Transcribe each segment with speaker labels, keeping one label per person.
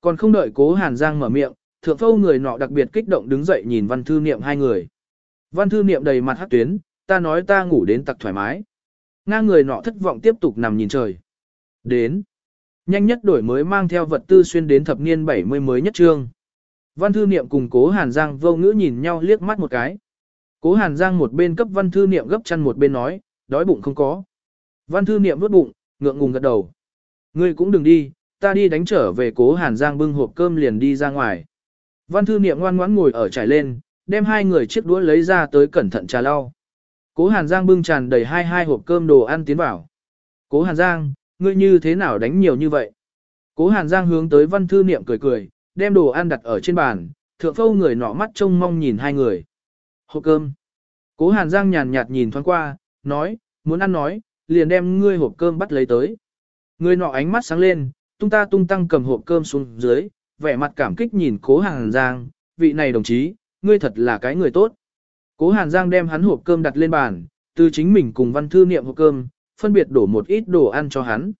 Speaker 1: Còn không đợi cố Hàn Giang mở miệng, thượng phâu người nọ đặc biệt kích động đứng dậy nhìn văn thư niệm hai người. Văn thư niệm đầy mặt hát tuyến, ta nói ta ngủ đến tặc thoải mái. Ngang người nọ thất vọng tiếp tục nằm nhìn trời. Đến. Nhanh nhất đổi mới mang theo vật tư xuyên đến thập niên 70 mới nhất trương. Văn thư niệm cùng cố Hàn Giang vô ngữ nhìn nhau liếc mắt một cái. Cố Hàn Giang một bên cấp văn thư niệm gấp chăn một bên nói, đói bụng không có. Văn thư niệm nuốt bụng, ngượng ngùng gật đầu. Ngươi cũng đừng đi, ta đi đánh trở về cố Hàn Giang bưng hộp cơm liền đi ra ngoài. Văn thư niệm ngoan ngoãn ngồi ở trải lên, đem hai người chiếc đũa lấy ra tới cẩn thận trà lau. Cố Hàn Giang bưng tràn đầy hai hai hộp cơm đồ ăn tiến vào. Cố Hàn Giang, ngươi như thế nào đánh nhiều như vậy? Cố Hàn Giang hướng tới văn thư niệm cười cười, đem đồ ăn đặt ở trên bàn, thượng phâu người nọ mắt trông mong nhìn hai người. Hộp cơm. Cố Hàn Giang nhàn nhạt nhìn thoáng qua, nói, muốn ăn nói, liền đem ngươi hộp cơm bắt lấy tới. Người nọ ánh mắt sáng lên, tung ta tung tăng cầm hộp cơm xuống dưới, vẻ mặt cảm kích nhìn cố Hàn Giang, vị này đồng chí, ngươi thật là cái người tốt. Cố Hàn Giang đem hắn hộp cơm đặt lên bàn, từ chính mình cùng văn thư niệm hộp cơm, phân biệt đổ một ít đồ ăn cho hắn.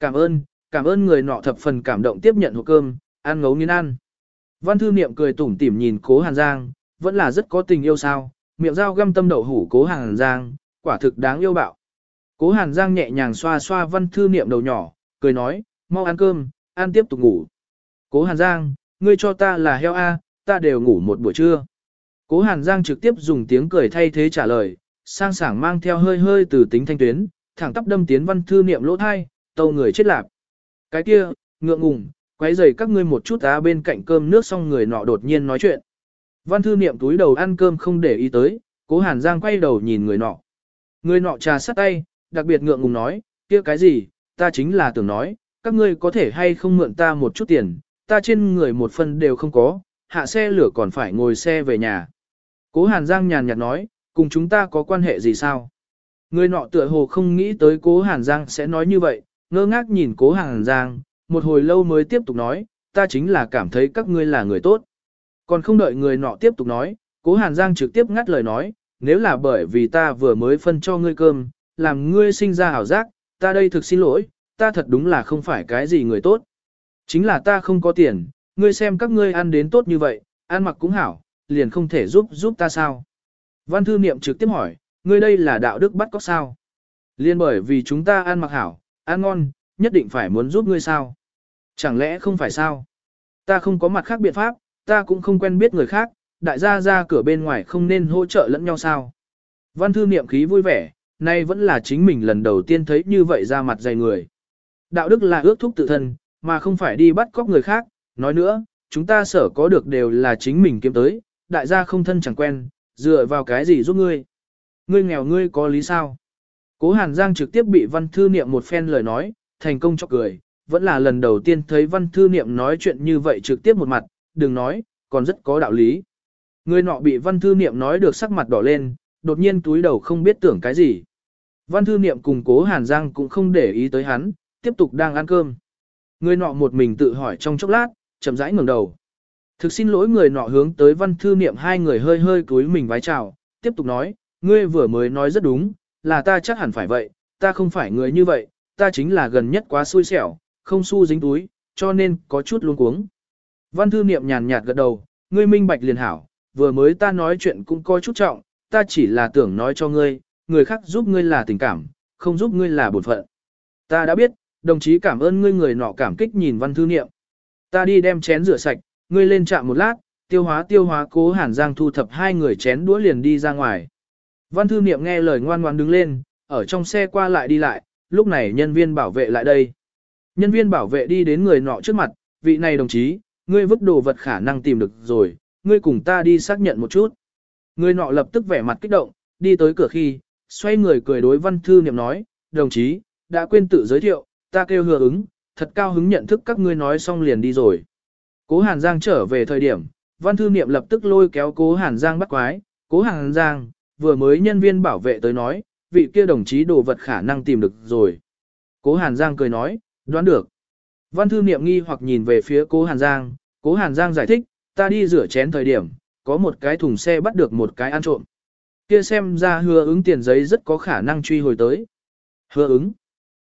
Speaker 1: Cảm ơn, cảm ơn người nọ thập phần cảm động tiếp nhận hộp cơm, ăn ngấu nghiến ăn. Văn thư niệm cười tủm tỉm nhìn cố Hàn Giang, vẫn là rất có tình yêu sao, miệng dao găm tâm đậu hủ cố Hàn Giang, quả thực đáng yêu bạo. Cố Hàn Giang nhẹ nhàng xoa xoa văn thư niệm đầu nhỏ, cười nói, mau ăn cơm, ăn tiếp tục ngủ. Cố Hàn Giang, ngươi cho ta là heo A, ta đều ngủ một buổi trưa. Cố Hàn Giang trực tiếp dùng tiếng cười thay thế trả lời, sang sảng mang theo hơi hơi từ tính thanh tuyến, thẳng tắp đâm tiến văn thư niệm lỗ thai, tâu người chết lạp. Cái kia, ngượng ngùng, quấy rầy các ngươi một chút á bên cạnh cơm nước xong người nọ đột nhiên nói chuyện. Văn thư niệm túi đầu ăn cơm không để ý tới, cố Hàn Giang quay đầu nhìn người nọ. Người nọ trà sắt tay, đặc biệt ngượng ngùng nói, kia cái gì, ta chính là tưởng nói, các ngươi có thể hay không mượn ta một chút tiền, ta trên người một phần đều không có, hạ xe lửa còn phải ngồi xe về nhà. Cố Hàn Giang nhàn nhạt nói, cùng chúng ta có quan hệ gì sao? Người nọ tựa hồ không nghĩ tới cố Hàn Giang sẽ nói như vậy, ngơ ngác nhìn cố Hàn Giang, một hồi lâu mới tiếp tục nói, ta chính là cảm thấy các ngươi là người tốt. Còn không đợi người nọ tiếp tục nói, cố Hàn Giang trực tiếp ngắt lời nói, nếu là bởi vì ta vừa mới phân cho ngươi cơm, làm ngươi sinh ra hảo giác, ta đây thực xin lỗi, ta thật đúng là không phải cái gì người tốt. Chính là ta không có tiền, ngươi xem các ngươi ăn đến tốt như vậy, ăn mặc cũng hảo, liền không thể giúp giúp ta sao. Văn thư niệm trực tiếp hỏi, ngươi đây là đạo đức bắt cóc sao? Liên bởi vì chúng ta ăn mặc hảo, ăn ngon, nhất định phải muốn giúp ngươi sao? Chẳng lẽ không phải sao? Ta không có mặt khác biện pháp, ta cũng không quen biết người khác, đại gia ra cửa bên ngoài không nên hỗ trợ lẫn nhau sao? Văn thư niệm khí vui vẻ, nay vẫn là chính mình lần đầu tiên thấy như vậy ra mặt dày người. Đạo đức là ước thúc tự thân, mà không phải đi bắt cóc người khác, nói nữa, chúng ta sở có được đều là chính mình kiếm tới, đại gia không thân chẳng quen, dựa vào cái gì giúp ngươi. Ngươi nghèo ngươi có lý sao? Cố Hàn Giang trực tiếp bị văn thư niệm một phen lời nói, thành công cho cười, vẫn là lần đầu tiên thấy văn thư niệm nói chuyện như vậy trực tiếp một mặt, đừng nói, còn rất có đạo lý. Người nọ bị văn thư niệm nói được sắc mặt đỏ lên, đột nhiên túi đầu không biết tưởng cái gì. Văn thư niệm cùng cố Hàn Giang cũng không để ý tới hắn, tiếp tục đang ăn cơm. Người nọ một mình tự hỏi trong chốc lát, chậm rãi ngẩng đầu. Thực xin lỗi người nọ hướng tới văn thư niệm hai người hơi hơi cúi mình vái chào, tiếp tục nói, ngươi vừa mới nói rất đúng, là ta chắc hẳn phải vậy, ta không phải người như vậy, ta chính là gần nhất quá xui xẻo, không xu dính túi, cho nên có chút luống cuống. Văn thư niệm nhàn nhạt gật đầu, ngươi minh bạch liền hảo, vừa mới ta nói chuyện cũng coi chút trọng, ta chỉ là tưởng nói cho ngươi, người khác giúp ngươi là tình cảm, không giúp ngươi là bổn phận. Ta đã biết, đồng chí cảm ơn ngươi người nọ cảm kích nhìn văn thư niệm. Ta đi đem chén rửa sạch, ngươi lên chạm một lát, tiêu hóa tiêu hóa cố hàn giang thu thập hai người chén đũa liền đi ra ngoài. Văn thư niệm nghe lời ngoan ngoan đứng lên, ở trong xe qua lại đi lại, lúc này nhân viên bảo vệ lại đây. Nhân viên bảo vệ đi đến người nọ trước mặt, vị này đồng chí, ngươi vứt đồ vật khả năng tìm được rồi, ngươi cùng ta đi xác nhận một chút. Người nọ lập tức vẻ mặt kích động, đi tới cửa khi, xoay người cười đối văn thư niệm nói, đồng chí, đã quên tự giới thiệu, ta kêu hứa ứng, thật cao hứng nhận thức các ngươi nói xong liền đi rồi. Cố Hàn Giang trở về thời điểm, văn thư niệm lập tức lôi kéo cố Hàn Giang bắt quái, cố Hàn Giang, vừa mới nhân viên bảo vệ tới nói, vị kia đồng chí đồ vật khả năng tìm được rồi. Cố Hàn Giang cười nói, đoán được. Văn thư niệm nghi hoặc nhìn về phía cố Hàn Giang, cố Hàn Giang giải thích, ta đi rửa chén thời điểm, có một cái thùng xe bắt được một cái ăn trộm. Kia xem ra hứa ứng tiền giấy rất có khả năng truy hồi tới. Hứa ứng.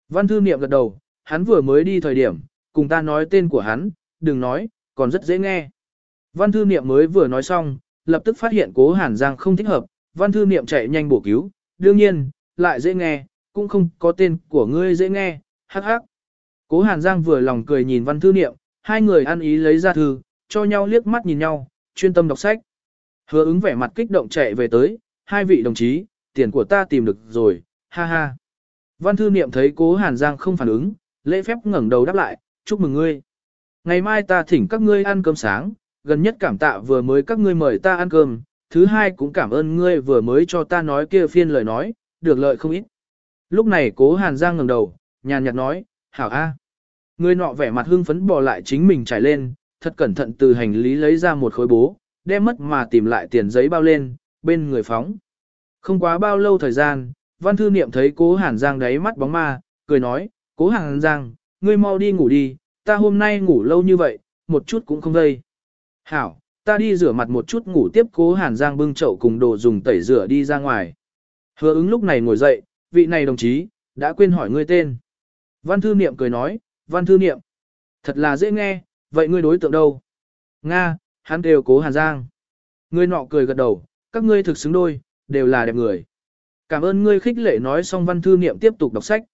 Speaker 1: Văn thư niệm gật đầu, hắn vừa mới đi thời điểm, cùng ta nói tên của hắn, đừng nói, còn rất dễ nghe. Văn thư niệm mới vừa nói xong, lập tức phát hiện cố Hàn Giang không thích hợp, văn thư niệm chạy nhanh bổ cứu, đương nhiên, lại dễ nghe, cũng không có tên của ngươi dễ nghe, hắc hắc. Cố Hàn Giang vừa lòng cười nhìn văn thư niệm, hai người ăn ý lấy ra thư, cho nhau liếc mắt nhìn nhau, chuyên tâm đọc sách. Hứa ứng vẻ mặt kích động chạy về tới, hai vị đồng chí, tiền của ta tìm được rồi, ha ha. Văn thư niệm thấy cố Hàn Giang không phản ứng, lễ phép ngẩng đầu đáp lại, chúc mừng ngươi. Ngày mai ta thỉnh các ngươi ăn cơm sáng, gần nhất cảm tạ vừa mới các ngươi mời ta ăn cơm, thứ hai cũng cảm ơn ngươi vừa mới cho ta nói kia phiên lời nói, được lợi không ít. Lúc này cố Hàn Giang ngẩng đầu, nhàn nhạt nói, hảo a. Người nọ vẻ mặt hưng phấn bỏ lại chính mình trải lên, thật cẩn thận từ hành lý lấy ra một khối bố, đem mất mà tìm lại tiền giấy bao lên, bên người phóng. Không quá bao lâu thời gian, văn thư niệm thấy cố Hàn Giang đáy mắt bóng ma, cười nói, cố Hàn Giang, ngươi mau đi ngủ đi, ta hôm nay ngủ lâu như vậy, một chút cũng không gây. Hảo, ta đi rửa mặt một chút ngủ tiếp cố Hàn Giang bưng chậu cùng đồ dùng tẩy rửa đi ra ngoài. Hứa ứng lúc này ngồi dậy, vị này đồng chí, đã quên hỏi ngươi tên. Văn thư niệm cười nói, văn thư niệm. Thật là dễ nghe, vậy ngươi đối tượng đâu? Nga, hắn đều cố Hàn Giang. Ngươi nọ cười gật đầu, các ngươi thực xứng đôi, đều là đẹp người. Cảm ơn ngươi khích lệ nói xong văn thư niệm tiếp tục đọc sách.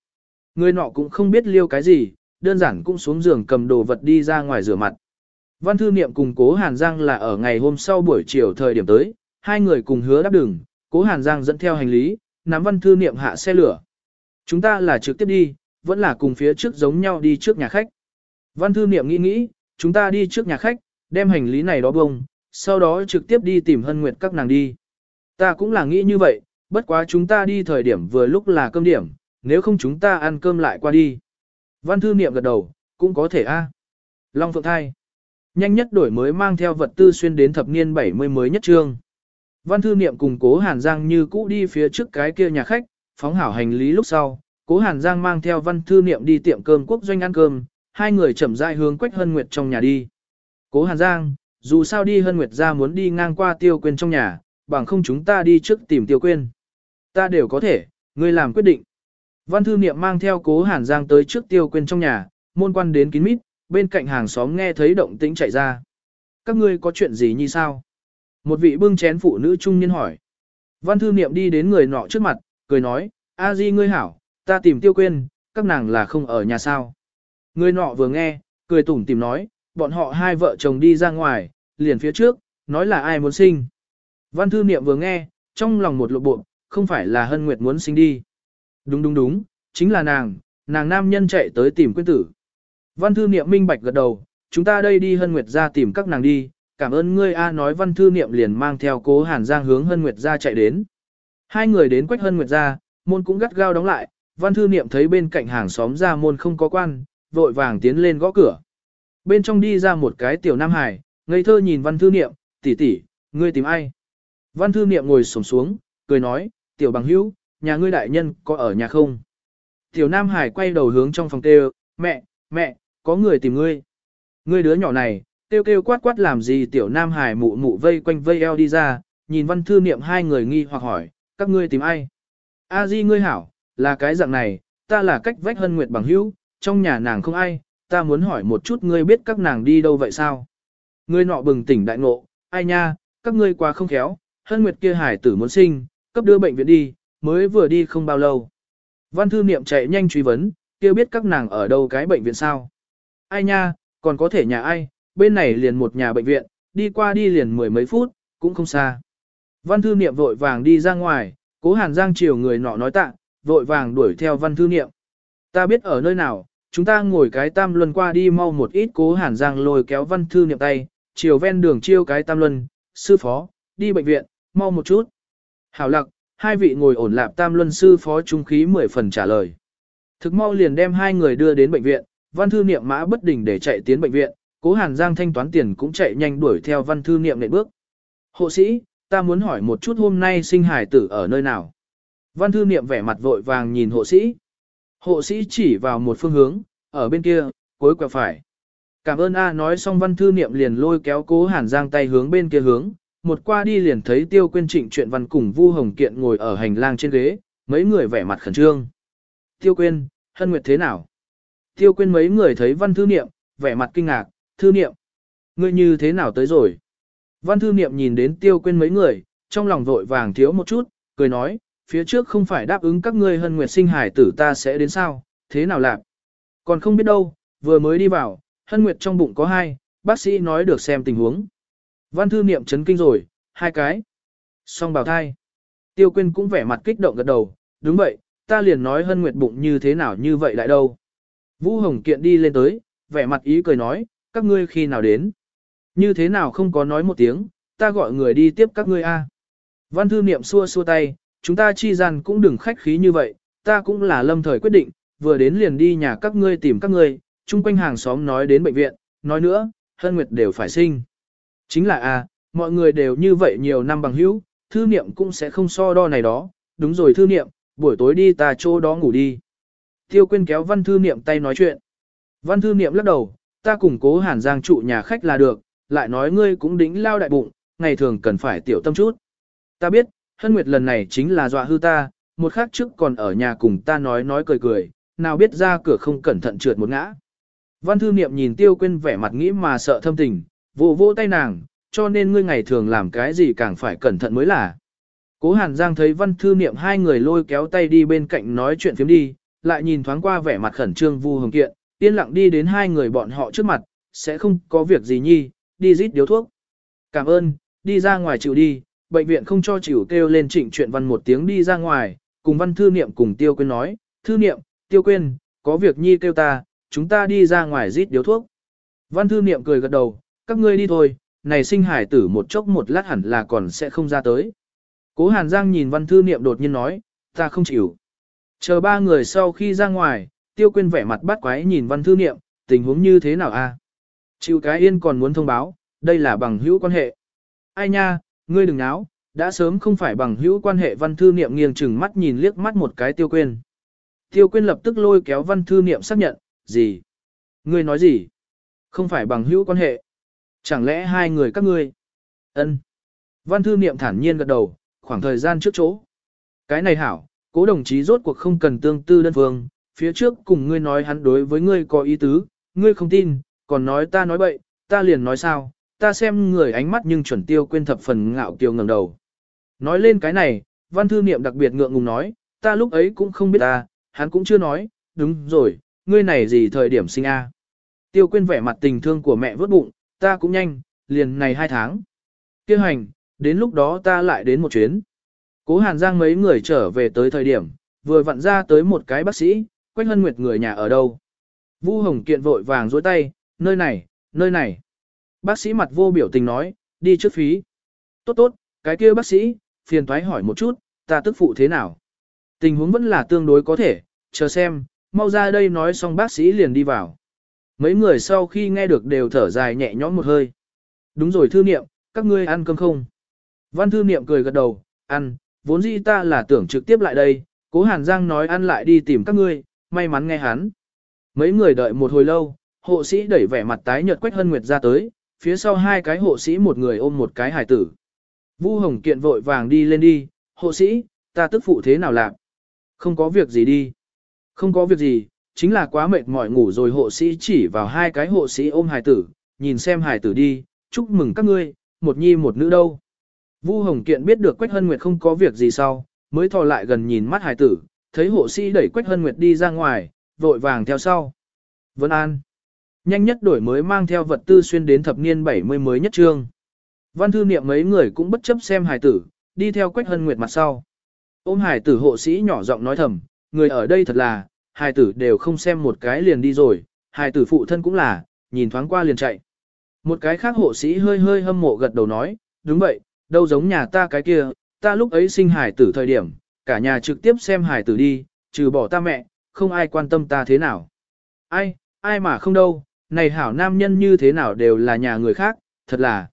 Speaker 1: Ngươi nọ cũng không biết liêu cái gì, đơn giản cũng xuống giường cầm đồ vật đi ra ngoài rửa mặt. Văn thư niệm cùng cố Hàn Giang là ở ngày hôm sau buổi chiều thời điểm tới, hai người cùng hứa đáp đường, cố Hàn Giang dẫn theo hành lý, nắm văn thư niệm hạ xe lửa. Chúng ta là trực tiếp đi, vẫn là cùng phía trước giống nhau đi trước nhà khách. Văn thư niệm nghĩ nghĩ, chúng ta đi trước nhà khách, đem hành lý này đó bông, sau đó trực tiếp đi tìm hân nguyệt các nàng đi. Ta cũng là nghĩ như vậy, bất quá chúng ta đi thời điểm vừa lúc là cơm điểm, nếu không chúng ta ăn cơm lại qua đi. Văn thư niệm gật đầu, cũng có thể a. Long Phượng Thai. Nhanh nhất đổi mới mang theo vật tư xuyên đến thập niên 70 mới nhất trương. Văn thư niệm cùng cố Hàn Giang như cũ đi phía trước cái kia nhà khách, phóng hảo hành lý lúc sau. Cố Hàn Giang mang theo văn thư niệm đi tiệm cơm quốc doanh ăn cơm, hai người chậm rãi hướng Quách Hân Nguyệt trong nhà đi. Cố Hàn Giang, dù sao đi Hân Nguyệt ra muốn đi ngang qua tiêu Quyên trong nhà, bằng không chúng ta đi trước tìm tiêu Quyên. Ta đều có thể, ngươi làm quyết định. Văn thư niệm mang theo cố Hàn Giang tới trước tiêu quên trong nhà, môn quan đến kín mít, bên cạnh hàng xóm nghe thấy động tĩnh chạy ra. Các ngươi có chuyện gì như sao? Một vị bưng chén phụ nữ trung niên hỏi. Văn thư niệm đi đến người nọ trước mặt, cười nói, a di ngươi hảo, ta tìm tiêu quên, các nàng là không ở nhà sao. Người nọ vừa nghe, cười tủm tìm nói, bọn họ hai vợ chồng đi ra ngoài, liền phía trước, nói là ai muốn sinh. Văn thư niệm vừa nghe, trong lòng một lộ bộ, không phải là hân nguyệt muốn sinh đi. Đúng đúng đúng, chính là nàng, nàng nam nhân chạy tới tìm quyên tử. Văn thư niệm minh bạch gật đầu, chúng ta đây đi hân nguyệt ra tìm các nàng đi, cảm ơn ngươi A nói văn thư niệm liền mang theo cố hàn giang hướng hân nguyệt ra chạy đến. Hai người đến quách hân nguyệt ra, môn cũng gắt gao đóng lại, văn thư niệm thấy bên cạnh hàng xóm ra môn không có quan, vội vàng tiến lên gõ cửa. Bên trong đi ra một cái tiểu nam hải, ngây thơ nhìn văn thư niệm, tỷ tỷ, ngươi tìm ai? Văn thư niệm ngồi xổm xuống, cười nói, tiểu bằng hữu, nhà ngươi đại nhân có ở nhà không? Tiểu nam hải quay đầu hướng trong phòng kêu, mẹ, mẹ, có người tìm ngươi. Ngươi đứa nhỏ này, kêu kêu quát quát làm gì tiểu nam hải mụ mụ vây quanh vây eo đi ra, nhìn văn thư niệm hai người nghi hoặc hỏi, các ngươi tìm ai? A di ngươi hảo, là cái dạng này, ta là cách vách hân nguyệt bằng hữu, trong nhà nàng không ai, ta muốn hỏi một chút ngươi biết các nàng đi đâu vậy sao? Ngươi nọ bừng tỉnh đại ngộ, ai nha, các ngươi quá không khéo, hân nguyệt kia hải tử muốn sinh, cấp đưa bệnh viện đi, mới vừa đi không bao lâu. Văn thư niệm chạy nhanh truy vấn, kêu biết các nàng ở đâu cái bệnh viện sao? Ai nha, còn có thể nhà ai, bên này liền một nhà bệnh viện, đi qua đi liền mười mấy phút, cũng không xa. Văn thư niệm vội vàng đi ra ngoài, cố hàn giang chiều người nọ nói tạ, vội vàng đuổi theo văn thư niệm. Ta biết ở nơi nào, chúng ta ngồi cái tam luân qua đi mau một ít cố hàn giang lôi kéo văn thư niệm tay, chiều ven đường chiêu cái tam luân, sư phó, đi bệnh viện, mau một chút. Hảo lặc, hai vị ngồi ổn lạp tam luân sư phó trung khí mười phần trả lời. Thực mau liền đem hai người đưa đến bệnh viện, văn thư niệm mã bất đình để chạy tiến bệnh viện, cố hàn giang thanh toán tiền cũng chạy nhanh đuổi theo văn thư niệm nệm bước. Hộ sĩ, ta muốn hỏi một chút hôm nay sinh hải tử ở nơi nào. Văn thư niệm vẻ mặt vội vàng nhìn hộ sĩ. Hộ sĩ chỉ vào một phương hướng, ở bên kia, cuối quẹo phải. Cảm ơn A nói xong văn thư niệm liền lôi kéo cố hàn giang tay hướng bên kia hướng, một qua đi liền thấy tiêu Quyên trịnh chuyện văn cùng Vu Hồng Kiện ngồi ở hành lang trên ghế, mấy người vẻ mặt khẩn trương. Tiêu Quyên hân nguyệt thế nào? Tiêu Quyên mấy người thấy văn thư niệm, vẻ mặt kinh ngạc, thư niệm. Ngươi như thế nào tới rồi? Văn thư niệm nhìn đến tiêu Quyên mấy người, trong lòng vội vàng thiếu một chút, cười nói, phía trước không phải đáp ứng các ngươi hân nguyệt sinh hải tử ta sẽ đến sao, thế nào lạc? Còn không biết đâu, vừa mới đi vào, hân nguyệt trong bụng có hai, bác sĩ nói được xem tình huống. Văn thư niệm chấn kinh rồi, hai cái. Song bào thai. Tiêu Quyên cũng vẻ mặt kích động gật đầu, đúng vậy, ta liền nói hân nguyệt bụng như thế nào như vậy lại đâu. Vũ Hồng Kiện đi lên tới, vẻ mặt ý cười nói, các ngươi khi nào đến. Như thế nào không có nói một tiếng, ta gọi người đi tiếp các ngươi a. Văn thư niệm xua xua tay, chúng ta chi gian cũng đừng khách khí như vậy, ta cũng là lâm thời quyết định, vừa đến liền đi nhà các ngươi tìm các ngươi, chung quanh hàng xóm nói đến bệnh viện, nói nữa, hân nguyệt đều phải sinh. Chính là a, mọi người đều như vậy nhiều năm bằng hữu, thư niệm cũng sẽ không so đo này đó, đúng rồi thư niệm, buổi tối đi ta chỗ đó ngủ đi. Tiêu Quyên kéo văn thư niệm tay nói chuyện. Văn thư niệm lắc đầu, ta cùng cố hàn giang trụ nhà khách là được, lại nói ngươi cũng đính lao đại bụng, ngày thường cần phải tiểu tâm chút. Ta biết, hân nguyệt lần này chính là dọa hư ta, một khắc trước còn ở nhà cùng ta nói nói cười cười, nào biết ra cửa không cẩn thận trượt một ngã. Văn thư niệm nhìn tiêu quên vẻ mặt nghĩ mà sợ thâm tình, vỗ vỗ tay nàng, cho nên ngươi ngày thường làm cái gì càng phải cẩn thận mới là. Cố Hàn Giang thấy văn thư niệm hai người lôi kéo tay đi bên cạnh nói chuyện phiếm đi, lại nhìn thoáng qua vẻ mặt khẩn trương Vu Hồng Kiện, yên lặng đi đến hai người bọn họ trước mặt, sẽ không có việc gì nhi, đi rít điếu thuốc. Cảm ơn, đi ra ngoài chịu đi, bệnh viện không cho chịu kêu lên trịnh chuyện văn một tiếng đi ra ngoài, cùng văn thư niệm cùng tiêu Quyên nói, thư niệm, tiêu Quyên, có việc nhi kêu ta, chúng ta đi ra ngoài rít điếu thuốc. Văn thư niệm cười gật đầu, các ngươi đi thôi, này sinh hải tử một chốc một lát hẳn là còn sẽ không ra tới. Cố Hàn Giang nhìn văn thư niệm đột nhiên nói, ta không chịu. Chờ ba người sau khi ra ngoài, tiêu quên vẻ mặt bắt quái nhìn văn thư niệm, tình huống như thế nào a? Chịu cái yên còn muốn thông báo, đây là bằng hữu quan hệ. Ai nha, ngươi đừng náo, đã sớm không phải bằng hữu quan hệ văn thư niệm nghiêng chừng mắt nhìn liếc mắt một cái tiêu quên. Tiêu quên lập tức lôi kéo văn thư niệm xác nhận, gì? Ngươi nói gì? Không phải bằng hữu quan hệ. Chẳng lẽ hai người các ngươi? Ân. Văn thư niệm thản nhiên gật đầu, khoảng thời gian trước chỗ. Cái này hảo, cố đồng chí rốt cuộc không cần tương tư đơn phương, phía trước cùng ngươi nói hắn đối với ngươi có ý tứ, ngươi không tin, còn nói ta nói bậy, ta liền nói sao, ta xem người ánh mắt nhưng chuẩn tiêu quên thập phần ngạo kiều ngẩng đầu. Nói lên cái này, văn thư niệm đặc biệt ngượng ngùng nói, ta lúc ấy cũng không biết ta, hắn cũng chưa nói, đúng rồi, ngươi này gì thời điểm sinh a? Tiêu quên vẻ mặt tình thương của mẹ vớt bụng, ta cũng nhanh, liền này hai tháng. Kêu hành, đến lúc đó ta lại đến một chuyến. Cố Hàn Giang mấy người trở về tới thời điểm, vừa vặn ra tới một cái bác sĩ, Quách Hân Nguyệt người nhà ở đâu. Vu Hồng Kiện vội vàng dối tay, nơi này, nơi này. Bác sĩ mặt vô biểu tình nói, đi trước phí. Tốt tốt, cái kia bác sĩ, phiền thoái hỏi một chút, ta tức phụ thế nào. Tình huống vẫn là tương đối có thể, chờ xem, mau ra đây nói xong bác sĩ liền đi vào. Mấy người sau khi nghe được đều thở dài nhẹ nhõm một hơi. Đúng rồi thư niệm, các ngươi ăn cơm không? Văn thư niệm cười gật đầu, ăn, vốn dĩ ta là tưởng trực tiếp lại đây, cố Hàn Giang nói ăn lại đi tìm các ngươi, may mắn nghe hắn. Mấy người đợi một hồi lâu, hộ sĩ đẩy vẻ mặt tái nhợt Quách Hân Nguyệt ra tới, phía sau hai cái hộ sĩ một người ôm một cái hải tử. Vu Hồng Kiện vội vàng đi lên đi, hộ sĩ, ta tức phụ thế nào lạc? Không có việc gì đi. Không có việc gì, chính là quá mệt mỏi ngủ rồi hộ sĩ chỉ vào hai cái hộ sĩ ôm hải tử, nhìn xem hải tử đi, chúc mừng các ngươi, một nhi một nữ đâu. Vu Hồng Kiện biết được Quách Hân Nguyệt không có việc gì sau, mới thò lại gần nhìn mắt hải tử, thấy hộ sĩ đẩy Quách Hân Nguyệt đi ra ngoài, vội vàng theo sau. Vân An. Nhanh nhất đổi mới mang theo vật tư xuyên đến thập niên 70 mới nhất trương. Văn thư niệm mấy người cũng bất chấp xem hải tử, đi theo Quách Hân Nguyệt mặt sau. Ôm hải tử hộ sĩ nhỏ giọng nói thầm, người ở đây thật là, hải tử đều không xem một cái liền đi rồi, hải tử phụ thân cũng là, nhìn thoáng qua liền chạy. Một cái khác hộ sĩ hơi hơi hâm mộ gật đầu nói, đúng vậy, đâu giống nhà ta cái kia, ta lúc ấy sinh hải tử thời điểm, cả nhà trực tiếp xem hải tử đi, trừ bỏ ta mẹ, không ai quan tâm ta thế nào. Ai, ai mà không đâu, này hảo nam nhân như thế nào đều là nhà người khác, thật là.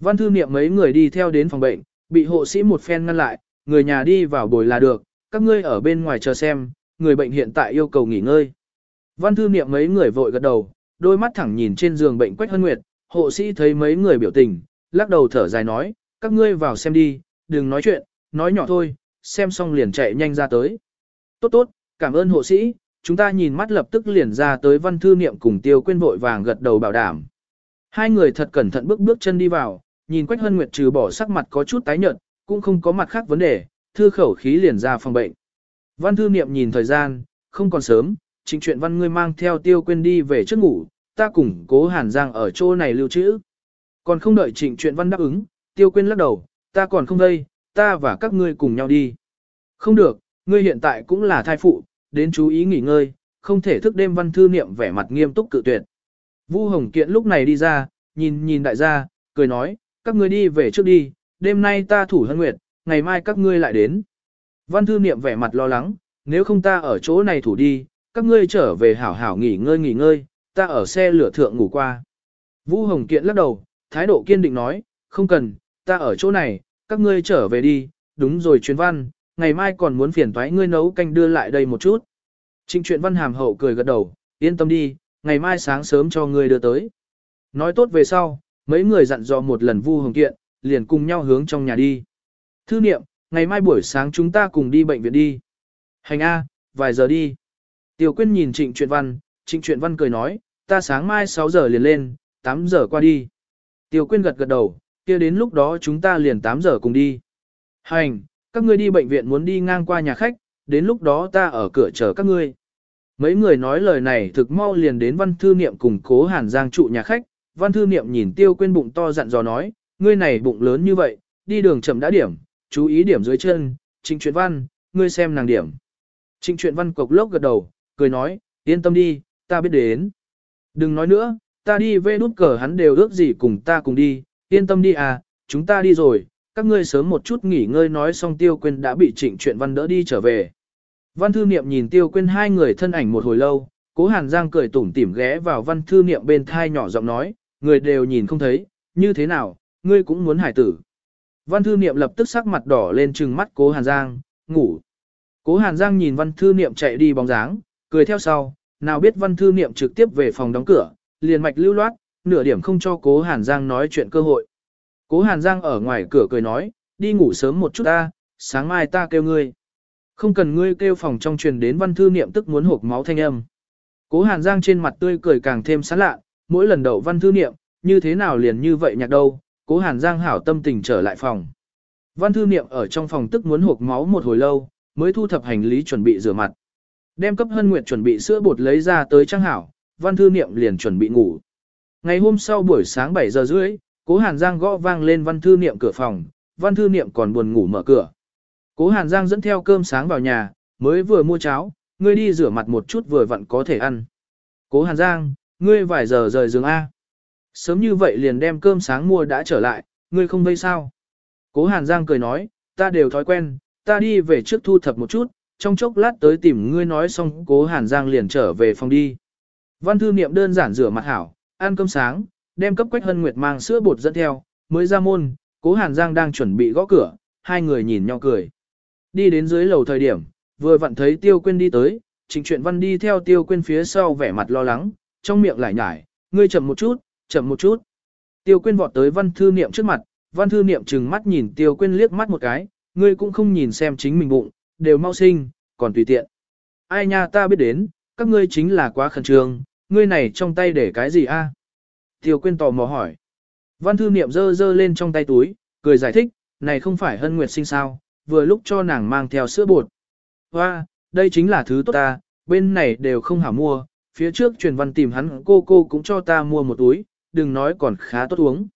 Speaker 1: Văn thư niệm mấy người đi theo đến phòng bệnh, bị hộ sĩ một phen ngăn lại, người nhà đi vào bồi là được, các ngươi ở bên ngoài chờ xem, người bệnh hiện tại yêu cầu nghỉ ngơi. Văn thư niệm mấy người vội gật đầu, đôi mắt thẳng nhìn trên giường bệnh Quách Hân Nguyệt, hộ sĩ thấy mấy người biểu tình, lắc đầu thở dài nói, các ngươi vào xem đi, đừng nói chuyện, nói nhỏ thôi, xem xong liền chạy nhanh ra tới. Tốt tốt, cảm ơn hộ sĩ, chúng ta nhìn mắt lập tức liền ra tới văn thư niệm cùng tiêu quên vội vàng gật đầu bảo đảm. Hai người thật cẩn thận bước bước chân đi vào, nhìn Quách Hân Nguyệt trừ bỏ sắc mặt có chút tái nhợt, cũng không có mặt khác vấn đề, thư khẩu khí liền ra phòng bệnh. Văn thư niệm nhìn thời gian, không còn sớm, Trình chuyện văn ngươi mang theo tiêu quên đi về trước ngủ, ta cùng cố hàn giang ở chỗ này lưu trữ. Còn không đợi Trình chuyện văn đáp ứng, tiêu quên lắc đầu, ta còn không đây, ta và các ngươi cùng nhau đi. Không được, ngươi hiện tại cũng là thai phụ, đến chú ý nghỉ ngơi, không thể thức đêm văn thư niệm vẻ mặt nghiêm túc cự tuyệt. Vu Hồng Kiện lúc này đi ra, nhìn nhìn đại gia, cười nói, các ngươi đi về trước đi, đêm nay ta thủ hân nguyệt, ngày mai các ngươi lại đến. Văn thư niệm vẻ mặt lo lắng, nếu không ta ở chỗ này thủ đi, các ngươi trở về hảo hảo nghỉ ngơi nghỉ ngơi, ta ở xe lửa thượng ngủ qua. Vũ Hồng Kiện lắc đầu, thái độ kiên định nói, không cần, ta ở chỗ này, các ngươi trở về đi, đúng rồi chuyên văn, ngày mai còn muốn phiền toái ngươi nấu canh đưa lại đây một chút. Trịnh chuyện văn hàm hậu cười gật đầu, yên tâm đi, ngày mai sáng sớm cho ngươi đưa tới. Nói tốt về sau, mấy người dặn dò một lần Vu Hồng Kiện, liền cùng nhau hướng trong nhà đi. Thư niệm, ngày mai buổi sáng chúng ta cùng đi bệnh viện đi. Hành A, vài giờ đi. Tiểu Quyên nhìn Trịnh Truyện Văn, Trịnh Truyện Văn cười nói, ta sáng mai 6 giờ liền lên, 8 giờ qua đi. Tiểu Quyên gật gật đầu, kia đến lúc đó chúng ta liền 8 giờ cùng đi. Hành, các ngươi đi bệnh viện muốn đi ngang qua nhà khách, đến lúc đó ta ở cửa chờ các ngươi. Mấy người nói lời này thực mau liền đến văn thư niệm cùng cố hàn giang trụ nhà khách, văn thư niệm nhìn tiêu quên bụng to dặn dò nói, ngươi này bụng lớn như vậy, đi đường chậm đã điểm, chú ý điểm dưới chân, trịnh truyện văn, ngươi xem nàng điểm. Trịnh truyện văn cộc lốc gật đầu, cười nói, yên tâm đi, ta biết đến. Đừng nói nữa, ta đi về nút cờ hắn đều ước gì cùng ta cùng đi, yên tâm đi à, chúng ta đi rồi, các ngươi sớm một chút nghỉ ngơi nói xong tiêu Quyên đã bị trịnh truyện văn đỡ đi trở về. Văn thư niệm nhìn tiêu Quyên hai người thân ảnh một hồi lâu, cố hàn giang cười tủm tỉm ghé vào văn thư niệm bên thai nhỏ giọng nói, người đều nhìn không thấy, như thế nào, ngươi cũng muốn hải tử. Văn thư niệm lập tức sắc mặt đỏ lên trừng mắt cố hàn giang, ngủ. Cố hàn giang nhìn văn thư niệm chạy đi bóng dáng, cười theo sau, nào biết văn thư niệm trực tiếp về phòng đóng cửa, liền mạch lưu loát, nửa điểm không cho cố hàn giang nói chuyện cơ hội. Cố hàn giang ở ngoài cửa cười nói, đi ngủ sớm một chút ta, sáng mai ta kêu ngươi. Không cần ngươi kêu phòng trong truyền đến văn thư niệm tức muốn hộp máu thanh âm. Cố hàn giang trên mặt tươi cười càng thêm sán lạ, mỗi lần đậu văn thư niệm, như thế nào liền như vậy nhạc đâu, cố hàn giang hảo tâm tình trở lại phòng. Văn thư niệm ở trong phòng tức muốn hộp máu một hồi lâu, mới thu thập hành lý chuẩn bị rửa mặt. Đem cấp hân nguyệt chuẩn bị sữa bột lấy ra tới trang hảo, văn thư niệm liền chuẩn bị ngủ. Ngày hôm sau buổi sáng 7 giờ rưỡi, cố hàn giang gõ vang lên văn thư niệm cửa phòng, văn thư niệm còn buồn ngủ mở cửa. Cố hàn giang dẫn theo cơm sáng vào nhà, mới vừa mua cháo, ngươi đi rửa mặt một chút vừa vặn có thể ăn. Cố hàn giang, ngươi vài giờ rời giường A. Sớm như vậy liền đem cơm sáng mua đã trở lại, ngươi không vây sao. Cố hàn giang cười nói, ta đều thói quen, ta đi về trước thu thập một chút, trong chốc lát tới tìm ngươi nói xong cố hàn giang liền trở về phòng đi. Văn thư niệm đơn giản rửa mặt hảo, ăn cơm sáng, đem cấp quách hân nguyệt mang sữa bột dẫn theo, mới ra môn, cố hàn giang đang chuẩn bị gõ cửa, hai người nhìn nhau cười. Đi đến dưới lầu thời điểm, vừa vặn thấy tiêu Quyên đi tới, trình chuyện văn đi theo tiêu Quyên phía sau vẻ mặt lo lắng, trong miệng lại nhải, ngươi chậm một chút, chậm một chút. Tiêu quyên vọt tới văn thư niệm trước mặt, văn thư niệm trừng mắt nhìn tiêu quyên liếc mắt một cái, ngươi cũng không nhìn xem chính mình bụng, đều mau sinh, còn tùy tiện. Ai nha ta biết đến, các ngươi chính là quá khẩn trương, ngươi này trong tay để cái gì a? Tiêu quyên tò mò hỏi. Văn thư niệm giơ giơ lên trong tay túi, cười giải thích, này không phải hân nguyệt sinh sao, vừa lúc cho nàng mang theo sữa bột. Hoa, đây chính là thứ tốt ta, bên này đều không hảo mua, phía trước truyền văn tìm hắn cô cô cũng cho ta mua một túi, đừng nói còn khá tốt uống.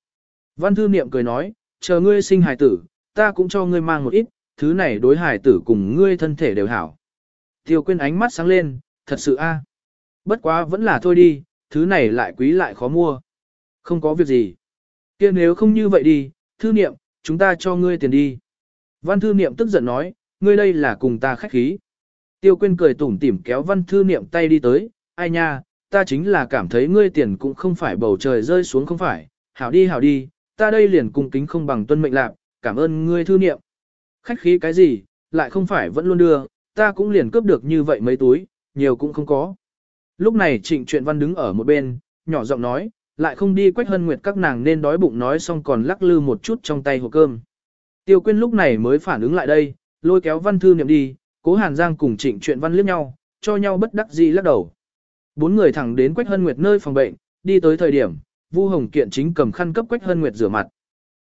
Speaker 1: Văn thư niệm cười nói, chờ ngươi sinh hài tử, ta cũng cho ngươi mang một ít, thứ này đối hài tử cùng ngươi thân thể đều hảo. Tiêu Quyên ánh mắt sáng lên, thật sự a, Bất quá vẫn là thôi đi, thứ này lại quý lại khó mua. Không có việc gì. kia nếu không như vậy đi, thư niệm, chúng ta cho ngươi tiền đi. Văn thư niệm tức giận nói, ngươi đây là cùng ta khách khí. Tiêu Quyên cười tủm tỉm kéo văn thư niệm tay đi tới, ai nha, ta chính là cảm thấy ngươi tiền cũng không phải bầu trời rơi xuống không phải, hảo đi hảo đi, ta đây liền cung kính không bằng tuân mệnh lạc, cảm ơn ngươi thư niệm. Khách khí cái gì, lại không phải vẫn luôn đưa, ta cũng liền cướp được như vậy mấy túi, nhiều cũng không có. Lúc này trịnh truyện văn đứng ở một bên, nhỏ giọng nói, lại không đi quách hân nguyệt các nàng nên đói bụng nói xong còn lắc lư một chút trong tay hộp cơm. Tiêu quyên lúc này mới phản ứng lại đây, lôi kéo văn thư niệm đi, cố hàn giang cùng trịnh truyện văn liếc nhau, cho nhau bất đắc dĩ lắc đầu. Bốn người thẳng đến Quách Hân Nguyệt nơi phòng bệnh, đi tới thời điểm, Vu Hồng Kiện chính cầm khăn cấp Quách Hân Nguyệt rửa mặt.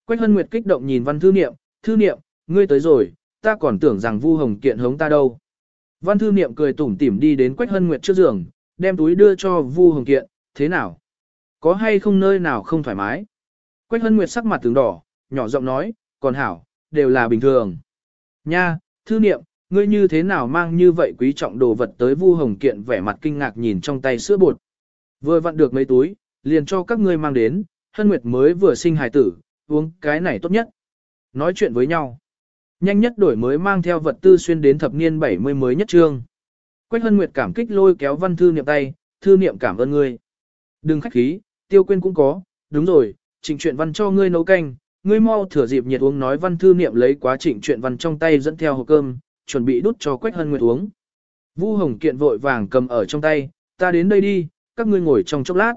Speaker 1: Quách Hân Nguyệt kích động nhìn Văn Thư Niệm, "Thư Niệm, ngươi tới rồi, ta còn tưởng rằng Vu Hồng Kiện hống ta đâu." Văn Thư Niệm cười tủm tỉm đi đến Quách Hân Nguyệt trước giường, đem túi đưa cho Vu Hồng Kiện, "Thế nào? Có hay không nơi nào không thoải mái?" Quách Hân Nguyệt sắc mặt tướng đỏ, nhỏ giọng nói, "Còn hảo, đều là bình thường." "Nha, Thư Niệm, ngươi như thế nào mang như vậy quý trọng đồ vật tới Vu Hồng Kiện vẻ mặt kinh ngạc nhìn trong tay sữa bột. Vừa vặn được mấy túi, liền cho các ngươi mang đến, Hân Nguyệt mới vừa sinh hài tử, uống cái này tốt nhất. Nói chuyện với nhau. Nhanh nhất đổi mới mang theo vật tư xuyên đến thập niên 70 mới nhất trương. Quách Hân Nguyệt cảm kích lôi kéo văn thư niệm tay, thư niệm cảm ơn ngươi. Đừng khách khí, tiêu quên cũng có, đúng rồi, trình chuyện văn cho ngươi nấu canh, ngươi mau thừa dịp nhiệt uống nói văn thư niệm lấy quá trình chuyện văn trong tay dẫn theo hộp cơm, chuẩn bị đút cho Quách Hân Nguyệt uống. Vu Hồng Kiện vội vàng cầm ở trong tay, ta đến đây đi, các ngươi ngồi trong chốc lát.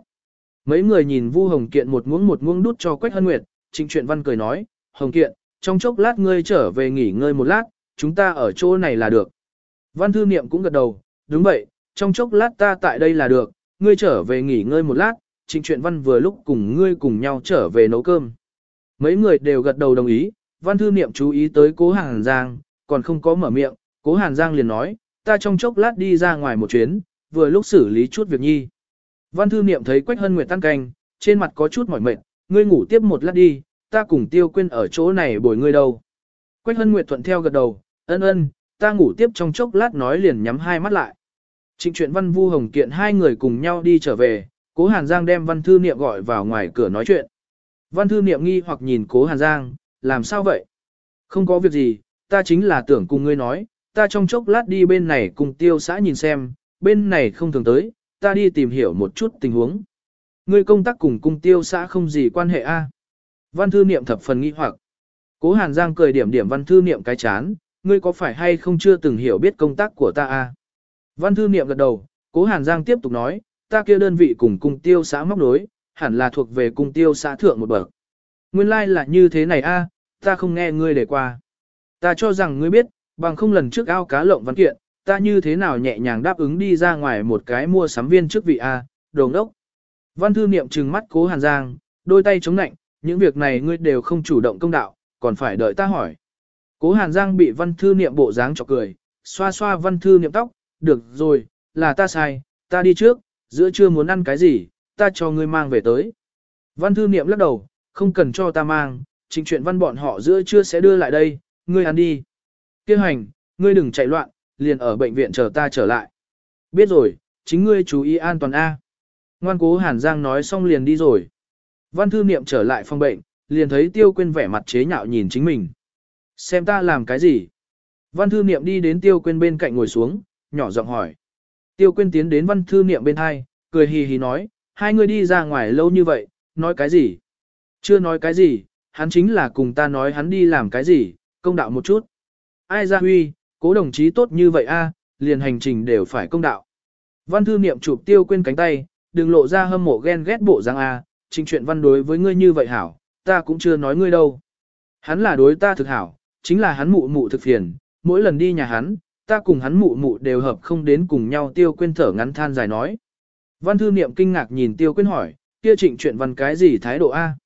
Speaker 1: Mấy người nhìn Vu Hồng Kiện một muỗng một muỗng đút cho Quách Hân Nguyệt, Trịnh Truyện Văn cười nói, Hồng Kiện, trong chốc lát ngươi trở về nghỉ ngơi một lát, chúng ta ở chỗ này là được. Văn Thư Niệm cũng gật đầu, đúng vậy, trong chốc lát ta tại đây là được, ngươi trở về nghỉ ngơi một lát, Trịnh Truyện Văn vừa lúc cùng ngươi cùng nhau trở về nấu cơm. Mấy người đều gật đầu đồng ý, Văn Thư Niệm chú ý tới Cố Hàn Giang, còn không có mở miệng, Cố Hàn Giang liền nói, ta trong chốc lát đi ra ngoài một chuyến, vừa lúc xử lý chút việc nhi. Văn thư niệm thấy Quách Hân Nguyệt tăng canh, trên mặt có chút mỏi mệt, ngươi ngủ tiếp một lát đi, ta cùng tiêu Quyên ở chỗ này bồi ngươi đâu. Quách Hân Nguyệt thuận theo gật đầu, ân ân, ta ngủ tiếp trong chốc lát nói liền nhắm hai mắt lại. Trịnh chuyện văn vu hồng kiện hai người cùng nhau đi trở về, cố Hàn Giang đem văn thư niệm gọi vào ngoài cửa nói chuyện. Văn thư niệm nghi hoặc nhìn cố Hàn Giang, làm sao vậy? Không có việc gì, ta chính là tưởng cùng ngươi nói, ta trong chốc lát đi bên này cùng tiêu xã nhìn xem, bên này không thường tới, ta đi tìm hiểu một chút tình huống. Ngươi công tác cùng cung tiêu xã không gì quan hệ a? À? Văn thư niệm thập phần nghi hoặc. Cố Hàn Giang cười điểm điểm văn thư niệm cái chán, ngươi có phải hay không chưa từng hiểu biết công tác của ta a? À? Văn thư niệm gật đầu, Cố Hàn Giang tiếp tục nói, ta kia đơn vị cùng cung tiêu xã móc nối, hẳn là thuộc về cung tiêu xã thượng một bậc. Nguyên lai like là như thế này a, ta không nghe ngươi để qua. Ta cho rằng ngươi biết, bằng không lần trước ao cá lộng văn kiện, ta như thế nào nhẹ nhàng đáp ứng đi ra ngoài một cái mua sắm viên trước vị A, đồng đốc. Văn thư niệm trừng mắt cố Hàn Giang, đôi tay chống nạnh, những việc này ngươi đều không chủ động công đạo, còn phải đợi ta hỏi. Cố Hàn Giang bị văn thư niệm bộ dáng chọc cười, xoa xoa văn thư niệm tóc, được rồi, là ta sai, ta đi trước, giữa trưa muốn ăn cái gì, ta cho ngươi mang về tới. Văn thư niệm lắc đầu, không cần cho ta mang, trình chuyện văn bọn họ giữa trưa sẽ đưa lại đây, ngươi ăn đi. Kêu hành, ngươi đừng chạy loạn, liền ở bệnh viện chờ ta trở lại. Biết rồi, chính ngươi chú ý an toàn A. Ngoan cố Hàn Giang nói xong liền đi rồi. Văn thư niệm trở lại phòng bệnh, liền thấy tiêu Quyên vẻ mặt chế nhạo nhìn chính mình. Xem ta làm cái gì? Văn thư niệm đi đến tiêu Quyên bên cạnh ngồi xuống, nhỏ giọng hỏi. Tiêu Quyên tiến đến văn thư niệm bên hai, cười hì hì nói, hai người đi ra ngoài lâu như vậy, nói cái gì? Chưa nói cái gì, hắn chính là cùng ta nói hắn đi làm cái gì, công đạo một chút. Ai ra huy, cố đồng chí tốt như vậy a, liền hành trình đều phải công đạo. Văn thư niệm chụp tiêu quên cánh tay, đừng lộ ra hâm mộ ghen ghét bộ dáng a, trình chuyện văn đối với ngươi như vậy hảo, ta cũng chưa nói ngươi đâu. Hắn là đối ta thực hảo, chính là hắn mụ mụ thực phiền, mỗi lần đi nhà hắn, ta cùng hắn mụ mụ đều hợp không đến cùng nhau tiêu quên thở ngắn than dài nói. Văn thư niệm kinh ngạc nhìn tiêu quên hỏi, kia trịnh chuyện văn cái gì thái độ a?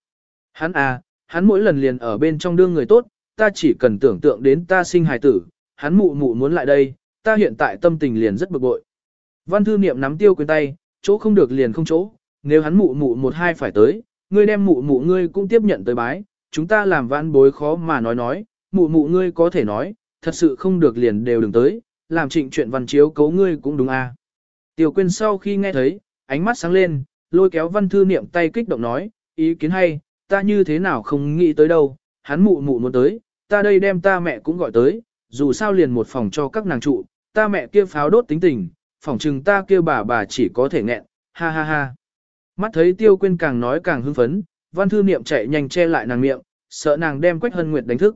Speaker 1: Hắn a, hắn mỗi lần liền ở bên trong đương người tốt, ta chỉ cần tưởng tượng đến ta sinh hài tử, hắn mụ mụ muốn lại đây, ta hiện tại tâm tình liền rất bực bội. Văn thư niệm nắm tiêu quyền tay, chỗ không được liền không chỗ, nếu hắn mụ mụ một hai phải tới, ngươi đem mụ mụ ngươi cũng tiếp nhận tới bái, chúng ta làm vãn bối khó mà nói nói, mụ mụ ngươi có thể nói, thật sự không được liền đều đừng tới, làm trịnh chuyện văn chiếu cấu ngươi cũng đúng à. Tiêu quyên sau khi nghe thấy, ánh mắt sáng lên, lôi kéo văn thư niệm tay kích động nói, ý kiến hay, ta như thế nào không nghĩ tới đâu, hắn mụ mụ muốn tới, ta đây đem ta mẹ cũng gọi tới, dù sao liền một phòng cho các nàng trụ, ta mẹ kia pháo đốt tính tình, phòng chừng ta kia bà bà chỉ có thể nghẹn, ha ha ha. Mắt thấy tiêu quên càng nói càng hưng phấn, văn thư niệm chạy nhanh che lại nàng miệng, sợ nàng đem quách hân nguyệt đánh thức.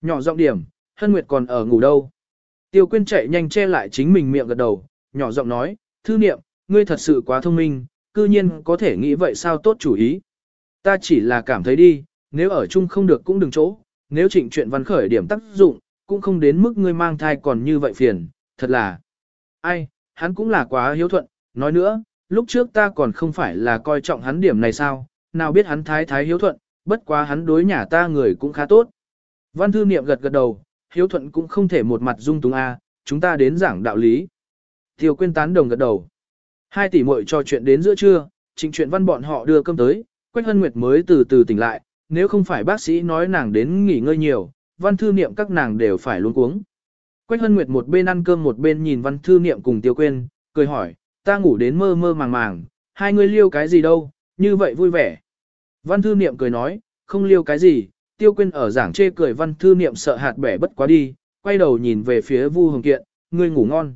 Speaker 1: Nhỏ giọng điểm, hân nguyệt còn ở ngủ đâu. Tiêu quên chạy nhanh che lại chính mình miệng gật đầu, nhỏ giọng nói, thư niệm, ngươi thật sự quá thông minh, cư nhiên có thể nghĩ vậy sao tốt chủ ý. Ta chỉ là cảm thấy đi, nếu ở chung không được cũng đừng chỗ, nếu trịnh chuyện văn khởi điểm tác dụng, cũng không đến mức ngươi mang thai còn như vậy phiền, thật là. Ai, hắn cũng là quá hiếu thuận, nói nữa, lúc trước ta còn không phải là coi trọng hắn điểm này sao, nào biết hắn thái thái hiếu thuận, bất quá hắn đối nhà ta người cũng khá tốt. Văn thư niệm gật gật đầu, hiếu thuận cũng không thể một mặt dung túng a, chúng ta đến giảng đạo lý. Tiêu quyên tán đồng gật đầu. Hai tỷ muội trò chuyện đến giữa trưa, trịnh chuyện văn bọn họ đưa cơm tới, Quách Hân Nguyệt mới từ từ tỉnh lại, nếu không phải bác sĩ nói nàng đến nghỉ ngơi nhiều, văn thư niệm các nàng đều phải luôn cuống. Quách Hân Nguyệt một bên ăn cơm một bên nhìn văn thư niệm cùng tiêu quên, cười hỏi, ta ngủ đến mơ mơ màng màng, hai người liêu cái gì đâu, như vậy vui vẻ. Văn thư niệm cười nói, không liêu cái gì, tiêu quên ở giảng chê cười văn thư niệm sợ hạt bẻ bất quá đi, quay đầu nhìn về phía Vu Hồng Kiện, ngươi ngủ ngon.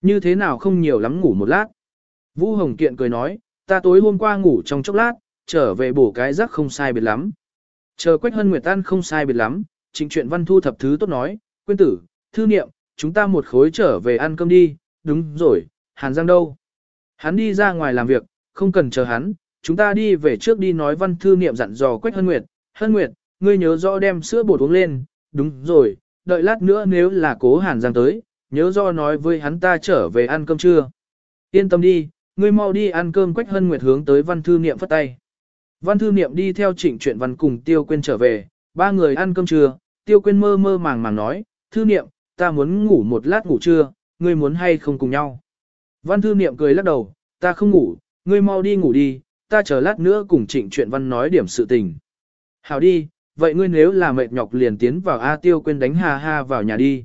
Speaker 1: Như thế nào không nhiều lắm ngủ một lát. Vu Hồng Kiện cười nói, ta tối hôm qua ngủ trong chốc lát, trở về bổ cái giấc không sai biệt lắm. Chờ Quách Hân Nguyệt tan không sai biệt lắm, trình chuyện văn thu thập thứ tốt nói, quên tử, thư niệm, chúng ta một khối trở về ăn cơm đi, đúng rồi, Hàn Giang đâu? Hắn đi ra ngoài làm việc, không cần chờ hắn, chúng ta đi về trước đi nói văn thư niệm dặn dò Quách Hân Nguyệt, Hân Nguyệt, ngươi nhớ rõ đem sữa bột uống lên, đúng rồi, đợi lát nữa nếu là cố Hàn Giang tới, nhớ rõ nói với hắn ta trở về ăn cơm trưa. Yên tâm đi, ngươi mau đi ăn cơm Quách Hân Nguyệt hướng tới văn thư niệm phất tay. Văn thư niệm đi theo trịnh chuyện văn cùng tiêu quên trở về, ba người ăn cơm trưa, tiêu quên mơ mơ màng màng nói, thư niệm, ta muốn ngủ một lát ngủ trưa, ngươi muốn hay không cùng nhau. Văn thư niệm cười lắc đầu, ta không ngủ, ngươi mau đi ngủ đi, ta chờ lát nữa cùng trịnh chuyện văn nói điểm sự tình. Hảo đi, vậy ngươi nếu là mệt nhọc liền tiến vào A tiêu quên đánh ha ha vào nhà đi.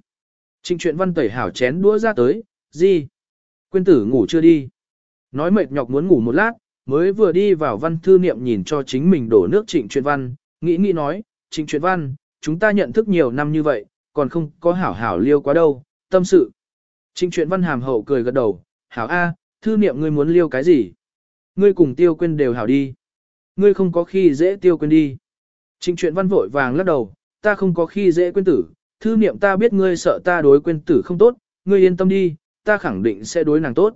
Speaker 1: Trịnh chuyện văn tẩy hảo chén đũa ra tới, gì? Quên tử ngủ chưa đi. Nói mệt nhọc muốn ngủ một lát, mới vừa đi vào văn thư niệm nhìn cho chính mình đổ nước trịnh truyện văn, nghĩ nghĩ nói, trịnh truyện văn, chúng ta nhận thức nhiều năm như vậy, còn không có hảo hảo liêu quá đâu, tâm sự. Trịnh truyện văn hàm hậu cười gật đầu, hảo A, thư niệm ngươi muốn liêu cái gì? Ngươi cùng tiêu quên đều hảo đi. Ngươi không có khi dễ tiêu quên đi. Trịnh truyện văn vội vàng lắc đầu, ta không có khi dễ quên tử, thư niệm ta biết ngươi sợ ta đối quên tử không tốt, ngươi yên tâm đi, ta khẳng định sẽ đối nàng tốt.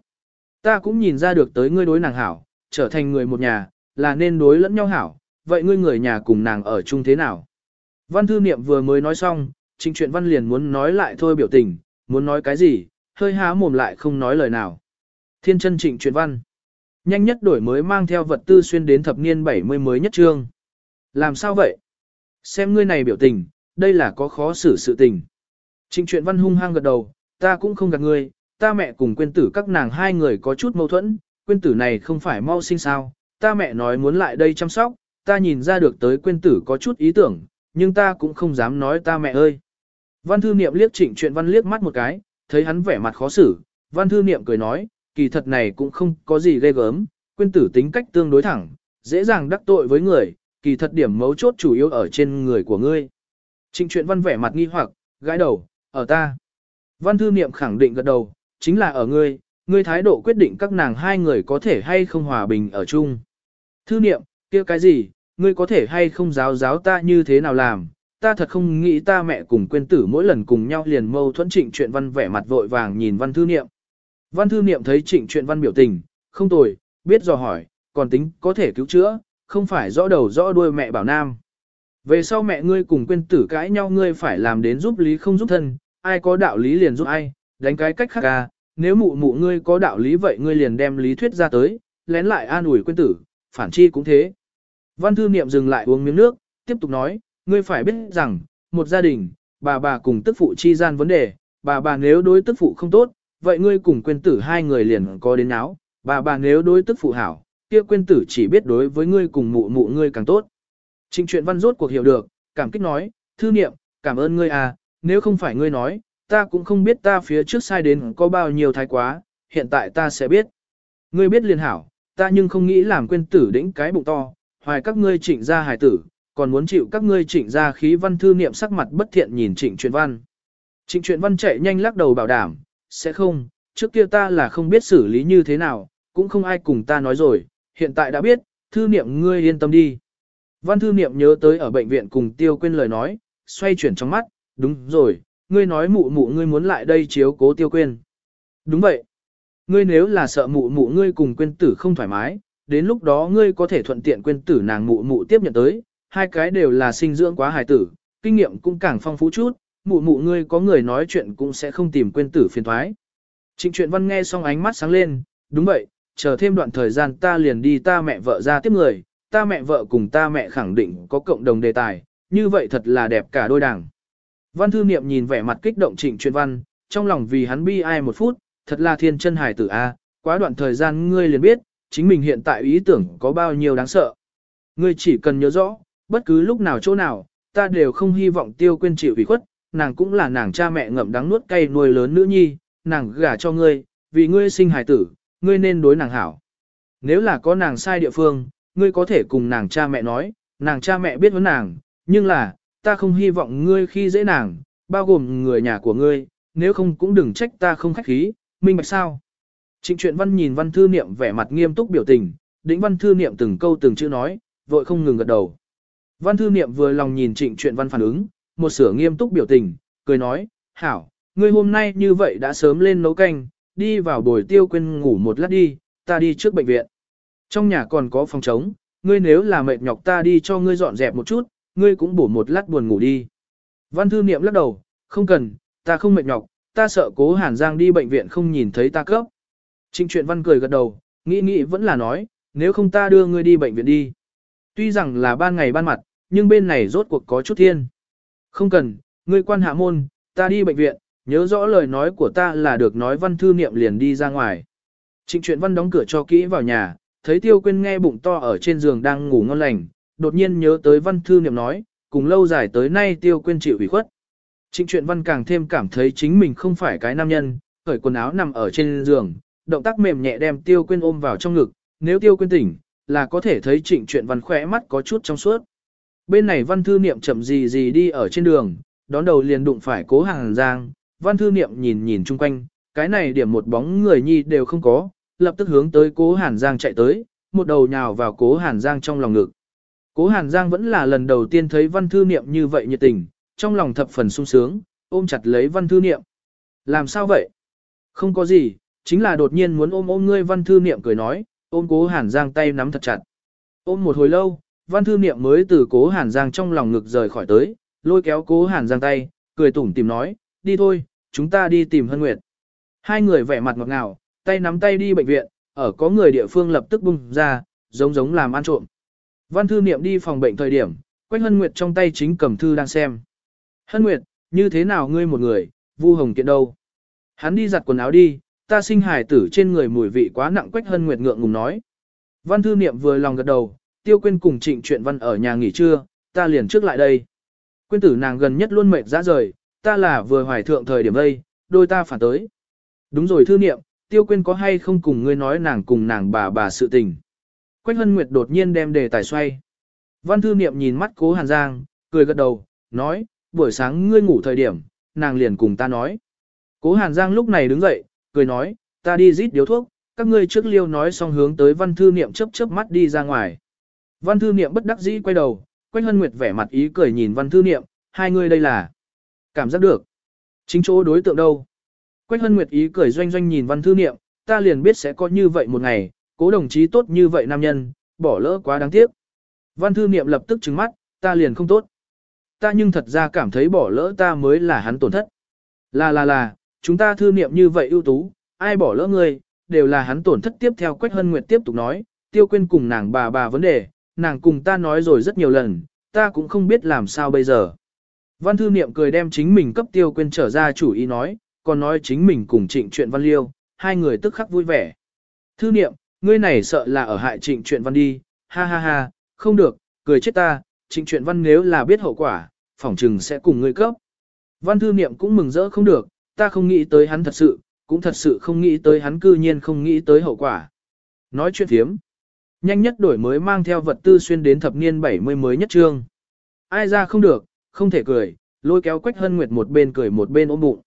Speaker 1: Ta cũng nhìn ra được tới ngươi đối nàng hảo, trở thành người một nhà, là nên đối lẫn nhau hảo, vậy ngươi người nhà cùng nàng ở chung thế nào? Văn thư niệm vừa mới nói xong, trình chuyện văn liền muốn nói lại thôi biểu tình, muốn nói cái gì, hơi há mồm lại không nói lời nào. Thiên chân trịnh chuyện văn. Nhanh nhất đổi mới mang theo vật tư xuyên đến thập niên 70 mới nhất trương. Làm sao vậy? Xem ngươi này biểu tình, đây là có khó xử sự tình. Trịnh chuyện văn hung hăng gật đầu, ta cũng không gạt ngươi, ta mẹ cùng quên tử các nàng hai người có chút mâu thuẫn, quên tử này không phải mau sinh sao, ta mẹ nói muốn lại đây chăm sóc, ta nhìn ra được tới quên tử có chút ý tưởng, nhưng ta cũng không dám nói ta mẹ ơi. Văn thư niệm liếc trịnh chuyện văn liếc mắt một cái, thấy hắn vẻ mặt khó xử, văn thư niệm cười nói, kỳ thật này cũng không có gì ghê gớm, quên tử tính cách tương đối thẳng, dễ dàng đắc tội với người, kỳ thật điểm mấu chốt chủ yếu ở trên người của ngươi. Trịnh chuyện văn vẻ mặt nghi hoặc, gãi đầu, ở ta. Văn thư niệm khẳng định gật đầu, chính là ở ngươi, ngươi thái độ quyết định các nàng hai người có thể hay không hòa bình ở chung. Thư niệm, kia cái gì, ngươi có thể hay không giáo giáo ta như thế nào làm, ta thật không nghĩ ta mẹ cùng quên tử mỗi lần cùng nhau liền mâu thuẫn trịnh chuyện văn vẻ mặt vội vàng nhìn văn thư niệm. Văn thư niệm thấy trịnh chuyện văn biểu tình, không tồi, biết dò hỏi, còn tính có thể cứu chữa, không phải rõ đầu rõ đuôi mẹ bảo nam. Về sau mẹ ngươi cùng quên tử cãi nhau ngươi phải làm đến giúp lý không giúp thân, ai có đạo lý liền giúp ai, đánh cái cách khác ca, nếu mụ mụ ngươi có đạo lý vậy ngươi liền đem lý thuyết ra tới, lén lại an ủi quên tử, phản chi cũng thế. Văn thư niệm dừng lại uống miếng nước, tiếp tục nói, ngươi phải biết rằng, một gia đình, bà bà cùng tức phụ chi gian vấn đề, bà bà nếu đối tức phụ không tốt, vậy ngươi cùng quên tử hai người liền có đến áo, bà bà nếu đối tức phụ hảo, kia quên tử chỉ biết đối với ngươi cùng mụ mụ ngươi càng tốt. Trình chuyện văn rốt cuộc hiểu được, cảm kích nói, thư niệm, cảm ơn ngươi à, nếu không phải ngươi nói, ta cũng không biết ta phía trước sai đến có bao nhiêu thái quá, hiện tại ta sẽ biết. Ngươi biết liền hảo, ta nhưng không nghĩ làm quên tử đĩnh cái bụng to, hoài các ngươi trịnh ra hài tử, còn muốn chịu các ngươi trịnh ra khí văn thư niệm sắc mặt bất thiện nhìn trịnh truyện văn. Trịnh truyện văn chạy nhanh lắc đầu bảo đảm, sẽ không, trước kia ta là không biết xử lý như thế nào, cũng không ai cùng ta nói rồi, hiện tại đã biết, thư niệm ngươi yên tâm đi. Văn thư niệm nhớ tới ở bệnh viện cùng tiêu quên lời nói, xoay chuyển trong mắt, đúng rồi, ngươi nói mụ mụ ngươi muốn lại đây chiếu cố tiêu quên. Đúng vậy. Ngươi nếu là sợ mụ mụ ngươi cùng quên tử không thoải mái, đến lúc đó ngươi có thể thuận tiện quên tử nàng mụ mụ tiếp nhận tới, hai cái đều là sinh dưỡng quá hài tử, kinh nghiệm cũng càng phong phú chút, mụ mụ ngươi có người nói chuyện cũng sẽ không tìm quên tử phiền thoái. Trịnh truyện văn nghe xong ánh mắt sáng lên, đúng vậy, chờ thêm đoạn thời gian ta liền đi ta mẹ vợ ra tiếp người, ta mẹ vợ cùng ta mẹ khẳng định có cộng đồng đề tài, như vậy thật là đẹp cả đôi đảng. Văn thư niệm nhìn vẻ mặt kích động trịnh truyền văn, trong lòng vì hắn bi ai một phút, thật là thiên chân hải tử A, quá đoạn thời gian ngươi liền biết, chính mình hiện tại ý tưởng có bao nhiêu đáng sợ. Ngươi chỉ cần nhớ rõ, bất cứ lúc nào chỗ nào, ta đều không hy vọng tiêu quên chịu ủy khuất, nàng cũng là nàng cha mẹ ngậm đắng nuốt cay nuôi lớn nữ nhi, nàng gả cho ngươi, vì ngươi sinh hài tử, ngươi nên đối nàng hảo. Nếu là có nàng sai địa phương, ngươi có thể cùng nàng cha mẹ nói, nàng cha mẹ biết vấn nàng, nhưng là, ta không hy vọng ngươi khi dễ nàng, bao gồm người nhà của ngươi, nếu không cũng đừng trách ta không khách khí, minh bạch sao. Trịnh truyện văn nhìn văn thư niệm vẻ mặt nghiêm túc biểu tình, đĩnh văn thư niệm từng câu từng chữ nói, vội không ngừng gật đầu. Văn thư niệm vừa lòng nhìn trịnh truyện văn phản ứng, một sửa nghiêm túc biểu tình, cười nói, hảo, ngươi hôm nay như vậy đã sớm lên nấu canh, đi vào bồi tiêu quên ngủ một lát đi, ta đi trước bệnh viện. Trong nhà còn có phòng trống, ngươi nếu là mệt nhọc ta đi cho ngươi dọn dẹp một chút, ngươi cũng bổ một lát buồn ngủ đi. Văn thư niệm lắc đầu, không cần, ta không mệt nhọc, ta sợ cố Hàn Giang đi bệnh viện không nhìn thấy ta cấp. Trịnh truyện văn cười gật đầu, nghĩ nghĩ vẫn là nói, nếu không ta đưa ngươi đi bệnh viện đi. Tuy rằng là ban ngày ban mặt, nhưng bên này rốt cuộc có chút thiên. Không cần, ngươi quan hạ môn, ta đi bệnh viện, nhớ rõ lời nói của ta là được nói văn thư niệm liền đi ra ngoài. Trịnh truyện văn đóng cửa cho kỹ vào nhà, thấy tiêu quên nghe bụng to ở trên giường đang ngủ ngon lành, đột nhiên nhớ tới văn thư niệm nói, cùng lâu dài tới nay tiêu quên chịu ủy khuất. Trịnh truyện văn càng thêm cảm thấy chính mình không phải cái nam nhân, khởi quần áo nằm ở trên giường, động tác mềm nhẹ đem tiêu quên ôm vào trong ngực, nếu tiêu quên tỉnh, là có thể thấy trịnh truyện văn khỏe mắt có chút trong suốt. Bên này văn thư niệm chậm gì gì đi ở trên đường, đón đầu liền đụng phải cố hàng giang, văn thư niệm nhìn nhìn chung quanh, cái này điểm một bóng người nhi đều không có, lập tức hướng tới cố hàn giang chạy tới, một đầu nhào vào cố hàn giang trong lòng ngực. Cố hàn giang vẫn là lần đầu tiên thấy văn thư niệm như vậy nhiệt tình, trong lòng thập phần sung sướng, ôm chặt lấy văn thư niệm. Làm sao vậy? Không có gì, chính là đột nhiên muốn ôm ôm ngươi văn thư niệm cười nói, ôm cố hàn giang tay nắm thật chặt. Ôm một hồi lâu, văn thư niệm mới từ cố hàn giang trong lòng ngực rời khỏi tới, lôi kéo cố hàn giang tay, cười tủm tìm nói, đi thôi, chúng ta đi tìm hân nguyệt. Hai người vẻ mặt ngọt ngào, tay nắm tay đi bệnh viện, ở có người địa phương lập tức bung ra, giống giống làm ăn trộm. Văn thư niệm đi phòng bệnh thời điểm, Quách Hân Nguyệt trong tay chính cầm thư đang xem. Hân Nguyệt, như thế nào ngươi một người, Vu Hồng Kiện đâu? Hắn đi giặt quần áo đi, ta sinh hài tử trên người mùi vị quá nặng Quách Hân Nguyệt ngượng ngùng nói. Văn thư niệm vừa lòng gật đầu, tiêu quên cùng trịnh chuyện văn ở nhà nghỉ trưa, ta liền trước lại đây. Quyên tử nàng gần nhất luôn mệt ra rời, ta là vừa hoài thượng thời điểm đây, đôi ta phản tới. Đúng rồi thư niệm, tiêu quên có hay không cùng ngươi nói nàng cùng nàng bà bà sự tình. Quách Hân Nguyệt đột nhiên đem đề tài xoay. Văn thư niệm nhìn mắt cố Hàn Giang, cười gật đầu, nói, buổi sáng ngươi ngủ thời điểm, nàng liền cùng ta nói. Cố Hàn Giang lúc này đứng dậy, cười nói, ta đi rít điếu thuốc, các ngươi trước liêu nói xong hướng tới văn thư niệm chớp chớp mắt đi ra ngoài. Văn thư niệm bất đắc dĩ quay đầu, Quách Hân Nguyệt vẻ mặt ý cười nhìn văn thư niệm, hai người đây là cảm giác được. Chính chỗ đối tượng đâu? Quách Hân Nguyệt ý cười doanh doanh nhìn văn thư niệm, ta liền biết sẽ có như vậy một ngày, cố đồng chí tốt như vậy nam nhân, bỏ lỡ quá đáng tiếc. Văn thư niệm lập tức trừng mắt, ta liền không tốt. Ta nhưng thật ra cảm thấy bỏ lỡ ta mới là hắn tổn thất. Là là là, chúng ta thư niệm như vậy ưu tú, ai bỏ lỡ ngươi, đều là hắn tổn thất tiếp theo Quách Hân Nguyệt tiếp tục nói, tiêu quên cùng nàng bà bà vấn đề, nàng cùng ta nói rồi rất nhiều lần, ta cũng không biết làm sao bây giờ. Văn thư niệm cười đem chính mình cấp tiêu quên trở ra chủ ý nói, còn nói chính mình cùng trịnh chuyện văn liêu, hai người tức khắc vui vẻ. Thư niệm, ngươi này sợ là ở hại trịnh chuyện văn đi, ha ha ha, không được, cười chết ta, trịnh chuyện văn nếu là biết hậu quả, phỏng trừng sẽ cùng ngươi cấp. Văn thư niệm cũng mừng rỡ không được, ta không nghĩ tới hắn thật sự, cũng thật sự không nghĩ tới hắn cư nhiên không nghĩ tới hậu quả. Nói chuyện thiếm. Nhanh nhất đổi mới mang theo vật tư xuyên đến thập niên 70 mới nhất trương. Ai ra không được, không thể cười, lôi kéo Quách Hân Nguyệt một bên cười một bên ôm bụng.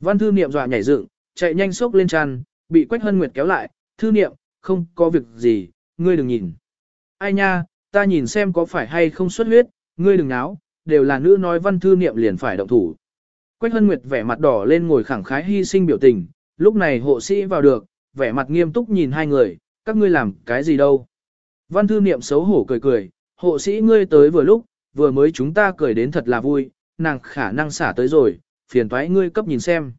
Speaker 1: Văn thư niệm dọa nhảy dựng, chạy nhanh sốc lên tràn, bị Quách Hân Nguyệt kéo lại, thư niệm, không có việc gì, ngươi đừng nhìn. Ai nha, ta nhìn xem có phải hay không xuất huyết, ngươi đừng náo, đều là nữ nói văn thư niệm liền phải động thủ. Quách Hân Nguyệt vẻ mặt đỏ lên ngồi khẳng khái hy sinh biểu tình, lúc này hộ sĩ vào được, vẻ mặt nghiêm túc nhìn hai người, các ngươi làm cái gì đâu. Văn thư niệm xấu hổ cười cười, hộ sĩ ngươi tới vừa lúc, vừa mới chúng ta cười đến thật là vui, nàng khả năng xả tới rồi, phiền toái ngươi cấp nhìn xem.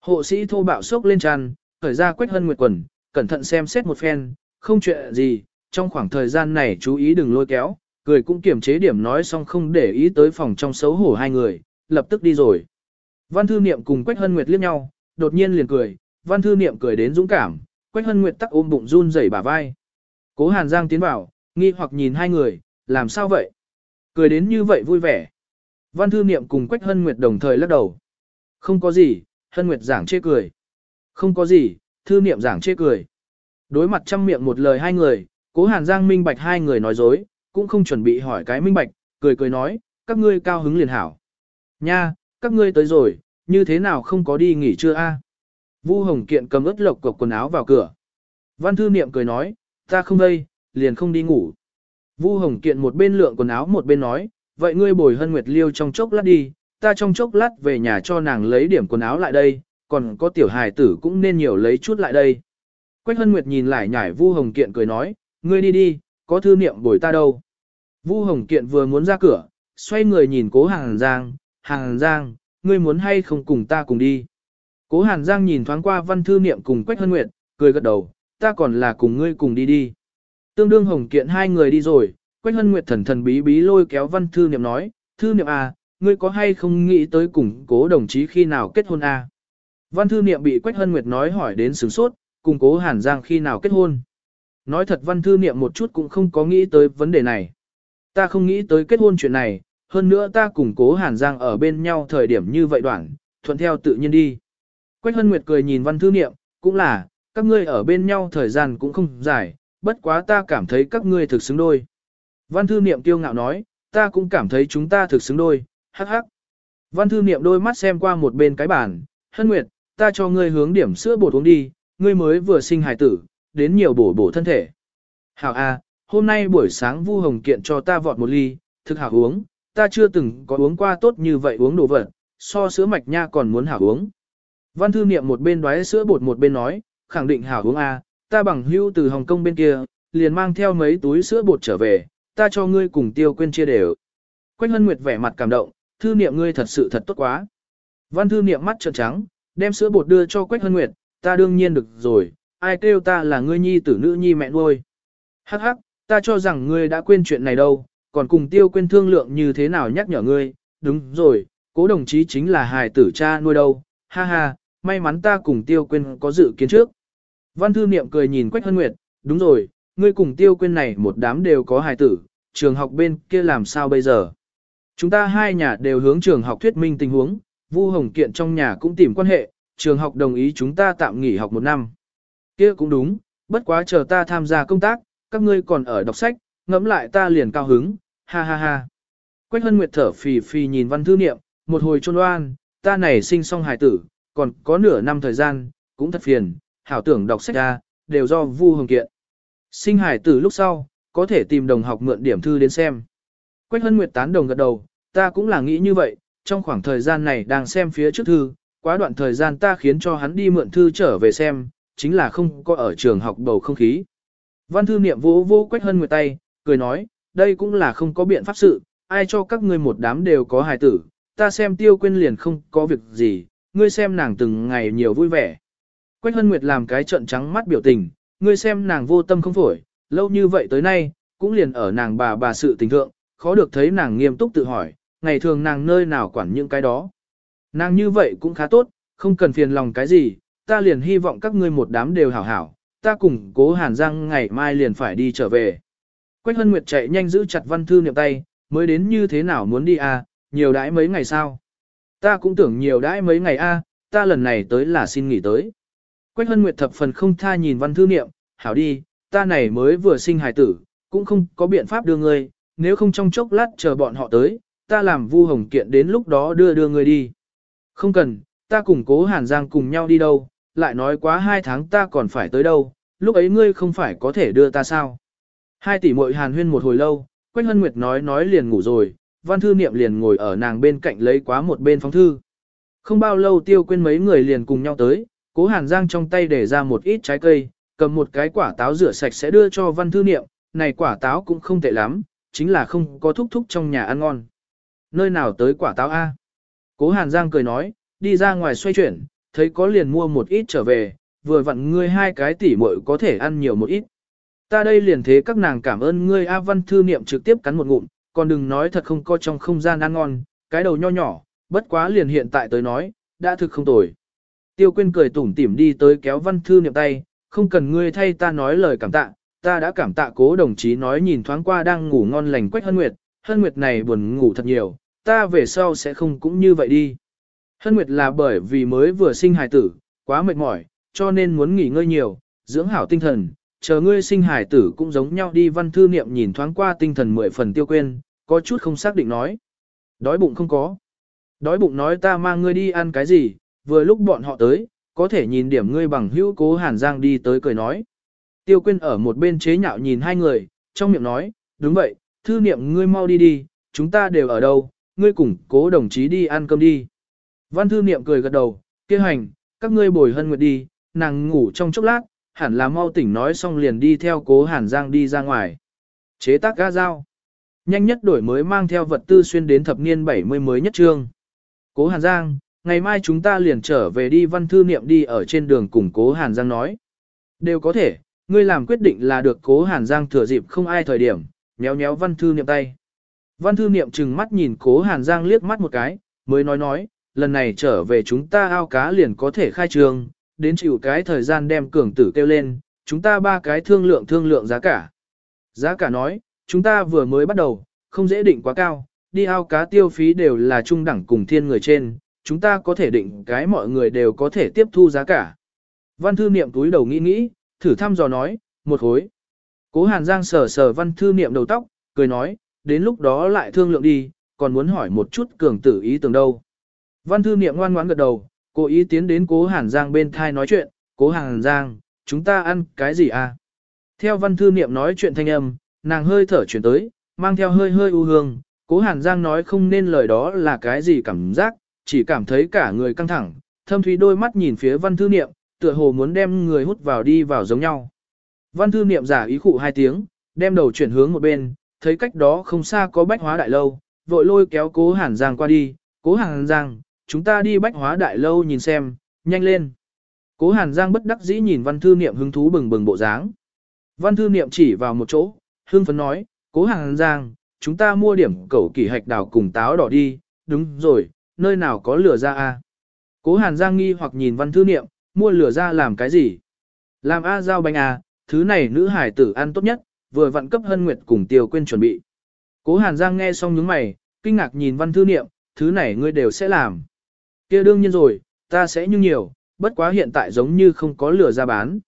Speaker 1: Hộ sĩ thô bạo sốc lên tràn, khởi ra quách hân nguyệt quần, cẩn thận xem xét một phen, không chuyện gì, trong khoảng thời gian này chú ý đừng lôi kéo, cười cũng kiềm chế điểm nói xong không để ý tới phòng trong xấu hổ hai người, lập tức đi rồi. Văn thư niệm cùng Quách Hân Nguyệt liếc nhau, đột nhiên liền cười, văn thư niệm cười đến dũng cảm, Quách Hân Nguyệt tắc ôm bụng run rẩy bả vai. Cố Hàn Giang tiến vào, nghi hoặc nhìn hai người, làm sao vậy? Cười đến như vậy vui vẻ. Văn thư niệm cùng Quách Hân Nguyệt đồng thời lắc đầu. Không có gì, Hân Nguyệt giảng chê cười. Không có gì, thư niệm giảng chê cười. Đối mặt trăm miệng một lời hai người, cố Hàn Giang minh bạch hai người nói dối, cũng không chuẩn bị hỏi cái minh bạch, cười cười nói, các ngươi cao hứng liền hảo. Nha, các ngươi tới rồi, như thế nào không có đi nghỉ chưa a? Vu Hồng Kiện cầm ướt lộc cộc quần áo vào cửa. Văn thư niệm cười nói, ta không đây, liền không đi ngủ. Vu Hồng Kiện một bên lượng quần áo một bên nói, vậy ngươi bồi hân nguyệt liêu trong chốc lát đi, ta trong chốc lát về nhà cho nàng lấy điểm quần áo lại đây, còn có tiểu hài tử cũng nên nhiều lấy chút lại đây. Quách hân nguyệt nhìn lại nhảy Vu Hồng Kiện cười nói, ngươi đi đi, có thư niệm bồi ta đâu. Vu Hồng Kiện vừa muốn ra cửa, xoay người nhìn cố hàng Giang, hàng Giang, ngươi muốn hay không cùng ta cùng đi. Cố Hàn Giang nhìn thoáng qua văn thư niệm cùng Quách Hân Nguyệt, cười gật đầu, ta còn là cùng ngươi cùng đi đi. Tương đương hồng kiện hai người đi rồi, Quách Hân Nguyệt thần thần bí bí lôi kéo văn thư niệm nói, thư niệm à, ngươi có hay không nghĩ tới cùng cố đồng chí khi nào kết hôn à? Văn thư niệm bị Quách Hân Nguyệt nói hỏi đến sửng sốt, cùng cố Hàn Giang khi nào kết hôn. Nói thật văn thư niệm một chút cũng không có nghĩ tới vấn đề này. Ta không nghĩ tới kết hôn chuyện này, hơn nữa ta cùng cố Hàn Giang ở bên nhau thời điểm như vậy đoạn, thuận theo tự nhiên đi. Quách Hân Nguyệt cười nhìn văn thư niệm, cũng là, các ngươi ở bên nhau thời gian cũng không dài, bất quá ta cảm thấy các ngươi thực xứng đôi. Văn thư niệm tiêu ngạo nói, ta cũng cảm thấy chúng ta thực xứng đôi, hắc hắc. Văn thư niệm đôi mắt xem qua một bên cái bàn, Hân Nguyệt, ta cho ngươi hướng điểm sữa bột uống đi, ngươi mới vừa sinh hài tử, đến nhiều bổ bổ thân thể. Hảo A, hôm nay buổi sáng Vu Hồng Kiện cho ta vọt một ly, thực hảo uống, ta chưa từng có uống qua tốt như vậy uống đồ vật, so sữa mạch nha còn muốn hảo uống. Văn thư niệm một bên đoái sữa bột một bên nói, khẳng định hảo uống A, ta bằng hưu từ Hồng Kông bên kia, liền mang theo mấy túi sữa bột trở về, ta cho ngươi cùng tiêu quên chia đều. Quách Hân Nguyệt vẻ mặt cảm động, thư niệm ngươi thật sự thật tốt quá. Văn thư niệm mắt trợn trắng, đem sữa bột đưa cho Quách Hân Nguyệt, ta đương nhiên được rồi, ai kêu ta là ngươi nhi tử nữ nhi mẹ nuôi. Hắc hắc, ta cho rằng ngươi đã quên chuyện này đâu, còn cùng tiêu quên thương lượng như thế nào nhắc nhở ngươi, đúng rồi, cố đồng chí chính là hài tử cha nuôi đâu, ha ha, may mắn ta cùng tiêu quên có dự kiến trước. Văn thư niệm cười nhìn Quách Hân Nguyệt, đúng rồi, ngươi cùng tiêu quên này một đám đều có hài tử, trường học bên kia làm sao bây giờ? Chúng ta hai nhà đều hướng trường học thuyết minh tình huống, Vu Hồng Kiện trong nhà cũng tìm quan hệ, trường học đồng ý chúng ta tạm nghỉ học một năm. Kia cũng đúng, bất quá chờ ta tham gia công tác, các ngươi còn ở đọc sách, ngẫm lại ta liền cao hứng, ha ha ha. Quách Hân Nguyệt thở phì phì nhìn văn thư niệm, một hồi trôn oan, ta này sinh xong hài tử, còn có nửa năm thời gian, cũng thật phiền, hảo tưởng đọc sách ra, đều do Vu Hồng Kiện. Sinh hài tử lúc sau, có thể tìm đồng học mượn điểm thư đến xem. Quách Hân Nguyệt tán đồng gật đầu, ta cũng là nghĩ như vậy, trong khoảng thời gian này đang xem phía trước thư, quá đoạn thời gian ta khiến cho hắn đi mượn thư trở về xem, chính là không có ở trường học bầu không khí. Văn thư niệm vô vô Quách Hân người tay, cười nói, đây cũng là không có biện pháp sự, ai cho các ngươi một đám đều có hài tử, ta xem tiêu quên liền không có việc gì, ngươi xem nàng từng ngày nhiều vui vẻ. Quách Hân Nguyệt làm cái trận trắng mắt biểu tình, ngươi xem nàng vô tâm không phổi, lâu như vậy tới nay, cũng liền ở nàng bà bà sự tình thượng, khó được thấy nàng nghiêm túc tự hỏi, ngày thường nàng nơi nào quản những cái đó. Nàng như vậy cũng khá tốt, không cần phiền lòng cái gì, ta liền hy vọng các ngươi một đám đều hảo hảo, ta cùng cố Hàn Giang ngày mai liền phải đi trở về. Quách Hân Nguyệt chạy nhanh giữ chặt văn thư niệm tay, mới đến như thế nào muốn đi à, nhiều đãi mấy ngày sao. Ta cũng tưởng nhiều đãi mấy ngày a, ta lần này tới là xin nghỉ tới. Quách Hân Nguyệt thập phần không tha nhìn văn thư niệm, hảo đi, ta này mới vừa sinh hài tử, cũng không có biện pháp đưa ngươi, nếu không trong chốc lát chờ bọn họ tới, ta làm vu hồng kiện đến lúc đó đưa đưa ngươi đi. Không cần, ta cùng cố Hàn Giang cùng nhau đi đâu, lại nói quá hai tháng ta còn phải tới đâu, lúc ấy ngươi không phải có thể đưa ta sao. Hai tỷ muội Hàn huyên một hồi lâu, Quách Hân Nguyệt nói nói liền ngủ rồi, văn thư niệm liền ngồi ở nàng bên cạnh lấy quá một bên phóng thư. Không bao lâu tiêu quên mấy người liền cùng nhau tới, cố hàn giang trong tay để ra một ít trái cây, cầm một cái quả táo rửa sạch sẽ đưa cho văn thư niệm, này quả táo cũng không tệ lắm, chính là không có thúc thúc trong nhà ăn ngon. Nơi nào tới quả táo A? Cố hàn giang cười nói, đi ra ngoài xoay chuyển, thấy có liền mua một ít trở về, vừa vặn ngươi hai cái tỉ muội có thể ăn nhiều một ít. Ta đây liền thế các nàng cảm ơn ngươi A Văn Thư Niệm trực tiếp cắn một ngụm, còn đừng nói thật không có trong không gian ăn ngon, cái đầu nho nhỏ, bất quá liền hiện tại tới nói, đã thực không tồi. Tiêu Quyên cười tủm tỉm đi tới kéo Văn Thư Niệm tay, không cần ngươi thay ta nói lời cảm tạ, ta đã cảm tạ cố đồng chí nói nhìn thoáng qua đang ngủ ngon lành Quách Hân Nguyệt, Hân Nguyệt này buồn ngủ thật nhiều, ta về sau sẽ không cũng như vậy đi. Hân Nguyệt là bởi vì mới vừa sinh hài tử, quá mệt mỏi, cho nên muốn nghỉ ngơi nhiều, dưỡng hảo tinh thần, chờ ngươi sinh hài tử cũng giống nhau đi văn thư niệm nhìn thoáng qua tinh thần mười phần tiêu quên, có chút không xác định nói. Đói bụng không có. Đói bụng nói ta mang ngươi đi ăn cái gì, vừa lúc bọn họ tới, có thể nhìn điểm ngươi bằng hữu cố hàn giang đi tới cười nói. Tiêu quyên ở một bên chế nhạo nhìn hai người, trong miệng nói, đúng vậy, thư niệm ngươi mau đi đi, chúng ta đều ở đâu, ngươi cùng cố đồng chí đi ăn cơm đi. Văn thư niệm cười gật đầu, kia hành, các ngươi bồi hân nguyệt đi, nàng ngủ trong chốc lát, hẳn là mau tỉnh nói xong liền đi theo cố hàn giang đi ra ngoài. Chế tác ga dao. Nhanh nhất đổi mới mang theo vật tư xuyên đến thập niên 70 mới nhất trương. Cố hàn giang, ngày mai chúng ta liền trở về đi văn thư niệm đi ở trên đường cùng cố hàn giang nói. Đều có thể, ngươi làm quyết định là được cố hàn giang thừa dịp không ai thời điểm, nhéo nhéo văn thư niệm tay. Văn thư niệm chừng mắt nhìn cố hàn giang liếc mắt một cái, mới nói nói, lần này trở về chúng ta ao cá liền có thể khai trường, đến chịu cái thời gian đem cường tử kêu lên, chúng ta ba cái thương lượng thương lượng giá cả. Giá cả nói, chúng ta vừa mới bắt đầu, không dễ định quá cao, đi ao cá tiêu phí đều là trung đẳng cùng thiên người trên, chúng ta có thể định cái mọi người đều có thể tiếp thu giá cả. Văn thư niệm túi đầu nghĩ nghĩ, thử thăm dò nói, một hối. Cố Hàn Giang sờ sờ văn thư niệm đầu tóc, cười nói, đến lúc đó lại thương lượng đi, còn muốn hỏi một chút cường tử ý tưởng đâu. Văn thư niệm ngoan ngoãn gật đầu, cố ý tiến đến cố Hàn Giang bên thai nói chuyện, cố Hàn Giang, chúng ta ăn cái gì à? Theo văn thư niệm nói chuyện thanh âm, nàng hơi thở chuyển tới, mang theo hơi hơi u hương, cố Hàn Giang nói không nên lời đó là cái gì cảm giác, chỉ cảm thấy cả người căng thẳng, thâm thúy đôi mắt nhìn phía văn thư niệm, tựa hồ muốn đem người hút vào đi vào giống nhau. Văn thư niệm giả ý khụ hai tiếng, đem đầu chuyển hướng một bên, thấy cách đó không xa có bách hóa đại lâu, vội lôi kéo cố Hàn Giang qua đi, cố Hàn Giang, chúng ta đi bách hóa đại lâu nhìn xem, nhanh lên. Cố Hàn Giang bất đắc dĩ nhìn văn thư niệm hứng thú bừng bừng bộ dáng. Văn thư niệm chỉ vào một chỗ, hương phấn nói, cố Hàn Giang, chúng ta mua điểm cẩu kỳ hạch đào cùng táo đỏ đi, đúng rồi, nơi nào có lửa ra a? Cố Hàn Giang nghi hoặc nhìn văn thư niệm, mua lửa ra làm cái gì? Làm a giao bánh à, thứ này nữ hải tử ăn tốt nhất, vừa vặn cấp hân nguyệt cùng tiêu quên chuẩn bị. Cố Hàn Giang nghe xong nhướng mày, kinh ngạc nhìn văn thư niệm, thứ này ngươi đều sẽ làm kia đương nhiên rồi, ta sẽ như nhiều, bất quá hiện tại giống như không có lửa ra bán.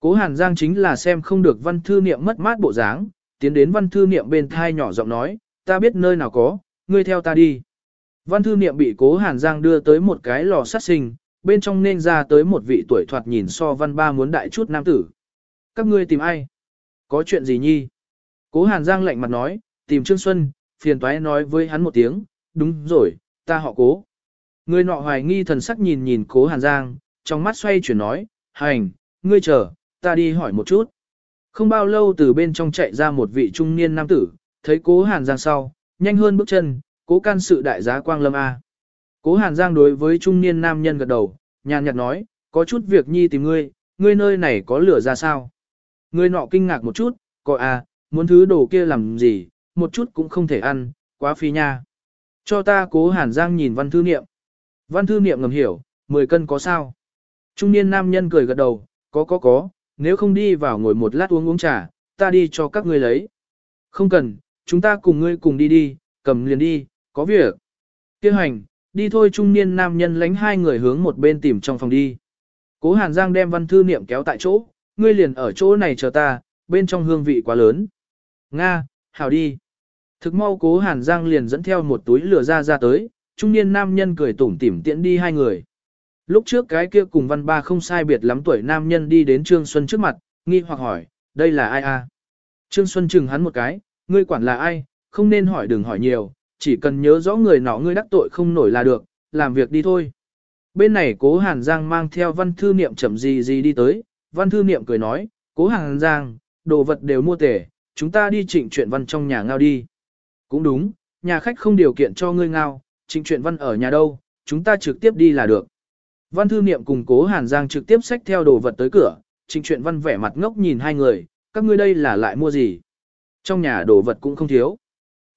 Speaker 1: Cố Hàn Giang chính là xem không được văn thư niệm mất mát bộ dáng, tiến đến văn thư niệm bên thai nhỏ giọng nói, ta biết nơi nào có, ngươi theo ta đi. Văn thư niệm bị cố Hàn Giang đưa tới một cái lò sát sinh, bên trong nên ra tới một vị tuổi thoạt nhìn so văn ba muốn đại chút nam tử. Các ngươi tìm ai? Có chuyện gì nhi? Cố Hàn Giang lạnh mặt nói, tìm Trương Xuân, phiền toái nói với hắn một tiếng, đúng rồi, ta họ cố. Người nọ hoài nghi thần sắc nhìn nhìn cố Hàn Giang, trong mắt xoay chuyển nói, hành, ngươi chờ, ta đi hỏi một chút. Không bao lâu từ bên trong chạy ra một vị trung niên nam tử, thấy cố Hàn Giang sau, nhanh hơn bước chân, cố can sự đại giá quang lâm A. Cố Hàn Giang đối với trung niên nam nhân gật đầu, nhàn nhạt nói, có chút việc nhi tìm ngươi, ngươi nơi này có lửa ra sao? Người nọ kinh ngạc một chút, coi a, à, muốn thứ đồ kia làm gì, một chút cũng không thể ăn, quá phi nha. Cho ta cố Hàn Giang nhìn văn thư niệm. Văn thư niệm ngầm hiểu, 10 cân có sao? Trung niên nam nhân cười gật đầu, có có có, nếu không đi vào ngồi một lát uống uống trà, ta đi cho các ngươi lấy. Không cần, chúng ta cùng ngươi cùng đi đi, cầm liền đi, có việc. Kêu hành, đi thôi trung niên nam nhân lánh hai người hướng một bên tìm trong phòng đi. Cố Hàn Giang đem văn thư niệm kéo tại chỗ, ngươi liền ở chỗ này chờ ta, bên trong hương vị quá lớn. Nga, hảo đi. Thực mau cố Hàn Giang liền dẫn theo một túi lửa ra ra tới, trung niên nam nhân cười tủm tỉm tiễn đi hai người. Lúc trước cái kia cùng văn ba không sai biệt lắm tuổi nam nhân đi đến Trương Xuân trước mặt, nghi hoặc hỏi, đây là ai a? Trương Xuân chừng hắn một cái, ngươi quản là ai, không nên hỏi đừng hỏi nhiều, chỉ cần nhớ rõ người nọ ngươi đắc tội không nổi là được, làm việc đi thôi. Bên này cố Hàn Giang mang theo văn thư niệm chậm gì gì đi tới, văn thư niệm cười nói, cố Hàn Giang, đồ vật đều mua tể, chúng ta đi trịnh chuyện văn trong nhà ngao đi. Cũng đúng, nhà khách không điều kiện cho ngươi ngao, trịnh chuyện văn ở nhà đâu, chúng ta trực tiếp đi là được. Văn thư niệm cùng cố Hàn Giang trực tiếp xách theo đồ vật tới cửa, trịnh chuyện văn vẻ mặt ngốc nhìn hai người, các ngươi đây là lại mua gì? Trong nhà đồ vật cũng không thiếu.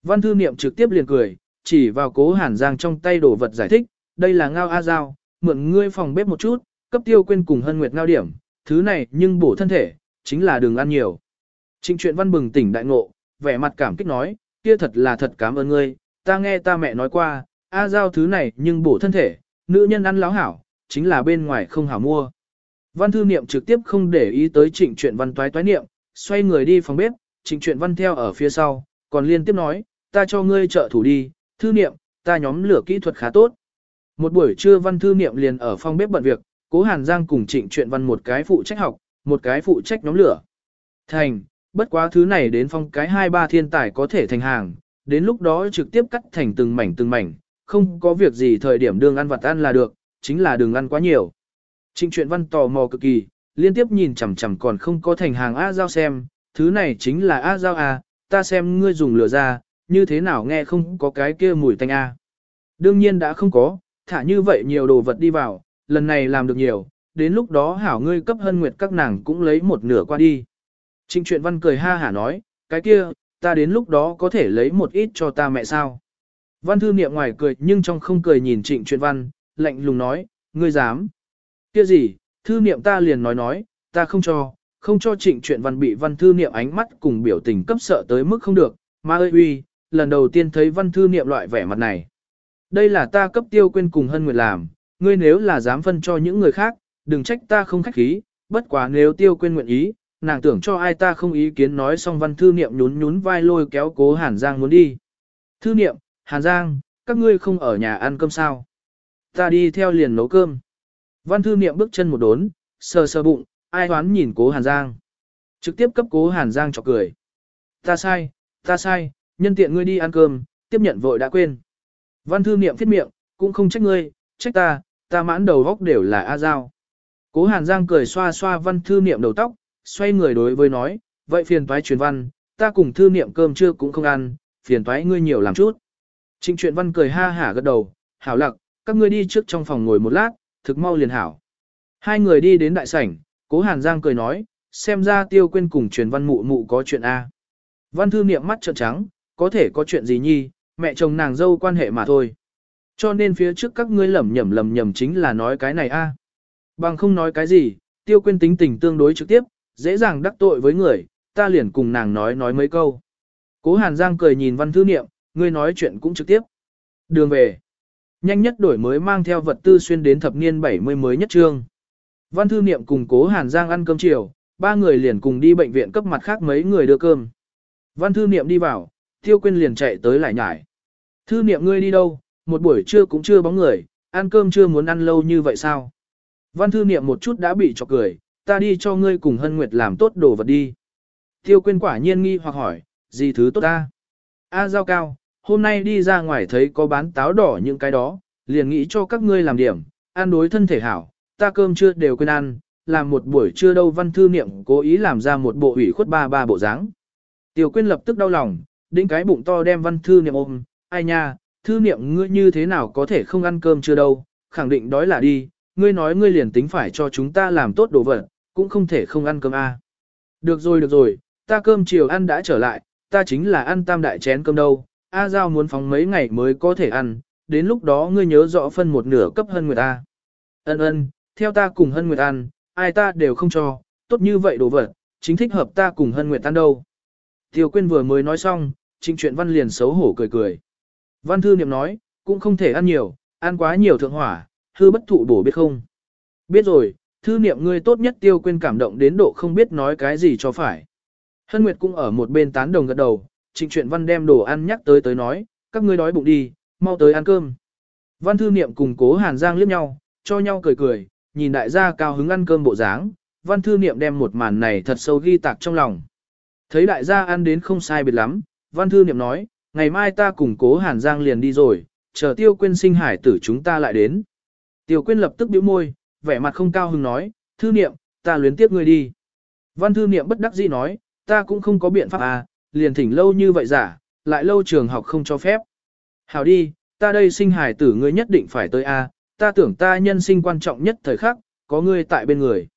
Speaker 1: Văn thư niệm trực tiếp liền cười, chỉ vào cố hàn giang trong tay đồ vật giải thích, đây là ngao A Giao, mượn ngươi phòng bếp một chút, cấp tiêu quên cùng hân nguyệt ngao điểm, thứ này nhưng bổ thân thể, chính là đừng ăn nhiều. Trịnh truyện văn bừng tỉnh đại ngộ, vẻ mặt cảm kích nói, kia thật là thật cảm ơn ngươi, ta nghe ta mẹ nói qua, A Giao thứ này nhưng bổ thân thể, nữ nhân ăn láo hảo, chính là bên ngoài không hảo mua. Văn thư niệm trực tiếp không để ý tới trịnh truyện văn toái toái niệm, xoay người đi phòng bếp, trịnh truyện văn theo ở phía sau, còn liên tiếp nói, ta cho ngươi trợ thủ đi, thư niệm, ta nhóm lửa kỹ thuật khá tốt. Một buổi trưa văn thư niệm liền ở phòng bếp bận việc, cố Hàn Giang cùng trịnh truyện văn một cái phụ trách học, một cái phụ trách nhóm lửa. Thành, bất quá thứ này đến phong cái hai ba thiên tài có thể thành hàng, đến lúc đó trực tiếp cắt thành từng mảnh từng mảnh, không có việc gì thời điểm đường ăn vặt ăn là được, chính là đừng ăn quá nhiều. Trịnh truyện văn tò mò cực kỳ, liên tiếp nhìn chằm chằm còn không có thành hàng A Giao xem, thứ này chính là A Giao A, ta xem ngươi dùng lửa ra, như thế nào nghe không có cái kia mùi tanh A. Đương nhiên đã không có, thả như vậy nhiều đồ vật đi vào, lần này làm được nhiều, đến lúc đó hảo ngươi cấp hân nguyệt các nàng cũng lấy một nửa qua đi. Trịnh truyện văn cười ha hả nói, cái kia, ta đến lúc đó có thể lấy một ít cho ta mẹ sao. Văn thư niệm ngoài cười nhưng trong không cười nhìn trịnh truyện văn, lạnh lùng nói, ngươi dám. Kia gì, thư niệm ta liền nói nói, ta không cho, không cho trịnh truyện văn bị văn thư niệm ánh mắt cùng biểu tình cấp sợ tới mức không được, ma ơi uy, lần đầu tiên thấy văn thư niệm loại vẻ mặt này. Đây là ta cấp tiêu quên cùng hân nguyệt làm, ngươi nếu là dám phân cho những người khác, đừng trách ta không khách khí, bất quá nếu tiêu quên nguyện ý, nàng tưởng cho ai ta không ý kiến nói xong văn thư niệm nhún nhún vai lôi kéo cố Hàn Giang muốn đi. Thư niệm, Hàn Giang, các ngươi không ở nhà ăn cơm sao? Ta đi theo liền nấu cơm. Văn thư niệm bước chân một đốn, sờ sờ bụng, ai hoán nhìn cố Hàn Giang. Trực tiếp cấp cố Hàn Giang chọc cười. Ta sai, ta sai, nhân tiện ngươi đi ăn cơm, tiếp nhận vội đã quên. Văn thư niệm phiết miệng, cũng không trách ngươi, trách ta, ta mãn đầu góc đều là A Giao. Cố Hàn Giang cười xoa xoa văn thư niệm đầu tóc, xoay người đối với nói, vậy phiền toái truyền văn, ta cùng thư niệm cơm trưa cũng không ăn, phiền toái ngươi nhiều làm chút. Trịnh truyện văn cười ha hả gật đầu, hảo lặc, các ngươi đi trước trong phòng ngồi một lát, thực mau liền hảo. Hai người đi đến đại sảnh, cố Hàn Giang cười nói, xem ra tiêu quên cùng truyền văn mụ mụ có chuyện A. Văn thư niệm mắt trợn trắng, có thể có chuyện gì nhi, mẹ chồng nàng dâu quan hệ mà thôi. Cho nên phía trước các ngươi lầm nhầm lầm nhầm chính là nói cái này a. Bằng không nói cái gì, tiêu quên tính tình tương đối trực tiếp, dễ dàng đắc tội với người, ta liền cùng nàng nói nói mấy câu. Cố Hàn Giang cười nhìn văn thư niệm, ngươi nói chuyện cũng trực tiếp. Đường về. Nhanh nhất đổi mới mang theo vật tư xuyên đến thập niên 70 mới nhất trương. Văn thư niệm cùng cố Hàn Giang ăn cơm chiều, ba người liền cùng đi bệnh viện cấp mặt khác mấy người đưa cơm. Văn thư niệm đi vào, tiêu quên liền chạy tới lại nhải. Thư niệm ngươi đi đâu, một buổi trưa cũng chưa bóng người, ăn cơm chưa muốn ăn lâu như vậy sao? Văn thư niệm một chút đã bị chọc cười, ta đi cho ngươi cùng Hân Nguyệt làm tốt đồ vật đi. Tiêu quên quả nhiên nghi hoặc hỏi, gì thứ tốt ta? A giao cao, hôm nay đi ra ngoài thấy có bán táo đỏ những cái đó, liền nghĩ cho các ngươi làm điểm, ăn đối thân thể hảo, ta cơm chưa đều quên ăn, làm một buổi trưa đâu văn thư niệm cố ý làm ra một bộ ủy khuất ba ba bộ dáng. Tiêu quên lập tức đau lòng, đĩnh cái bụng to đem văn thư niệm ôm, ai nha, thư niệm ngươi như thế nào có thể không ăn cơm chưa đâu, khẳng định đói là đi, ngươi nói ngươi liền tính phải cho chúng ta làm tốt đồ vật, cũng không thể không ăn cơm a. À. Được rồi được rồi, ta cơm chiều ăn đã trở lại, ta chính là ăn tam đại chén cơm đâu, A Giao muốn phóng mấy ngày mới có thể ăn, đến lúc đó ngươi nhớ rõ phân một nửa cấp hân nguyệt A. Ân ân, theo ta cùng hân nguyệt ăn, ai ta đều không cho, tốt như vậy đồ vật, chính thích hợp ta cùng hân nguyệt ăn đâu. Tiêu Quyên vừa mới nói xong, trịnh chuyện văn liền xấu hổ cười cười. Văn thư niệm nói, cũng không thể ăn nhiều, ăn quá nhiều thượng hỏa, hư bất thụ bổ biết không. Biết rồi, thư niệm ngươi tốt nhất tiêu quên cảm động đến độ không biết nói cái gì cho phải. Hân Nguyệt cũng ở một bên tán đồng gật đầu, trịnh chuyện văn đem đồ ăn nhắc tới tới nói, các ngươi đói bụng đi, mau tới ăn cơm. Văn thư niệm cùng cố Hàn Giang liếc nhau, cho nhau cười cười, nhìn đại gia cao hứng ăn cơm bộ dáng, văn thư niệm đem một màn này thật sâu ghi tạc trong lòng. Thấy đại gia ăn đến không sai biệt lắm, văn thư niệm nói, ngày mai ta cùng cố Hàn Giang liền đi rồi, chờ tiêu Quyên sinh hải tử chúng ta lại đến. Tiêu quyên lập tức bĩu môi, vẻ mặt không cao hứng nói, thư niệm, ta luyến tiếp ngươi đi. Văn thư niệm bất đắc dĩ nói, ta cũng không có biện pháp à, liền thỉnh lâu như vậy giả, lại lâu trường học không cho phép. Hảo đi, ta đây sinh hải tử ngươi nhất định phải tới a, à, ta tưởng ta nhân sinh quan trọng nhất thời khắc, có ngươi tại bên người.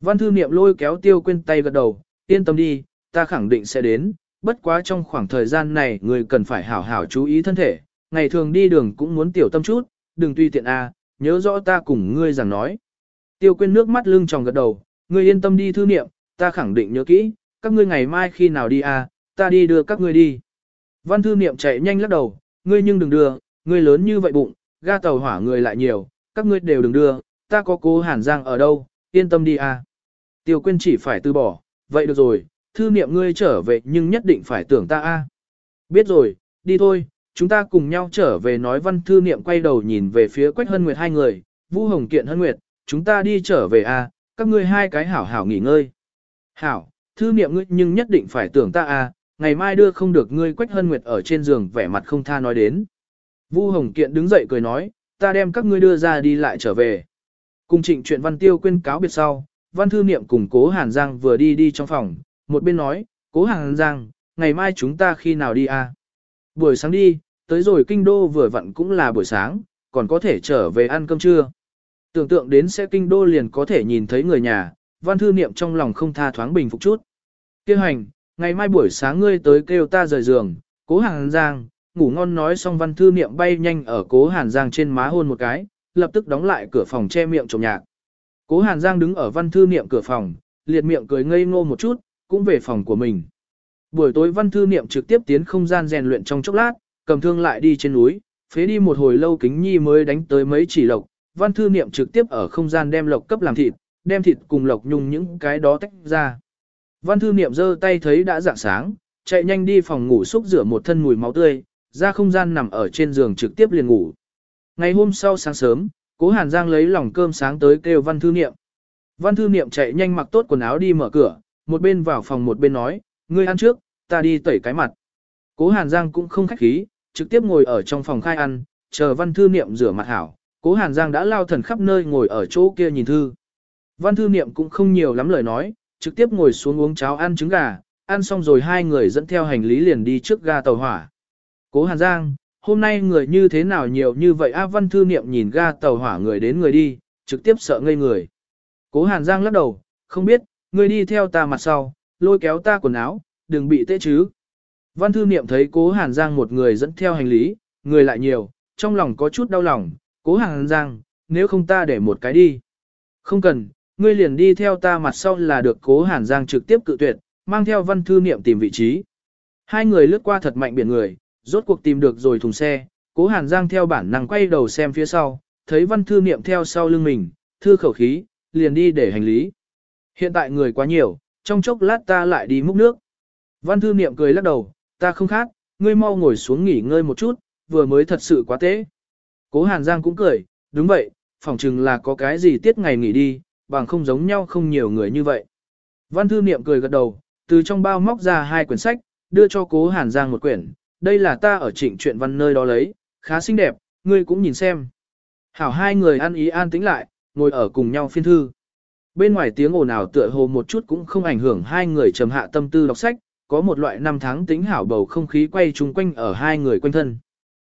Speaker 1: Văn thư niệm lôi kéo tiêu quên tay gật đầu, yên tâm đi, ta khẳng định sẽ đến, bất quá trong khoảng thời gian này người cần phải hảo hảo chú ý thân thể, ngày thường đi đường cũng muốn tiểu tâm chút, đừng tùy tiện a, nhớ rõ ta cùng ngươi rằng nói. Tiêu quên nước mắt lưng tròng gật đầu, ngươi yên tâm đi thư niệm, ta khẳng định nhớ kỹ, các ngươi ngày mai khi nào đi a, ta đi đưa các ngươi đi. Văn thư niệm chạy nhanh lắc đầu, ngươi nhưng đừng đưa, ngươi lớn như vậy bụng, ga tàu hỏa người lại nhiều, các ngươi đều đừng đưa, ta có cố hàn giang ở đâu, yên tâm đi a. Tiêu quên chỉ phải từ bỏ, vậy được rồi, thư niệm ngươi trở về nhưng nhất định phải tưởng ta a. Biết rồi, đi thôi, chúng ta cùng nhau trở về nói văn thư niệm quay đầu nhìn về phía Quách Hân Nguyệt hai người, Vũ Hồng Kiện Hân Nguyệt, chúng ta đi trở về a, các ngươi hai cái hảo hảo nghỉ ngơi. Hảo, thư niệm ngươi nhưng nhất định phải tưởng ta a, ngày mai đưa không được ngươi Quách Hân Nguyệt ở trên giường vẻ mặt không tha nói đến. Vu Hồng Kiện đứng dậy cười nói, ta đem các ngươi đưa ra đi lại trở về. Cùng trịnh chuyện văn tiêu quên cáo biệt sau, văn thư niệm cùng cố Hàn Giang vừa đi đi trong phòng, một bên nói, cố Hàn Giang, ngày mai chúng ta khi nào đi à? Buổi sáng đi, tới rồi kinh đô vừa vặn cũng là buổi sáng, còn có thể trở về ăn cơm trưa. Tưởng tượng đến sẽ kinh đô liền có thể nhìn thấy người nhà, văn thư niệm trong lòng không tha thoáng bình phục chút. Kêu hành, ngày mai buổi sáng ngươi tới kêu ta rời giường, cố Hàn Giang, ngủ ngon nói xong văn thư niệm bay nhanh ở cố Hàn Giang trên má hôn một cái, lập tức đóng lại cửa phòng che miệng trộm nhạc. Cố Hàn Giang đứng ở văn thư niệm cửa phòng, liệt miệng cười ngây ngô một chút, cũng về phòng của mình. Buổi tối văn thư niệm trực tiếp tiến không gian rèn luyện trong chốc lát, cầm thương lại đi trên núi, phế đi một hồi lâu kính nhi mới đánh tới mấy chỉ lộc. Văn thư niệm trực tiếp ở không gian đem lộc cấp làm thịt, đem thịt cùng lộc nhung những cái đó tách ra. Văn thư niệm giơ tay thấy đã dạng sáng, chạy nhanh đi phòng ngủ xúc rửa một thân mùi máu tươi, ra không gian nằm ở trên giường trực tiếp liền ngủ. Ngày hôm sau sáng sớm, cố Hàn Giang lấy lòng cơm sáng tới kêu văn thư niệm. Văn thư niệm chạy nhanh mặc tốt quần áo đi mở cửa, một bên vào phòng một bên nói, ngươi ăn trước, ta đi tẩy cái mặt. Cố Hàn Giang cũng không khách khí, trực tiếp ngồi ở trong phòng khai ăn, chờ văn thư niệm rửa mặt hảo. Cố Hàn Giang đã lao thần khắp nơi ngồi ở chỗ kia nhìn thư. Văn thư niệm cũng không nhiều lắm lời nói, trực tiếp ngồi xuống uống cháo ăn trứng gà, ăn xong rồi hai người dẫn theo hành lý liền đi trước ga tàu hỏa. Cố Hàn Giang, hôm nay người như thế nào nhiều như vậy A Văn Thư Niệm nhìn ga tàu hỏa người đến người đi, trực tiếp sợ ngây người. Cố Hàn Giang lắc đầu, không biết, Ngươi đi theo ta mặt sau, lôi kéo ta quần áo, đừng bị tê chứ. Văn Thư Niệm thấy Cố Hàn Giang một người dẫn theo hành lý, người lại nhiều, trong lòng có chút đau lòng, Cố Hàn Giang, nếu không ta để một cái đi. Không cần, ngươi liền đi theo ta mặt sau là được Cố Hàn Giang trực tiếp cự tuyệt, mang theo Văn Thư Niệm tìm vị trí. Hai người lướt qua thật mạnh biển người, rốt cuộc tìm được rồi thùng xe, cố hàn giang theo bản năng quay đầu xem phía sau, thấy văn thư niệm theo sau lưng mình, thư khẩu khí, liền đi để hành lý. Hiện tại người quá nhiều, trong chốc lát ta lại đi múc nước. Văn thư niệm cười lắc đầu, ta không khác, ngươi mau ngồi xuống nghỉ ngơi một chút, vừa mới thật sự quá tế. Cố hàn giang cũng cười, đúng vậy, phỏng chừng là có cái gì tiết ngày nghỉ đi, bằng không giống nhau không nhiều người như vậy. Văn thư niệm cười gật đầu, từ trong bao móc ra hai quyển sách, đưa cho cố hàn giang một quyển, đây là ta ở trịnh truyện văn nơi đó lấy, khá xinh đẹp, ngươi cũng nhìn xem. Hảo hai người ăn ý an tĩnh lại, ngồi ở cùng nhau phiên thư. Bên ngoài tiếng ồn ào tựa hồ một chút cũng không ảnh hưởng hai người trầm hạ tâm tư đọc sách, có một loại năm tháng tính hảo bầu không khí quay chung quanh ở hai người quanh thân.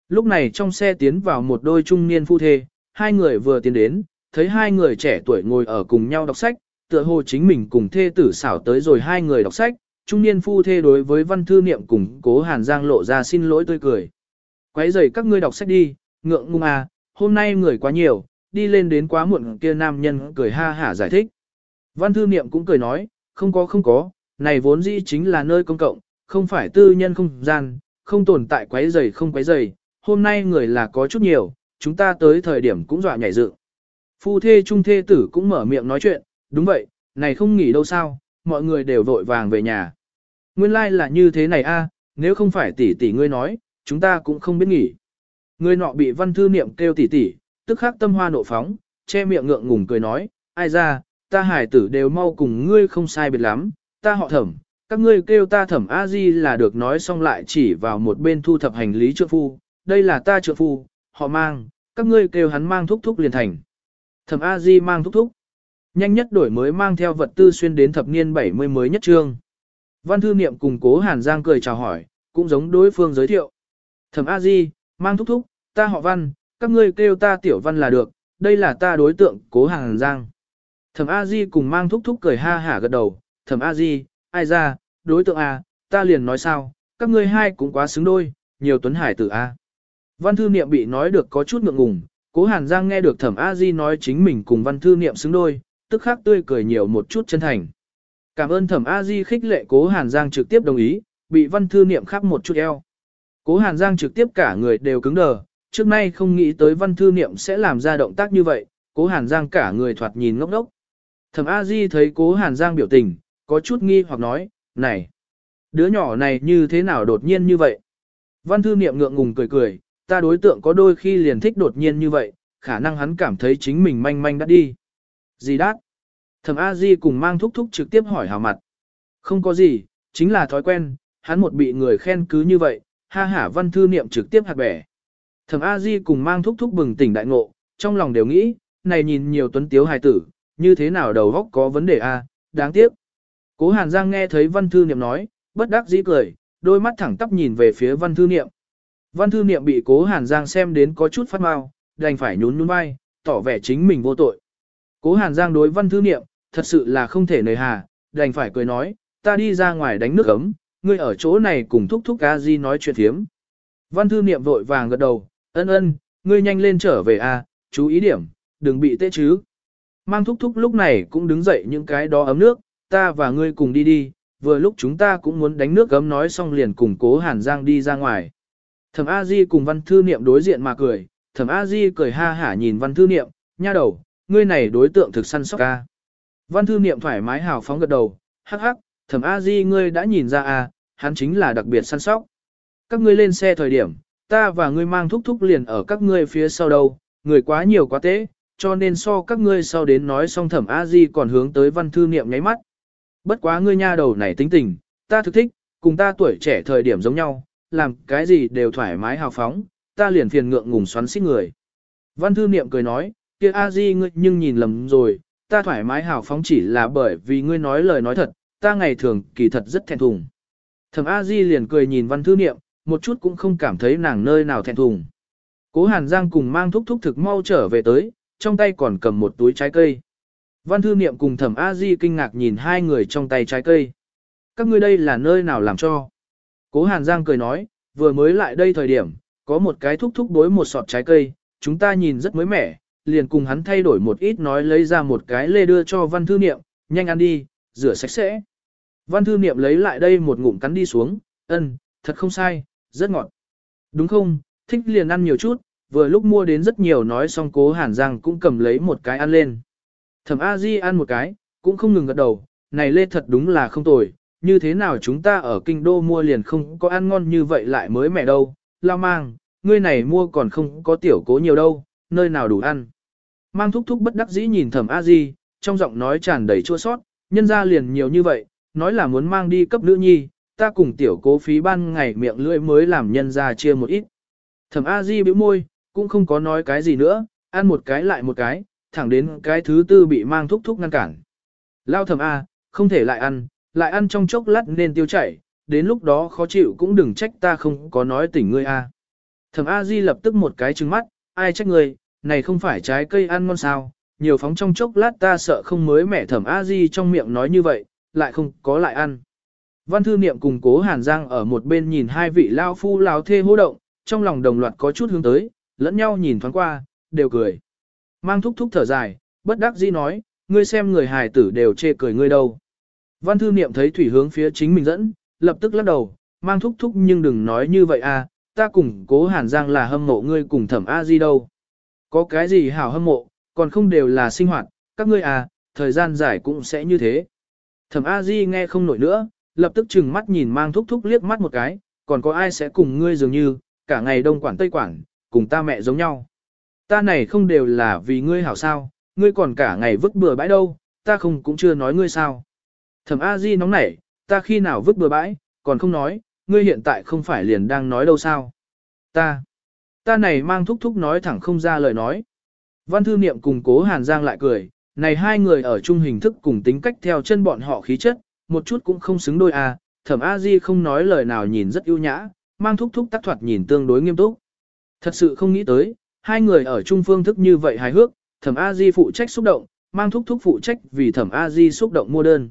Speaker 1: Lúc này trong xe tiến vào một đôi trung niên phu thê, hai người vừa tiến đến, thấy hai người trẻ tuổi ngồi ở cùng nhau đọc sách, tựa hồ chính mình cùng thê tử xảo tới rồi hai người đọc sách, trung niên phu thê đối với văn thư niệm cùng cố hàn giang lộ ra xin lỗi tươi cười. Quấy rầy các ngươi đọc sách đi, ngượng ngung à, hôm nay người quá nhiều, đi lên đến quá muộn kia nam nhân cười ha hả giải thích. Văn thư niệm cũng cười nói, không có không có, này vốn dĩ chính là nơi công cộng, không phải tư nhân không gian, không tồn tại quấy rầy không quấy rầy, hôm nay người là có chút nhiều, chúng ta tới thời điểm cũng dọa nhảy dựng. Phu thê trung thê tử cũng mở miệng nói chuyện, đúng vậy, này không nghỉ đâu sao, mọi người đều vội vàng về nhà. Nguyên lai like là như thế này a, nếu không phải tỷ tỷ ngươi nói, chúng ta cũng không biết nghỉ. Người nọ bị văn thư niệm kêu tỷ tỷ, tức khắc tâm hoa nộ phóng, che miệng ngượng ngùng cười nói, ai ra, ta hải tử đều mau cùng ngươi không sai biệt lắm, ta họ thẩm, các ngươi kêu ta thẩm a di là được nói xong lại chỉ vào một bên thu thập hành lý trượng phu, đây là ta trượng phu, họ mang, các ngươi kêu hắn mang thúc thúc liền thành. Thẩm a di mang thúc thúc. Nhanh nhất đổi mới mang theo vật tư xuyên đến thập niên 70 mới nhất trương. Văn thư niệm cùng cố Hàn Giang cười chào hỏi, cũng giống đối phương giới thiệu. Thẩm A Di, mang thúc thúc, ta họ Văn, các ngươi kêu ta Tiểu Văn là được, đây là ta đối tượng cố Hàn Giang. Thẩm A Di cùng mang thúc thúc cười ha hả gật đầu, Thẩm A Di, ai ra, đối tượng A, ta liền nói sao, các ngươi hai cũng quá xứng đôi, nhiều tuấn hải tử A. Văn thư niệm bị nói được có chút ngượng ngùng, cố hàn giang nghe được thẩm A Di nói chính mình cùng văn thư niệm xứng đôi, tức khắc tươi cười nhiều một chút chân thành. Cảm ơn thẩm A Di khích lệ cố hàn giang trực tiếp đồng ý, bị văn thư niệm khắp một chút eo. Cố hàn giang trực tiếp cả người đều cứng đờ, trước nay không nghĩ tới văn thư niệm sẽ làm ra động tác như vậy, cố hàn giang cả người thoạt nhìn ngốc ngốc. Thẩm A Di thấy cố hàn giang biểu tình, có chút nghi hoặc nói, này, đứa nhỏ này như thế nào đột nhiên như vậy? Văn thư niệm ngượng ngùng cười cười, ta đối tượng có đôi khi liền thích đột nhiên như vậy, khả năng hắn cảm thấy chính mình manh manh đã đi. Gì đát? Thẩm A Di cùng mang thúc thúc trực tiếp hỏi hào mặt. Không có gì, chính là thói quen, hắn một bị người khen cứ như vậy, ha hả văn thư niệm trực tiếp hạt bẻ. Thẩm A Di cùng mang thúc thúc bừng tỉnh đại ngộ, trong lòng đều nghĩ, này nhìn nhiều tuấn tiếu hài tử, như thế nào đầu góc có vấn đề a, đáng tiếc. Cố Hàn Giang nghe thấy văn thư niệm nói, bất đắc dĩ cười, đôi mắt thẳng tắp nhìn về phía văn thư niệm. Văn thư niệm bị cố Hàn Giang xem đến có chút phát mau, đành phải nhún nhún vai, tỏ vẻ chính mình vô tội. Cố Hàn Giang đối văn thư niệm, thật sự là không thể nời hà, đành phải cười nói, ta đi ra ngoài đánh nước ấm, ngươi ở chỗ này cùng thúc thúc a di nói chuyện thiếm. Văn thư niệm vội vàng gật đầu, ân ân, ngươi nhanh lên trở về a, chú ý điểm, đừng bị tê chứ. Mang thúc thúc lúc này cũng đứng dậy những cái đó ấm nước, ta và ngươi cùng đi đi, vừa lúc chúng ta cũng muốn đánh nước gấm nói xong liền cùng cố Hàn Giang đi ra ngoài. Thẩm A Di cùng Văn Thư Niệm đối diện mà cười, Thẩm A Di cười ha hả nhìn Văn Thư Niệm, nha đầu, ngươi này đối tượng thực săn sóc ca. Văn Thư Niệm thoải mái hào phóng gật đầu, hắc hắc, Thẩm A Di ngươi đã nhìn ra à, hắn chính là đặc biệt săn sóc. Các ngươi lên xe thời điểm, ta và ngươi mang thúc thúc liền ở các ngươi phía sau đâu, người quá nhiều quá tế, cho nên so các ngươi sau đến nói xong Thẩm A Di còn hướng tới Văn Thư Niệm nháy mắt. Bất quá ngươi nha đầu này tính tình, ta thực thích, cùng ta tuổi trẻ thời điểm giống nhau, làm cái gì đều thoải mái hào phóng, ta liền phiền ngượng ngùng xoắn xít người. Văn thư niệm cười nói, kia a di ngươi nhưng nhìn lầm rồi, ta thoải mái hào phóng chỉ là bởi vì ngươi nói lời nói thật, ta ngày thường kỳ thật rất thẹn thùng. Thẩm a di liền cười nhìn văn thư niệm, một chút cũng không cảm thấy nàng nơi nào thẹn thùng. Cố Hàn Giang cùng mang thúc thúc thực mau trở về tới, trong tay còn cầm một túi trái cây. Văn thư niệm cùng thẩm A Di kinh ngạc nhìn hai người trong tay trái cây. Các ngươi đây là nơi nào làm cho? Cố Hàn Giang cười nói, vừa mới lại đây thời điểm, có một cái thúc thúc đối một sọt trái cây, chúng ta nhìn rất mới mẻ, liền cùng hắn thay đổi một ít nói lấy ra một cái lê đưa cho văn thư niệm, nhanh ăn đi, rửa sạch sẽ. Văn thư niệm lấy lại đây một ngụm cắn đi xuống, ân, thật không sai, rất ngọt. Đúng không, thích liền ăn nhiều chút, vừa lúc mua đến rất nhiều nói xong cố Hàn Giang cũng cầm lấy một cái ăn lên. Thẩm A Di ăn một cái, cũng không ngừng gật đầu, này lê thật đúng là không tồi, như thế nào chúng ta ở kinh đô mua liền không có ăn ngon như vậy lại mới mẹ đâu, lao mang, ngươi này mua còn không có tiểu cố nhiều đâu, nơi nào đủ ăn. Mang thúc thúc bất đắc dĩ nhìn thẩm A Di, trong giọng nói tràn đầy chua sót, nhân ra liền nhiều như vậy, nói là muốn mang đi cấp nữ nhi, ta cùng tiểu cố phí ban ngày miệng lưỡi mới làm nhân ra chia một ít. Thẩm A Di bĩu môi, cũng không có nói cái gì nữa, ăn một cái lại một cái, thẳng đến cái thứ tư bị mang thúc thúc ngăn cản. Lao thẩm A, không thể lại ăn, lại ăn trong chốc lát nên tiêu chảy, đến lúc đó khó chịu cũng đừng trách ta không có nói tỉnh ngươi A. Thẩm A Di lập tức một cái trừng mắt, ai trách ngươi, này không phải trái cây ăn ngon sao, nhiều phóng trong chốc lát ta sợ không mới mẹ thẩm A Di trong miệng nói như vậy, lại không có lại ăn. Văn thư niệm cùng cố Hàn Giang ở một bên nhìn hai vị lao phu lao thê hô động, trong lòng đồng loạt có chút hướng tới, lẫn nhau nhìn thoáng qua, đều cười. Mang thúc thúc thở dài, bất đắc dĩ nói, ngươi xem người hài tử đều chê cười ngươi đâu. Văn thư niệm thấy thủy hướng phía chính mình dẫn, lập tức lắc đầu, mang thúc thúc nhưng đừng nói như vậy à, ta cùng cố hàn giang là hâm mộ ngươi cùng thẩm A di đâu. Có cái gì hảo hâm mộ, còn không đều là sinh hoạt, các ngươi à, thời gian dài cũng sẽ như thế. Thẩm A di nghe không nổi nữa, lập tức chừng mắt nhìn mang thúc thúc liếc mắt một cái, còn có ai sẽ cùng ngươi dường như, cả ngày đông quản tây quản, cùng ta mẹ giống nhau. Ta này không đều là vì ngươi hảo sao, ngươi còn cả ngày vứt bừa bãi đâu, ta không cũng chưa nói ngươi sao. Thẩm A Di nóng nảy, ta khi nào vứt bừa bãi, còn không nói, ngươi hiện tại không phải liền đang nói đâu sao. Ta, ta này mang thúc thúc nói thẳng không ra lời nói. Văn thư niệm cùng cố Hàn Giang lại cười, này hai người ở chung hình thức cùng tính cách theo chân bọn họ khí chất, một chút cũng không xứng đôi à, thẩm A Di không nói lời nào nhìn rất ưu nhã, mang thúc thúc tác thoạt nhìn tương đối nghiêm túc. Thật sự không nghĩ tới, hai người ở chung phương thức như vậy hài hước, thẩm A Di phụ trách xúc động, mang thúc thúc phụ trách vì thẩm A Di xúc động mua đơn.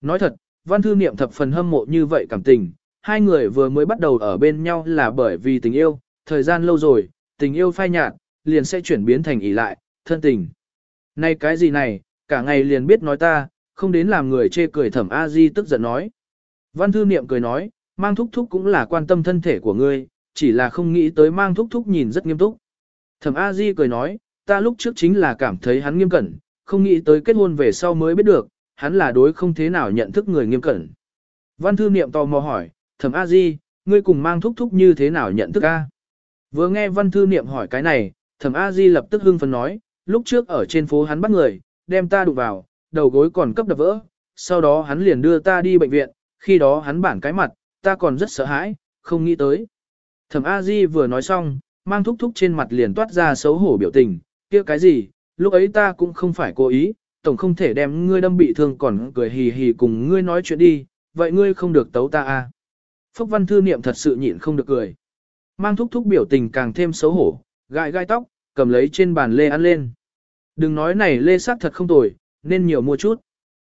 Speaker 1: Nói thật, văn thư niệm thập phần hâm mộ như vậy cảm tình, hai người vừa mới bắt đầu ở bên nhau là bởi vì tình yêu, thời gian lâu rồi, tình yêu phai nhạt, liền sẽ chuyển biến thành ỷ lại, thân tình. Này cái gì này, cả ngày liền biết nói ta, không đến làm người chê cười thẩm A Di tức giận nói. Văn thư niệm cười nói, mang thúc thúc cũng là quan tâm thân thể của ngươi, chỉ là không nghĩ tới mang thúc thúc nhìn rất nghiêm túc. Thẩm A Di cười nói, ta lúc trước chính là cảm thấy hắn nghiêm cẩn, không nghĩ tới kết hôn về sau mới biết được, hắn là đối không thế nào nhận thức người nghiêm cẩn. Văn thư niệm tò mò hỏi, thẩm A Di, ngươi cùng mang thúc thúc như thế nào nhận thức A? Vừa nghe văn thư niệm hỏi cái này, thẩm A Di lập tức hưng phấn nói, lúc trước ở trên phố hắn bắt người, đem ta đụng vào, đầu gối còn cấp đập vỡ, sau đó hắn liền đưa ta đi bệnh viện, khi đó hắn bản cái mặt, ta còn rất sợ hãi, không nghĩ tới. Thẩm A Di vừa nói xong, mang thúc thúc trên mặt liền toát ra xấu hổ biểu tình, kia cái gì, lúc ấy ta cũng không phải cố ý, tổng không thể đem ngươi đâm bị thương còn cười hì hì cùng ngươi nói chuyện đi, vậy ngươi không được tấu ta à. Phúc văn thư niệm thật sự nhịn không được cười. Mang thúc thúc biểu tình càng thêm xấu hổ, gãi gai tóc, cầm lấy trên bàn lê ăn lên. Đừng nói này lê sắc thật không tồi, nên nhiều mua chút.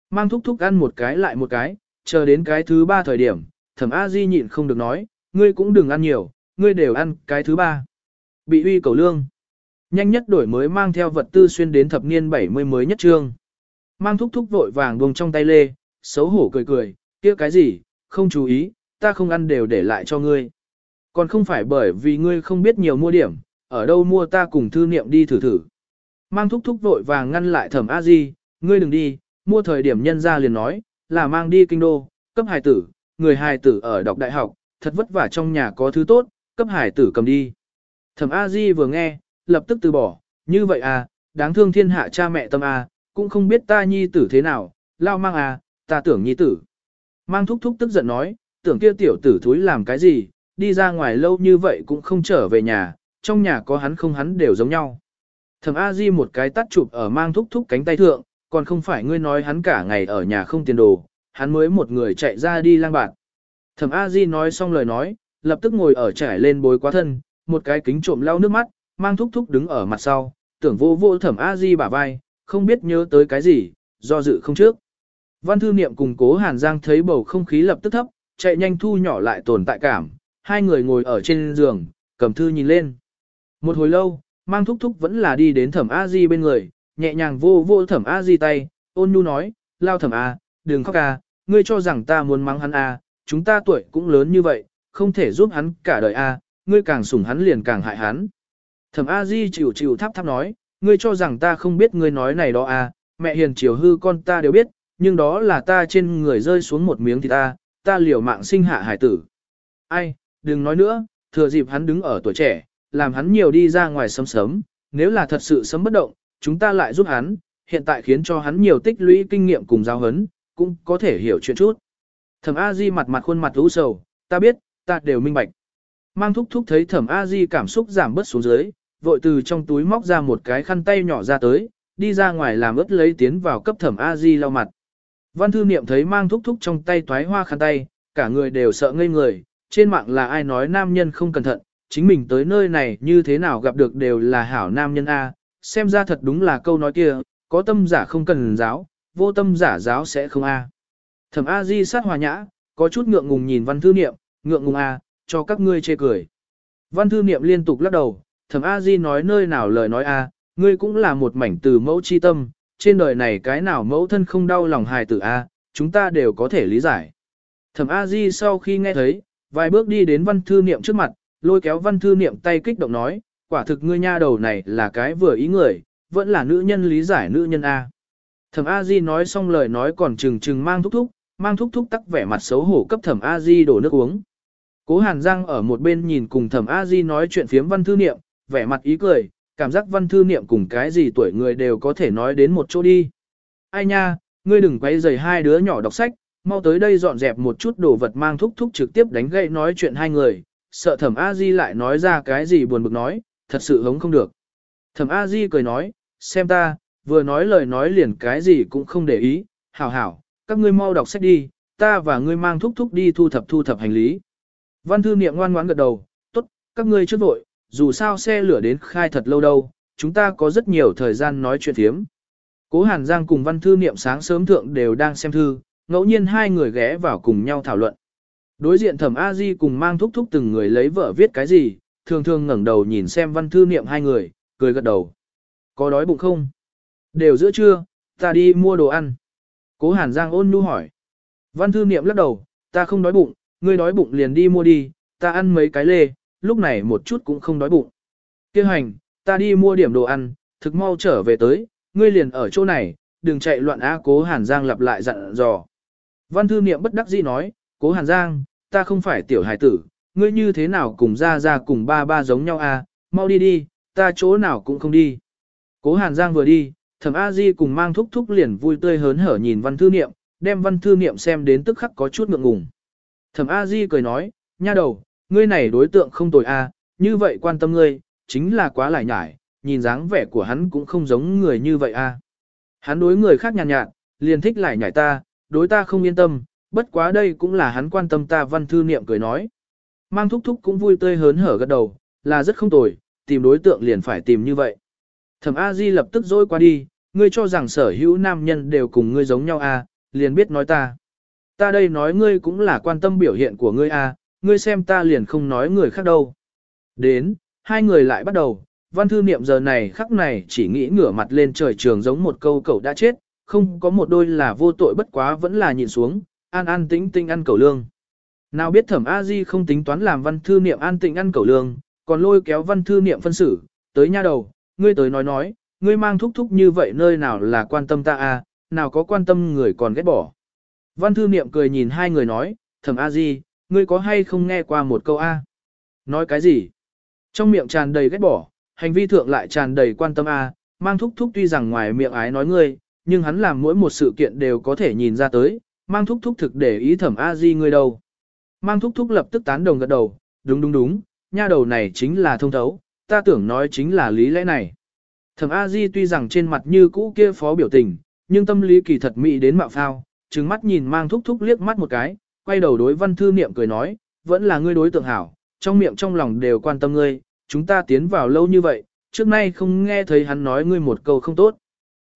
Speaker 1: Mang thúc thúc ăn một cái lại một cái, chờ đến cái thứ ba thời điểm, thẩm A Di nhịn không được nói, ngươi cũng đừng ăn nhiều, ngươi đều ăn cái thứ ba. Bị uy cầu lương. Nhanh nhất đổi mới mang theo vật tư xuyên đến thập niên 70 mới nhất trương. Mang thúc thúc vội vàng buông trong tay lê, xấu hổ cười cười, kia cái gì, không chú ý, ta không ăn đều để lại cho ngươi. Còn không phải bởi vì ngươi không biết nhiều mua điểm, ở đâu mua ta cùng thư niệm đi thử thử. Mang thúc thúc vội vàng ngăn lại thẩm a di, ngươi đừng đi, mua thời điểm nhân ra liền nói, là mang đi kinh đô, cấp hài tử, người hài tử ở đọc đại học, thật vất vả trong nhà có thứ tốt, cấp hài tử cầm đi. Thẩm a di vừa nghe, lập tức từ bỏ, như vậy à, đáng thương thiên hạ cha mẹ tâm à, cũng không biết ta nhi tử thế nào, lao mang à, ta tưởng nhi tử. Mang thúc thúc tức giận nói, tưởng kia tiểu tử thúi làm cái gì, đi ra ngoài lâu như vậy cũng không trở về nhà, trong nhà có hắn không hắn đều giống nhau. Thẩm A Di một cái tắt chụp ở mang thúc thúc cánh tay thượng, còn không phải ngươi nói hắn cả ngày ở nhà không tiền đồ, hắn mới một người chạy ra đi lang bạt. Thẩm A Di nói xong lời nói, lập tức ngồi ở trải lên bối quá thân, một cái kính trộm lau nước mắt, mang thúc thúc đứng ở mặt sau, tưởng vô vô thẩm A Di bả vai, không biết nhớ tới cái gì, do dự không trước. Văn thư niệm cùng cố Hàn Giang thấy bầu không khí lập tức thấp, chạy nhanh thu nhỏ lại tồn tại cảm, hai người ngồi ở trên giường, cầm thư nhìn lên. Một hồi lâu, mang thúc thúc vẫn là đi đến thẩm A Di bên người, nhẹ nhàng vô vô thẩm A Di tay, ôn nhu nói, lao thẩm A, đừng khóc A, ngươi cho rằng ta muốn mắng hắn A, chúng ta tuổi cũng lớn như vậy, không thể giúp hắn cả đời A, ngươi càng sủng hắn liền càng hại hắn. Thẩm A Di chịu chịu tháp tháp nói, ngươi cho rằng ta không biết ngươi nói này đó a mẹ hiền chiều hư con ta đều biết, nhưng đó là ta trên người rơi xuống một miếng thì ta, ta liều mạng sinh hạ hải tử. Ai, đừng nói nữa, thừa dịp hắn đứng ở tuổi trẻ, làm hắn nhiều đi ra ngoài sớm sớm, nếu là thật sự sớm bất động, chúng ta lại giúp hắn, hiện tại khiến cho hắn nhiều tích lũy kinh nghiệm cùng giáo hấn, cũng có thể hiểu chuyện chút. Thẩm A Di mặt mặt khuôn mặt u sầu, ta biết, ta đều minh bạch. Mang thúc thúc thấy Thẩm A Di cảm xúc giảm bớt xuống dưới, vội từ trong túi móc ra một cái khăn tay nhỏ ra tới, đi ra ngoài làm ướt lấy tiến vào cấp Thẩm A Di lau mặt. Văn thư niệm thấy mang thúc thúc trong tay toái hoa khăn tay, cả người đều sợ ngây người, trên mạng là ai nói nam nhân không cẩn thận, chính mình tới nơi này như thế nào gặp được đều là hảo nam nhân A, xem ra thật đúng là câu nói kia, có tâm giả không cần giáo, vô tâm giả giáo sẽ không A. Thẩm A Di sát hòa nhã, có chút ngượng ngùng nhìn văn thư niệm, ngượng ngùng A, cho các ngươi chê cười. Văn thư niệm liên tục lắc đầu, thẩm A Di nói nơi nào lời nói A, ngươi cũng là một mảnh từ mẫu chi tâm, trên đời này cái nào mẫu thân không đau lòng hài tử A, chúng ta đều có thể lý giải. Thẩm A Di sau khi nghe thấy, vài bước đi đến văn thư niệm trước mặt, lôi kéo văn thư niệm tay kích động nói, quả thực ngươi nha đầu này là cái vừa ý người, vẫn là nữ nhân lý giải nữ nhân A. Thẩm A Di nói xong lời nói còn chừng chừng mang thúc thúc, mang thúc thúc tắc vẻ mặt xấu hổ cấp thẩm A Di đổ nước uống. Cố Hàn Giang ở một bên nhìn cùng thẩm A Di nói chuyện phiếm văn thư niệm, vẻ mặt ý cười, cảm giác văn thư niệm cùng cái gì tuổi người đều có thể nói đến một chỗ đi. Ai nha, ngươi đừng quay rầy hai đứa nhỏ đọc sách, mau tới đây dọn dẹp một chút đồ vật mang thúc thúc trực tiếp đánh gậy nói chuyện hai người, sợ thẩm A Di lại nói ra cái gì buồn bực nói, thật sự hống không được. Thẩm A Di cười nói, xem ta, vừa nói lời nói liền cái gì cũng không để ý, hảo hảo, các ngươi mau đọc sách đi, ta và ngươi mang thúc thúc đi thu thập thu thập hành lý. Văn thư niệm ngoan ngoãn gật đầu, tốt, các ngươi trước vội, dù sao xe lửa đến khai thật lâu đâu, chúng ta có rất nhiều thời gian nói chuyện thiếm. Cố Hàn Giang cùng văn thư niệm sáng sớm thượng đều đang xem thư, ngẫu nhiên hai người ghé vào cùng nhau thảo luận. Đối diện thẩm A Di cùng mang thúc thúc từng người lấy vợ viết cái gì, thường thường ngẩng đầu nhìn xem văn thư niệm hai người, cười gật đầu. Có đói bụng không? Đều giữa trưa, ta đi mua đồ ăn. Cố Hàn Giang ôn nhu hỏi. Văn thư niệm lắc đầu, ta không đói bụng, ngươi đói bụng liền đi mua đi, ta ăn mấy cái lê, lúc này một chút cũng không đói bụng. Kêu hành, ta đi mua điểm đồ ăn, thực mau trở về tới, ngươi liền ở chỗ này, đừng chạy loạn á cố Hàn Giang lặp lại dặn dò. Văn thư niệm bất đắc dĩ nói, cố Hàn Giang, ta không phải tiểu hải tử, ngươi như thế nào cùng ra ra cùng ba ba giống nhau à, mau đi đi, ta chỗ nào cũng không đi. Cố Hàn Giang vừa đi, thẩm A Di cùng mang thúc thúc liền vui tươi hớn hở nhìn văn thư niệm, đem văn thư niệm xem đến tức khắc có chút ngượng ngùng. Thẩm A Di cười nói, nha đầu, ngươi này đối tượng không tồi a, à, như vậy quan tâm ngươi, chính là quá lải nhải, nhìn dáng vẻ của hắn cũng không giống người như vậy a. À. Hắn đối người khác nhàn nhạt, nhạt, liền thích lải nhải ta, đối ta không yên tâm, bất quá đây cũng là hắn quan tâm ta văn thư niệm cười nói. Mang thúc thúc cũng vui tươi hớn hở gật đầu, là rất không tồi, tìm đối tượng liền phải tìm như vậy. Thẩm A Di lập tức dối qua đi, ngươi cho rằng sở hữu nam nhân đều cùng ngươi giống nhau à, liền biết nói ta. Ta đây nói ngươi cũng là quan tâm biểu hiện của ngươi à, ngươi xem ta liền không nói người khác đâu. Đến, hai người lại bắt đầu, văn thư niệm giờ này khắc này chỉ nghĩ ngửa mặt lên trời trường giống một câu cậu đã chết, không có một đôi là vô tội bất quá vẫn là nhìn xuống, an an tĩnh tinh ăn cẩu lương. Nào biết thẩm A Di không tính toán làm văn thư niệm an tịnh ăn cẩu lương, còn lôi kéo văn thư niệm phân xử, tới nha đầu, ngươi tới nói nói, ngươi mang thúc thúc như vậy nơi nào là quan tâm ta a, nào có quan tâm người còn ghét bỏ. Văn thư niệm cười nhìn hai người nói, thẩm A Di, ngươi có hay không nghe qua một câu A? Nói cái gì? Trong miệng tràn đầy ghét bỏ, hành vi thượng lại tràn đầy quan tâm A, mang thúc thúc tuy rằng ngoài miệng ái nói ngươi, nhưng hắn làm mỗi một sự kiện đều có thể nhìn ra tới, mang thúc thúc thực để ý thẩm A Di ngươi đâu. Mang thúc thúc lập tức tán đồng gật đầu, đúng đúng đúng, nha đầu này chính là thông thấu, ta tưởng nói chính là lý lẽ này. Thẩm A Di tuy rằng trên mặt như cũ kia phó biểu tình, nhưng tâm lý kỳ thật mị đến mạo phao, trừng mắt nhìn mang thúc thúc liếc mắt một cái, quay đầu đối văn thư niệm cười nói, vẫn là ngươi đối tượng hảo, trong miệng trong lòng đều quan tâm ngươi, chúng ta tiến vào lâu như vậy, trước nay không nghe thấy hắn nói ngươi một câu không tốt.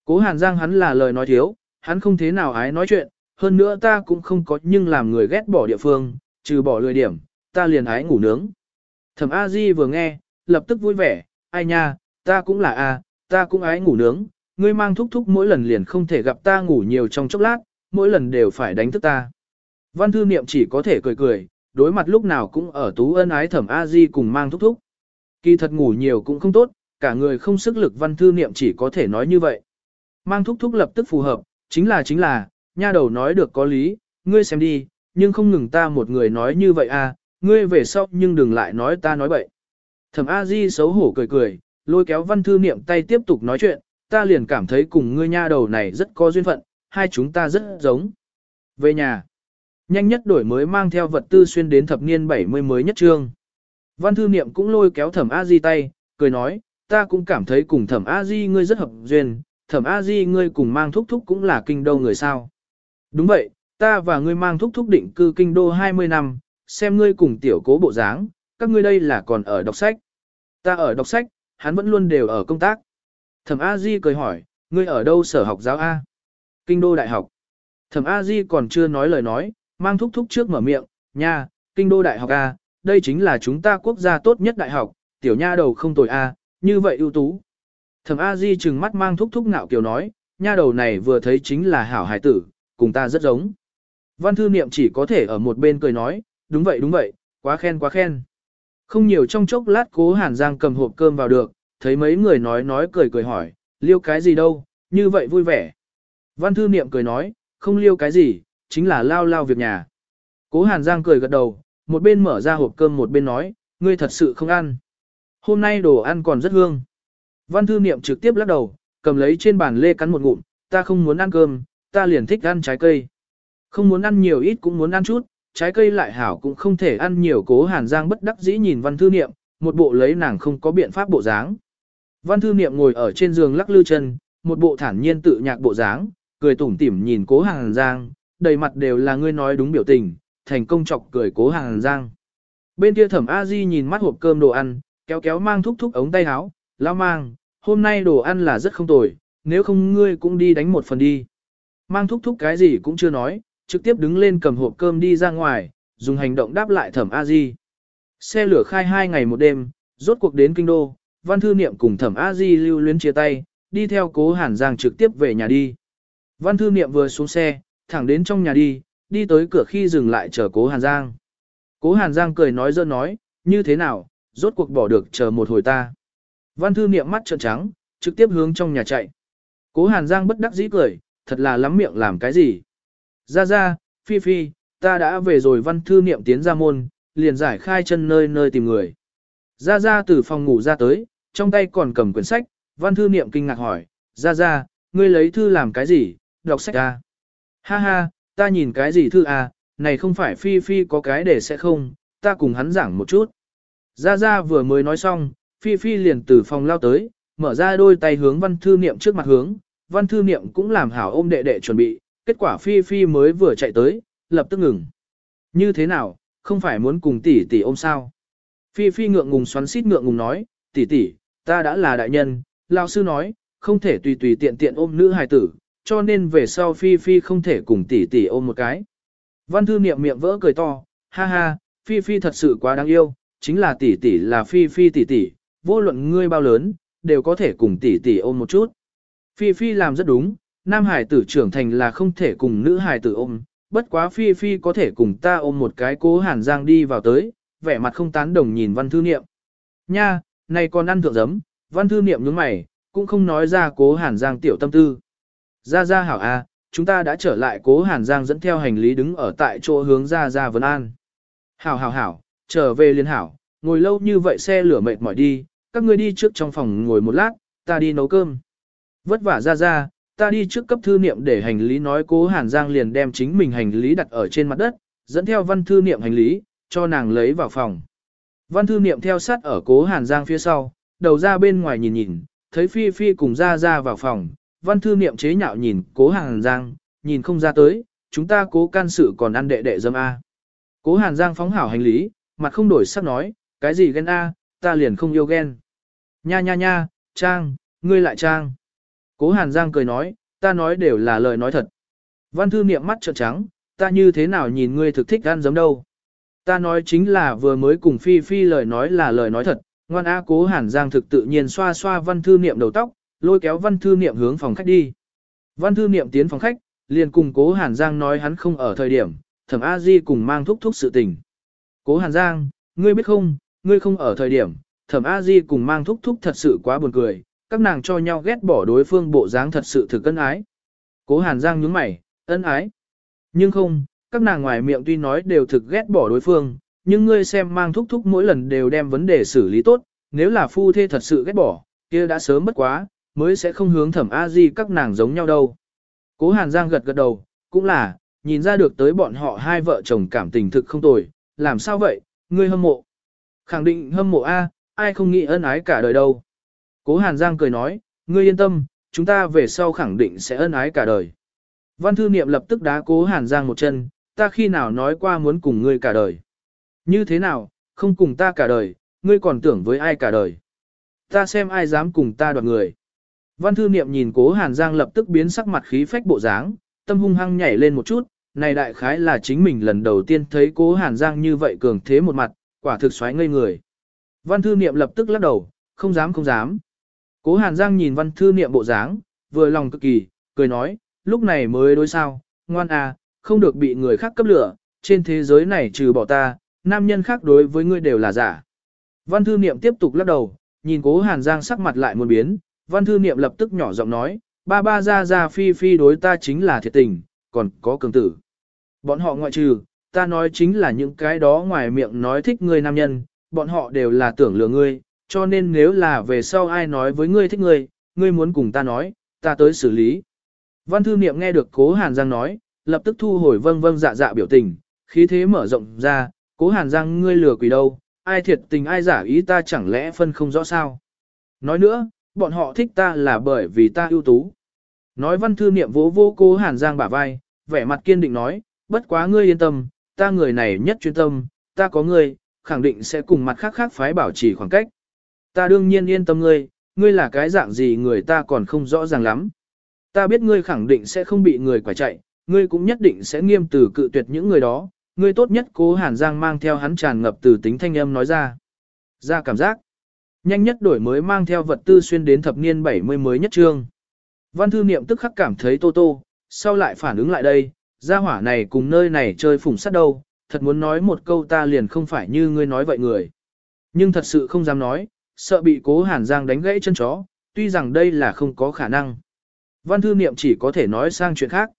Speaker 1: Cố Hàn Giang hắn là lời nói thiếu, hắn không thế nào ái nói chuyện, hơn nữa ta cũng không có nhưng làm người ghét bỏ địa phương, trừ bỏ lười điểm, ta liền ái ngủ nướng. Thẩm A Di vừa nghe, lập tức vui vẻ, ai nha, ta cũng là A, ta cũng ái ngủ nướng, ngươi mang thúc thúc mỗi lần liền không thể gặp ta ngủ nhiều trong chốc lát, mỗi lần đều phải đánh thức ta. Văn thư niệm chỉ có thể cười cười, đối mặt lúc nào cũng ở tú ân ái thẩm A Di cùng mang thúc thúc. Kỳ thật ngủ nhiều cũng không tốt, cả người không sức lực văn thư niệm chỉ có thể nói như vậy. Mang thúc thúc lập tức phù hợp, chính là chính là, nha đầu nói được có lý, ngươi xem đi, nhưng không ngừng ta một người nói như vậy à, ngươi về sau nhưng đừng lại nói ta nói bậy. Thẩm A Di xấu hổ cười cười, lôi kéo văn thư niệm tay tiếp tục nói chuyện, ta liền cảm thấy cùng ngươi nha đầu này rất có duyên phận, hai chúng ta rất giống. Về nhà, nhanh nhất đổi mới mang theo vật tư xuyên đến thập niên 70 mới nhất trương. Văn thư niệm cũng lôi kéo thẩm A Di tay, cười nói, ta cũng cảm thấy cùng thẩm A Di ngươi rất hợp duyên, thẩm A Di ngươi cùng mang thúc thúc cũng là kinh đô người sao. Đúng vậy, ta và ngươi mang thúc thúc định cư kinh đô 20 năm, xem ngươi cùng tiểu cố bộ dáng, các ngươi đây là còn ở đọc sách. Ta ở đọc sách, hắn vẫn luôn đều ở công tác. Thẩm A Di cười hỏi, ngươi ở đâu sở học giáo A? Kinh đô đại học. Thẩm A Di còn chưa nói lời nói, mang thúc thúc trước mở miệng, nha, kinh đô đại học A, đây chính là chúng ta quốc gia tốt nhất đại học, tiểu nha đầu không tồi A, như vậy ưu tú. Thẩm A Di trừng mắt mang thúc thúc ngạo kiều nói, nha đầu này vừa thấy chính là hảo hải tử, cùng ta rất giống. Văn thư niệm chỉ có thể ở một bên cười nói, đúng vậy đúng vậy, quá khen quá khen. Không nhiều trong chốc lát cố Hàn Giang cầm hộp cơm vào được, thấy mấy người nói nói cười cười hỏi, liêu cái gì đâu, như vậy vui vẻ. Văn thư niệm cười nói, không liêu cái gì, chính là lao lao việc nhà. Cố Hàn Giang cười gật đầu, một bên mở ra hộp cơm một bên nói, ngươi thật sự không ăn. Hôm nay đồ ăn còn rất hương. Văn thư niệm trực tiếp lắc đầu, cầm lấy trên bàn lê cắn một ngụm, ta không muốn ăn cơm, ta liền thích ăn trái cây. Không muốn ăn nhiều ít cũng muốn ăn chút, trái cây lại hảo cũng không thể ăn nhiều cố hàn giang bất đắc dĩ nhìn văn thư niệm, một bộ lấy nàng không có biện pháp bộ dáng. Văn thư niệm ngồi ở trên giường lắc lư chân, một bộ thản nhiên tự nhạc bộ dáng, cười tủm tỉm nhìn cố hàn giang, đầy mặt đều là ngươi nói đúng biểu tình, thành công chọc cười cố hàn giang. Bên kia thẩm A Di nhìn mắt hộp cơm đồ ăn, kéo kéo mang thúc thúc ống tay áo, lao mang, hôm nay đồ ăn là rất không tồi, nếu không ngươi cũng đi đánh một phần đi. Mang thúc thúc cái gì cũng chưa nói, trực tiếp đứng lên cầm hộp cơm đi ra ngoài, dùng hành động đáp lại thẩm A Di. Xe lửa khai hai ngày một đêm, rốt cuộc đến kinh đô, văn thư niệm cùng thẩm A Di lưu luyến chia tay, đi theo cố Hàn Giang trực tiếp về nhà đi. Văn thư niệm vừa xuống xe, thẳng đến trong nhà đi, đi tới cửa khi dừng lại chờ cố Hàn Giang. Cố Hàn Giang cười nói dơ nói, như thế nào, rốt cuộc bỏ được chờ một hồi ta. Văn thư niệm mắt trợn trắng, trực tiếp hướng trong nhà chạy. Cố Hàn Giang bất đắc dĩ cười, thật là lắm miệng làm cái gì. Ra ra, phi phi, ta đã về rồi văn thư niệm tiến ra môn, liền giải khai chân nơi nơi tìm người. Ra ra từ phòng ngủ ra tới, trong tay còn cầm quyển sách, văn thư niệm kinh ngạc hỏi, ra ra, ngươi lấy thư làm cái gì, đọc sách à? Ha ha, ta nhìn cái gì thư à, này không phải phi phi có cái để sẽ không, ta cùng hắn giảng một chút. Ra ra vừa mới nói xong, phi phi liền từ phòng lao tới, mở ra đôi tay hướng văn thư niệm trước mặt hướng, văn thư niệm cũng làm hảo ôm đệ đệ chuẩn bị, kết quả phi phi mới vừa chạy tới, lập tức ngừng. Như thế nào, không phải muốn cùng tỷ tỷ ôm sao? Phi phi ngượng ngùng xoắn xít ngượng ngùng nói, tỷ tỷ, ta đã là đại nhân, lao sư nói, không thể tùy tùy tiện tiện ôm nữ hài tử, cho nên về sau phi phi không thể cùng tỷ tỷ ôm một cái. Văn thư niệm miệng vỡ cười to, ha ha, phi phi thật sự quá đáng yêu, chính là tỷ tỷ là phi phi tỷ tỷ, vô luận ngươi bao lớn, đều có thể cùng tỷ tỷ ôm một chút. Phi phi làm rất đúng, nam hải tử trưởng thành là không thể cùng nữ hải tử ôm, bất quá phi phi có thể cùng ta ôm một cái cố hàn giang đi vào tới, vẻ mặt không tán đồng nhìn văn thư niệm. Nha, này còn ăn thượng giấm, văn thư niệm nhướng mày, cũng không nói ra cố hàn giang tiểu tâm tư. Ra ra hảo a, chúng ta đã trở lại cố hàn giang dẫn theo hành lý đứng ở tại chỗ hướng ra ra vấn an. Hảo hảo hảo, trở về liên hảo, ngồi lâu như vậy xe lửa mệt mỏi đi, các ngươi đi trước trong phòng ngồi một lát, ta đi nấu cơm. Vất vả ra ra, ta đi trước cấp thư niệm để hành lý nói cố Hàn Giang liền đem chính mình hành lý đặt ở trên mặt đất, dẫn theo văn thư niệm hành lý, cho nàng lấy vào phòng. Văn thư niệm theo sát ở cố Hàn Giang phía sau, đầu ra bên ngoài nhìn nhìn, thấy Phi Phi cùng ra ra vào phòng, văn thư niệm chế nhạo nhìn cố Hàn Giang, nhìn không ra tới, chúng ta cố can sự còn ăn đệ đệ dâm A. Cố Hàn Giang phóng hảo hành lý, mặt không đổi sắc nói, cái gì ghen A, ta liền không yêu ghen. Nha nha nha, Trang, ngươi lại Trang. Cố Hàn Giang cười nói, ta nói đều là lời nói thật. Văn thư niệm mắt trợn trắng, ta như thế nào nhìn ngươi thực thích ăn giấm đâu. Ta nói chính là vừa mới cùng Phi Phi lời nói là lời nói thật, ngoan á cố Hàn Giang thực tự nhiên xoa xoa văn thư niệm đầu tóc, lôi kéo văn thư niệm hướng phòng khách đi. Văn thư niệm tiến phòng khách, liền cùng cố Hàn Giang nói hắn không ở thời điểm, thẩm A Di cùng mang thúc thúc sự tình. Cố Hàn Giang, ngươi biết không, ngươi không ở thời điểm, thẩm A Di cùng mang thúc thúc thật sự quá buồn cười, các nàng cho nhau ghét bỏ đối phương bộ dáng thật sự thực ân ái. Cố Hàn Giang nhướng mày, ân ái. Nhưng không, các nàng ngoài miệng tuy nói đều thực ghét bỏ đối phương, nhưng ngươi xem mang thúc thúc mỗi lần đều đem vấn đề xử lý tốt, nếu là phu thê thật sự ghét bỏ, kia đã sớm bất quá, mới sẽ không hướng thẩm A Di các nàng giống nhau đâu. Cố Hàn Giang gật gật đầu, cũng là, nhìn ra được tới bọn họ hai vợ chồng cảm tình thực không tồi, làm sao vậy, ngươi hâm mộ. Khẳng định hâm mộ A, ai không nghĩ ân ái cả đời đâu. Cố Hàn Giang cười nói, ngươi yên tâm, chúng ta về sau khẳng định sẽ ân ái cả đời. Văn thư niệm lập tức đá cố Hàn Giang một chân, ta khi nào nói qua muốn cùng ngươi cả đời. Như thế nào, không cùng ta cả đời, ngươi còn tưởng với ai cả đời. Ta xem ai dám cùng ta đoạt người. Văn thư niệm nhìn cố Hàn Giang lập tức biến sắc mặt khí phách bộ dáng, tâm hung hăng nhảy lên một chút, này đại khái là chính mình lần đầu tiên thấy cố Hàn Giang như vậy cường thế một mặt, quả thực xoáy ngây người. Văn thư niệm lập tức lắc đầu, không dám không dám. Cố Hàn Giang nhìn văn thư niệm bộ dáng, vừa lòng cực kỳ, cười nói, lúc này mới đối sao, ngoan à, không được bị người khác cấp lửa, trên thế giới này trừ bỏ ta, nam nhân khác đối với ngươi đều là giả. Văn thư niệm tiếp tục lắc đầu, nhìn cố Hàn Giang sắc mặt lại một biến, văn thư niệm lập tức nhỏ giọng nói, ba ba ra ra phi phi đối ta chính là thiệt tình, còn có cường tử. Bọn họ ngoại trừ, ta nói chính là những cái đó ngoài miệng nói thích ngươi nam nhân, bọn họ đều là tưởng lừa ngươi, cho nên nếu là về sau ai nói với ngươi thích ngươi, ngươi muốn cùng ta nói, ta tới xử lý. Văn thư niệm nghe được cố Hàn Giang nói, lập tức thu hồi vâng vâng dạ dạ biểu tình, khí thế mở rộng ra, cố Hàn Giang ngươi lừa quỷ đâu, ai thiệt tình ai giả ý ta chẳng lẽ phân không rõ sao. Nói nữa, bọn họ thích ta là bởi vì ta ưu tú. Nói văn thư niệm vỗ vô cố Hàn Giang bả vai, vẻ mặt kiên định nói, bất quá ngươi yên tâm, ta người này nhất chuyên tâm, ta có ngươi, khẳng định sẽ cùng mặt khác khác phái bảo trì khoảng cách. Ta đương nhiên yên tâm ngươi, ngươi là cái dạng gì người ta còn không rõ ràng lắm. Ta biết ngươi khẳng định sẽ không bị người quả chạy, ngươi cũng nhất định sẽ nghiêm từ cự tuyệt những người đó, ngươi tốt nhất cố Hàn Giang mang theo hắn tràn ngập từ tính thanh âm nói ra. Ra cảm giác, nhanh nhất đổi mới mang theo vật tư xuyên đến thập niên 70 mới nhất trương. Văn thư niệm tức khắc cảm thấy tô tô, sau lại phản ứng lại đây, gia hỏa này cùng nơi này chơi phủng sắt đâu, thật muốn nói một câu ta liền không phải như ngươi nói vậy người. Nhưng thật sự không dám nói, sợ bị cố Hàn Giang đánh gãy chân chó, tuy rằng đây là không có khả năng. Văn thư niệm chỉ có thể nói sang chuyện khác.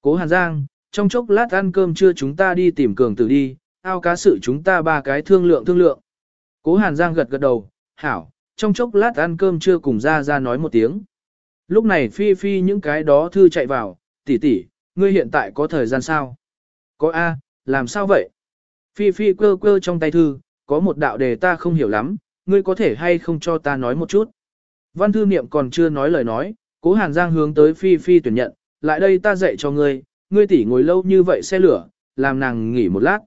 Speaker 1: Cố Hàn Giang, trong chốc lát ăn cơm trưa chúng ta đi tìm cường tử đi, ao cá sự chúng ta ba cái thương lượng thương lượng. Cố Hàn Giang gật gật đầu, hảo, trong chốc lát ăn cơm trưa cùng ra ra nói một tiếng. Lúc này Phi Phi những cái đó thư chạy vào, tỷ tỷ, ngươi hiện tại có thời gian sao? Có A, làm sao vậy? Phi Phi quơ quơ trong tay thư, có một đạo đề ta không hiểu lắm, ngươi có thể hay không cho ta nói một chút. Văn thư niệm còn chưa nói lời nói, cố Hàn Giang hướng tới Phi Phi tuyển nhận, lại đây ta dạy cho ngươi, ngươi tỷ ngồi lâu như vậy xe lửa, làm nàng nghỉ một lát.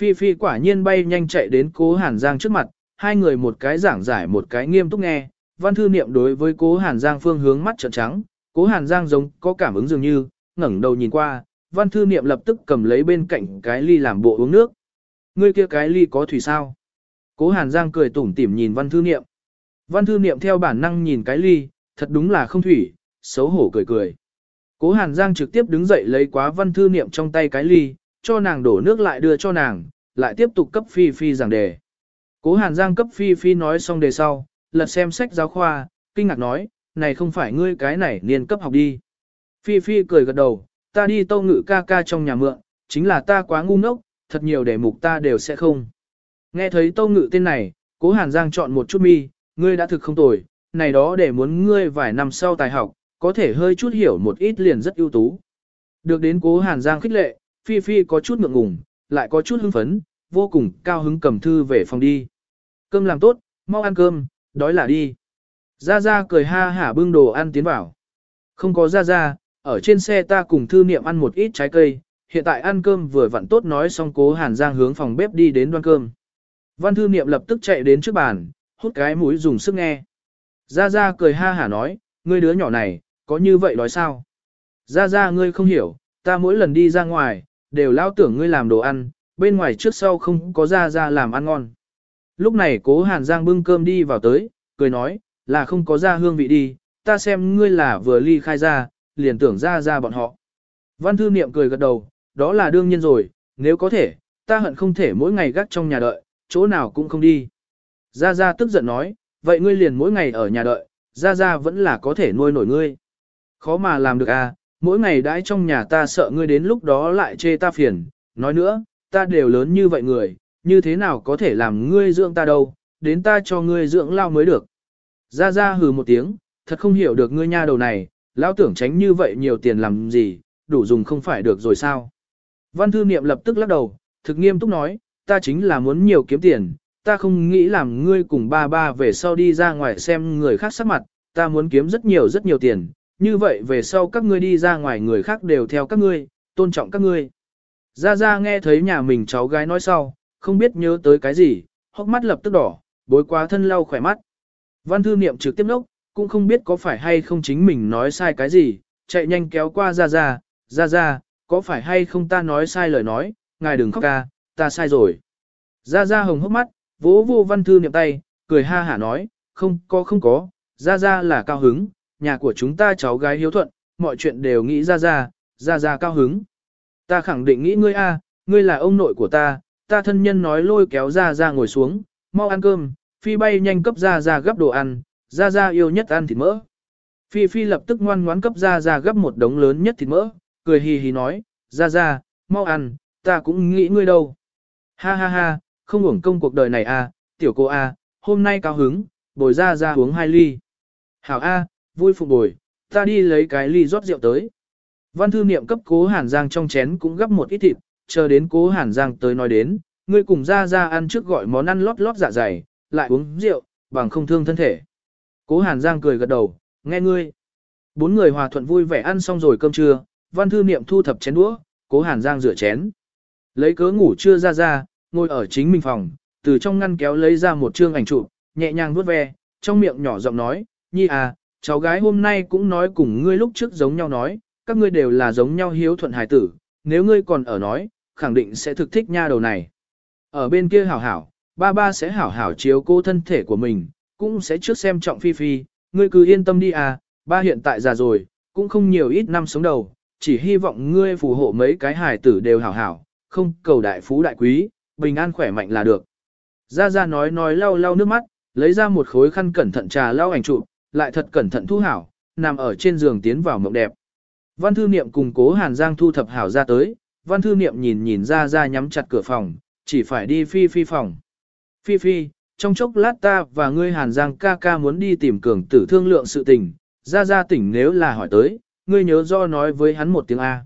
Speaker 1: Phi Phi quả nhiên bay nhanh chạy đến cố Hàn Giang trước mặt, hai người một cái giảng giải một cái nghiêm túc nghe, văn thư niệm đối với cố Hàn Giang phương hướng mắt trợn trắng, cố Hàn Giang giống có cảm ứng dường như, ngẩng đầu nhìn qua, văn thư niệm lập tức cầm lấy bên cạnh cái ly làm bộ uống nước. Ngươi kia cái ly có thủy sao? Cố Hàn Giang cười tủm tỉm nhìn văn thư niệm. Văn thư niệm theo bản năng nhìn cái ly, thật đúng là không thủy, xấu hổ cười cười. Cố Hàn Giang trực tiếp đứng dậy lấy quá văn thư niệm trong tay cái ly, cho nàng đổ nước lại đưa cho nàng, lại tiếp tục cấp Phi Phi giảng đề. Cố Hàn Giang cấp Phi Phi nói xong đề sau, lật xem sách giáo khoa, kinh ngạc nói, này không phải ngươi cái này niên cấp học đi. Phi Phi cười gật đầu, ta đi tâu ngự ca ca trong nhà mượn, chính là ta quá ngu ngốc, thật nhiều đề mục ta đều sẽ không. Nghe thấy tâu ngự tên này, cố Hàn Giang chọn một chút mi, ngươi đã thực không tồi, này đó để muốn ngươi vài năm sau tài học, có thể hơi chút hiểu một ít liền rất ưu tú. Được đến cố Hàn Giang khích lệ, Phi Phi có chút ngượng ngùng, lại có chút hưng phấn, vô cùng cao hứng cầm thư về phòng đi. Cơm làm tốt, mau ăn cơm, đói là đi. Gia Gia cười ha hả bưng đồ ăn tiến vào. Không có Gia Gia, ở trên xe ta cùng thư niệm ăn một ít trái cây, hiện tại ăn cơm vừa vặn tốt nói xong cố Hàn Giang hướng phòng bếp đi đến đoan cơm. Văn thư niệm lập tức chạy đến trước bàn, hút cái mũi dùng sức nghe. Gia Gia cười ha hả nói, ngươi đứa nhỏ này, có như vậy nói sao? Gia Gia ngươi không hiểu, ta mỗi lần đi ra ngoài, đều lao tưởng ngươi làm đồ ăn, bên ngoài trước sau không có Gia Gia làm ăn ngon. Lúc này cố Hàn Giang bưng cơm đi vào tới, cười nói, là không có ra hương vị đi, ta xem ngươi là vừa ly khai ra, liền tưởng ra ra bọn họ. Văn thư niệm cười gật đầu, đó là đương nhiên rồi, nếu có thể, ta hận không thể mỗi ngày gác trong nhà đợi, chỗ nào cũng không đi. Gia Gia tức giận nói, vậy ngươi liền mỗi ngày ở nhà đợi, Gia Gia vẫn là có thể nuôi nổi ngươi. Khó mà làm được à, mỗi ngày đãi trong nhà ta sợ ngươi đến lúc đó lại chê ta phiền, nói nữa, ta đều lớn như vậy người, như thế nào có thể làm ngươi dưỡng ta đâu, đến ta cho ngươi dưỡng lao mới được. Gia Gia hừ một tiếng, thật không hiểu được ngươi nha đầu này, lão tưởng tránh như vậy nhiều tiền làm gì, đủ dùng không phải được rồi sao. Văn thư niệm lập tức lắc đầu, thực nghiêm túc nói, ta chính là muốn nhiều kiếm tiền, ta không nghĩ làm ngươi cùng ba ba về sau đi ra ngoài xem người khác sắc mặt, ta muốn kiếm rất nhiều rất nhiều tiền, như vậy về sau các ngươi đi ra ngoài người khác đều theo các ngươi, tôn trọng các ngươi. Gia Gia nghe thấy nhà mình cháu gái nói sau, không biết nhớ tới cái gì, hốc mắt lập tức đỏ, bối quá thân lau khỏe mắt. Văn thư niệm trực tiếp nốc, cũng không biết có phải hay không chính mình nói sai cái gì, chạy nhanh kéo qua Gia Gia, Gia Gia, có phải hay không ta nói sai lời nói, ngài đừng khóc ca, ta sai rồi. Gia Gia hồng hốc mắt, vỗ vô văn thư niệm tay, cười ha hả nói, không có không có, Gia Gia là cao hứng, nhà của chúng ta cháu gái hiếu thuận, mọi chuyện đều nghĩ Gia Gia, Gia Gia cao hứng. Ta khẳng định nghĩ ngươi a, ngươi là ông nội của ta, ta thân nhân nói lôi kéo Gia Gia ngồi xuống, mau ăn cơm, phi bay nhanh cấp Gia Gia gấp đồ ăn, Gia Gia yêu nhất ăn thịt mỡ. Phi Phi lập tức ngoan ngoãn cấp Gia Gia gấp một đống lớn nhất thịt mỡ, cười hì hì nói, Gia Gia, mau ăn, ta cũng nghĩ ngươi đâu. Ha ha ha, không hưởng công cuộc đời này à, tiểu cô a, à, hôm nay cao hứng, bồi ra ra uống hai ly. Hảo a, vui phục bồi, ta đi lấy cái ly rót rượu tới. Văn thư niệm cấp cố Hàn Giang trong chén cũng gấp một ít thịt, chờ đến cố Hàn Giang tới nói đến, ngươi cùng Gia Gia ăn trước gọi món ăn lót lót dạ dày, lại uống rượu, bằng không thương thân thể. Cố Hàn Giang cười gật đầu, nghe ngươi. Bốn người hòa thuận vui vẻ ăn xong rồi cơm trưa, văn thư niệm thu thập chén đũa, cố Hàn Giang rửa chén. Lấy cớ ngủ trưa ra ra, ngồi ở chính mình phòng, từ trong ngăn kéo lấy ra một chương ảnh chụp, nhẹ nhàng vuốt ve, trong miệng nhỏ giọng nói, nhi à, cháu gái hôm nay cũng nói cùng ngươi lúc trước giống nhau nói, các ngươi đều là giống nhau hiếu thuận hài tử, nếu ngươi còn ở nói, khẳng định sẽ thực thích nha đầu này. Ở bên kia hảo hảo, ba ba sẽ hảo hảo chiếu cô thân thể của mình, cũng sẽ trước xem trọng Phi Phi, ngươi cứ yên tâm đi à, ba hiện tại già rồi, cũng không nhiều ít năm sống đầu, chỉ hy vọng ngươi phù hộ mấy cái hài tử đều hảo hảo, không cầu đại phú đại quý, bình an khỏe mạnh là được. Gia Gia nói nói lau lau nước mắt, lấy ra một khối khăn cẩn thận trà lau ảnh chụp, lại thật cẩn thận thu hảo, nằm ở trên giường tiến vào mộng đẹp. Văn thư niệm cùng cố Hàn Giang thu thập hảo ra tới, văn thư niệm nhìn nhìn ra ra nhắm chặt cửa phòng, chỉ phải đi phi phi phòng. Phi phi, trong chốc lát ta và ngươi Hàn Giang ca ca muốn đi tìm cường tử thương lượng sự tình, ra ra tỉnh nếu là hỏi tới, ngươi nhớ do nói với hắn một tiếng A.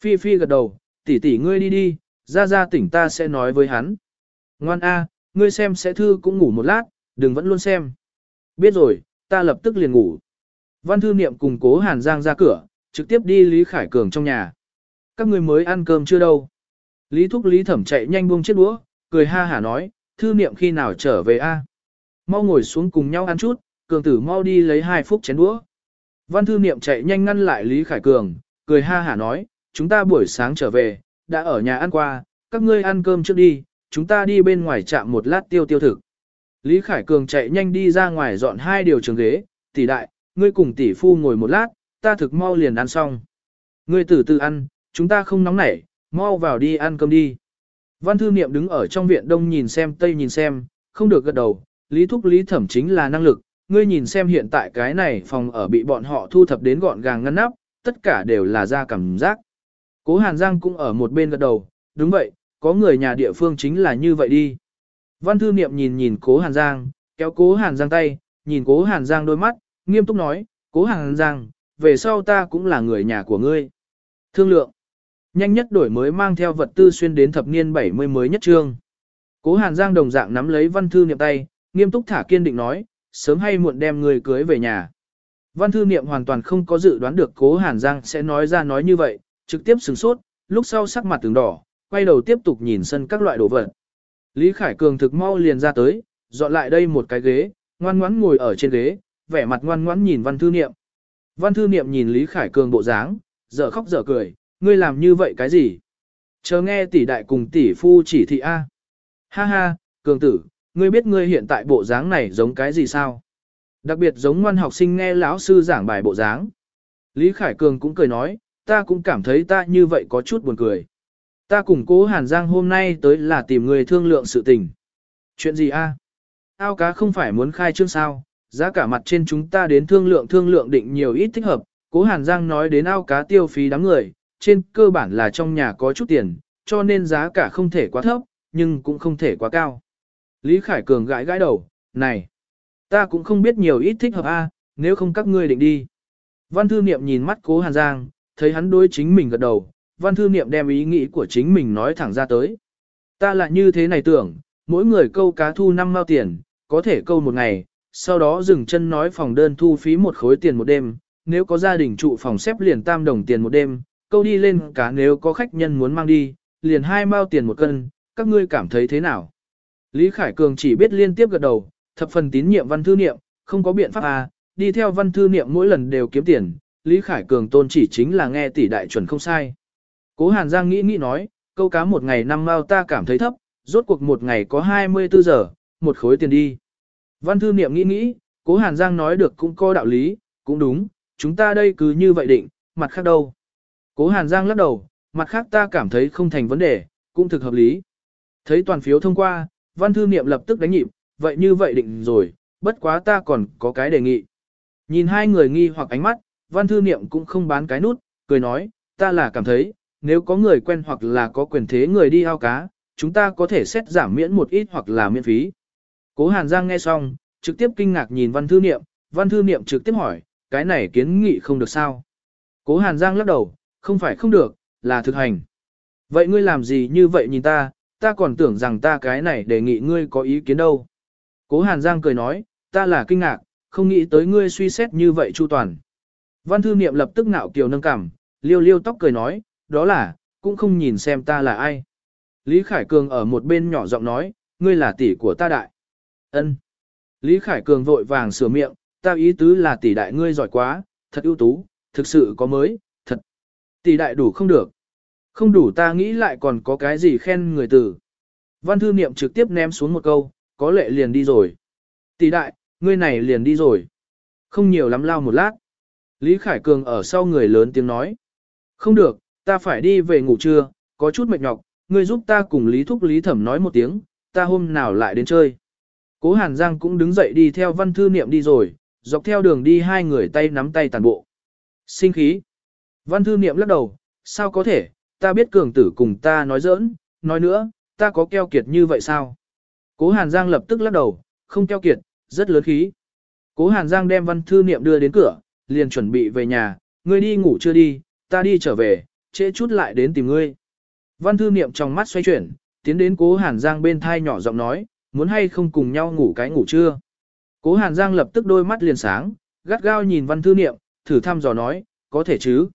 Speaker 1: Phi phi gật đầu, tỷ tỷ ngươi đi đi, ra ra tỉnh ta sẽ nói với hắn. Ngoan A, ngươi xem sẽ thư cũng ngủ một lát, đừng vẫn luôn xem. Biết rồi, ta lập tức liền ngủ. Văn thư niệm cùng cố Hàn Giang ra cửa, trực tiếp đi Lý Khải Cường trong nhà. Các người mới ăn cơm chưa đâu. Lý Thúc Lý Thẩm chạy nhanh buông chiếc đũa, cười ha hả nói, thư niệm khi nào trở về a? Mau ngồi xuống cùng nhau ăn chút, Cường tử mau đi lấy hai phút chén đũa. Văn thư niệm chạy nhanh ngăn lại Lý Khải Cường, cười ha hả nói, chúng ta buổi sáng trở về, đã ở nhà ăn qua, các ngươi ăn cơm trước đi, chúng ta đi bên ngoài chạm một lát tiêu tiêu thực. Lý Khải Cường chạy nhanh đi ra ngoài dọn hai điều trường ghế, tỷ đại, ngươi cùng tỷ phu ngồi một lát, ta thực mau liền ăn xong. Ngươi từ từ ăn, chúng ta không nóng nảy, mau vào đi ăn cơm đi. Văn thư niệm đứng ở trong viện đông nhìn xem tây nhìn xem, không được gật đầu, lý thúc lý thẩm chính là năng lực, ngươi nhìn xem hiện tại cái này phòng ở bị bọn họ thu thập đến gọn gàng ngăn nắp, tất cả đều là ra cảm giác. Cố Hàn Giang cũng ở một bên gật đầu, đúng vậy, có người nhà địa phương chính là như vậy đi. Văn thư niệm nhìn nhìn cố Hàn Giang, kéo cố Hàn Giang tay, nhìn cố Hàn Giang đôi mắt, nghiêm túc nói, cố Hàn Giang, về sau ta cũng là người nhà của ngươi. Thương lượng. Nhanh nhất đổi mới mang theo vật tư xuyên đến thập niên 70 mới nhất trương. Cố Hàn Giang đồng dạng nắm lấy văn thư niệm tay, nghiêm túc thả kiên định nói, sớm hay muộn đem người cưới về nhà. Văn thư niệm hoàn toàn không có dự đoán được cố Hàn Giang sẽ nói ra nói như vậy, trực tiếp sửng sốt, lúc sau sắc mặt từng đỏ, quay đầu tiếp tục nhìn sân các loại đồ vật. Lý Khải Cường thực mau liền ra tới, dọn lại đây một cái ghế, ngoan ngoãn ngồi ở trên ghế, vẻ mặt ngoan ngoãn nhìn văn thư niệm. Văn thư niệm nhìn Lý Khải Cường bộ dáng, dở khóc dở cười, ngươi làm như vậy cái gì? Chờ nghe tỷ đại cùng tỷ phu chỉ thị A. Ha ha, Cường tử, ngươi biết ngươi hiện tại bộ dáng này giống cái gì sao? Đặc biệt giống ngoan học sinh nghe lão sư giảng bài bộ dáng. Lý Khải Cường cũng cười nói, ta cũng cảm thấy ta như vậy có chút buồn cười. Ta cùng cố Hàn Giang hôm nay tới là tìm người thương lượng sự tình. Chuyện gì a? Ao cá không phải muốn khai trương sao, giá cả mặt trên chúng ta đến thương lượng thương lượng định nhiều ít thích hợp. Cố Hàn Giang nói đến ao cá tiêu phí đám người, trên cơ bản là trong nhà có chút tiền, cho nên giá cả không thể quá thấp, nhưng cũng không thể quá cao. Lý Khải Cường gãi gãi đầu, này, ta cũng không biết nhiều ít thích hợp a, nếu không các ngươi định đi. Văn thư niệm nhìn mắt cố Hàn Giang, thấy hắn đối chính mình gật đầu, văn thư niệm đem ý nghĩ của chính mình nói thẳng ra tới. Ta là như thế này tưởng, mỗi người câu cá thu 5 mao tiền, có thể câu một ngày, sau đó dừng chân nói phòng đơn thu phí một khối tiền một đêm, nếu có gia đình trụ phòng xếp liền tam đồng tiền một đêm, câu đi lên cá nếu có khách nhân muốn mang đi, liền hai mao tiền một cân, các ngươi cảm thấy thế nào? Lý Khải Cường chỉ biết liên tiếp gật đầu, thập phần tín nhiệm văn thư niệm, không có biện pháp à, đi theo văn thư niệm mỗi lần đều kiếm tiền, Lý Khải Cường tôn chỉ chính là nghe tỷ đại chuẩn không sai. Cố Hàn Giang nghĩ nghĩ nói, câu cá một ngày năm mao ta cảm thấy thấp, rốt cuộc một ngày có 24 giờ, một khối tiền đi. Văn thư niệm nghĩ nghĩ, cố Hàn Giang nói được cũng có đạo lý, cũng đúng, chúng ta đây cứ như vậy định, mặt khác đâu. Cố Hàn Giang lắc đầu, mặt khác ta cảm thấy không thành vấn đề, cũng thực hợp lý. Thấy toàn phiếu thông qua, văn thư niệm lập tức đánh nhịp, vậy như vậy định rồi, bất quá ta còn có cái đề nghị. Nhìn hai người nghi hoặc ánh mắt, văn thư niệm cũng không bán cái nút, cười nói, ta là cảm thấy, nếu có người quen hoặc là có quyền thế người đi ao cá, chúng ta có thể xét giảm miễn một ít hoặc là miễn phí. Cố Hàn Giang nghe xong, trực tiếp kinh ngạc nhìn văn thư niệm, văn thư niệm trực tiếp hỏi, cái này kiến nghị không được sao. Cố Hàn Giang lắc đầu, không phải không được, là thực hành. Vậy ngươi làm gì như vậy nhìn ta, ta còn tưởng rằng ta cái này đề nghị ngươi có ý kiến đâu. Cố Hàn Giang cười nói, ta là kinh ngạc, không nghĩ tới ngươi suy xét như vậy chu toàn. Văn thư niệm lập tức nạo kiều nâng cảm, liêu liêu tóc cười nói, đó là, cũng không nhìn xem ta là ai. Lý Khải Cường ở một bên nhỏ giọng nói, ngươi là tỷ của ta đại. Ân. Lý Khải Cường vội vàng sửa miệng, ta ý tứ là tỷ đại ngươi giỏi quá, thật ưu tú, thực sự có mới, thật. Tỷ đại đủ không được. Không đủ ta nghĩ lại còn có cái gì khen người tử. Văn thư niệm trực tiếp ném xuống một câu, có lệ liền đi rồi. Tỷ đại, ngươi này liền đi rồi. Không nhiều lắm lao một lát. Lý Khải Cường ở sau người lớn tiếng nói. Không được, ta phải đi về ngủ trưa, có chút mệt nhọc, ngươi giúp ta cùng Lý Thúc Lý Thẩm nói một tiếng, ta hôm nào lại đến chơi. Cố Hàn Giang cũng đứng dậy đi theo văn thư niệm đi rồi, dọc theo đường đi hai người tay nắm tay tàn bộ. Sinh khí. Văn thư niệm lắc đầu, sao có thể, ta biết cường tử cùng ta nói giỡn, nói nữa, ta có keo kiệt như vậy sao? Cố Hàn Giang lập tức lắc đầu, không keo kiệt, rất lớn khí. Cố Hàn Giang đem văn thư niệm đưa đến cửa, liền chuẩn bị về nhà, ngươi đi ngủ chưa đi, ta đi trở về, trễ chút lại đến tìm ngươi. Văn thư niệm trong mắt xoay chuyển, tiến đến cố Hàn Giang bên thai nhỏ giọng nói, muốn hay không cùng nhau ngủ cái ngủ trưa. Cố Hàn Giang lập tức đôi mắt liền sáng, gắt gao nhìn văn thư niệm, thử thăm dò nói, có thể chứ?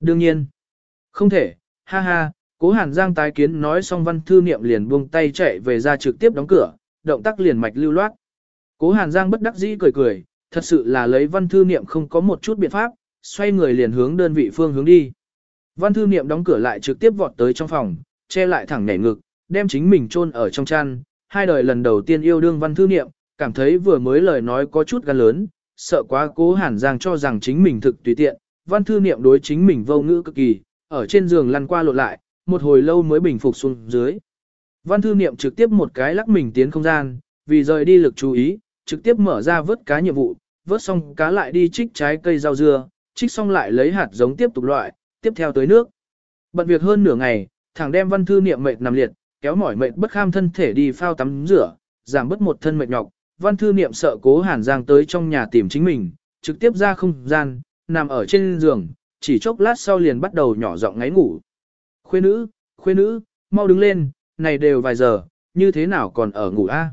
Speaker 1: Đương nhiên. Không thể, ha ha, cố Hàn Giang tái kiến nói xong văn thư niệm liền buông tay chạy về ra trực tiếp đóng cửa, động tác liền mạch lưu loát. Cố Hàn Giang bất đắc dĩ cười cười, thật sự là lấy văn thư niệm không có một chút biện pháp, xoay người liền hướng đơn vị phương hướng đi. Văn thư niệm đóng cửa lại trực tiếp vọt tới trong phòng, che lại thẳng nhảy ngực, đem chính mình chôn ở trong chăn, hai đời lần đầu tiên yêu đương văn thư niệm, cảm thấy vừa mới lời nói có chút gan lớn, sợ quá cố hàn giang cho rằng chính mình thực tùy tiện, văn thư niệm đối chính mình vô ngữ cực kỳ, ở trên giường lăn qua lộn lại, một hồi lâu mới bình phục xuống dưới. Văn thư niệm trực tiếp một cái lắc mình tiến không gian, vì rời đi lực chú ý, trực tiếp mở ra vớt cá nhiệm vụ, vớt xong cá lại đi trích trái cây rau dưa, trích xong lại lấy hạt giống tiếp tục loại, tiếp theo tới nước. Bận việc hơn nửa ngày, thằng đem văn thư niệm mệt nằm liệt, kéo mỏi mệt bất kham thân thể đi phao tắm rửa, giảm bớt một thân mệt nhọc. Văn thư niệm sợ cố hàn giang tới trong nhà tìm chính mình, trực tiếp ra không gian, nằm ở trên giường, chỉ chốc lát sau liền bắt đầu nhỏ giọng ngáy ngủ. Khuê nữ, khuê nữ, mau đứng lên, này đều vài giờ, như thế nào còn ở ngủ a?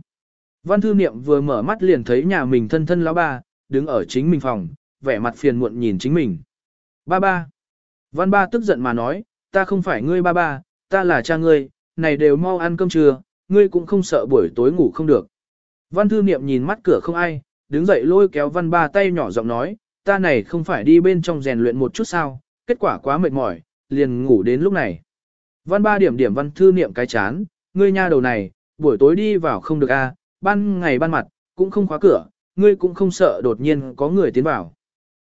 Speaker 1: Văn thư niệm vừa mở mắt liền thấy nhà mình thân thân lão ba, đứng ở chính mình phòng, vẻ mặt phiền muộn nhìn chính mình. Ba ba. Văn ba tức giận mà nói, ta không phải ngươi ba ba, ta là cha ngươi, này đều mau ăn cơm trưa, ngươi cũng không sợ buổi tối ngủ không được. Văn thư niệm nhìn mắt cửa không ai, đứng dậy lôi kéo văn ba tay nhỏ giọng nói, ta này không phải đi bên trong rèn luyện một chút sao, kết quả quá mệt mỏi, liền ngủ đến lúc này. Văn ba điểm điểm văn thư niệm cái chán, ngươi nha đầu này, buổi tối đi vào không được a, ban ngày ban mặt, cũng không khóa cửa, ngươi cũng không sợ đột nhiên có người tiến vào.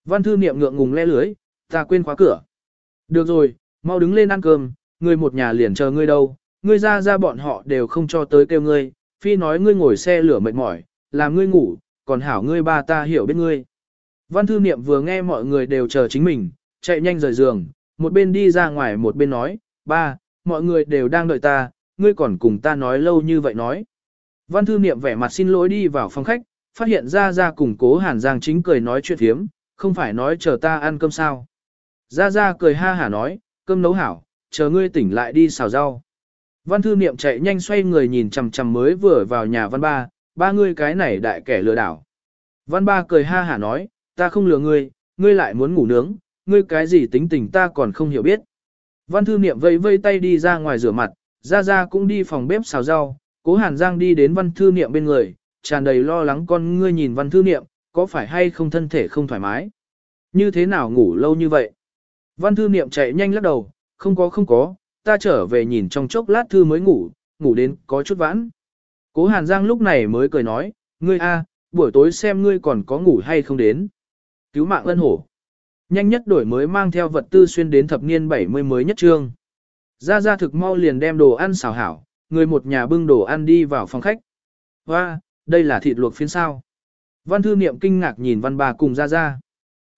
Speaker 1: Văn thư niệm ngượng ngùng le lưới, ta quên khóa cửa. Được rồi, mau đứng lên ăn cơm, ngươi một nhà liền chờ ngươi đâu, ngươi ra ra bọn họ đều không cho tới kêu ngươi, phi nói ngươi ngồi xe lửa mệt mỏi, làm ngươi ngủ, còn hảo ngươi ba ta hiểu biết ngươi. Văn thư niệm vừa nghe mọi người đều chờ chính mình, chạy nhanh rời giường, một bên đi ra ngoài một bên nói, ba, mọi người đều đang đợi ta, ngươi còn cùng ta nói lâu như vậy nói. Văn thư niệm vẻ mặt xin lỗi đi vào phòng khách, phát hiện ra ra cùng cố hàn giang chính cười nói chuyện thiếm, không phải nói chờ ta ăn cơm sao. Ra ra cười ha hả nói, cơm nấu hảo, chờ ngươi tỉnh lại đi xào rau. Văn thư niệm chạy nhanh xoay người nhìn chằm chằm mới vừa vào nhà văn ba, ba ngươi cái này đại kẻ lừa đảo. Văn ba cười ha hả nói, ta không lừa ngươi, ngươi lại muốn ngủ nướng, ngươi cái gì tính tình ta còn không hiểu biết. Văn thư niệm vây vây tay đi ra ngoài rửa mặt, ra ra cũng đi phòng bếp xào rau, cố hàn giang đi đến văn thư niệm bên người, tràn đầy lo lắng con ngươi nhìn văn thư niệm, có phải hay không thân thể không thoải mái. Như thế nào ngủ lâu như vậy? Văn thư niệm chạy nhanh lắc đầu, không có không có, ta trở về nhìn trong chốc lát thư mới ngủ, ngủ đến có chút vãn. Cố Hàn Giang lúc này mới cười nói, ngươi a, buổi tối xem ngươi còn có ngủ hay không đến. Cứu mạng ân hổ. Nhanh nhất đổi mới mang theo vật tư xuyên đến thập niên 70 mới nhất trương. Gia Gia thực mau liền đem đồ ăn xào hảo, người một nhà bưng đồ ăn đi vào phòng khách. Hoa, đây là thịt luộc phiến sao. Văn thư niệm kinh ngạc nhìn văn bà cùng ra ra.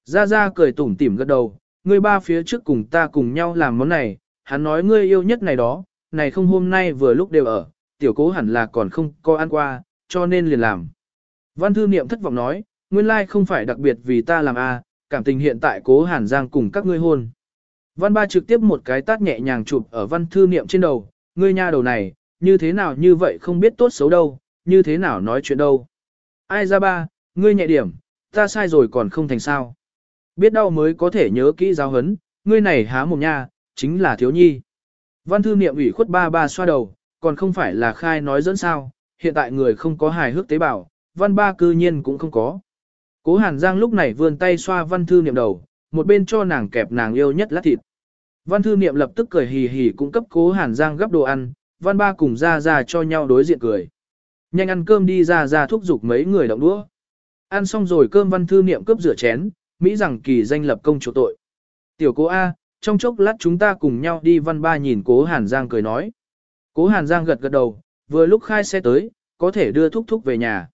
Speaker 1: Ra ra cười tủm tỉm gật đầu, người ba phía trước cùng ta cùng nhau làm món này, hắn nói ngươi yêu nhất này đó, này không hôm nay vừa lúc đều ở, tiểu cố hẳn là còn không có ăn qua, cho nên liền làm. Văn thư niệm thất vọng nói, nguyên lai không phải đặc biệt vì ta làm a, à, cảm tình hiện tại cố hàn giang cùng các ngươi hôn. Văn ba trực tiếp một cái tát nhẹ nhàng chụp ở văn thư niệm trên đầu, ngươi nha đầu này, như thế nào như vậy không biết tốt xấu đâu, như thế nào nói chuyện đâu. Ai ra ba, ngươi nhẹ điểm, ta sai rồi còn không thành sao. Biết đâu mới có thể nhớ kỹ giáo hấn, ngươi này há mồm nha, chính là thiếu nhi. Văn thư niệm ủy khuất ba ba xoa đầu, còn không phải là khai nói dẫn sao, hiện tại người không có hài hước tế bào, văn ba cư nhiên cũng không có. Cố Hàn Giang lúc này vươn tay xoa văn thư niệm đầu, một bên cho nàng kẹp nàng yêu nhất lát thịt. Văn thư niệm lập tức cười hì hì cung cấp cố Hàn Giang gấp đồ ăn, văn ba cùng ra ra cho nhau đối diện cười. Nhanh ăn cơm đi ra ra thúc giục mấy người động đũa. Ăn xong rồi cơm văn thư niệm cướp rửa chén, Mỹ rằng kỳ danh lập công chỗ tội. Tiểu cố A, trong chốc lát chúng ta cùng nhau đi văn ba nhìn cố Hàn Giang cười nói. Cố Hàn Giang gật gật đầu, vừa lúc khai xe tới, có thể đưa thúc thúc về nhà.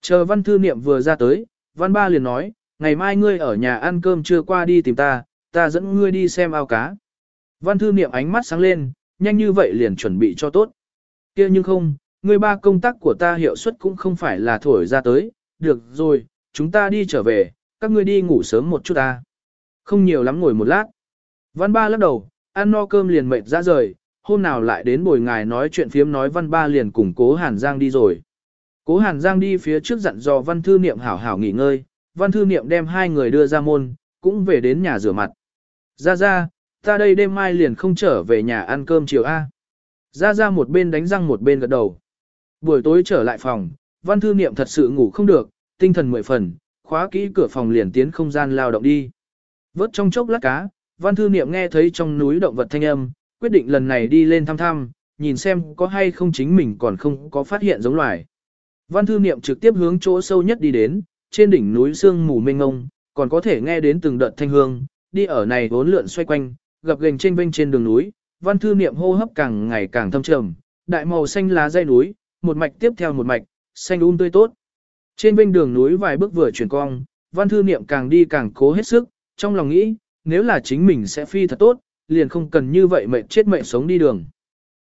Speaker 1: Chờ văn thư niệm vừa ra tới, văn ba liền nói, ngày mai ngươi ở nhà ăn cơm chưa qua đi tìm ta, ta dẫn ngươi đi xem ao cá. Văn thư niệm ánh mắt sáng lên, nhanh như vậy liền chuẩn bị cho tốt. kia nhưng không, người ba công tác của ta hiệu suất cũng không phải là thổi ra tới, được rồi, chúng ta đi trở về, các ngươi đi ngủ sớm một chút ta. Không nhiều lắm ngồi một lát. Văn ba lắc đầu, ăn no cơm liền mệt ra rời, hôm nào lại đến bồi ngài nói chuyện phiếm nói văn ba liền cùng cố Hàn Giang đi rồi. Cố Hàn Giang đi phía trước dặn dò văn thư niệm hảo hảo nghỉ ngơi, văn thư niệm đem hai người đưa ra môn, cũng về đến nhà rửa mặt. Ra ra, ta đây đêm mai liền không trở về nhà ăn cơm chiều A. Ra ra một bên đánh răng một bên gật đầu. Buổi tối trở lại phòng, văn thư niệm thật sự ngủ không được, tinh thần mười phần, khóa kỹ cửa phòng liền tiến không gian lao động đi. Vớt trong chốc lát cá, văn thư niệm nghe thấy trong núi động vật thanh âm, quyết định lần này đi lên thăm thăm, nhìn xem có hay không chính mình còn không có phát hiện giống loài. Văn thư niệm trực tiếp hướng chỗ sâu nhất đi đến, trên đỉnh núi sương mù mênh ngông, còn có thể nghe đến từng đợt thanh hương, đi ở này vốn lượn xoay quanh, gập ghềnh trên vênh trên đường núi, văn thư niệm hô hấp càng ngày càng thâm trầm, đại màu xanh lá dây núi, một mạch tiếp theo một mạch, xanh um tươi tốt. Trên vênh đường núi vài bước vừa chuyển cong, văn thư niệm càng đi càng cố hết sức, trong lòng nghĩ, nếu là chính mình sẽ phi thật tốt, liền không cần như vậy mệt chết mệt sống đi đường.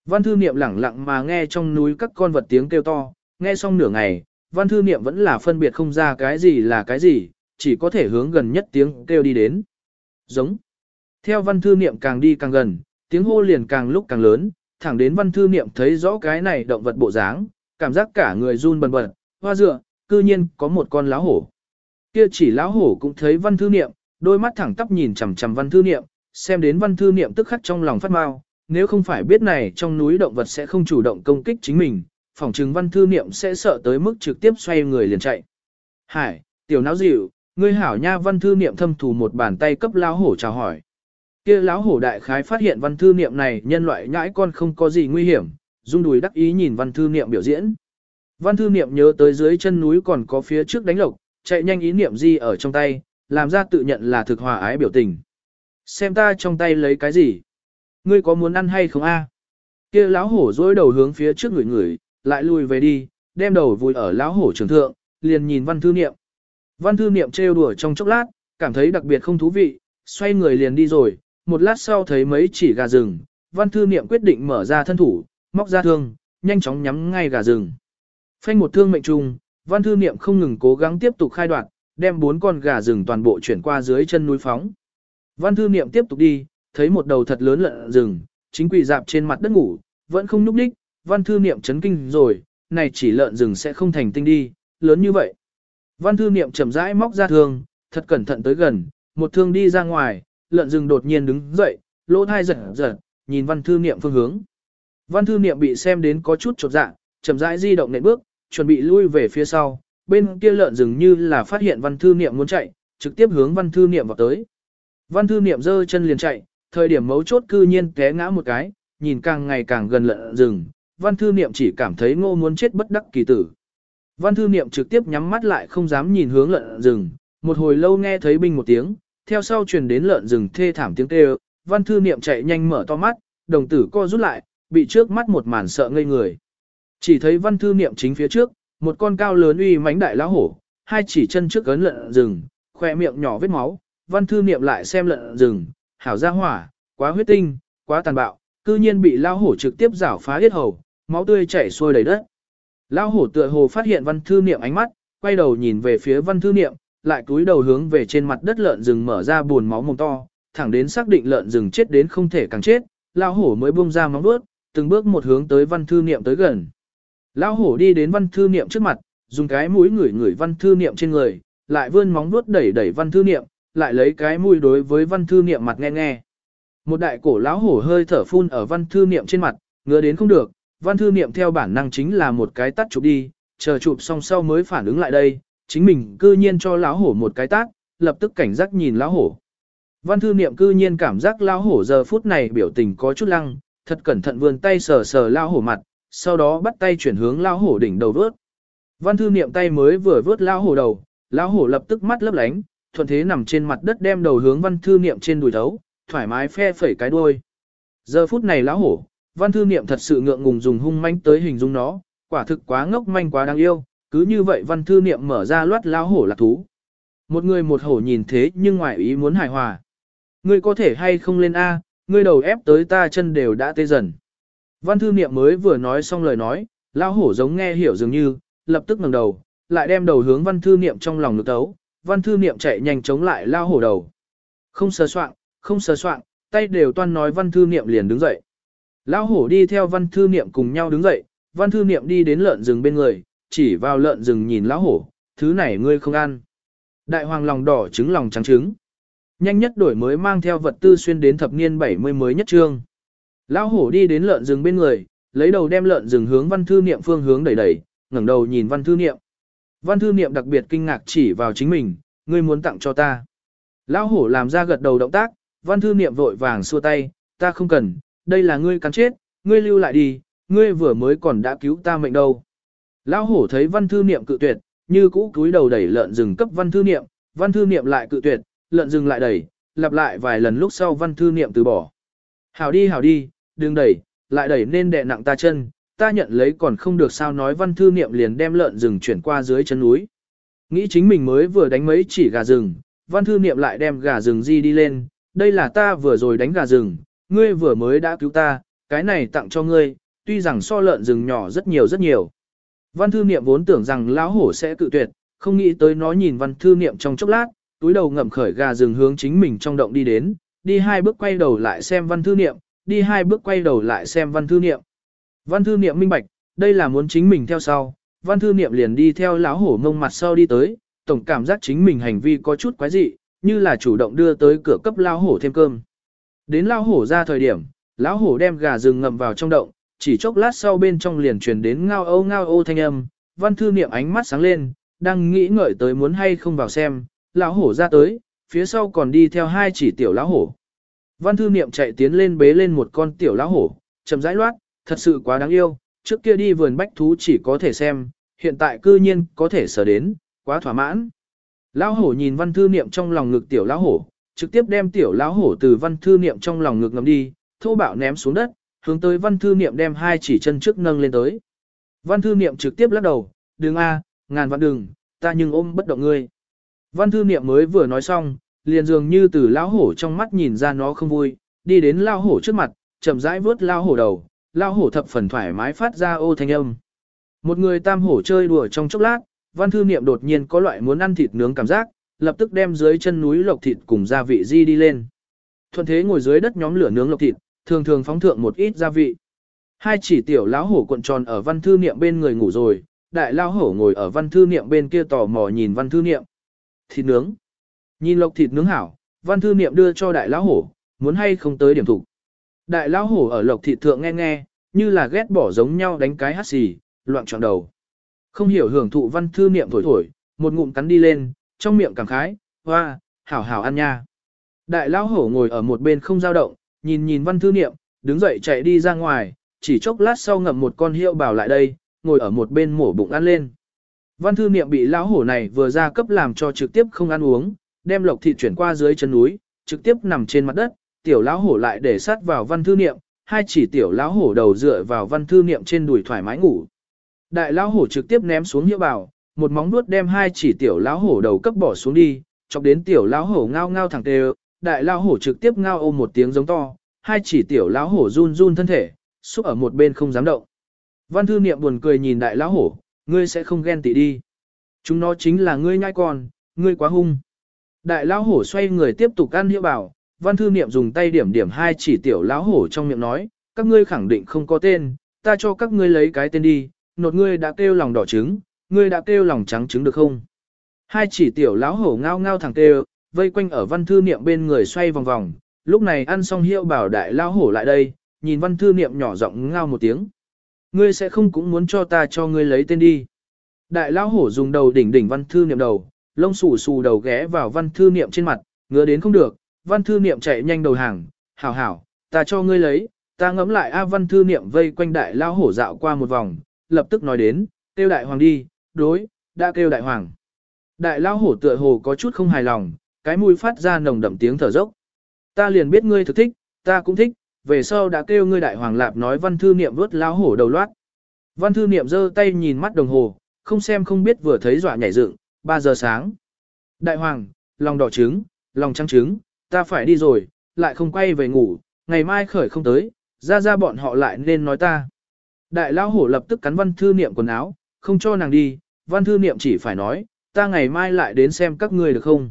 Speaker 1: Văn thư niệm lẳng lặng mà nghe trong núi các con vật tiếng kêu to, nghe xong nửa ngày, văn thư niệm vẫn là phân biệt không ra cái gì là cái gì, chỉ có thể hướng gần nhất tiếng kêu đi đến. Giống. Theo văn thư niệm càng đi càng gần, tiếng hô liền càng lúc càng lớn, thẳng đến văn thư niệm thấy rõ cái này động vật bộ dáng, cảm giác cả người run bần bật, hoa dựa, cư nhiên có một con lão hổ. Kia chỉ lão hổ cũng thấy văn thư niệm, đôi mắt thẳng tắp nhìn chằm chằm văn thư niệm, xem đến văn thư niệm tức khắc trong lòng phát mau, nếu không phải biết này trong núi động vật sẽ không chủ động công kích chính mình, phỏng chừng văn thư niệm sẽ sợ tới mức trực tiếp xoay người liền chạy. Hải, tiểu náo dịu, ngươi hảo nha văn thư niệm thâm thủ một bàn tay cấp lao hổ chào hỏi. Kia lão hổ đại khái phát hiện văn thư niệm này nhân loại nhãi con không có gì nguy hiểm, rung đùi đắc ý nhìn văn thư niệm biểu diễn. Văn thư niệm nhớ tới dưới chân núi còn có phía trước đánh lộc, chạy nhanh ý niệm di ở trong tay, làm ra tự nhận là thực hòa ái biểu tình. Xem ta trong tay lấy cái gì? Ngươi có muốn ăn hay không a? Kia lão hổ dối đầu hướng phía trước người người, lại lùi về đi, đem đầu vùi ở lão hổ trường thượng, liền nhìn văn thư niệm. Văn thư niệm trêu đùa trong chốc lát, cảm thấy đặc biệt không thú vị, xoay người liền đi rồi, một lát sau thấy mấy chỉ gà rừng, văn thư niệm quyết định mở ra thân thủ, móc ra thương, nhanh chóng nhắm ngay gà rừng. Phanh một thương mệnh trùng, văn thư niệm không ngừng cố gắng tiếp tục khai đoạn, đem bốn con gà rừng toàn bộ chuyển qua dưới chân núi phóng. Văn thư niệm tiếp tục đi, thấy một đầu thật lớn lợn rừng, chính quỳ dạp trên mặt đất ngủ, vẫn không nhúc đích, văn thư niệm chấn kinh rồi, này chỉ lợn rừng sẽ không thành tinh đi, lớn như vậy. Văn thư niệm chậm rãi móc ra thương, thật cẩn thận tới gần, một thương đi ra ngoài, lợn rừng đột nhiên đứng dậy, lỗ thai giật giật, nhìn văn thư niệm phương hướng. Văn thư niệm bị xem đến có chút chột dạ, chậm rãi di động nệm bước, chuẩn bị lui về phía sau, bên kia lợn rừng như là phát hiện văn thư niệm muốn chạy, trực tiếp hướng văn thư niệm vào tới. Văn thư niệm giơ chân liền chạy, thời điểm mấu chốt cư nhiên té ngã một cái, nhìn càng ngày càng gần lợn rừng, văn thư niệm chỉ cảm thấy ngô muốn chết bất đắc kỳ tử. Văn thư niệm trực tiếp nhắm mắt lại không dám nhìn hướng lợn rừng, một hồi lâu nghe thấy binh một tiếng, theo sau truyền đến lợn rừng thê thảm tiếng kêu, văn thư niệm chạy nhanh mở to mắt, đồng tử co rút lại, bị trước mắt một màn sợ ngây người. Chỉ thấy văn thư niệm chính phía trước, một con cao lớn uy mãnh đại lão hổ, hai chỉ chân trước gấn lợn rừng, khoe miệng nhỏ vết máu, văn thư niệm lại xem lợn rừng, hảo ra hỏa, quá huyết tinh, quá tàn bạo, cư nhiên bị lão hổ trực tiếp rảo phá hết hầu, máu tươi chảy xuôi đầy đất. Lão hổ tựa hồ phát hiện văn thư niệm ánh mắt, quay đầu nhìn về phía văn thư niệm, lại cúi đầu hướng về trên mặt đất lợn rừng mở ra buồn máu mồm to, thẳng đến xác định lợn rừng chết đến không thể càng chết, lão hổ mới buông ra móng vuốt, từng bước một hướng tới văn thư niệm tới gần. Lão hổ đi đến văn thư niệm trước mặt, dùng cái mũi ngửi ngửi văn thư niệm trên người, lại vươn móng vuốt đẩy đẩy văn thư niệm, lại lấy cái mũi đối với văn thư niệm mặt nghe nghe. Một đại cổ lão hổ hơi thở phun ở văn thư niệm trên mặt, ngứa đến không được, văn thư niệm theo bản năng chính là một cái tắt chụp đi, chờ chụp xong sau mới phản ứng lại đây, chính mình cư nhiên cho lão hổ một cái tác, lập tức cảnh giác nhìn lão hổ. Văn thư niệm cư nhiên cảm giác lão hổ giờ phút này biểu tình có chút lăng, thật cẩn thận vươn tay sờ sờ lão hổ mặt, sau đó bắt tay chuyển hướng lão hổ đỉnh đầu vớt. Văn thư niệm tay mới vừa vớt lão hổ đầu, lão hổ lập tức mắt lấp lánh, thuận thế nằm trên mặt đất đem đầu hướng văn thư niệm trên đùi thấu, thoải mái phe phẩy cái đuôi. Giờ phút này lão hổ, văn thư niệm thật sự ngượng ngùng dùng hung manh tới hình dung nó, quả thực quá ngốc manh quá đáng yêu, cứ như vậy văn thư niệm mở ra loát lão hổ là thú. Một người một hổ nhìn thế nhưng ngoài ý muốn hài hòa. Ngươi có thể hay không lên A, ngươi đầu ép tới ta chân đều đã tê dần. Văn thư niệm mới vừa nói xong lời nói, lão hổ giống nghe hiểu dường như, lập tức ngẩng đầu, lại đem đầu hướng văn thư niệm trong lòng lực tấu, văn thư niệm chạy nhanh chống lại lao hổ đầu. Không sờ soạn, không sờ soạn, tay đều toan nói văn thư niệm liền đứng dậy. Lão hổ đi theo văn thư niệm cùng nhau đứng dậy, văn thư niệm đi đến lợn rừng bên người, chỉ vào lợn rừng nhìn lão hổ, thứ này ngươi không ăn. Đại hoàng lòng đỏ trứng lòng trắng trứng. Nhanh nhất đổi mới mang theo vật tư xuyên đến thập niên 70 mới nhất trương. Lão hổ đi đến lợn rừng bên người, lấy đầu đem lợn rừng hướng văn thư niệm phương hướng đẩy đẩy, ngẩng đầu nhìn văn thư niệm. Văn thư niệm đặc biệt kinh ngạc chỉ vào chính mình, ngươi muốn tặng cho ta. Lão hổ làm ra gật đầu động tác, văn thư niệm vội vàng xua tay, ta không cần, đây là ngươi cắn chết, ngươi lưu lại đi, ngươi vừa mới còn đã cứu ta mệnh đâu. Lão hổ thấy văn thư niệm cự tuyệt, như cũ cúi đầu đẩy lợn rừng cấp văn thư niệm, văn thư niệm lại cự tuyệt, lợn rừng lại đẩy, lặp lại vài lần lúc sau văn thư niệm từ bỏ. Hảo đi hảo đi, đừng đẩy, lại đẩy nên đè nặng ta chân, ta nhận lấy còn không được sao nói văn thư niệm liền đem lợn rừng chuyển qua dưới chân núi. Nghĩ chính mình mới vừa đánh mấy chỉ gà rừng, văn thư niệm lại đem gà rừng di đi lên, đây là ta vừa rồi đánh gà rừng, ngươi vừa mới đã cứu ta, cái này tặng cho ngươi, tuy rằng so lợn rừng nhỏ rất nhiều rất nhiều. Văn thư niệm vốn tưởng rằng lão hổ sẽ cự tuyệt, không nghĩ tới nó nhìn văn thư niệm trong chốc lát, túi đầu ngậm khởi gà rừng hướng chính mình trong động đi đến, đi hai bước quay đầu lại xem văn thư niệm, đi hai bước quay đầu lại xem văn thư niệm. Văn thư niệm minh bạch, đây là muốn chính mình theo sau, văn thư niệm liền đi theo lão hổ ngông mặt sau đi tới, tổng cảm giác chính mình hành vi có chút quái dị, như là chủ động đưa tới cửa cấp lão hổ thêm cơm. Đến lão hổ ra thời điểm, lão hổ đem gà rừng ngậm vào trong động, chỉ chốc lát sau bên trong liền truyền đến ngao âu ngao ô thanh âm, văn thư niệm ánh mắt sáng lên, đang nghĩ ngợi tới muốn hay không vào xem, lão hổ ra tới, phía sau còn đi theo hai chỉ tiểu lão hổ. Văn thư niệm chạy tiến lên bế lên một con tiểu lão hổ, chậm rãi loát, thật sự quá đáng yêu, trước kia đi vườn bách thú chỉ có thể xem, hiện tại cư nhiên có thể sở đến, quá thỏa mãn. Lão hổ nhìn văn thư niệm trong lòng ngực tiểu lão hổ, trực tiếp đem tiểu lão hổ từ văn thư niệm trong lòng ngực ngầm đi, thô bạo ném xuống đất, hướng tới văn thư niệm đem hai chỉ chân trước nâng lên tới. Văn thư niệm trực tiếp lắc đầu, đừng a, ngàn vạn đừng, ta nhưng ôm bất động ngươi. Văn thư niệm mới vừa nói xong, liền dường như từ lão hổ trong mắt nhìn ra nó không vui, đi đến lão hổ trước mặt, chậm rãi vớt lão hổ đầu, lão hổ thập phần thoải mái phát ra ô thanh âm. Một người tam hổ chơi đùa trong chốc lát, văn thư niệm đột nhiên có loại muốn ăn thịt nướng cảm giác, lập tức đem dưới chân núi lộc thịt cùng gia vị di đi lên. Thuận thế ngồi dưới đất nhóm lửa nướng lộc thịt, thường thường phóng thượng một ít gia vị. Hai chỉ tiểu lão hổ cuộn tròn ở văn thư niệm bên người ngủ rồi, đại lão hổ ngồi ở văn thư niệm bên kia tò mò nhìn văn thư niệm. Thịt nướng. Nhìn lộc thịt nướng hảo, văn thư niệm đưa cho đại lão hổ, muốn hay không tới điểm thủ. Đại lão hổ ở lộc thịt thượng nghe nghe, như là ghét bỏ giống nhau đánh cái hát xì, loạn trọng đầu. Không hiểu hưởng thụ văn thư niệm thổi thổi, một ngụm cắn đi lên, trong miệng cảm khái, hoa, hảo hảo ăn nha. Đại lão hổ ngồi ở một bên không dao động, nhìn nhìn văn thư niệm, đứng dậy chạy đi ra ngoài, chỉ chốc lát sau ngậm một con hiệu bảo lại đây, ngồi ở một bên mổ bụng ăn lên. Văn thư niệm bị lão hổ này vừa ra cấp làm cho trực tiếp không ăn uống, đem lộc thịt chuyển qua dưới chân núi, trực tiếp nằm trên mặt đất, tiểu lão hổ lại để sát vào văn thư niệm, hai chỉ tiểu lão hổ đầu dựa vào văn thư niệm trên đùi thoải mái ngủ. Đại lão hổ trực tiếp ném xuống hiệu bảo, một móng nuốt đem hai chỉ tiểu lão hổ đầu cấp bỏ xuống đi, chọc đến tiểu lão hổ ngao ngao thẳng tê đại lão hổ trực tiếp ngao ôm một tiếng giống to, hai chỉ tiểu lão hổ run run thân thể, xúc ở một bên không dám động. Văn thư niệm buồn cười nhìn đại lão hổ, ngươi sẽ không ghen tị đi. Chúng nó chính là ngươi nhai con, ngươi quá hung. Đại lão hổ xoay người tiếp tục ăn hiệu bảo, văn thư niệm dùng tay điểm điểm hai chỉ tiểu lão hổ trong miệng nói, các ngươi khẳng định không có tên, ta cho các ngươi lấy cái tên đi, nột ngươi đã kêu lòng đỏ trứng, ngươi đã kêu lòng trắng trứng được không? Hai chỉ tiểu lão hổ ngao ngao thẳng kêu, vây quanh ở văn thư niệm bên người xoay vòng vòng, lúc này ăn xong hiệu bảo đại lão hổ lại đây, nhìn văn thư niệm nhỏ giọng ngao một tiếng. Ngươi sẽ không cũng muốn cho ta cho ngươi lấy tên đi. Đại lão hổ dùng đầu đỉnh đỉnh văn thư niệm đầu, lông xù xù đầu ghé vào văn thư niệm trên mặt, ngứa đến không được, văn thư niệm chạy nhanh đầu hàng, hảo hảo, ta cho ngươi lấy, ta ngẫm lại A văn thư niệm vây quanh đại lao hổ dạo qua một vòng, lập tức nói đến, kêu đại hoàng đi, đối, đã kêu đại hoàng. Đại lao hổ tựa hồ có chút không hài lòng, cái mũi phát ra nồng đậm tiếng thở dốc. Ta liền biết ngươi thực thích, ta cũng thích, về sau đã kêu ngươi đại hoàng lạp nói văn thư niệm vớt lao hổ đầu loát. Văn thư niệm giơ tay nhìn mắt đồng hồ, không xem không biết vừa thấy dọa nhảy dựng, 3 giờ sáng. Đại hoàng, lòng đỏ trứng, lòng trắng trứng, ta phải đi rồi, lại không quay về ngủ, ngày mai khởi không tới, ra ra bọn họ lại nên nói ta. Đại lao hổ lập tức cắn văn thư niệm quần áo, không cho nàng đi, văn thư niệm chỉ phải nói, ta ngày mai lại đến xem các ngươi được không.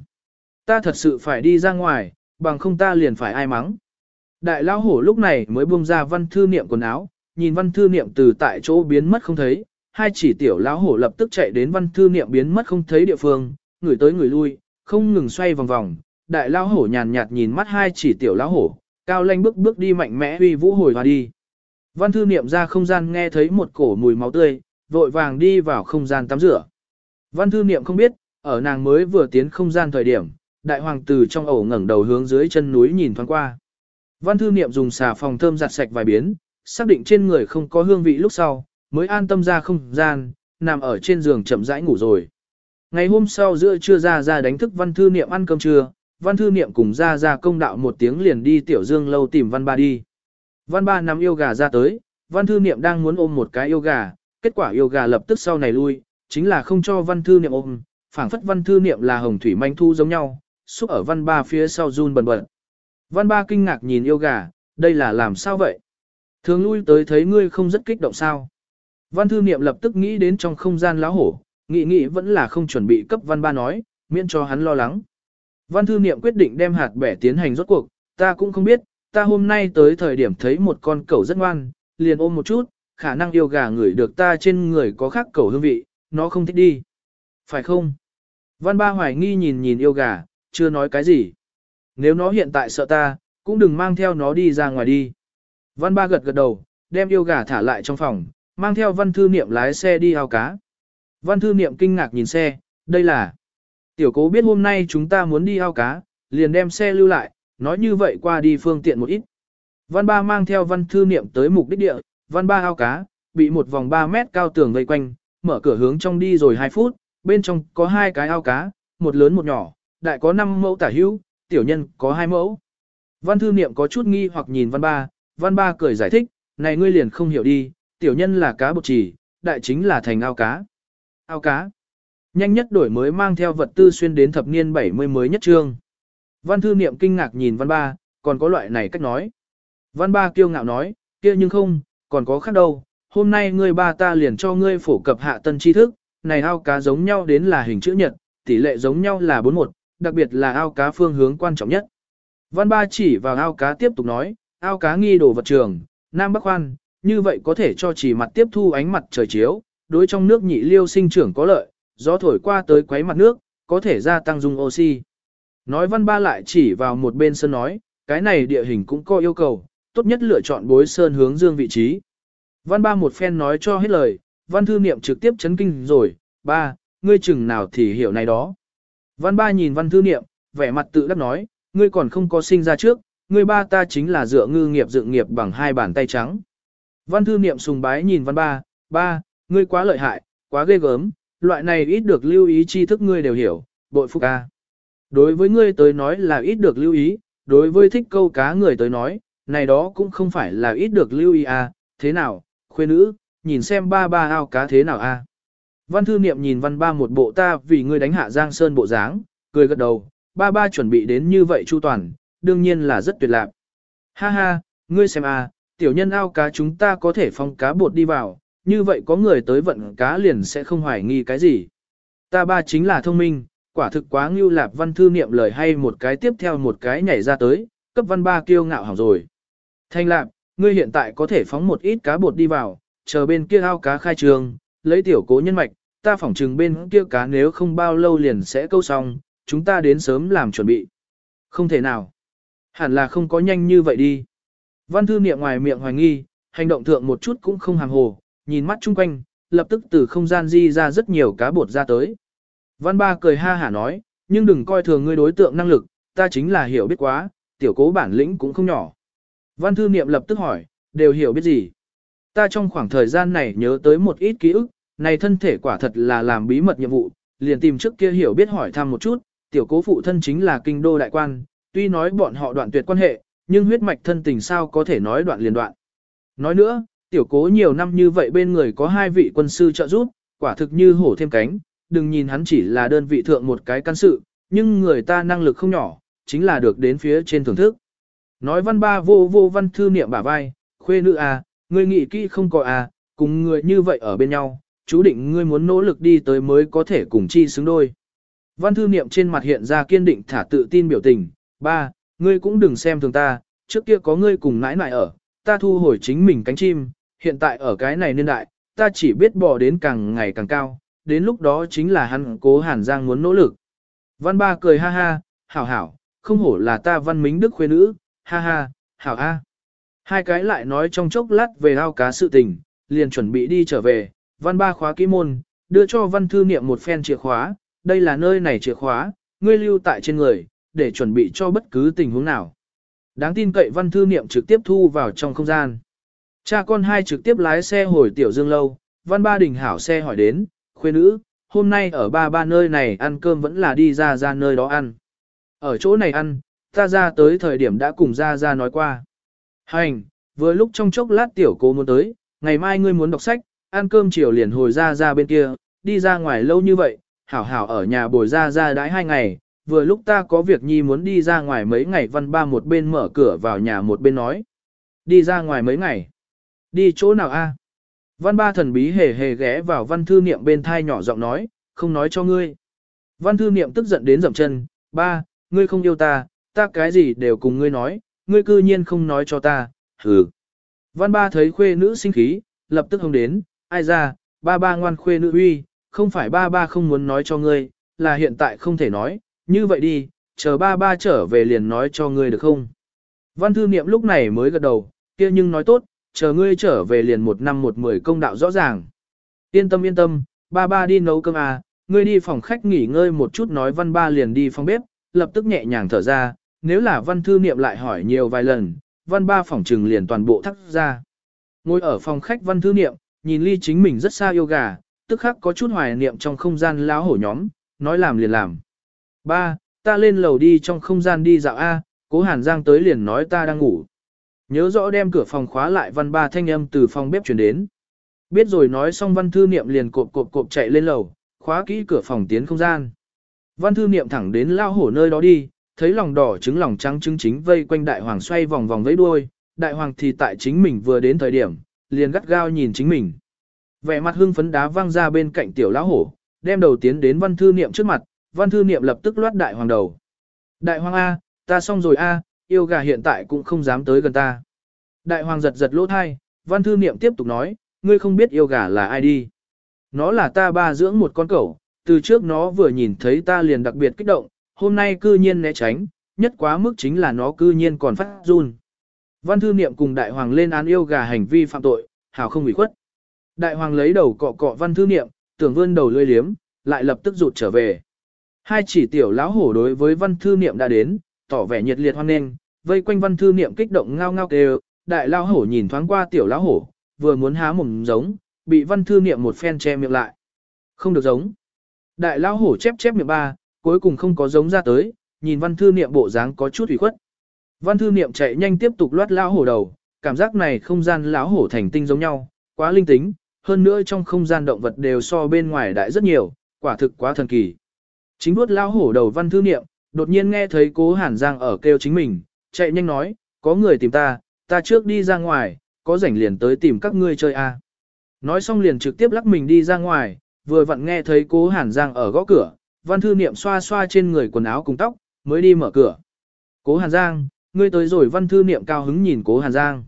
Speaker 1: Ta thật sự phải đi ra ngoài, bằng không ta liền phải ai mắng. Đại lao hổ lúc này mới buông ra văn thư niệm quần áo, nhìn văn thư niệm từ tại chỗ biến mất không thấy, hai chỉ tiểu lão hổ lập tức chạy đến văn thư niệm biến mất không thấy địa phương, người tới người lui, không ngừng xoay vòng vòng. Đại lão hổ nhàn nhạt nhìn mắt hai chỉ tiểu lão hổ, cao lanh bước bước đi mạnh mẽ uy vũ hồi hòa đi. Văn thư niệm ra không gian nghe thấy một cổ mùi máu tươi, vội vàng đi vào không gian tắm rửa. Văn thư niệm không biết, ở nàng mới vừa tiến không gian thời điểm, đại hoàng tử trong ổ ngẩng đầu hướng dưới chân núi nhìn thoáng qua. Văn thư niệm dùng xà phòng thơm giặt sạch vài biến, xác định trên người không có hương vị lúc sau, mới an tâm ra không gian, nằm ở trên giường chậm rãi ngủ rồi. Ngày hôm sau giữa trưa ra ra đánh thức văn thư niệm ăn cơm trưa, văn thư niệm cùng ra ra công đạo một tiếng liền đi tiểu dương lâu tìm văn ba đi. Văn ba nằm yêu gà ra tới, văn thư niệm đang muốn ôm một cái yêu gà, kết quả yêu gà lập tức sau này lui, chính là không cho văn thư niệm ôm, phảng phất văn thư niệm là hồng thủy manh thu giống nhau, xúc ở văn ba phía sau run bần bật. Văn ba kinh ngạc nhìn yêu gà, đây là làm sao vậy? Thường lui tới thấy ngươi không rất kích động sao? Văn thư niệm lập tức nghĩ đến trong không gian lão hổ, nghĩ nghĩ vẫn là không chuẩn bị cấp văn ba nói, miễn cho hắn lo lắng. Văn thư niệm quyết định đem hạt bẻ tiến hành rốt cuộc, ta cũng không biết, ta hôm nay tới thời điểm thấy một con cẩu rất ngoan, liền ôm một chút, khả năng yêu gà ngửi được ta trên người có khác cẩu hương vị, nó không thích đi. Phải không? Văn ba hoài nghi nhìn nhìn yêu gà, chưa nói cái gì. Nếu nó hiện tại sợ ta, cũng đừng mang theo nó đi ra ngoài đi. Văn ba gật gật đầu, đem yêu gà thả lại trong phòng, mang theo văn thư niệm lái xe đi ao cá. Văn thư niệm kinh ngạc nhìn xe, đây là... Tiểu cố biết hôm nay chúng ta muốn đi ao cá, liền đem xe lưu lại, nói như vậy qua đi phương tiện một ít. Văn ba mang theo văn thư niệm tới mục đích địa, văn ba ao cá, bị một vòng 3 mét cao tường vây quanh, mở cửa hướng trong đi rồi 2 phút, bên trong có hai cái ao cá, một lớn một nhỏ, đại có 5 mẫu tả hữu, tiểu nhân có 2 mẫu. Văn thư niệm có chút nghi hoặc nhìn văn ba, văn ba cười giải thích, này ngươi liền không hiểu đi, tiểu nhân là cá bột chỉ, đại chính là thành ao cá. Ao cá. Nhanh nhất đổi mới mang theo vật tư xuyên đến thập niên 70 mới nhất trương. Văn thư niệm kinh ngạc nhìn văn ba, còn có loại này cách nói. Văn ba kiêu ngạo nói, kia nhưng không, còn có khác đâu, hôm nay ngươi ba ta liền cho ngươi phổ cập hạ tân tri thức, này ao cá giống nhau đến là hình chữ nhật, tỷ lệ giống nhau là 41, đặc biệt là ao cá phương hướng quan trọng nhất. Văn ba chỉ vào ao cá tiếp tục nói, ao cá nghi đồ vật trường, Nam Bắc khoan, như vậy có thể cho chỉ mặt tiếp thu ánh mặt trời chiếu, đối trong nước nhị liêu sinh trưởng có lợi, gió thổi qua tới quấy mặt nước, có thể gia tăng dung oxy. Nói văn ba lại chỉ vào một bên sân nói, cái này địa hình cũng có yêu cầu, tốt nhất lựa chọn bối sơn hướng dương vị trí. Văn ba một phen nói cho hết lời, văn thư niệm trực tiếp chấn kinh rồi, ba, ngươi chừng nào thì hiểu này đó. Văn ba nhìn văn thư niệm, vẻ mặt tự đắc nói, ngươi còn không có sinh ra trước, ngươi ba ta chính là dựa ngư nghiệp dựng nghiệp bằng hai bàn tay trắng. Văn thư niệm sùng bái nhìn văn ba, ba, ngươi quá lợi hại, quá ghê gớm, loại này ít được lưu ý tri thức ngươi đều hiểu, bội phục ca. Đối với ngươi tới nói là ít được lưu ý, đối với thích câu cá người tới nói, này đó cũng không phải là ít được lưu ý à, thế nào, khuê nữ, nhìn xem ba ba ao cá thế nào a. À. Văn thư niệm nhìn văn ba một bộ ta vì ngươi đánh hạ giang sơn bộ dáng, cười gật đầu, ba ba chuẩn bị đến như vậy chu toàn, đương nhiên là rất tuyệt lạc. Ha ha, ngươi xem a, à, tiểu nhân ao cá chúng ta có thể phong cá bột đi vào, như vậy có người tới vận cá liền sẽ không hoài nghi cái gì. Ta ba chính là thông minh, quả thực quá ngưu lạp văn thư niệm lời hay một cái tiếp theo một cái nhảy ra tới, cấp văn ba kiêu ngạo hỏng rồi. Thanh lạp, ngươi hiện tại có thể phóng một ít cá bột đi vào, chờ bên kia ao cá khai trường, lấy tiểu cố nhân mạch, ta phỏng chừng bên kia cá nếu không bao lâu liền sẽ câu xong, chúng ta đến sớm làm chuẩn bị. Không thể nào. Hẳn là không có nhanh như vậy đi. Văn thư niệm ngoài miệng hoài nghi, hành động thượng một chút cũng không hàng hồ, nhìn mắt chung quanh, lập tức từ không gian di ra rất nhiều cá bột ra tới. Văn ba cười ha hả nói, nhưng đừng coi thường ngươi đối tượng năng lực, ta chính là hiểu biết quá, tiểu cố bản lĩnh cũng không nhỏ. Văn thư niệm lập tức hỏi, đều hiểu biết gì? Ta trong khoảng thời gian này nhớ tới một ít ký ức, này thân thể quả thật là làm bí mật nhiệm vụ, liền tìm trước kia hiểu biết hỏi thăm một chút, tiểu cố phụ thân chính là kinh đô đại quan, tuy nói bọn họ đoạn tuyệt quan hệ, nhưng huyết mạch thân tình sao có thể nói đoạn liền đoạn. Nói nữa, tiểu cố nhiều năm như vậy bên người có hai vị quân sư trợ giúp, quả thực như hổ thêm cánh, đừng nhìn hắn chỉ là đơn vị thượng một cái căn sự, nhưng người ta năng lực không nhỏ, chính là được đến phía trên thưởng thức. Nói văn ba vô vô văn thư niệm bả vai, khuê nữ à, người nghĩ kỹ không có à, cùng người như vậy ở bên nhau, chú định ngươi muốn nỗ lực đi tới mới có thể cùng chi xứng đôi. Văn thư niệm trên mặt hiện ra kiên định thả tự tin biểu tình, ba, ngươi cũng đừng xem thường ta, trước kia có ngươi cùng nãi nãi ở, ta thu hồi chính mình cánh chim, hiện tại ở cái này niên đại, ta chỉ biết bò đến càng ngày càng cao, đến lúc đó chính là hắn cố hàn giang muốn nỗ lực. Văn ba cười ha ha, hảo hảo, không hổ là ta văn Minh đức khuê nữ, ha ha, hảo a. Hai cái lại nói trong chốc lát về ao cá sự tình, liền chuẩn bị đi trở về, văn ba khóa kỹ môn, đưa cho văn thư niệm một phen chìa khóa, đây là nơi này chìa khóa, ngươi lưu tại trên người, để chuẩn bị cho bất cứ tình huống nào. Đáng tin cậy văn thư niệm trực tiếp thu vào trong không gian. Cha con hai trực tiếp lái xe hồi tiểu dương lâu, văn ba đình hảo xe hỏi đến, khuê nữ, hôm nay ở ba ba nơi này ăn cơm vẫn là đi ra ra nơi đó ăn. Ở chỗ này ăn, ta ra tới thời điểm đã cùng ra ra nói qua. Hành, vừa lúc trong chốc lát tiểu cô muốn tới, ngày mai ngươi muốn đọc sách, ăn cơm chiều liền hồi ra ra bên kia, đi ra ngoài lâu như vậy, hảo hảo ở nhà bồi ra ra đãi hai ngày, vừa lúc ta có việc nhi muốn đi ra ngoài mấy ngày văn ba một bên mở cửa vào nhà một bên nói. Đi ra ngoài mấy ngày. Đi chỗ nào a? Văn ba thần bí hề hề ghé vào văn thư niệm bên thai nhỏ giọng nói, không nói cho ngươi. Văn thư niệm tức giận đến dậm chân, ba, ngươi không yêu ta, ta cái gì đều cùng ngươi nói, ngươi cư nhiên không nói cho ta, hừ. Văn ba thấy khuê nữ sinh khí, lập tức hông đến, ai ra, ba ba ngoan khuê nữ uy, không phải ba ba không muốn nói cho ngươi, là hiện tại không thể nói, như vậy đi, chờ ba ba trở về liền nói cho ngươi được không? Văn thư niệm lúc này mới gật đầu, kia nhưng nói tốt, chờ ngươi trở về liền một năm một mười công đạo rõ ràng. Yên tâm yên tâm, ba ba đi nấu cơm à, ngươi đi phòng khách nghỉ ngơi một chút nói văn ba liền đi phòng bếp, lập tức nhẹ nhàng thở ra, nếu là văn thư niệm lại hỏi nhiều vài lần, văn ba phòng trừng liền toàn bộ thắt ra. Ngồi ở phòng khách văn thư niệm, nhìn ly chính mình rất xa yêu gà, tức khắc có chút hoài niệm trong không gian láo hổ nhóm, nói làm liền làm. Ba, ta lên lầu đi trong không gian đi dạo A, cố hàn giang tới liền nói ta đang ngủ. Nhớ rõ đem cửa phòng khóa lại văn ba thanh âm từ phòng bếp chuyển đến. Biết rồi nói xong văn thư niệm liền cộp cộp cộp chạy lên lầu, khóa kỹ cửa phòng tiến không gian. Văn thư niệm thẳng đến lao hổ nơi đó đi, thấy lòng đỏ trứng lòng trắng trứng chính vây quanh đại hoàng xoay vòng vòng với đuôi, đại hoàng thì tại chính mình vừa đến thời điểm, liền gắt gao nhìn chính mình. Vẻ mặt hưng phấn đá văng ra bên cạnh tiểu lão hổ, đem đầu tiến đến văn thư niệm trước mặt, văn thư niệm lập tức loát đại hoàng đầu. Đại hoàng A, ta xong rồi A, yêu gà hiện tại cũng không dám tới gần ta. Đại hoàng giật giật lỗ thai, văn thư niệm tiếp tục nói, ngươi không biết yêu gà là ai đi. Nó là ta ba dưỡng một con cẩu, từ trước nó vừa nhìn thấy ta liền đặc biệt kích động, hôm nay cư nhiên né tránh, nhất quá mức chính là nó cư nhiên còn phát run. Văn thư niệm cùng đại hoàng lên án yêu gà hành vi phạm tội, hảo không ủy khuất. Đại hoàng lấy đầu cọ cọ văn thư niệm, tưởng vươn đầu lươi liếm, lại lập tức rụt trở về. Hai chỉ tiểu lão hổ đối với văn thư niệm đã đến, tỏ vẻ nhiệt liệt hoan nghênh, vây quanh văn thư niệm kích động ngao ngao kêu, đại lão hổ nhìn thoáng qua tiểu lão hổ, vừa muốn há mồm giống, bị văn thư niệm một phen che miệng lại. Không được giống. Đại lão hổ chép chép miệng ba, cuối cùng không có giống ra tới, nhìn văn thư niệm bộ dáng có chút ủy khuất. Văn thư niệm chạy nhanh tiếp tục loát lão hổ đầu, cảm giác này không gian lão hổ thành tinh giống nhau, quá linh tính, hơn nữa trong không gian động vật đều so bên ngoài đại rất nhiều, quả thực quá thần kỳ. Chính vuốt lão hổ đầu văn thư niệm, đột nhiên nghe thấy cố hàn giang ở kêu chính mình, chạy nhanh nói, có người tìm ta, ta trước đi ra ngoài, có rảnh liền tới tìm các ngươi chơi a. À. Nói xong liền trực tiếp lắc mình đi ra ngoài, vừa vặn nghe thấy cố hàn giang ở gõ cửa, văn thư niệm xoa xoa trên người quần áo cùng tóc, mới đi mở cửa. Cố hàn giang, ngươi tới rồi văn thư niệm cao hứng nhìn cố hàn giang.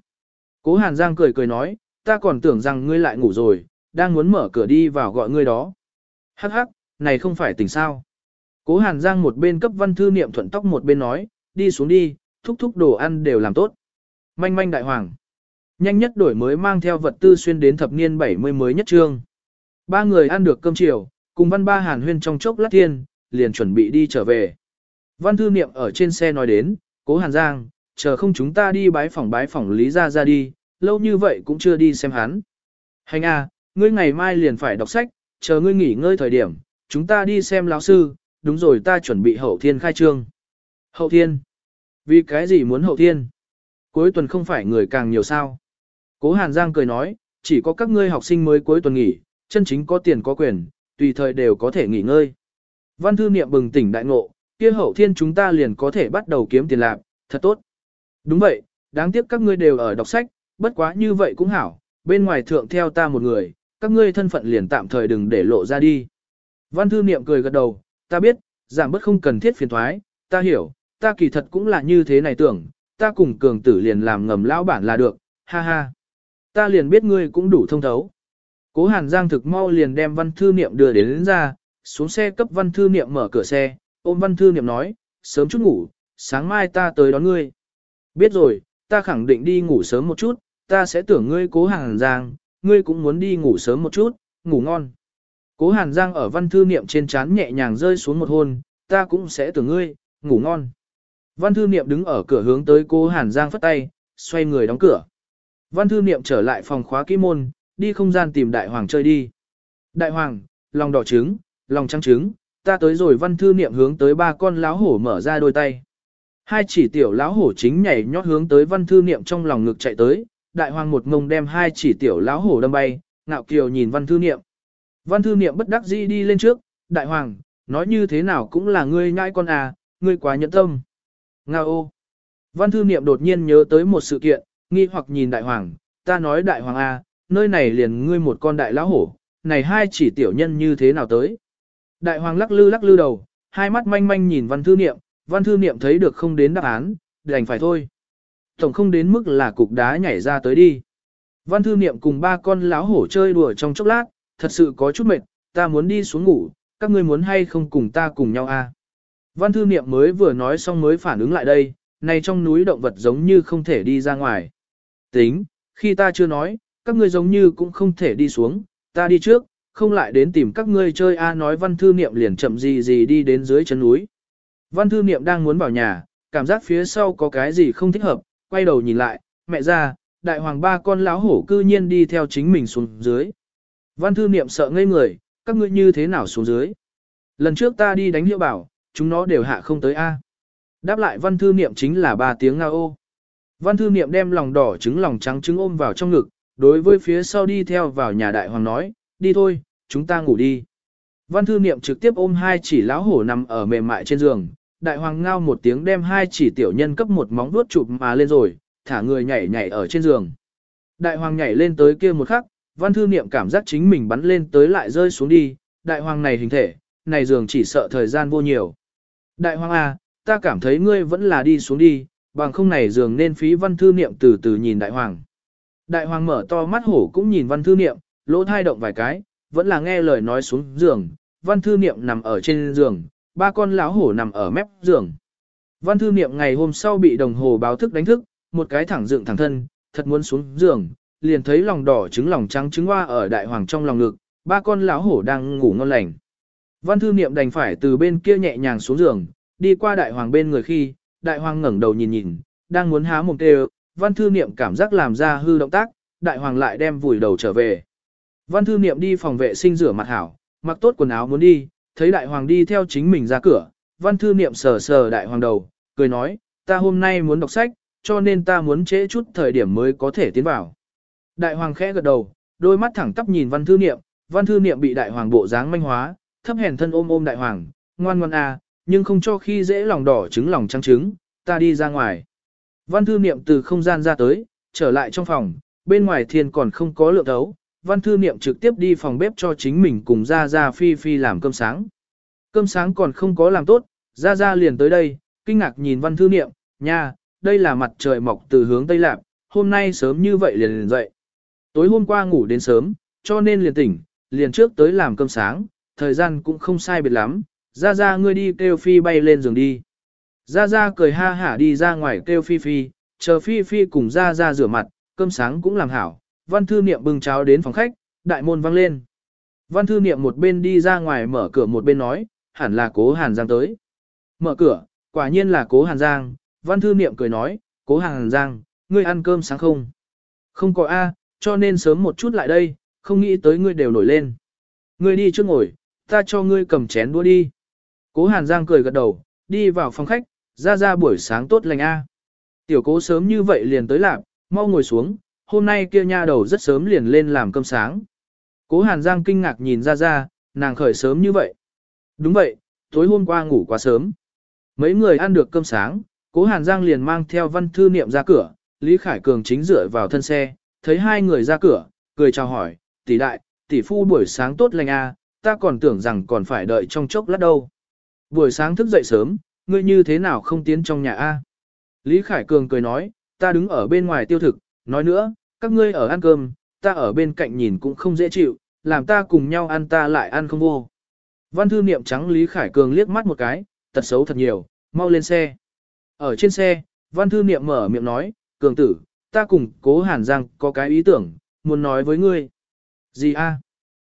Speaker 1: Cố hàn giang cười cười nói, ta còn tưởng rằng ngươi lại ngủ rồi, đang muốn mở cửa đi vào gọi ngươi đó. Hắc hắc, này không phải tỉnh sao. Cố hàn giang một bên cấp văn thư niệm thuận tóc một bên nói, đi xuống đi, thúc thúc đồ ăn đều làm tốt. Manh manh đại hoàng. Nhanh nhất đổi mới mang theo vật tư xuyên đến thập niên 70 mới nhất trương. Ba người ăn được cơm chiều, cùng văn ba hàn huyên trong chốc lát thiên, liền chuẩn bị đi trở về. Văn thư niệm ở trên xe nói đến, cố Hàn Giang, chờ không chúng ta đi bái phòng bái phòng Lý Gia Gia đi, lâu như vậy cũng chưa đi xem hắn. Hành a, ngươi ngày mai liền phải đọc sách, chờ ngươi nghỉ ngơi thời điểm, chúng ta đi xem lão sư, đúng rồi ta chuẩn bị hậu thiên khai trương. Hậu thiên? Vì cái gì muốn hậu thiên? Cuối tuần không phải người càng nhiều sao? Cố Hàn Giang cười nói, chỉ có các ngươi học sinh mới cuối tuần nghỉ, chân chính có tiền có quyền, tùy thời đều có thể nghỉ ngơi. Văn thư niệm bừng tỉnh đại ngộ, kia hậu thiên chúng ta liền có thể bắt đầu kiếm tiền lạc, thật tốt. Đúng vậy, đáng tiếc các ngươi đều ở đọc sách, bất quá như vậy cũng hảo, bên ngoài thượng theo ta một người, các ngươi thân phận liền tạm thời đừng để lộ ra đi. Văn thư niệm cười gật đầu, ta biết, giảm bớt không cần thiết phiền thoái, ta hiểu, ta kỳ thật cũng là như thế này tưởng, ta cùng cường tử liền làm ngầm lão bản là được, ha ha. Ta liền biết ngươi cũng đủ thông thấu. Cố Hàn Giang thực mau liền đem văn thư niệm đưa đến, đến ra, xuống xe cấp văn thư niệm mở cửa xe, ôm văn thư niệm nói, sớm chút ngủ, sáng mai ta tới đón ngươi. Biết rồi, ta khẳng định đi ngủ sớm một chút, ta sẽ tưởng ngươi cố Hàn Giang, ngươi cũng muốn đi ngủ sớm một chút, ngủ ngon. Cố Hàn Giang ở văn thư niệm trên trán nhẹ nhàng rơi xuống một hôn, ta cũng sẽ tưởng ngươi, ngủ ngon. Văn thư niệm đứng ở cửa hướng tới cố Hàn Giang phất tay, xoay người đóng cửa. Văn thư niệm trở lại phòng khóa kỹ môn, đi không gian tìm đại hoàng chơi đi. Đại hoàng, lòng đỏ trứng, lòng trắng trứng, ta tới rồi văn thư niệm hướng tới ba con láo hổ mở ra đôi tay. Hai chỉ tiểu láo hổ chính nhảy nhót hướng tới văn thư niệm trong lòng ngực chạy tới, đại hoàng một ngông đem hai chỉ tiểu láo hổ đâm bay, ngạo kiều nhìn văn thư niệm. Văn thư niệm bất đắc dĩ đi lên trước, đại hoàng, nói như thế nào cũng là ngươi nhãi con à, ngươi quá nhẫn tâm. Nga ô. Văn thư niệm đột nhiên nhớ tới một sự kiện, nghi hoặc nhìn đại hoàng, ta nói đại hoàng à, nơi này liền ngươi một con đại lão hổ, này hai chỉ tiểu nhân như thế nào tới. Đại hoàng lắc lư lắc lư đầu, hai mắt manh manh nhìn văn thư niệm, văn thư niệm thấy được không đến đáp án, đành phải thôi. Tổng không đến mức là cục đá nhảy ra tới đi. Văn thư niệm cùng ba con lão hổ chơi đùa trong chốc lát, thật sự có chút mệt, ta muốn đi xuống ngủ, các ngươi muốn hay không cùng ta cùng nhau à. Văn thư niệm mới vừa nói xong mới phản ứng lại đây, này trong núi động vật giống như không thể đi ra ngoài. Tính, khi ta chưa nói, các ngươi giống như cũng không thể đi xuống, ta đi trước, không lại đến tìm các ngươi chơi a nói văn thư niệm liền chậm gì gì đi đến dưới chân núi. Văn thư niệm đang muốn vào nhà, cảm giác phía sau có cái gì không thích hợp, quay đầu nhìn lại, mẹ ra, đại hoàng ba con lão hổ cư nhiên đi theo chính mình xuống dưới. Văn thư niệm sợ ngây người, các ngươi như thế nào xuống dưới. Lần trước ta đi đánh hiệu bảo, chúng nó đều hạ không tới A. Đáp lại văn thư niệm chính là ba tiếng ngao ô. Văn thư niệm đem lòng đỏ trứng lòng trắng trứng ôm vào trong ngực, đối với phía sau đi theo vào nhà đại hoàng nói, đi thôi, chúng ta ngủ đi. Văn thư niệm trực tiếp ôm hai chỉ lão hổ nằm ở mềm mại trên giường, đại hoàng ngao một tiếng đem hai chỉ tiểu nhân cấp một móng vuốt chụp mà lên rồi, thả người nhảy nhảy ở trên giường. Đại hoàng nhảy lên tới kia một khắc, văn thư niệm cảm giác chính mình bắn lên tới lại rơi xuống đi, đại hoàng này hình thể, này giường chỉ sợ thời gian vô nhiều. Đại hoàng à, ta cảm thấy ngươi vẫn là đi xuống đi, bằng không này giường nên phí văn thư niệm từ từ nhìn đại hoàng. Đại hoàng mở to mắt hổ cũng nhìn văn thư niệm, lỗ thai động vài cái, vẫn là nghe lời nói xuống giường, văn thư niệm nằm ở trên giường, ba con lão hổ nằm ở mép giường. Văn thư niệm ngày hôm sau bị đồng hồ báo thức đánh thức, một cái thẳng dựng thẳng thân, thật muốn xuống giường, liền thấy lòng đỏ trứng lòng trắng trứng hoa ở đại hoàng trong lòng ngực, ba con lão hổ đang ngủ ngon lành. Văn thư niệm đành phải từ bên kia nhẹ nhàng xuống giường, đi qua đại hoàng bên người khi, đại hoàng ngẩng đầu nhìn nhìn, đang muốn há mồm kêu, văn thư niệm cảm giác làm ra hư động tác, đại hoàng lại đem vùi đầu trở về. Văn thư niệm đi phòng vệ sinh rửa mặt hảo, mặc tốt quần áo muốn đi, thấy đại hoàng đi theo chính mình ra cửa, văn thư niệm sờ sờ đại hoàng đầu, cười nói, ta hôm nay muốn đọc sách, cho nên ta muốn trễ chút thời điểm mới có thể tiến vào. Đại hoàng khẽ gật đầu, đôi mắt thẳng tắp nhìn văn thư niệm, văn thư niệm bị đại hoàng bộ dáng manh hóa, thấp hèn thân ôm ôm đại hoàng, ngoan ngoan à, nhưng không cho khi dễ lòng đỏ trứng lòng trắng trứng, ta đi ra ngoài. Văn thư niệm từ không gian ra tới, trở lại trong phòng, bên ngoài thiên còn không có lượng thấu, văn thư niệm trực tiếp đi phòng bếp cho chính mình cùng gia gia phi phi làm cơm sáng. Cơm sáng còn không có làm tốt, gia gia liền tới đây, kinh ngạc nhìn văn thư niệm, nha, đây là mặt trời mọc từ hướng Tây Lạp, hôm nay sớm như vậy liền liền dậy. Tối hôm qua ngủ đến sớm, cho nên liền tỉnh, liền trước tới làm cơm sáng, thời gian cũng không sai biệt lắm, Gia gia ngươi đi kêu phi bay lên giường đi. Gia gia cười ha hả đi ra ngoài kêu phi phi, chờ phi phi cùng gia gia rửa mặt, cơm sáng cũng làm hảo, văn thư niệm bưng cháo đến phòng khách, đại môn vang lên. Văn thư niệm một bên đi ra ngoài mở cửa một bên nói, hẳn là cố hàn giang tới. Mở cửa, Quả nhiên là cố Hàn Giang, văn thư niệm cười nói, cố Hàn Giang, ngươi ăn cơm sáng không? Không có A, cho nên sớm một chút lại đây, không nghĩ tới ngươi đều nổi lên. Ngươi đi trước ngồi, ta cho ngươi cầm chén đũa đi. Cố Hàn Giang cười gật đầu, đi vào phòng khách, ra ra buổi sáng tốt lành A. Tiểu cố sớm như vậy liền tới làm, mau ngồi xuống, hôm nay kia nha đầu rất sớm liền lên làm cơm sáng. Cố Hàn Giang kinh ngạc nhìn ra ra, nàng khởi sớm như vậy. Đúng vậy, tối hôm qua ngủ quá sớm. Mấy người ăn được cơm sáng, Cố Hàn Giang liền mang theo văn thư niệm ra cửa, Lý Khải Cường chính dựa vào thân xe, thấy hai người ra cửa, cười chào hỏi, tỷ đại, tỷ phu buổi sáng tốt lành à, ta còn tưởng rằng còn phải đợi trong chốc lát đâu. Buổi sáng thức dậy sớm, ngươi như thế nào không tiến trong nhà a? Lý Khải Cường cười nói, ta đứng ở bên ngoài tiêu thực, nói nữa, các ngươi ở ăn cơm, ta ở bên cạnh nhìn cũng không dễ chịu, làm ta cùng nhau ăn ta lại ăn không vô. Văn thư niệm trắng Lý Khải Cường liếc mắt một cái, tật xấu thật nhiều, mau lên xe. Ở trên xe, văn thư niệm mở miệng nói, Cường tử, ta cùng cố Hàn Giang có cái ý tưởng, muốn nói với ngươi. Gì a?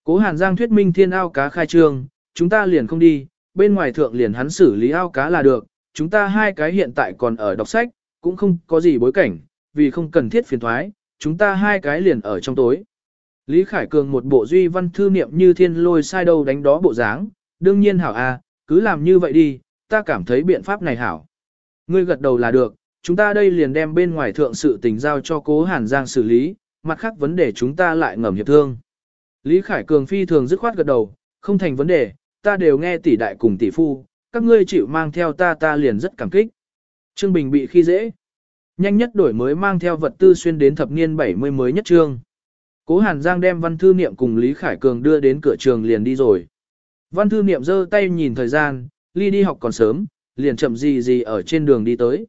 Speaker 1: Cố Hàn Giang thuyết minh thiên ao cá khai trương, chúng ta liền không đi, bên ngoài thượng liền hắn xử lý ao cá là được, chúng ta hai cái hiện tại còn ở đọc sách, cũng không có gì bối cảnh, vì không cần thiết phiền thoái, chúng ta hai cái liền ở trong tối. Lý Khải Cường một bộ duy văn thư niệm như thiên lôi sai đâu đánh đó bộ dáng, đương nhiên hảo a, cứ làm như vậy đi, ta cảm thấy biện pháp này hảo. Ngươi gật đầu là được, chúng ta đây liền đem bên ngoài thượng sự tình giao cho cố Hàn Giang xử lý, mặt khác vấn đề chúng ta lại ngầm hiệp thương. Lý Khải Cường phi thường dứt khoát gật đầu, không thành vấn đề, ta đều nghe tỷ đại cùng tỷ phu, các ngươi chịu mang theo ta ta liền rất cảm kích. Trương Bình bị khi dễ. Nhanh nhất đổi mới mang theo vật tư xuyên đến thập niên 70 mới nhất trương. Cố Hàn Giang đem văn thư niệm cùng Lý Khải Cường đưa đến cửa trường liền đi rồi. Văn thư niệm giơ tay nhìn thời gian, ly đi học còn sớm, liền chậm gì gì ở trên đường đi tới.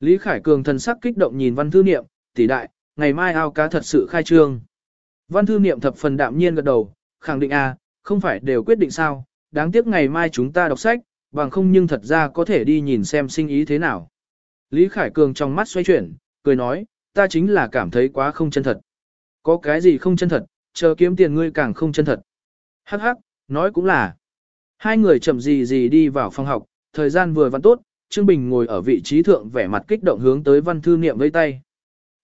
Speaker 1: Lý Khải Cường thần sắc kích động nhìn văn thư niệm, tỷ đại, ngày mai ao cá thật sự khai trương. Văn thư niệm thập phần đạm nhiên gật đầu, khẳng định a, à, không phải đều quyết định sao, đáng tiếc ngày mai chúng ta đọc sách, bằng không nhưng thật ra có thể đi nhìn xem sinh ý thế nào. Lý Khải Cường trong mắt xoay chuyển, cười nói, ta chính là cảm thấy quá không chân thật. Có cái gì không chân thật, chờ kiếm tiền ngươi càng không chân thật. Hắc hắc, nói cũng là. Hai người chậm gì gì đi vào phòng học, thời gian vừa vặn tốt, Trương Bình ngồi ở vị trí thượng vẻ mặt kích động hướng tới văn thư niệm với tay.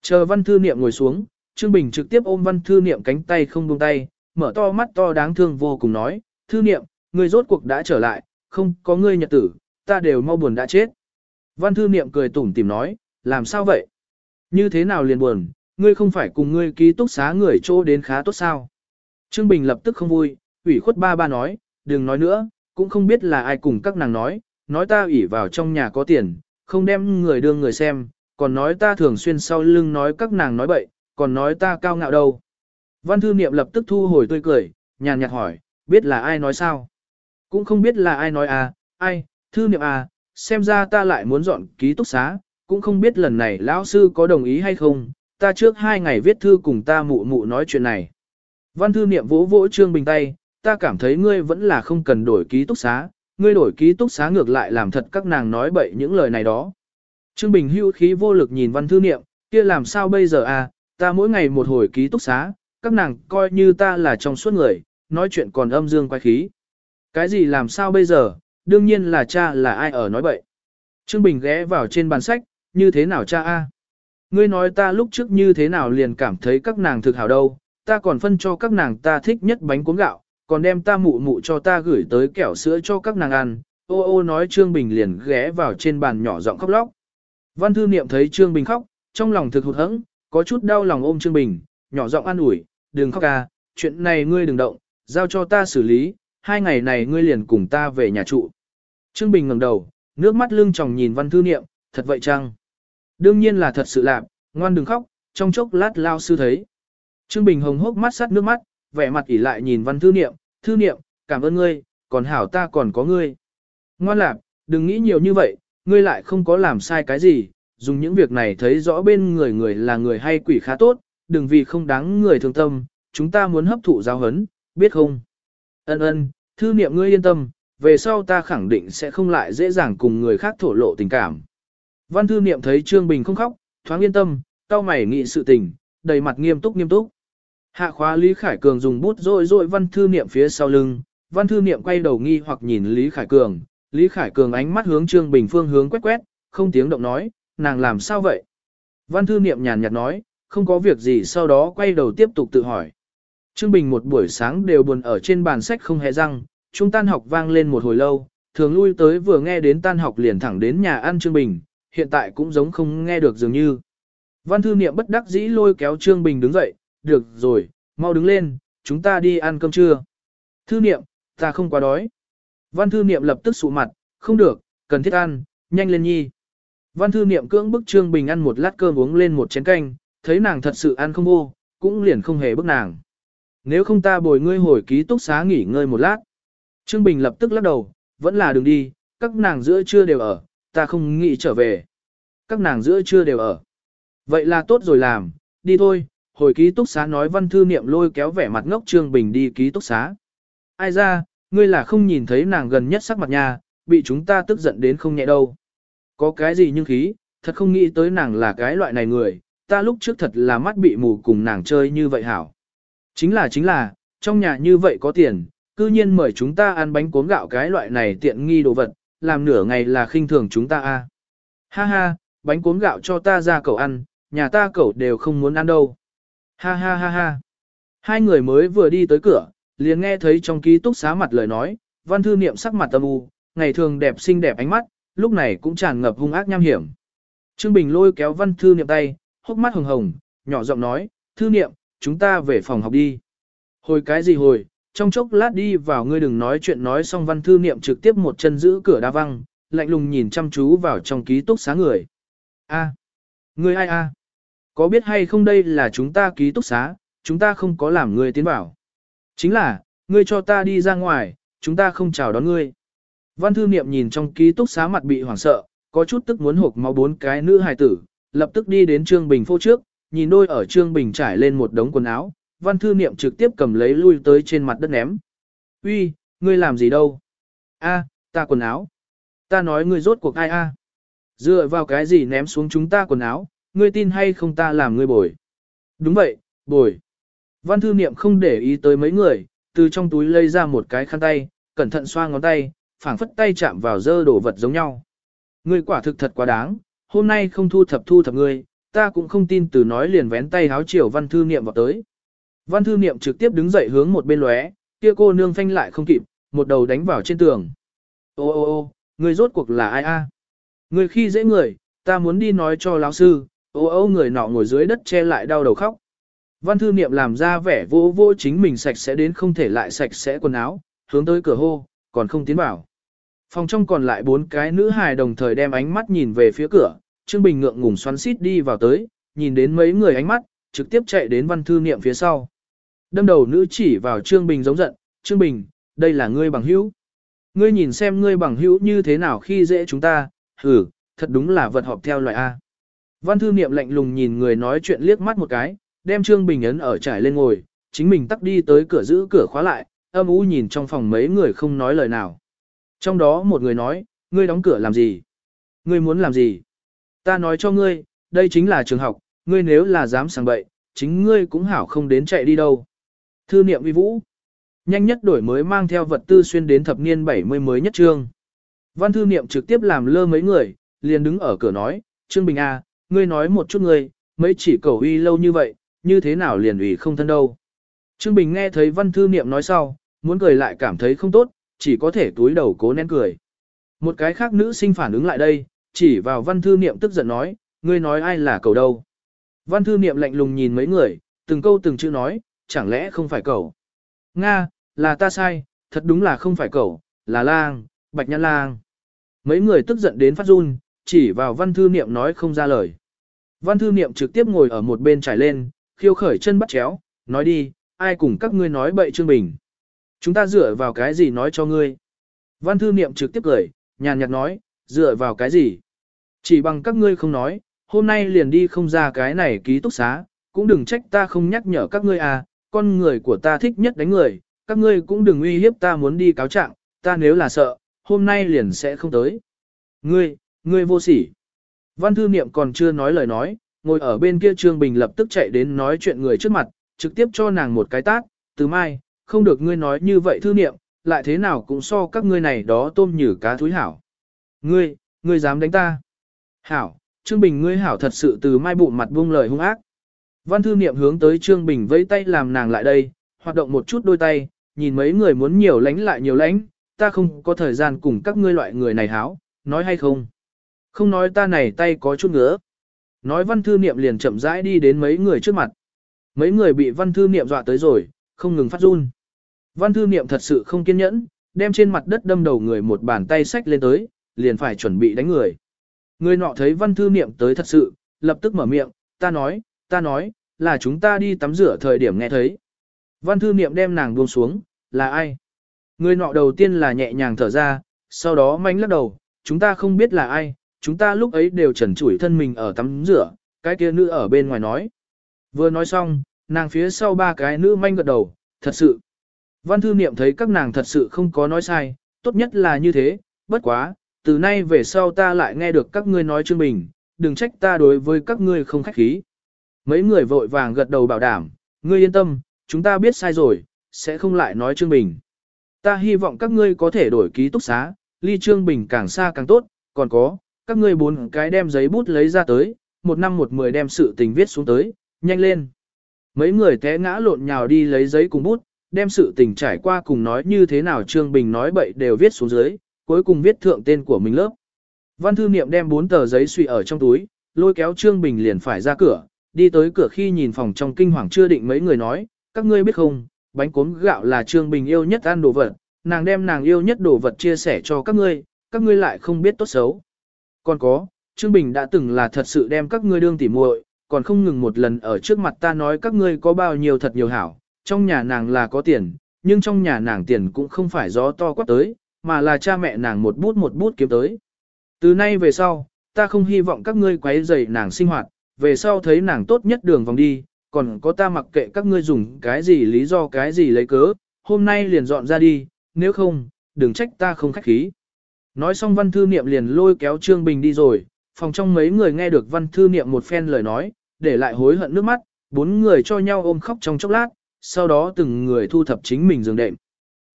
Speaker 1: Chờ văn thư niệm ngồi xuống, Trương Bình trực tiếp ôm văn thư niệm cánh tay không buông tay, mở to mắt to đáng thương vô cùng nói, thư niệm, ngươi rốt cuộc đã trở lại, không có ngươi nhật tử, ta đều mau buồn đã chết. Văn thư niệm cười tủm tìm nói, làm sao vậy? Như thế nào liền buồn, ngươi không phải cùng ngươi ký túc xá người chỗ đến khá tốt sao? Trương Bình lập tức không vui, ủy khuất ba ba nói, đừng nói nữa, cũng không biết là ai cùng các nàng nói, nói ta ủy vào trong nhà có tiền, không đem người đưa người xem, còn nói ta thường xuyên sau lưng nói các nàng nói bậy, còn nói ta cao ngạo đâu. Văn thư niệm lập tức thu hồi tươi cười, nhàn nhạt hỏi, biết là ai nói sao? Cũng không biết là ai nói à, ai, thư niệm à, xem ra ta lại muốn dọn ký túc xá, cũng không biết lần này lão sư có đồng ý hay không, ta trước hai ngày viết thư cùng ta mụ mụ nói chuyện này. Văn thư niệm vỗ vỗ Trương Bình tay, ta cảm thấy ngươi vẫn là không cần đổi ký túc xá, ngươi đổi ký túc xá ngược lại làm thật các nàng nói bậy những lời này đó. Trương Bình hưu khí vô lực nhìn văn thư niệm, kia làm sao bây giờ à, ta mỗi ngày một hồi ký túc xá, các nàng coi như ta là trong suốt người, nói chuyện còn âm dương quay khí. Cái gì làm sao bây giờ, đương nhiên là cha là ai ở nói bậy. Trương Bình ghé vào trên bàn sách, như thế nào cha a? Ngươi nói ta lúc trước như thế nào liền cảm thấy các nàng thực hảo đâu, ta còn phân cho các nàng ta thích nhất bánh cuốn gạo, còn đem ta mụ mụ cho ta gửi tới kẹo sữa cho các nàng ăn. Ô ô nói Trương Bình liền ghé vào trên bàn nhỏ giọng khóc lóc. Văn thư niệm thấy Trương Bình khóc, trong lòng thực hụt hẫng, có chút đau lòng ôm Trương Bình, nhỏ giọng an ủi, đừng khóc ca, chuyện này ngươi đừng động, giao cho ta xử lý, hai ngày này ngươi liền cùng ta về nhà trụ. Trương Bình ngẩng đầu, nước mắt lưng tròng nhìn văn thư niệm, thật vậy chăng? Đương nhiên là thật sự lạc, ngoan đừng khóc, trong chốc lát lao sư thấy. Trương Bình hồng hốc mắt sắt nước mắt, vẻ mặt ỉ lại nhìn văn thư niệm, thư niệm, cảm ơn ngươi, còn hảo ta còn có ngươi. Ngoan lạc, đừng nghĩ nhiều như vậy, ngươi lại không có làm sai cái gì, dùng những việc này thấy rõ bên người người là người hay quỷ khá tốt, đừng vì không đáng người thương tâm, chúng ta muốn hấp thụ giáo hấn, biết không? Ân ân, thư niệm ngươi yên tâm, về sau ta khẳng định sẽ không lại dễ dàng cùng người khác thổ lộ tình cảm. Văn thư niệm thấy Trương Bình không khóc, thoáng yên tâm, cao mày nghị sự tình, đầy mặt nghiêm túc nghiêm túc. Hạ khóa Lý Khải Cường dùng bút rội rội văn thư niệm phía sau lưng, văn thư niệm quay đầu nghi hoặc nhìn Lý Khải Cường, Lý Khải Cường ánh mắt hướng Trương Bình phương hướng quét quét, không tiếng động nói, nàng làm sao vậy? Văn thư niệm nhàn nhạt nói, không có việc gì sau đó quay đầu tiếp tục tự hỏi. Trương Bình một buổi sáng đều buồn ở trên bàn sách không hề răng, trung tan học vang lên một hồi lâu, thường lui tới vừa nghe đến tan học liền thẳng đến nhà ăn Trương Bình, hiện tại cũng giống không nghe được dường như. Văn thư niệm bất đắc dĩ lôi kéo Trương Bình đứng dậy, được rồi, mau đứng lên, chúng ta đi ăn cơm trưa. Thư niệm, ta không quá đói. Văn thư niệm lập tức sụ mặt, không được, cần thiết ăn, nhanh lên nhi. Văn thư niệm cưỡng bức Trương Bình ăn một lát cơm uống lên một chén canh, thấy nàng thật sự ăn không vô, cũng liền không hề bức nàng. Nếu không ta bồi ngươi hồi ký túc xá nghỉ ngơi một lát. Trương Bình lập tức lắc đầu, vẫn là đừng đi, các nàng giữa trưa đều ở, ta không nghĩ trở về. Các nàng giữa trưa đều ở. Vậy là tốt rồi làm, đi thôi, hồi ký túc xá nói văn thư niệm lôi kéo vẻ mặt ngốc Trương Bình đi ký túc xá. Ai ra, ngươi là không nhìn thấy nàng gần nhất sắc mặt nhà, bị chúng ta tức giận đến không nhẹ đâu. Có cái gì nhưng khí, thật không nghĩ tới nàng là cái loại này người, ta lúc trước thật là mắt bị mù cùng nàng chơi như vậy hảo. Chính là chính là, trong nhà như vậy có tiền, cư nhiên mời chúng ta ăn bánh cuốn gạo cái loại này tiện nghi đồ vật, làm nửa ngày là khinh thường chúng ta a. Ha ha, bánh cuốn gạo cho ta ra cậu ăn, nhà ta cậu đều không muốn ăn đâu. Ha ha ha ha. Hai người mới vừa đi tới cửa, liền nghe thấy trong ký túc xá mặt lời nói, văn thư niệm sắc mặt âm u, ngày thường đẹp xinh đẹp ánh mắt, lúc này cũng tràn ngập hung ác nham hiểm. Trương Bình lôi kéo văn thư niệm tay, hốc mắt hồng hồng, nhỏ giọng nói, thư niệm, chúng ta về phòng học đi. Hồi cái gì hồi, trong chốc lát đi vào ngươi đừng nói chuyện nói xong văn thư niệm trực tiếp một chân giữ cửa đa văng, lạnh lùng nhìn chăm chú vào trong ký túc xá người. A, ngươi ai a? Có biết hay không đây là chúng ta ký túc xá, chúng ta không có làm ngươi tiến bảo. Chính là, ngươi cho ta đi ra ngoài, chúng ta không chào đón ngươi. Văn thư niệm nhìn trong ký túc xá mặt bị hoảng sợ, có chút tức muốn hộp máu bốn cái nữ hài tử, lập tức đi đến Trương Bình phô trước, nhìn đôi ở Trương Bình trải lên một đống quần áo, văn thư niệm trực tiếp cầm lấy lui tới trên mặt đất ném. Uy, ngươi làm gì đâu? A, ta quần áo. Ta nói ngươi rốt cuộc ai a? Dựa vào cái gì ném xuống chúng ta quần áo, ngươi tin hay không ta làm ngươi bồi? Đúng vậy, bồi. Văn thư niệm không để ý tới mấy người, từ trong túi lấy ra một cái khăn tay, cẩn thận xoa ngón tay, phảng phất tay chạm vào dơ đổ vật giống nhau. Ngươi quả thực thật quá đáng, hôm nay không thu thập thu thập ngươi, ta cũng không tin từ nói liền vén tay háo chiều văn thư niệm vào tới. Văn thư niệm trực tiếp đứng dậy hướng một bên lóe, kia cô nương phanh lại không kịp, một đầu đánh vào trên tường. Ô ô ô, người rốt cuộc là ai a? Người khi dễ người, ta muốn đi nói cho lão sư, ô ô người nọ ngồi dưới đất che lại đau đầu khóc. Văn thư niệm làm ra vẻ vô vô chính mình sạch sẽ đến không thể lại sạch sẽ quần áo, hướng tới cửa hô, còn không tiến vào. Phòng trong còn lại bốn cái nữ hài đồng thời đem ánh mắt nhìn về phía cửa, Trương Bình ngượng ngùng xoắn xít đi vào tới, nhìn đến mấy người ánh mắt, trực tiếp chạy đến văn thư niệm phía sau. Đâm đầu nữ chỉ vào Trương Bình giống giận, Trương Bình, đây là ngươi bằng hữu. Ngươi nhìn xem ngươi bằng hữu như thế nào khi dễ chúng ta, hử, thật đúng là vật họp theo loại A. Văn thư niệm lạnh lùng nhìn người nói chuyện liếc mắt một cái, đem Trương Bình ấn ở trải lên ngồi, chính mình tắt đi tới cửa giữ cửa khóa lại, âm u nhìn trong phòng mấy người không nói lời nào. Trong đó một người nói, ngươi đóng cửa làm gì? Ngươi muốn làm gì? Ta nói cho ngươi, đây chính là trường học, ngươi nếu là dám sang bậy, chính ngươi cũng hảo không đến chạy đi đâu. Thư niệm vi vũ. Nhanh nhất đổi mới mang theo vật tư xuyên đến thập niên 70 mới nhất trương. Văn thư niệm trực tiếp làm lơ mấy người, liền đứng ở cửa nói, Trương Bình A, ngươi nói một chút ngươi, mấy chỉ cầu uy lâu như vậy, như thế nào liền ủy không thân đâu. Trương Bình nghe thấy văn thư niệm nói sau, muốn cười lại cảm thấy không tốt, chỉ có thể túi đầu cố nén cười. Một cái khác nữ sinh phản ứng lại đây, chỉ vào văn thư niệm tức giận nói, ngươi nói ai là cầu đâu. Văn thư niệm lạnh lùng nhìn mấy người, từng câu từng chữ nói, chẳng lẽ không phải cậu? Nga, là ta sai, thật đúng là không phải cậu, là lang, bạch nhãn lang. Mấy người tức giận đến phát run, chỉ vào văn thư niệm nói không ra lời. Văn thư niệm trực tiếp ngồi ở một bên trải lên, khiêu khởi chân bắt chéo, nói đi, ai cùng các ngươi nói bậy Trương Bình. Chúng ta dựa vào cái gì nói cho ngươi? Văn thư niệm trực tiếp cười, nhàn nhạt nói, dựa vào cái gì? Chỉ bằng các ngươi không nói, hôm nay liền đi không ra cái này ký túc xá, cũng đừng trách ta không nhắc nhở các ngươi à, con người của ta thích nhất đánh người, các ngươi cũng đừng uy hiếp ta muốn đi cáo trạng, ta nếu là sợ, hôm nay liền sẽ không tới. Ngươi, ngươi vô sỉ. Văn thư niệm còn chưa nói lời nói, ngồi ở bên kia Trương Bình lập tức chạy đến nói chuyện người trước mặt, trực tiếp cho nàng một cái tát, từ mai, không được ngươi nói như vậy thư niệm, lại thế nào cũng so các ngươi này đó tôm nhử cá thúi hảo. Ngươi, ngươi dám đánh ta. Hảo, Trương Bình ngươi hảo thật sự từ mai bụng mặt buông lời hung ác. Văn thư niệm hướng tới Trương Bình vẫy tay làm nàng lại đây, hoạt động một chút đôi tay, nhìn mấy người muốn nhiều lánh lại nhiều lánh, ta không có thời gian cùng các ngươi loại người này háo, nói hay không? Không nói ta này tay có chút ngứa. Nói văn thư niệm liền chậm rãi đi đến mấy người trước mặt. Mấy người bị văn thư niệm dọa tới rồi, không ngừng phát run. Văn thư niệm thật sự không kiên nhẫn, đem trên mặt đất đâm đầu người một bàn tay sách lên tới, liền phải chuẩn bị đánh người. Người nọ thấy văn thư niệm tới thật sự, lập tức mở miệng, ta nói, ta nói, là chúng ta đi tắm rửa thời điểm nghe thấy. Văn thư niệm đem nàng buông xuống, là ai? Người nọ đầu tiên là nhẹ nhàng thở ra, sau đó manh lắc đầu, chúng ta không biết là ai, chúng ta lúc ấy đều trần trụi thân mình ở tắm rửa, cái kia nữ ở bên ngoài nói. Vừa nói xong, nàng phía sau ba cái nữ manh gật đầu, thật sự. Văn thư niệm thấy các nàng thật sự không có nói sai, tốt nhất là như thế, bất quá, từ nay về sau ta lại nghe được các ngươi nói chương bình, đừng trách ta đối với các ngươi không khách khí. Mấy người vội vàng gật đầu bảo đảm, ngươi yên tâm, chúng ta biết sai rồi, sẽ không lại nói trương bình. Ta hy vọng các ngươi có thể đổi ký túc xá, ly trương bình càng xa càng tốt, còn có, các ngươi bốn cái đem giấy bút lấy ra tới, một năm một mười đem sự tình viết xuống tới, nhanh lên. Mấy người té ngã lộn nhào đi lấy giấy cùng bút, đem sự tình trải qua cùng nói như thế nào Trương Bình nói bậy đều viết xuống dưới, cuối cùng viết thượng tên của mình lớp. Văn thư niệm đem bốn tờ giấy suy ở trong túi, lôi kéo Trương Bình liền phải ra cửa, đi tới cửa khi nhìn phòng trong kinh hoàng chưa định mấy người nói, các ngươi biết không, bánh cốm gạo là Trương Bình yêu nhất ăn đồ vật, nàng đem nàng yêu nhất đồ vật chia sẻ cho các ngươi, các ngươi lại không biết tốt xấu. Còn có, Trương Bình đã từng là thật sự đem các ngươi đương tỉ muội, còn không ngừng một lần ở trước mặt ta nói các ngươi có bao nhiêu thật nhiều hảo, trong nhà nàng là có tiền, nhưng trong nhà nàng tiền cũng không phải gió to quát tới, mà là cha mẹ nàng một bút một bút kiếm tới. Từ nay về sau, ta không hy vọng các ngươi quấy rầy nàng sinh hoạt, về sau thấy nàng tốt nhất đường vòng đi, còn có ta mặc kệ các ngươi dùng cái gì lý do cái gì lấy cớ, hôm nay liền dọn ra đi, nếu không, đừng trách ta không khách khí. Nói xong văn thư niệm liền lôi kéo Trương Bình đi rồi, phòng trong mấy người nghe được văn thư niệm một phen lời nói, để lại hối hận nước mắt, bốn người cho nhau ôm khóc trong chốc lát, sau đó từng người thu thập chính mình giường đệm.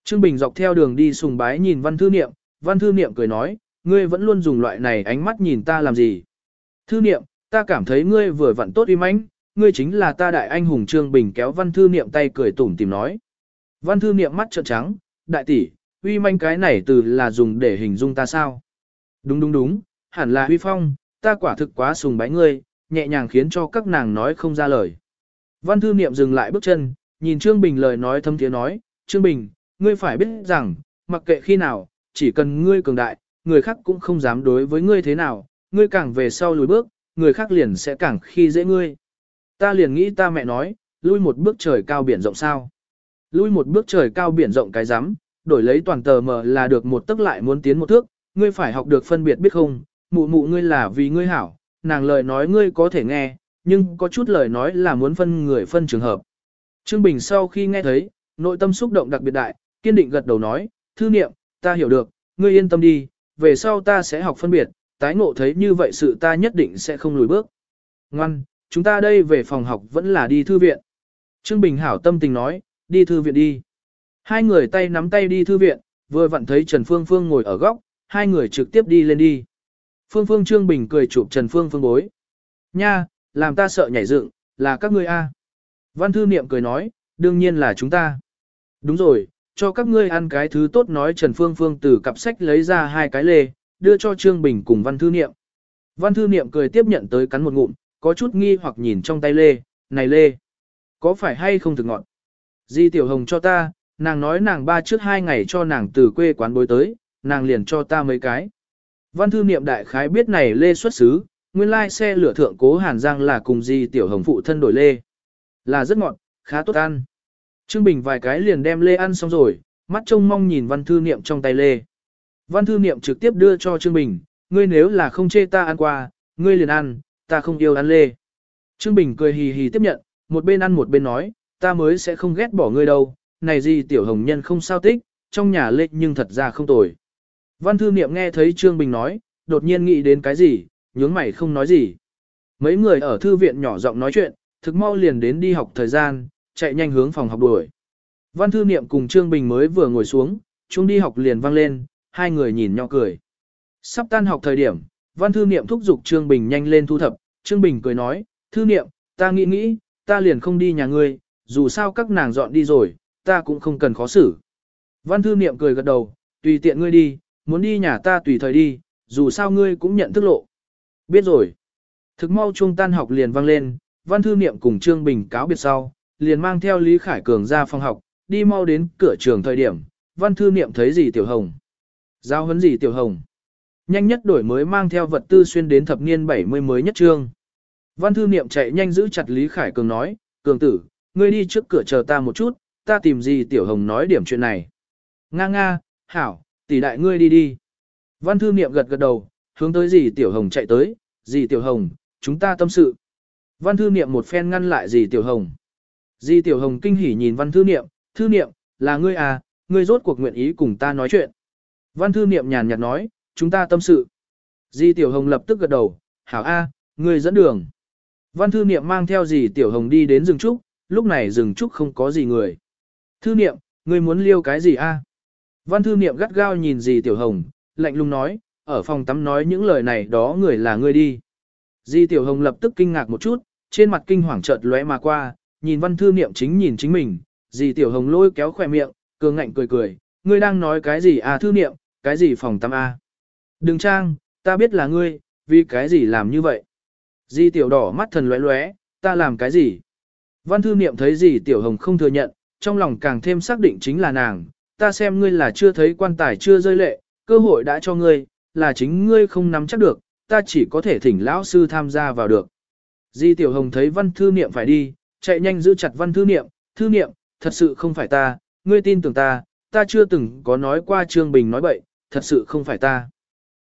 Speaker 1: Trương Bình dọc theo đường đi sùng bái nhìn văn thư niệm, văn thư niệm cười nói, ngươi vẫn luôn dùng loại này ánh mắt nhìn ta làm gì. Thư niệm, ta cảm thấy ngươi vừa vặn tốt uy mãnh, ngươi chính là ta đại anh hùng Trương Bình kéo văn thư niệm tay cười tủm tìm nói. Văn thư niệm mắt trợn trắng, đại tỷ, uy manh cái này từ là dùng để hình dung ta sao? Đúng đúng đúng, hẳn là huy phong, ta quả thực quá sùng bái ngươi, nhẹ nhàng khiến cho các nàng nói không ra lời. Văn thư niệm dừng lại bước chân, nhìn Trương Bình lời nói thâm tiếng nói, Trương Bình, ngươi phải biết rằng, mặc kệ khi nào, chỉ cần ngươi cường đại, người khác cũng không dám đối với ngươi thế nào, ngươi càng về sau lùi bước, người khác liền sẽ càng khi dễ ngươi. Ta liền nghĩ ta mẹ nói, lui một bước trời cao biển rộng sao. Lui một bước trời cao biển rộng cái rắm đổi lấy toàn tờ mờ là được một tức lại muốn tiến một thước, ngươi phải học được phân biệt biết không, mụ mụ ngươi là vì ngươi hảo, nàng lời nói ngươi có thể nghe, nhưng có chút lời nói là muốn phân người phân trường hợp. Trương Bình sau khi nghe thấy, nội tâm xúc động đặc biệt đại, kiên định gật đầu nói, thư niệm, ta hiểu được, ngươi yên tâm đi, về sau ta sẽ học phân biệt, tái ngộ thấy như vậy sự ta nhất định sẽ không lùi bước. Ngoan, chúng ta đây về phòng học vẫn là đi thư viện. Trương Bình hảo tâm tình nói, đi thư viện đi. Hai người tay nắm tay đi thư viện, vừa vặn thấy Trần Phương Phương ngồi ở góc, hai người trực tiếp đi lên đi. Phương Phương Trương Bình cười chụp Trần Phương Phương bối. Nha, làm ta sợ nhảy dựng, là các ngươi a. Văn thư niệm cười nói, đương nhiên là chúng ta. Đúng rồi, cho các ngươi ăn cái thứ tốt nói Trần Phương Phương từ cặp sách lấy ra hai cái lề đưa cho Trương Bình cùng văn thư niệm. Văn thư niệm cười tiếp nhận tới cắn một ngụm, có chút nghi hoặc nhìn trong tay lê, này lê, có phải hay không thực ngọn? Di Tiểu Hồng cho ta, nàng nói nàng ba trước hai ngày cho nàng từ quê quán bối tới, nàng liền cho ta mấy cái. Văn thư niệm đại khái biết này lê xuất xứ, nguyên lai xe lửa thượng cố Hàn Giang là cùng Di Tiểu Hồng phụ thân đổi lê. Là rất ngọn, khá tốt ăn. Trương Bình vài cái liền đem lê ăn xong rồi, mắt trông mong nhìn văn thư niệm trong tay lê. Văn thư niệm trực tiếp đưa cho Trương Bình, ngươi nếu là không chê ta ăn qua, ngươi liền ăn, ta không yêu ăn lê. Trương Bình cười hì hì tiếp nhận, một bên ăn một bên nói, ta mới sẽ không ghét bỏ ngươi đâu, này gì tiểu hồng nhân không sao tích, trong nhà lê nhưng thật ra không tồi. Văn thư niệm nghe thấy Trương Bình nói, đột nhiên nghĩ đến cái gì, nhướng mày không nói gì. Mấy người ở thư viện nhỏ giọng nói chuyện, thực mau liền đến đi học thời gian, chạy nhanh hướng phòng học đuổi. Văn thư niệm cùng Trương Bình mới vừa ngồi xuống, chúng đi học liền vang lên, hai người nhìn nhau cười. Sắp tan học thời điểm, văn thư niệm thúc giục Trương Bình nhanh lên thu thập, Trương Bình cười nói, thư niệm, ta nghĩ nghĩ, ta liền không đi nhà ngươi, dù sao các nàng dọn đi rồi, ta cũng không cần khó xử. Văn thư niệm cười gật đầu, tùy tiện ngươi đi, muốn đi nhà ta tùy thời đi, dù sao ngươi cũng nhận thức lộ. Biết rồi. Thực mau chuông tan học liền vang lên, văn thư niệm cùng Trương Bình cáo biệt sau, liền mang theo Lý Khải Cường ra phòng học, đi mau đến cửa trường thời điểm, văn thư niệm thấy gì tiểu hồng. Giao hấn gì tiểu hồng. Nhanh nhất đổi mới mang theo vật tư xuyên đến thập niên 70 mới nhất trương. Văn thư niệm chạy nhanh giữ chặt Lý Khải Cường nói, Cường tử, ngươi đi trước cửa chờ ta một chút, ta tìm gì tiểu hồng nói điểm chuyện này. Nga nga, hảo, tỷ đại ngươi đi đi. Văn thư niệm gật gật đầu, hướng tới gì tiểu hồng chạy tới, gì tiểu hồng, chúng ta tâm sự. Văn thư niệm một phen ngăn lại gì tiểu hồng. Di tiểu hồng kinh hỉ nhìn văn thư niệm, thư niệm, là ngươi à, ngươi rốt cuộc nguyện ý cùng ta nói chuyện. Văn thư niệm nhàn nhạt nói, chúng ta tâm sự. Di tiểu hồng lập tức gật đầu, hảo a, người dẫn đường. Văn thư niệm mang theo gì tiểu hồng đi đến rừng trúc, lúc này rừng trúc không có gì người. Thư niệm, ngươi muốn liêu cái gì a? Văn thư niệm gắt gao nhìn gì tiểu hồng, lạnh lùng nói, ở phòng tắm nói những lời này đó người là ngươi đi. Di tiểu hồng lập tức kinh ngạc một chút, trên mặt kinh hoàng chợt lóe mà qua, nhìn văn thư niệm chính nhìn chính mình, dì tiểu hồng lôi kéo khỏe miệng, cường ngạnh cười cười, ngươi đang nói cái gì à thư niệm, cái gì phòng tắm a? Đừng trang, ta biết là ngươi, vì cái gì làm như vậy? Di tiểu đỏ mắt thần lóe lóe, ta làm cái gì? Văn thư niệm thấy gì tiểu hồng không thừa nhận, trong lòng càng thêm xác định chính là nàng, ta xem ngươi là chưa thấy quan tài chưa rơi lệ, cơ hội đã cho ngươi, là chính ngươi không nắm chắc được, ta chỉ có thể thỉnh lão sư tham gia vào được. Di tiểu hồng thấy văn thư niệm phải đi, chạy nhanh giữ chặt văn thư niệm, thư niệm, thật sự không phải ta, ngươi tin tưởng ta, ta chưa từng có nói qua Trương Bình nói bậy, thật sự không phải ta.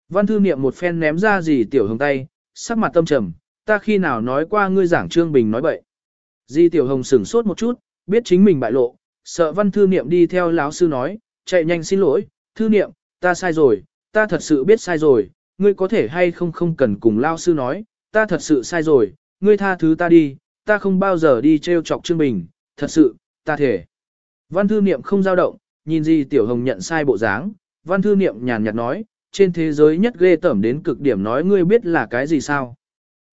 Speaker 1: Văn thư niệm một phen ném ra gì tiểu hồng tay, sắc mặt tâm trầm, ta khi nào nói qua ngươi giảng Trương Bình nói bậy. Di tiểu hồng sửng sốt một chút, biết chính mình bại lộ, sợ văn thư niệm đi theo lão sư nói, chạy nhanh xin lỗi, thư niệm, ta sai rồi, ta thật sự biết sai rồi, ngươi có thể hay không không cần cùng lão sư nói, ta thật sự sai rồi, ngươi tha thứ ta đi, ta không bao giờ đi trêu chọc Trương Bình, thật sự, ta thể. Văn thư niệm không dao động, nhìn di tiểu hồng nhận sai bộ dáng, văn thư niệm nhàn nhạt nói, trên thế giới nhất ghê tởm đến cực điểm nói ngươi biết là cái gì sao.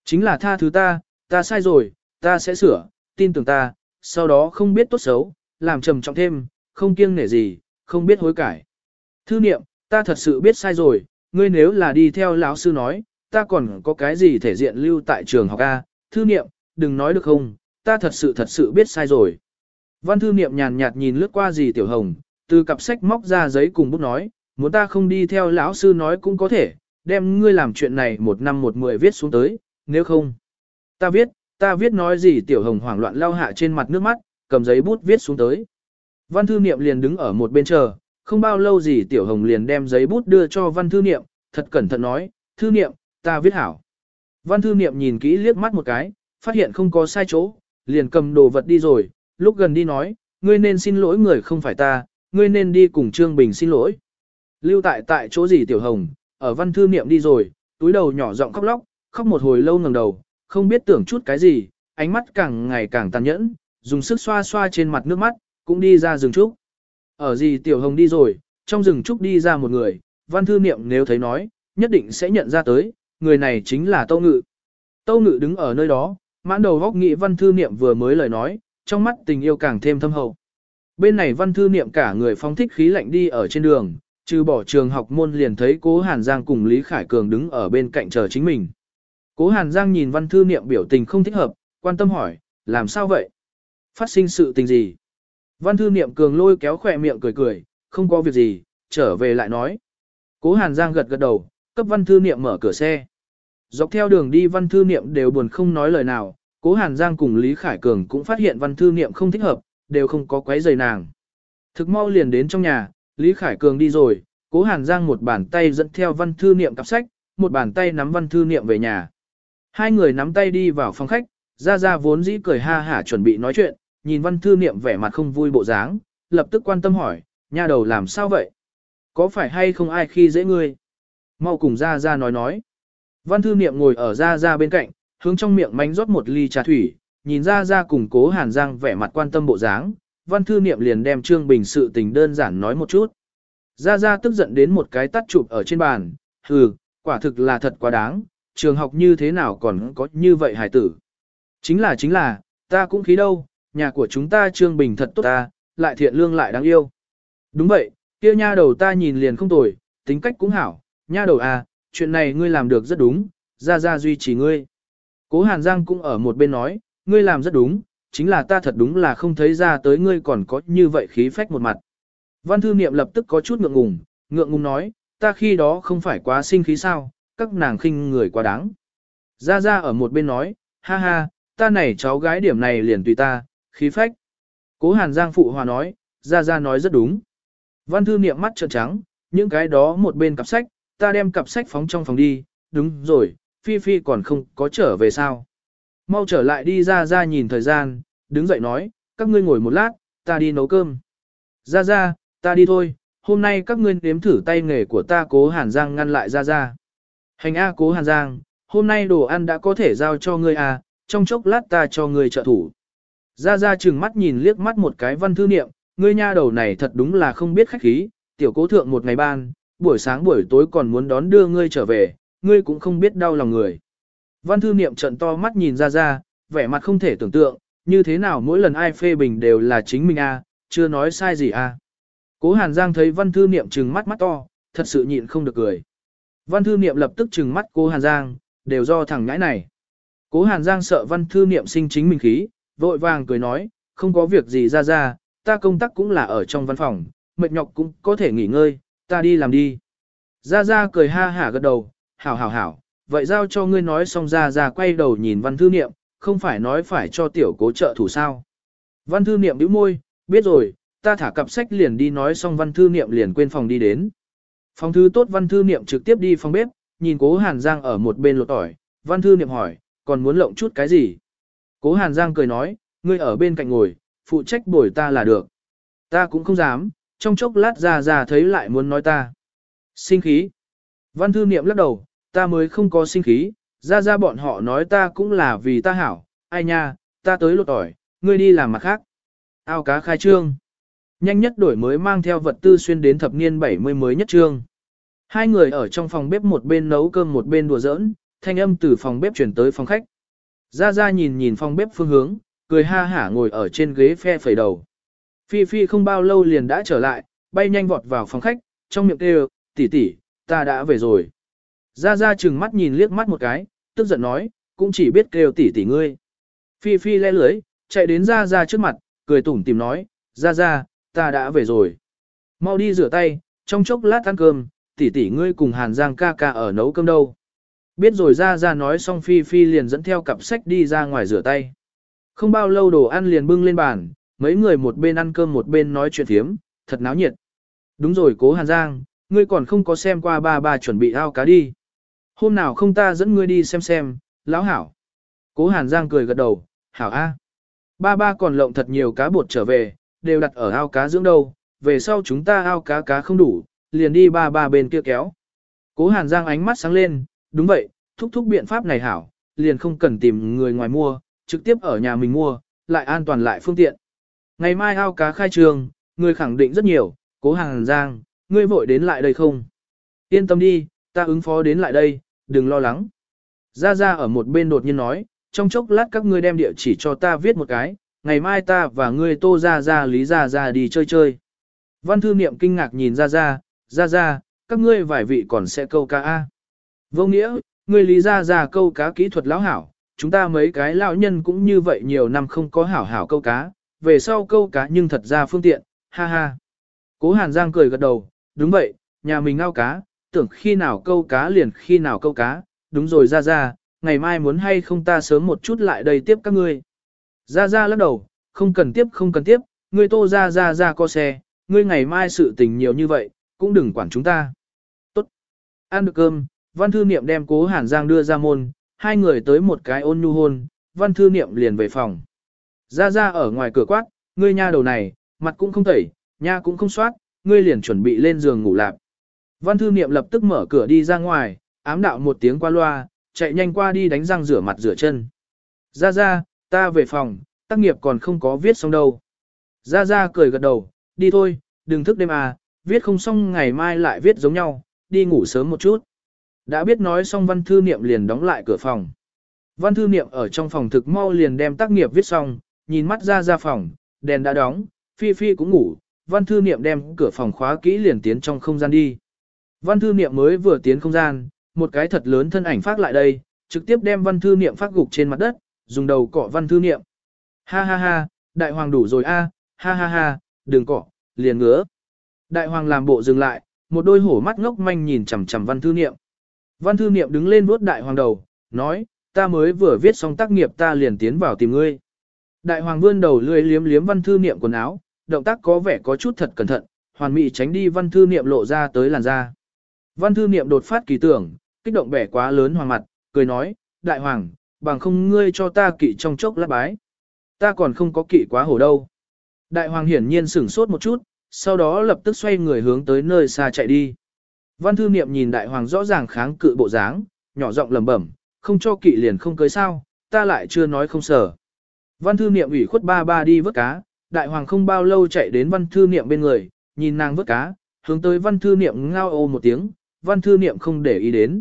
Speaker 1: Chính là tha thứ ta, ta sai rồi, ta sẽ sửa, tin tưởng ta, sau đó không biết tốt xấu, làm trầm trọng thêm, không kiêng nể gì, không biết hối cải. Thư niệm, ta thật sự biết sai rồi, ngươi nếu là đi theo lão sư nói, ta còn có cái gì thể diện lưu tại trường học A, thư niệm, đừng nói được không, ta thật sự thật sự biết sai rồi. Văn thư niệm nhàn nhạt nhìn lướt qua gì tiểu hồng, từ cặp sách móc ra giấy cùng bút nói, muốn ta không đi theo lão sư nói cũng có thể, đem ngươi làm chuyện này một năm một mười viết xuống tới, nếu không. Ta viết, ta viết nói gì tiểu hồng hoảng loạn lao hạ trên mặt nước mắt, cầm giấy bút viết xuống tới. Văn thư niệm liền đứng ở một bên chờ, không bao lâu gì tiểu hồng liền đem giấy bút đưa cho văn thư niệm, thật cẩn thận nói, thư niệm, ta viết hảo. Văn thư niệm nhìn kỹ liếc mắt một cái, phát hiện không có sai chỗ, liền cầm đồ vật đi rồi, lúc gần đi nói, ngươi nên xin lỗi người không phải ta, ngươi nên đi cùng Trương Bình xin lỗi. Lưu tại tại chỗ gì tiểu hồng, ở văn thư niệm đi rồi, túi đầu nhỏ giọng khóc lóc, khóc một hồi lâu ngẩng đầu, không biết tưởng chút cái gì, ánh mắt càng ngày càng tàn nhẫn, dùng sức xoa xoa trên mặt nước mắt, cũng đi ra rừng trúc. Ở gì tiểu hồng đi rồi, trong rừng trúc đi ra một người, văn thư niệm nếu thấy nói, nhất định sẽ nhận ra tới, người này chính là Tâu Ngự. Tâu Ngự đứng ở nơi đó, mãn đầu góc nghĩ văn thư niệm vừa mới lời nói, trong mắt tình yêu càng thêm thâm hậu. Bên này văn thư niệm cả người phong thích khí lạnh đi ở trên đường, trừ bỏ trường học môn liền thấy cố Hàn Giang cùng Lý Khải Cường đứng ở bên cạnh chờ chính mình. Cố Hàn Giang nhìn văn thư niệm biểu tình không thích hợp, quan tâm hỏi, làm sao vậy? Phát sinh sự tình gì? Văn thư niệm cường lôi kéo khỏe miệng cười cười, không có việc gì, trở về lại nói. Cố Hàn Giang gật gật đầu, cấp văn thư niệm mở cửa xe. Dọc theo đường đi văn thư niệm đều buồn không nói lời nào, cố Hàn Giang cùng Lý Khải Cường cũng phát hiện văn thư niệm không thích hợp, đều không có quấy giày nàng. Thực mau liền đến trong nhà, Lý Khải Cường đi rồi, cố Hàn Giang một bàn tay dẫn theo văn thư niệm cặp sách, một bàn tay nắm văn thư niệm về nhà. Hai người nắm tay đi vào phòng khách, ra ra vốn dĩ cười ha hả chuẩn bị nói chuyện, nhìn văn thư niệm vẻ mặt không vui bộ dáng, lập tức quan tâm hỏi, nha đầu làm sao vậy? Có phải hay không ai khi dễ ngươi? Mau cùng ra ra nói nói. Văn thư niệm ngồi ở ra ra bên cạnh, hướng trong miệng mánh rót một ly trà thủy, nhìn ra ra cùng cố hàn giang vẻ mặt quan tâm bộ dáng, văn thư niệm liền đem Trương Bình sự tình đơn giản nói một chút. Gia Gia tức giận đến một cái tắt chụp ở trên bàn, hừ, quả thực là thật quá đáng, trường học như thế nào còn có như vậy hải tử. Chính là chính là, ta cũng khí đâu, nhà của chúng ta Trương Bình thật tốt ta, lại thiện lương lại đáng yêu. Đúng vậy, kia nha đầu ta nhìn liền không tồi, tính cách cũng hảo, nha đầu à, chuyện này ngươi làm được rất đúng, Gia Gia duy trì ngươi. Cố Hàn Giang cũng ở một bên nói, ngươi làm rất đúng, chính là ta thật đúng là không thấy ra tới ngươi còn có như vậy khí phách một mặt. Văn thư niệm lập tức có chút ngượng ngùng, ngượng ngùng nói, ta khi đó không phải quá sinh khí sao, các nàng khinh người quá đáng. Gia Gia ở một bên nói, ha ha, ta này cháu gái điểm này liền tùy ta, khí phách. Cố Hàn Giang phụ hòa nói, Gia Gia nói rất đúng. Văn thư niệm mắt trợn trắng, những cái đó một bên cặp sách, ta đem cặp sách phóng trong phòng đi, đúng rồi, Phi Phi còn không có trở về sao. Mau trở lại đi ra ra nhìn thời gian, đứng dậy nói, các ngươi ngồi một lát, ta đi nấu cơm. Ra ra, ta đi thôi, hôm nay các ngươi nếm thử tay nghề của ta cố Hàn Giang ngăn lại ra ra. Hành A cố Hàn Giang, hôm nay đồ ăn đã có thể giao cho ngươi à, trong chốc lát ta cho ngươi trợ thủ. Ra ra chừng mắt nhìn liếc mắt một cái văn thư niệm, ngươi nha đầu này thật đúng là không biết khách khí, tiểu cố thượng một ngày ban, buổi sáng buổi tối còn muốn đón đưa ngươi trở về, ngươi cũng không biết đau lòng người. Văn thư niệm trận to mắt nhìn ra ra, vẻ mặt không thể tưởng tượng, như thế nào mỗi lần ai phê bình đều là chính mình a, chưa nói sai gì a. Cố Hàn Giang thấy văn thư niệm trừng mắt mắt to, thật sự nhịn không được cười. Văn thư niệm lập tức trừng mắt cố Hàn Giang, đều do thằng ngãi này. Cố Hàn Giang sợ văn thư niệm sinh chính mình khí, vội vàng cười nói, không có việc gì ra ra, ta công tác cũng là ở trong văn phòng, mệt nhọc cũng có thể nghỉ ngơi, ta đi làm đi. Ra ra cười ha hả gật đầu, hảo hảo hảo, vậy giao cho ngươi nói xong ra ra quay đầu nhìn văn thư niệm, không phải nói phải cho tiểu cố trợ thủ sao. Văn thư niệm bĩu môi, biết rồi, ta thả cặp sách liền đi nói xong văn thư niệm liền quên phòng đi đến. Phòng thư tốt văn thư niệm trực tiếp đi phòng bếp, nhìn cố Hàn Giang ở một bên lột tỏi, văn thư niệm hỏi, còn muốn lộng chút cái gì? Cố Hàn Giang cười nói, ngươi ở bên cạnh ngồi, phụ trách bồi ta là được. Ta cũng không dám, trong chốc lát ra ra thấy lại muốn nói ta. Sinh khí. Văn thư niệm lắc đầu, ta mới không có sinh khí, ra ra bọn họ nói ta cũng là vì ta hảo, ai nha, ta tới lột tỏi, ngươi đi làm mặt khác. Ao cá khai trương. Nhanh nhất đổi mới mang theo vật tư xuyên đến thập niên 70 mới nhất trương. Hai người ở trong phòng bếp một bên nấu cơm một bên đùa giỡn, thanh âm từ phòng bếp chuyển tới phòng khách. Ra ra nhìn nhìn phòng bếp phương hướng, cười ha hả ngồi ở trên ghế phe phẩy đầu. Phi Phi không bao lâu liền đã trở lại, bay nhanh vọt vào phòng khách, trong miệng kêu, tỷ tỷ, ta đã về rồi. Ra ra chừng mắt nhìn liếc mắt một cái, tức giận nói, cũng chỉ biết kêu tỷ tỷ ngươi. Phi Phi le lưới, chạy đến ra ra trước mặt, cười tủm tìm nói, ra ra, ta đã về rồi. Mau đi rửa tay, trong chốc lát ăn cơm, tỷ tỷ ngươi cùng Hàn Giang ca ca ở nấu cơm đâu. Biết rồi ra ra nói xong Phi Phi liền dẫn theo cặp sách đi ra ngoài rửa tay. Không bao lâu đồ ăn liền bưng lên bàn, mấy người một bên ăn cơm một bên nói chuyện thiếm, thật náo nhiệt. Đúng rồi cố Hàn Giang, ngươi còn không có xem qua ba ba chuẩn bị ao cá đi. Hôm nào không ta dẫn ngươi đi xem xem, lão hảo. Cố Hàn Giang cười gật đầu, hảo a. Ba ba còn lộng thật nhiều cá bột trở về, đều đặt ở ao cá dưỡng đâu, về sau chúng ta ao cá cá không đủ, liền đi ba ba bên kia kéo. Cố Hàn Giang ánh mắt sáng lên, đúng vậy, thúc thúc biện pháp này hảo, liền không cần tìm người ngoài mua, trực tiếp ở nhà mình mua, lại an toàn lại phương tiện. Ngày mai ao cá khai trường, người khẳng định rất nhiều, cố Hàn Giang, ngươi vội đến lại đây không? Yên tâm đi, ta ứng phó đến lại đây, đừng lo lắng. Gia Gia ở một bên đột nhiên nói, trong chốc lát các ngươi đem địa chỉ cho ta viết một cái, ngày mai ta và ngươi tô Gia Gia lý Gia Gia đi chơi chơi. Văn thư niệm kinh ngạc nhìn Gia Gia, Gia Gia, các ngươi vài vị còn sẽ câu cá A. Vô nghĩa, ngươi lý Gia Gia câu cá kỹ thuật lão hảo, chúng ta mấy cái lão nhân cũng như vậy nhiều năm không có hảo hảo câu cá, về sau câu cá nhưng thật ra phương tiện, ha ha. Cố Hàn Giang cười gật đầu, đúng vậy, nhà mình ao cá, tưởng khi nào câu cá liền khi nào câu cá, đúng rồi ra ra, ngày mai muốn hay không ta sớm một chút lại đây tiếp các ngươi. Ra ra lắc đầu, không cần tiếp không cần tiếp, ngươi tô ra ra ra co xe, ngươi ngày mai sự tình nhiều như vậy, cũng đừng quản chúng ta. Tốt. Ăn được cơm, văn thư niệm đem cố hàn giang đưa ra môn, hai người tới một cái ôn nhu hôn, văn thư niệm liền về phòng. Ra ra ở ngoài cửa quát, ngươi nha đầu này, mặt cũng không tẩy, nha cũng không soát, ngươi liền chuẩn bị lên giường ngủ lạp. Văn thư niệm lập tức mở cửa đi ra ngoài, ám đạo một tiếng qua loa, chạy nhanh qua đi đánh răng rửa mặt rửa chân. Ra ra, ta về phòng, tác nghiệp còn không có viết xong đâu. Ra ra cười gật đầu, đi thôi, đừng thức đêm à, viết không xong ngày mai lại viết giống nhau, đi ngủ sớm một chút. Đã biết nói xong văn thư niệm liền đóng lại cửa phòng. Văn thư niệm ở trong phòng thực mau liền đem tác nghiệp viết xong, nhìn mắt ra ra phòng, đèn đã đóng, Phi Phi cũng ngủ, văn thư niệm đem cửa phòng khóa kỹ liền tiến trong không gian đi. Văn thư niệm mới vừa tiến không gian, một cái thật lớn thân ảnh phát lại đây, trực tiếp đem văn thư niệm phát gục trên mặt đất, dùng đầu cọ văn thư niệm. Ha ha ha, đại hoàng đủ rồi a, ha ha ha, đừng cọ, liền ngứa. Đại hoàng làm bộ dừng lại, một đôi hổ mắt ngốc manh nhìn chằm chằm văn thư niệm. Văn thư niệm đứng lên vuốt đại hoàng đầu, nói, ta mới vừa viết xong tác nghiệp ta liền tiến vào tìm ngươi. Đại hoàng vươn đầu lưỡi liếm liếm văn thư niệm quần áo, động tác có vẻ có chút thật cẩn thận, hoàn mỹ tránh đi văn thư niệm lộ ra tới làn da. Văn thư niệm đột phát kỳ tưởng, kích động bẻ quá lớn hoàng mặt, cười nói, đại hoàng, bằng không ngươi cho ta kỵ trong chốc lát bái. Ta còn không có kỵ quá hổ đâu. Đại hoàng hiển nhiên sửng sốt một chút, sau đó lập tức xoay người hướng tới nơi xa chạy đi. Văn thư niệm nhìn đại hoàng rõ ràng kháng cự bộ dáng, nhỏ giọng lẩm bẩm, không cho kỵ liền không cưới sao, ta lại chưa nói không sở. Văn thư niệm ủy khuất ba ba đi vớt cá, đại hoàng không bao lâu chạy đến văn thư niệm bên người, nhìn nàng vớt cá, hướng tới văn thư niệm ngao ô một tiếng, văn thư niệm không để ý đến.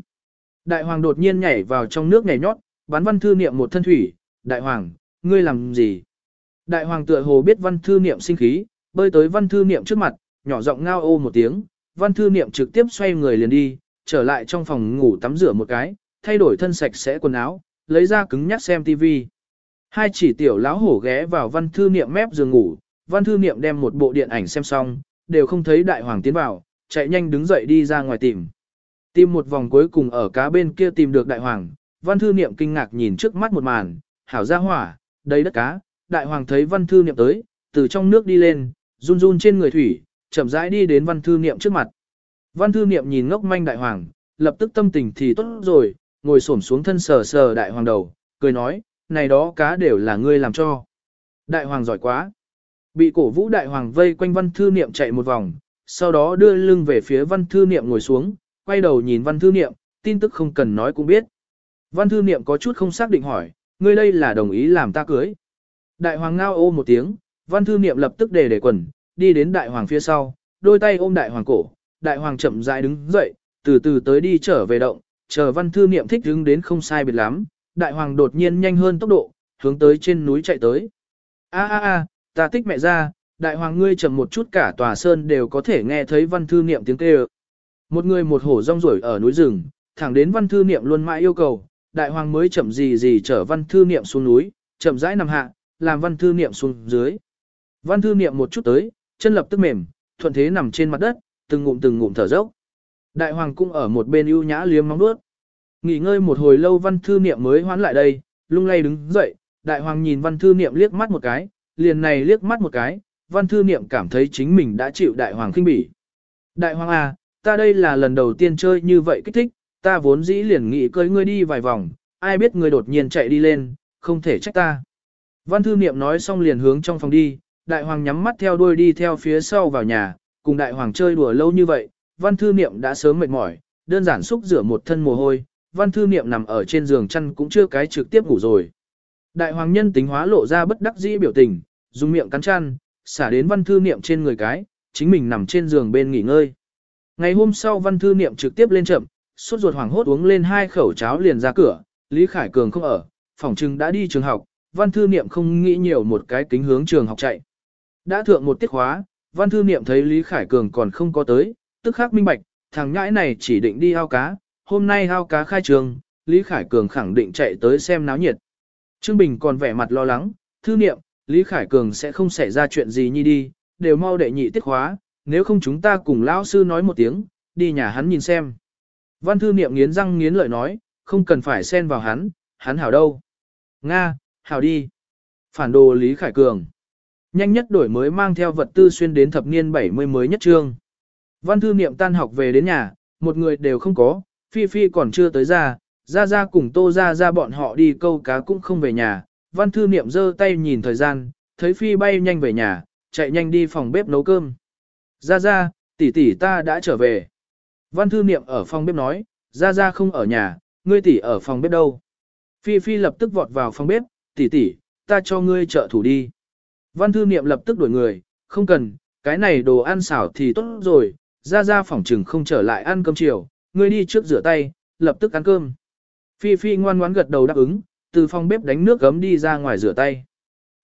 Speaker 1: Đại hoàng đột nhiên nhảy vào trong nước nhảy nhót, bắn văn thư niệm một thân thủy, đại hoàng, ngươi làm gì? Đại hoàng tựa hồ biết văn thư niệm sinh khí, bơi tới văn thư niệm trước mặt, nhỏ giọng ngao ô một tiếng, văn thư niệm trực tiếp xoay người liền đi, trở lại trong phòng ngủ tắm rửa một cái, thay đổi thân sạch sẽ quần áo, lấy ra cứng nhắc xem TV. Hai chỉ tiểu láo hổ ghé vào văn thư niệm mép giường ngủ, văn thư niệm đem một bộ điện ảnh xem xong, đều không thấy đại hoàng tiến vào, chạy nhanh đứng dậy đi ra ngoài tìm. Tìm một vòng cuối cùng ở cá bên kia tìm được đại hoàng, văn thư niệm kinh ngạc nhìn trước mắt một màn, hảo ra hỏa, đây đất cá, đại hoàng thấy văn thư niệm tới, từ trong nước đi lên, run run trên người thủy, chậm rãi đi đến văn thư niệm trước mặt. Văn thư niệm nhìn ngốc manh đại hoàng, lập tức tâm tình thì tốt rồi, ngồi xổm xuống thân sờ sờ đại hoàng đầu, cười nói, này đó cá đều là ngươi làm cho. Đại hoàng giỏi quá. Bị cổ vũ đại hoàng vây quanh văn thư niệm chạy một vòng, sau đó đưa lưng về phía văn thư niệm ngồi xuống, quay đầu nhìn văn thư niệm, tin tức không cần nói cũng biết. Văn thư niệm có chút không xác định hỏi, ngươi đây là đồng ý làm ta cưới. Đại hoàng ngao ô một tiếng, văn thư niệm lập tức đề để quần, đi đến đại hoàng phía sau, đôi tay ôm đại hoàng cổ, đại hoàng chậm rãi đứng dậy, từ từ tới đi trở về động, chờ văn thư niệm thích đứng đến không sai biệt lắm, đại hoàng đột nhiên nhanh hơn tốc độ, hướng tới trên núi chạy tới. A a a, ta thích mẹ ra, đại hoàng ngươi chậm một chút cả tòa sơn đều có thể nghe thấy văn thư niệm tiếng kêu. Một người một hổ rong ruổi ở núi rừng, thẳng đến văn thư niệm luôn mãi yêu cầu, đại hoàng mới chậm gì gì chở văn thư niệm xuống núi, chậm rãi nằm hạ, làm văn thư niệm xuống dưới. Văn thư niệm một chút tới, chân lập tức mềm, thuận thế nằm trên mặt đất, từng ngụm từng ngụm thở dốc. Đại hoàng cũng ở một bên ưu nhã liếm móng nuốt, Nghỉ ngơi một hồi lâu văn thư niệm mới hoán lại đây, lung lay đứng dậy, đại hoàng nhìn văn thư niệm liếc mắt một cái, liền này liếc mắt một cái, văn thư niệm cảm thấy chính mình đã chịu đại hoàng khinh bỉ. Đại hoàng à, ta đây là lần đầu tiên chơi như vậy kích thích, ta vốn dĩ liền nghĩ cưới ngươi đi vài vòng, ai biết ngươi đột nhiên chạy đi lên, không thể trách ta. Văn thư niệm nói xong liền hướng trong phòng đi, đại hoàng nhắm mắt theo đuôi đi theo phía sau vào nhà, cùng đại hoàng chơi đùa lâu như vậy, văn thư niệm đã sớm mệt mỏi, đơn giản xúc rửa một thân mồ hôi, văn thư niệm nằm ở trên giường chăn cũng chưa cái trực tiếp ngủ rồi. Đại hoàng nhân tính hóa lộ ra bất đắc dĩ biểu tình, dùng miệng cắn chăn, xả đến văn thư niệm trên người cái, chính mình nằm trên giường bên nghỉ ngơi. Ngày hôm sau văn thư niệm trực tiếp lên chậm, suốt ruột hoàng hốt uống lên hai khẩu cháo liền ra cửa, Lý Khải Cường không ở, phòng trừng đã đi trường học, văn thư niệm không nghĩ nhiều một cái kính hướng trường học chạy. Đã thượng một tiết khóa, văn thư niệm thấy Lý Khải Cường còn không có tới, tức khắc minh bạch, thằng nhãi này chỉ định đi ao cá, hôm nay ao cá khai trường, Lý Khải Cường khẳng định chạy tới xem náo nhiệt. Trương Bình còn vẻ mặt lo lắng, thư niệm, Lý Khải Cường sẽ không xảy ra chuyện gì nhi đi, đều mau đệ nhị tiết khóa, nếu không chúng ta cùng lão sư nói một tiếng, đi nhà hắn nhìn xem. Văn thư niệm nghiến răng nghiến lợi nói, không cần phải xen vào hắn, hắn hảo đâu. Nga, hảo đi. Phản đồ Lý Khải Cường. Nhanh nhất đổi mới mang theo vật tư xuyên đến thập niên 70 mới nhất trương. Văn thư niệm tan học về đến nhà, một người đều không có, Phi Phi còn chưa tới ra, ra ra cùng tô ra ra bọn họ đi câu cá cũng không về nhà. Văn thư niệm giơ tay nhìn thời gian, thấy Phi bay nhanh về nhà, chạy nhanh đi phòng bếp nấu cơm. Ra ra, tỷ tỷ ta đã trở về. Văn thư niệm ở phòng bếp nói, ra ra không ở nhà, ngươi tỷ ở phòng bếp đâu. Phi Phi lập tức vọt vào phòng bếp, tỷ tỷ, ta cho ngươi trợ thủ đi. Văn thư niệm lập tức đuổi người, không cần, cái này đồ ăn xảo thì tốt rồi, ra ra phòng trừng không trở lại ăn cơm chiều, ngươi đi trước rửa tay, lập tức ăn cơm. Phi Phi ngoan ngoãn gật đầu đáp ứng, từ phòng bếp đánh nước gấm đi ra ngoài rửa tay.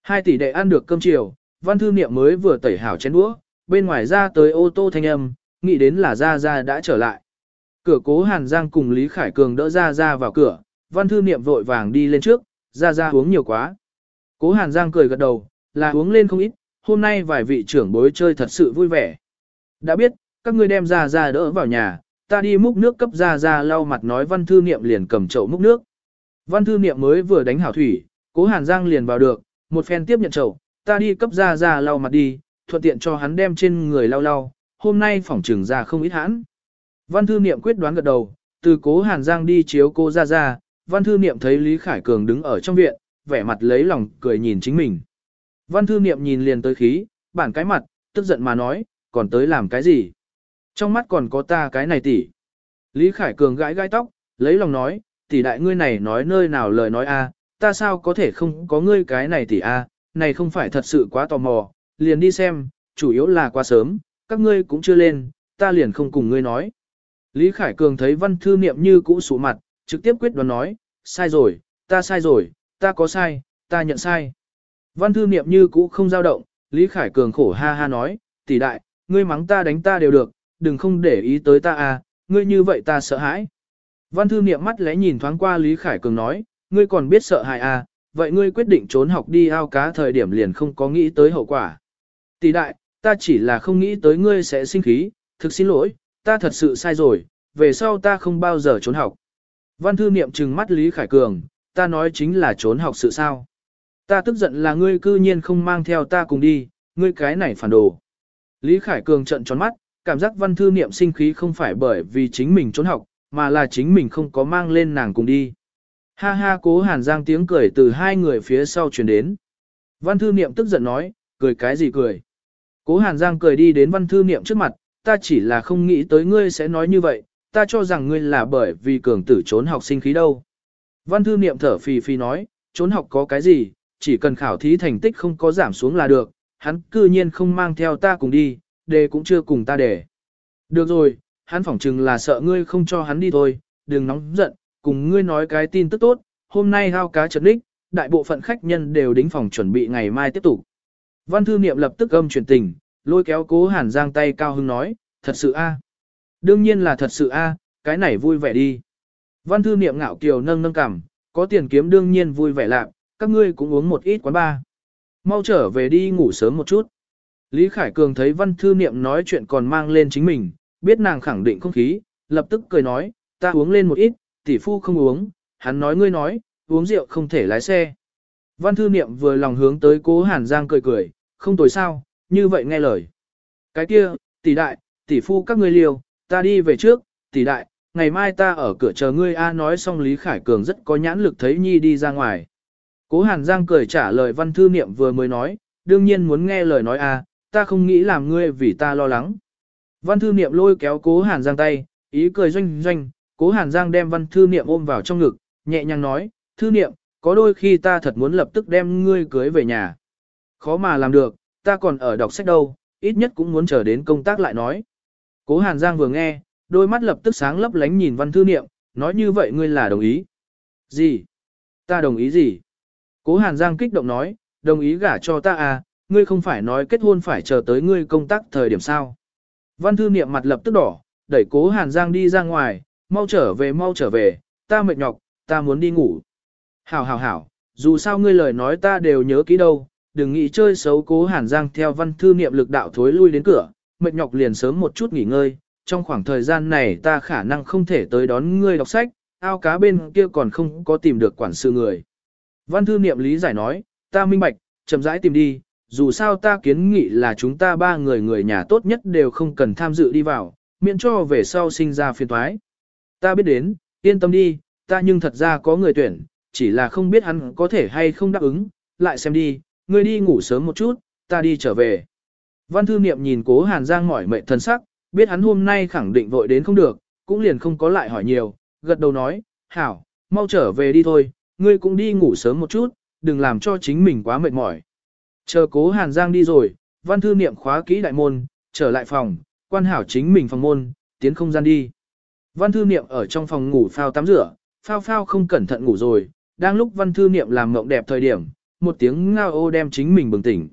Speaker 1: Hai tỷ đệ ăn được cơm chiều, văn thư niệm mới vừa tẩy hảo chén đũa, bên ngoài ra tới ô tô thanh âm, nghĩ đến là Gia Gia đã trở lại. Cửa cố Hàn Giang cùng Lý Khải Cường đỡ Gia Gia vào cửa, văn thư niệm vội vàng đi lên trước, Gia Gia uống nhiều quá. Cố Hàn Giang cười gật đầu, là uống lên không ít, hôm nay vài vị trưởng bối chơi thật sự vui vẻ. Đã biết, các ngươi đem Gia Gia đỡ vào nhà, ta đi múc nước cấp Gia Gia lau mặt nói văn thư niệm liền cầm chậu múc nước. Văn thư niệm mới vừa đánh hảo thủy, cố Hàn Giang liền vào được, một phen tiếp nhận chậu, ta đi cấp Gia Gia lau mặt đi, thuận tiện cho hắn đem trên người lau lau, hôm nay phỏng trừng ra không ít hãn. Văn thư niệm quyết đoán gật đầu, từ cố Hàn Giang đi chiếu cô ra ra, văn thư niệm thấy Lý Khải Cường đứng ở trong viện, vẻ mặt lấy lòng cười nhìn chính mình. Văn thư niệm nhìn liền tới khí, bản cái mặt, tức giận mà nói, còn tới làm cái gì? Trong mắt còn có ta cái này tỷ. Lý Khải Cường gãi gãi tóc, lấy lòng nói, tỷ đại ngươi này nói nơi nào lời nói a, ta sao có thể không có ngươi cái này tỷ a, này không phải thật sự quá tò mò, liền đi xem, chủ yếu là quá sớm, các ngươi cũng chưa lên, ta liền không cùng ngươi nói. Lý Khải Cường thấy văn thư niệm như cũ sụ mặt, trực tiếp quyết đoán nói, sai rồi, ta sai rồi, ta có sai, ta nhận sai. Văn thư niệm như cũ không dao động, Lý Khải Cường khổ ha ha nói, tỷ đại, ngươi mắng ta đánh ta đều được, đừng không để ý tới ta à, ngươi như vậy ta sợ hãi. Văn thư niệm mắt lẽ nhìn thoáng qua Lý Khải Cường nói, ngươi còn biết sợ hãi à, vậy ngươi quyết định trốn học đi ao cá thời điểm liền không có nghĩ tới hậu quả. Tỷ đại, ta chỉ là không nghĩ tới ngươi sẽ sinh khí, thực xin lỗi, ta thật sự sai rồi, về sau ta không bao giờ trốn học. Văn thư niệm trừng mắt Lý Khải Cường, ta nói chính là trốn học sự sao. Ta tức giận là ngươi cư nhiên không mang theo ta cùng đi, ngươi cái này phản đồ. Lý Khải Cường trận tròn mắt, cảm giác văn thư niệm sinh khí không phải bởi vì chính mình trốn học, mà là chính mình không có mang lên nàng cùng đi. Ha ha cố hàn giang tiếng cười từ hai người phía sau truyền đến. Văn thư niệm tức giận nói, cười cái gì cười. Cố Hàn Giang cười đi đến văn thư niệm trước mặt, ta chỉ là không nghĩ tới ngươi sẽ nói như vậy, ta cho rằng ngươi là bởi vì cường tử trốn học sinh khí đâu. Văn thư niệm thở phì phì nói, trốn học có cái gì, chỉ cần khảo thí thành tích không có giảm xuống là được, hắn cư nhiên không mang theo ta cùng đi, đề cũng chưa cùng ta để. Được rồi, hắn phỏng chừng là sợ ngươi không cho hắn đi thôi, đừng nóng giận, cùng ngươi nói cái tin tức tốt, hôm nay hao cá trật đích, đại bộ phận khách nhân đều đính phòng chuẩn bị ngày mai tiếp tục. Văn thư niệm lập tức âm chuyển tình, lôi kéo cố hàn giang tay cao hưng nói, thật sự a Đương nhiên là thật sự a cái này vui vẻ đi. Văn thư niệm ngạo kiều nâng nâng cằm, có tiền kiếm đương nhiên vui vẻ lạc, các ngươi cũng uống một ít quán ba. Mau trở về đi ngủ sớm một chút. Lý Khải Cường thấy văn thư niệm nói chuyện còn mang lên chính mình, biết nàng khẳng định không khí, lập tức cười nói, ta uống lên một ít, tỷ phu không uống, hắn nói ngươi nói, uống rượu không thể lái xe. Văn thư niệm vừa lòng hướng tới cố Hàn Giang cười cười, không tồi sao, như vậy nghe lời. Cái kia, tỷ đại, tỷ phu các ngươi liều, ta đi về trước, tỷ đại, ngày mai ta ở cửa chờ ngươi A nói xong Lý Khải Cường rất có nhãn lực thấy Nhi đi ra ngoài. Cố Hàn Giang cười trả lời văn thư niệm vừa mới nói, đương nhiên muốn nghe lời nói A, ta không nghĩ làm ngươi vì ta lo lắng. Văn thư niệm lôi kéo cố Hàn Giang tay, ý cười doanh doanh, cố Hàn Giang đem văn thư niệm ôm vào trong ngực, nhẹ nhàng nói, thư niệm, có đôi khi ta thật muốn lập tức đem ngươi cưới về nhà. Khó mà làm được, ta còn ở đọc sách đâu, ít nhất cũng muốn chờ đến công tác lại nói. Cố Hàn Giang vừa nghe, đôi mắt lập tức sáng lấp lánh nhìn văn thư niệm, nói như vậy ngươi là đồng ý. Gì? Ta đồng ý gì? Cố Hàn Giang kích động nói, đồng ý gả cho ta à, ngươi không phải nói kết hôn phải chờ tới ngươi công tác thời điểm sao. Văn thư niệm mặt lập tức đỏ, đẩy cố Hàn Giang đi ra ngoài, mau trở về mau trở về, ta mệt nhọc, ta muốn đi ngủ. Hảo hảo hảo, dù sao ngươi lời nói ta đều nhớ kỹ đâu, đừng nghĩ chơi xấu cố hàn giang theo văn thư niệm lực đạo thối lui đến cửa, mệt nhọc liền sớm một chút nghỉ ngơi, trong khoảng thời gian này ta khả năng không thể tới đón ngươi đọc sách, ao cá bên kia còn không có tìm được quản sự người. Văn thư niệm lý giải nói, ta minh bạch, chậm rãi tìm đi, dù sao ta kiến nghị là chúng ta ba người người nhà tốt nhất đều không cần tham dự đi vào, miễn cho về sau sinh ra phiền toái. Ta biết đến, yên tâm đi, ta nhưng thật ra có người tuyển, chỉ là không biết hắn có thể hay không đáp ứng, lại xem đi, ngươi đi ngủ sớm một chút, ta đi trở về. Văn thư niệm nhìn cố Hàn Giang mỏi mệt thân sắc, biết hắn hôm nay khẳng định vội đến không được, cũng liền không có lại hỏi nhiều, gật đầu nói, hảo, mau trở về đi thôi, ngươi cũng đi ngủ sớm một chút, đừng làm cho chính mình quá mệt mỏi. Chờ cố Hàn Giang đi rồi, văn thư niệm khóa kỹ đại môn, trở lại phòng, quan hảo chính mình phòng môn, tiến không gian đi. Văn thư niệm ở trong phòng ngủ phao tắm rửa, phao phao không cẩn thận ngủ rồi, đang lúc văn thư niệm làm mộng đẹp thời điểm, một tiếng ngao ô đem chính mình bừng tỉnh.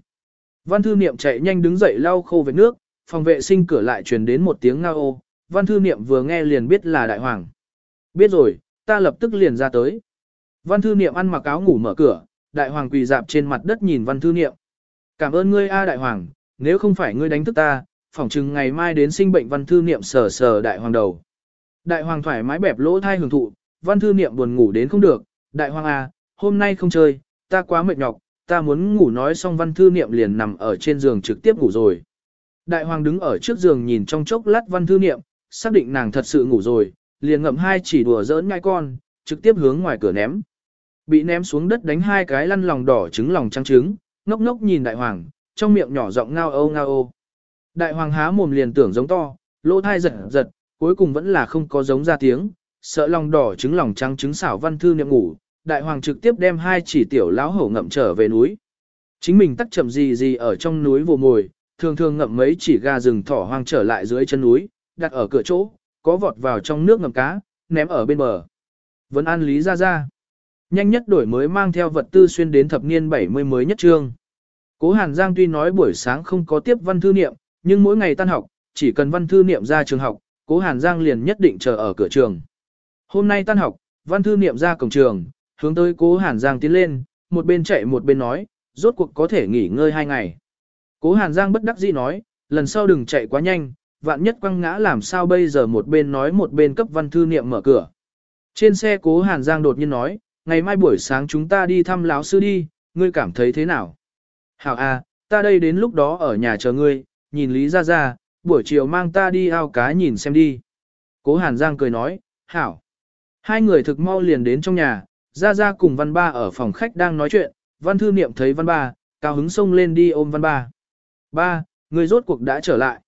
Speaker 1: Văn thư niệm chạy nhanh đứng dậy lau khô vết nước, phòng vệ sinh cửa lại truyền đến một tiếng ngao ô, văn thư niệm vừa nghe liền biết là đại hoàng. Biết rồi, ta lập tức liền ra tới. Văn thư niệm ăn mặc áo ngủ mở cửa, đại hoàng quỳ dạp trên mặt đất nhìn văn thư niệm. Cảm ơn ngươi a đại hoàng, nếu không phải ngươi đánh thức ta, phỏng chừng ngày mai đến sinh bệnh văn thư niệm sờ sờ đại hoàng đầu. Đại hoàng thoải mái bẹp lỗ thai hưởng thụ, văn thư niệm buồn ngủ đến không được, đại hoàng à, hôm nay không chơi, ta quá mệt nhọc, ta muốn ngủ nói xong văn thư niệm liền nằm ở trên giường trực tiếp ngủ rồi. Đại hoàng đứng ở trước giường nhìn trong chốc lát văn thư niệm, xác định nàng thật sự ngủ rồi, liền ngậm hai chỉ đùa giỡn ngai con, trực tiếp hướng ngoài cửa ném. Bị ném xuống đất đánh hai cái lăn lòng đỏ trứng lòng trắng trứng, ngốc ngốc nhìn đại hoàng, trong miệng nhỏ giọng ngao âu ngao ô. Đại hoàng há mồm liền tưởng giống to, lỗ thai giật giật, cuối cùng vẫn là không có giống ra tiếng, sợ lòng đỏ trứng lòng trắng trứng xảo văn thư niệm ngủ, đại hoàng trực tiếp đem hai chỉ tiểu lão hổ ngậm trở về núi. Chính mình tắt chậm gì gì ở trong núi vô mồi, thường thường ngậm mấy chỉ gà rừng thỏ hoang trở lại dưới chân núi, đặt ở cửa chỗ, có vọt vào trong nước ngậm cá, ném ở bên bờ. Vẫn an lý ra ra. Nhanh nhất đổi mới mang theo vật tư xuyên đến thập niên 70 mới nhất trương. Cố Hàn Giang tuy nói buổi sáng không có tiếp văn thư niệm, nhưng mỗi ngày tan học, chỉ cần văn thư niệm ra trường học, Cố Hàn Giang liền nhất định chờ ở cửa trường. Hôm nay tan học, văn thư niệm ra cổng trường, hướng tới Cố Hàn Giang tiến lên, một bên chạy một bên nói, rốt cuộc có thể nghỉ ngơi hai ngày. Cố Hàn Giang bất đắc dĩ nói, lần sau đừng chạy quá nhanh, vạn nhất quăng ngã làm sao bây giờ một bên nói một bên cấp văn thư niệm mở cửa. Trên xe Cố Hàn Giang đột nhiên nói, ngày mai buổi sáng chúng ta đi thăm lão sư đi, ngươi cảm thấy thế nào? Hảo à, ta đây đến lúc đó ở nhà chờ ngươi, nhìn Lý Gia Gia, buổi chiều mang ta đi ao cá nhìn xem đi. Cố Hàn Giang cười nói, Hảo. Hai người thực mau liền đến trong nhà, Gia Gia cùng Văn Ba ở phòng khách đang nói chuyện, Văn Thư Niệm thấy Văn Ba, cao hứng xông lên đi ôm Văn Ba. Ba, người rốt cuộc đã trở lại.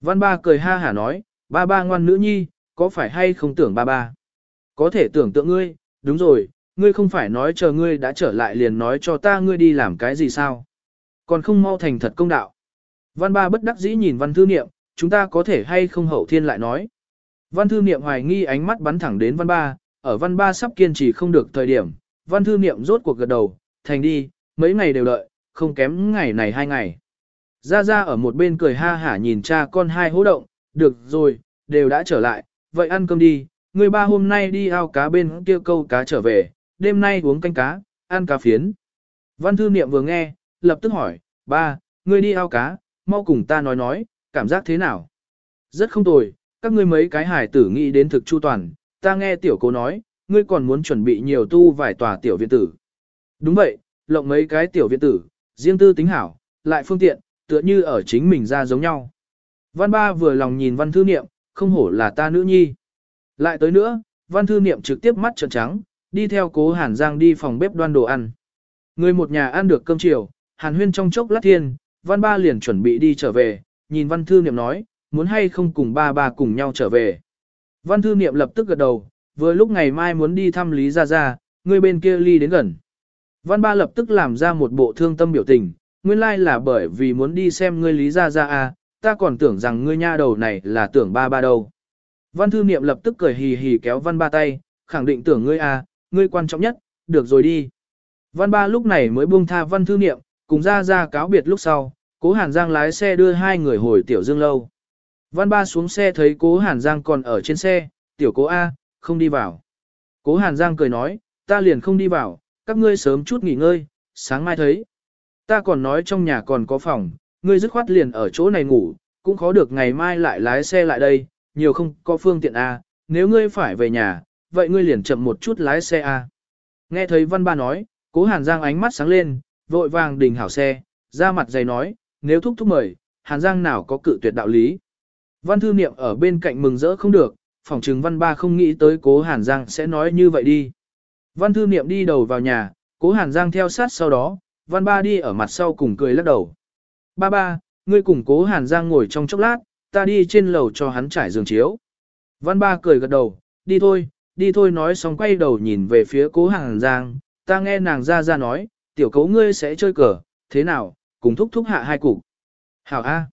Speaker 1: Văn Ba cười ha hả nói, ba ba ngoan nữ nhi, có phải hay không tưởng ba ba? Có thể tưởng tượng ngươi, đúng rồi, ngươi không phải nói chờ ngươi đã trở lại liền nói cho ta ngươi đi làm cái gì sao? Còn không mau thành thật công đạo. Văn ba bất đắc dĩ nhìn văn thư niệm, chúng ta có thể hay không hậu thiên lại nói. Văn thư niệm hoài nghi ánh mắt bắn thẳng đến văn ba, ở văn ba sắp kiên trì không được thời điểm, văn thư niệm rốt cuộc gật đầu, thành đi, mấy ngày đều đợi, không kém ngày này hai ngày. Ra ra ở một bên cười ha hả nhìn cha con hai hố động, được rồi, đều đã trở lại, vậy ăn cơm đi, người ba hôm nay đi ao cá bên kia câu cá trở về, đêm nay uống canh cá, ăn cá phiến. Văn thư niệm vừa nghe, lập tức hỏi, ba, ngươi đi ao cá, mau cùng ta nói nói, cảm giác thế nào? Rất không tồi, các ngươi mấy cái hải tử nghĩ đến thực chu toàn, ta nghe tiểu cô nói, ngươi còn muốn chuẩn bị nhiều tu vài tòa tiểu viện tử. Đúng vậy, lộng mấy cái tiểu viện tử, riêng tư tính hảo, lại phương tiện, tựa như ở chính mình ra giống nhau. Văn ba vừa lòng nhìn văn thư niệm, không hổ là ta nữ nhi. Lại tới nữa, văn thư niệm trực tiếp mắt trợn trắng, đi theo cố Hàn Giang đi phòng bếp đoan đồ ăn. Người một nhà ăn được cơm chiều, Hàn Huyên trong chốc lát thiên, văn ba liền chuẩn bị đi trở về, nhìn văn thư niệm nói, muốn hay không cùng ba ba cùng nhau trở về. Văn thư niệm lập tức gật đầu, vừa lúc ngày mai muốn đi thăm Lý Gia Gia, người bên kia ly đến gần. Văn ba lập tức làm ra một bộ thương tâm biểu tình, nguyên lai like là bởi vì muốn đi xem ngươi Lý Gia Gia à, ta còn tưởng rằng ngươi nha đầu này là tưởng ba ba đâu. Văn thư niệm lập tức cười hì hì kéo văn ba tay, khẳng định tưởng ngươi à, ngươi quan trọng nhất, được rồi đi. Văn ba lúc này mới buông tha văn thư niệm, cùng gia gia cáo biệt lúc sau, cố Hàn Giang lái xe đưa hai người hồi tiểu dương lâu. Văn ba xuống xe thấy cố Hàn Giang còn ở trên xe, tiểu cố A, không đi vào. Cố Hàn Giang cười nói, ta liền không đi vào, các ngươi sớm chút nghỉ ngơi, sáng mai thấy. Ta còn nói trong nhà còn có phòng, ngươi dứt khoát liền ở chỗ này ngủ, cũng khó được ngày mai lại lái xe lại đây, nhiều không có phương tiện A, nếu ngươi phải về nhà, vậy ngươi liền chậm một chút lái xe A. Nghe thấy văn ba nói, cố Hàn Giang ánh mắt sáng lên, vội vàng đình hảo xe, ra mặt dày nói, nếu thúc thúc mời, Hàn Giang nào có cự tuyệt đạo lý. Văn thư niệm ở bên cạnh mừng rỡ không được, phỏng chừng văn ba không nghĩ tới cố Hàn Giang sẽ nói như vậy đi. Văn thư niệm đi đầu vào nhà, cố Hàn Giang theo sát sau đó, văn ba đi ở mặt sau cùng cười lắc đầu. Ba ba, ngươi cùng cố Hàn Giang ngồi trong chốc lát, ta đi trên lầu cho hắn trải giường chiếu. Văn ba cười gật đầu, đi thôi, đi thôi nói xong quay đầu nhìn về phía cố Hàn Giang, ta nghe nàng ra ra nói, tiểu cấu ngươi sẽ chơi cờ, thế nào, cùng thúc thúc hạ hai cục. Hảo A.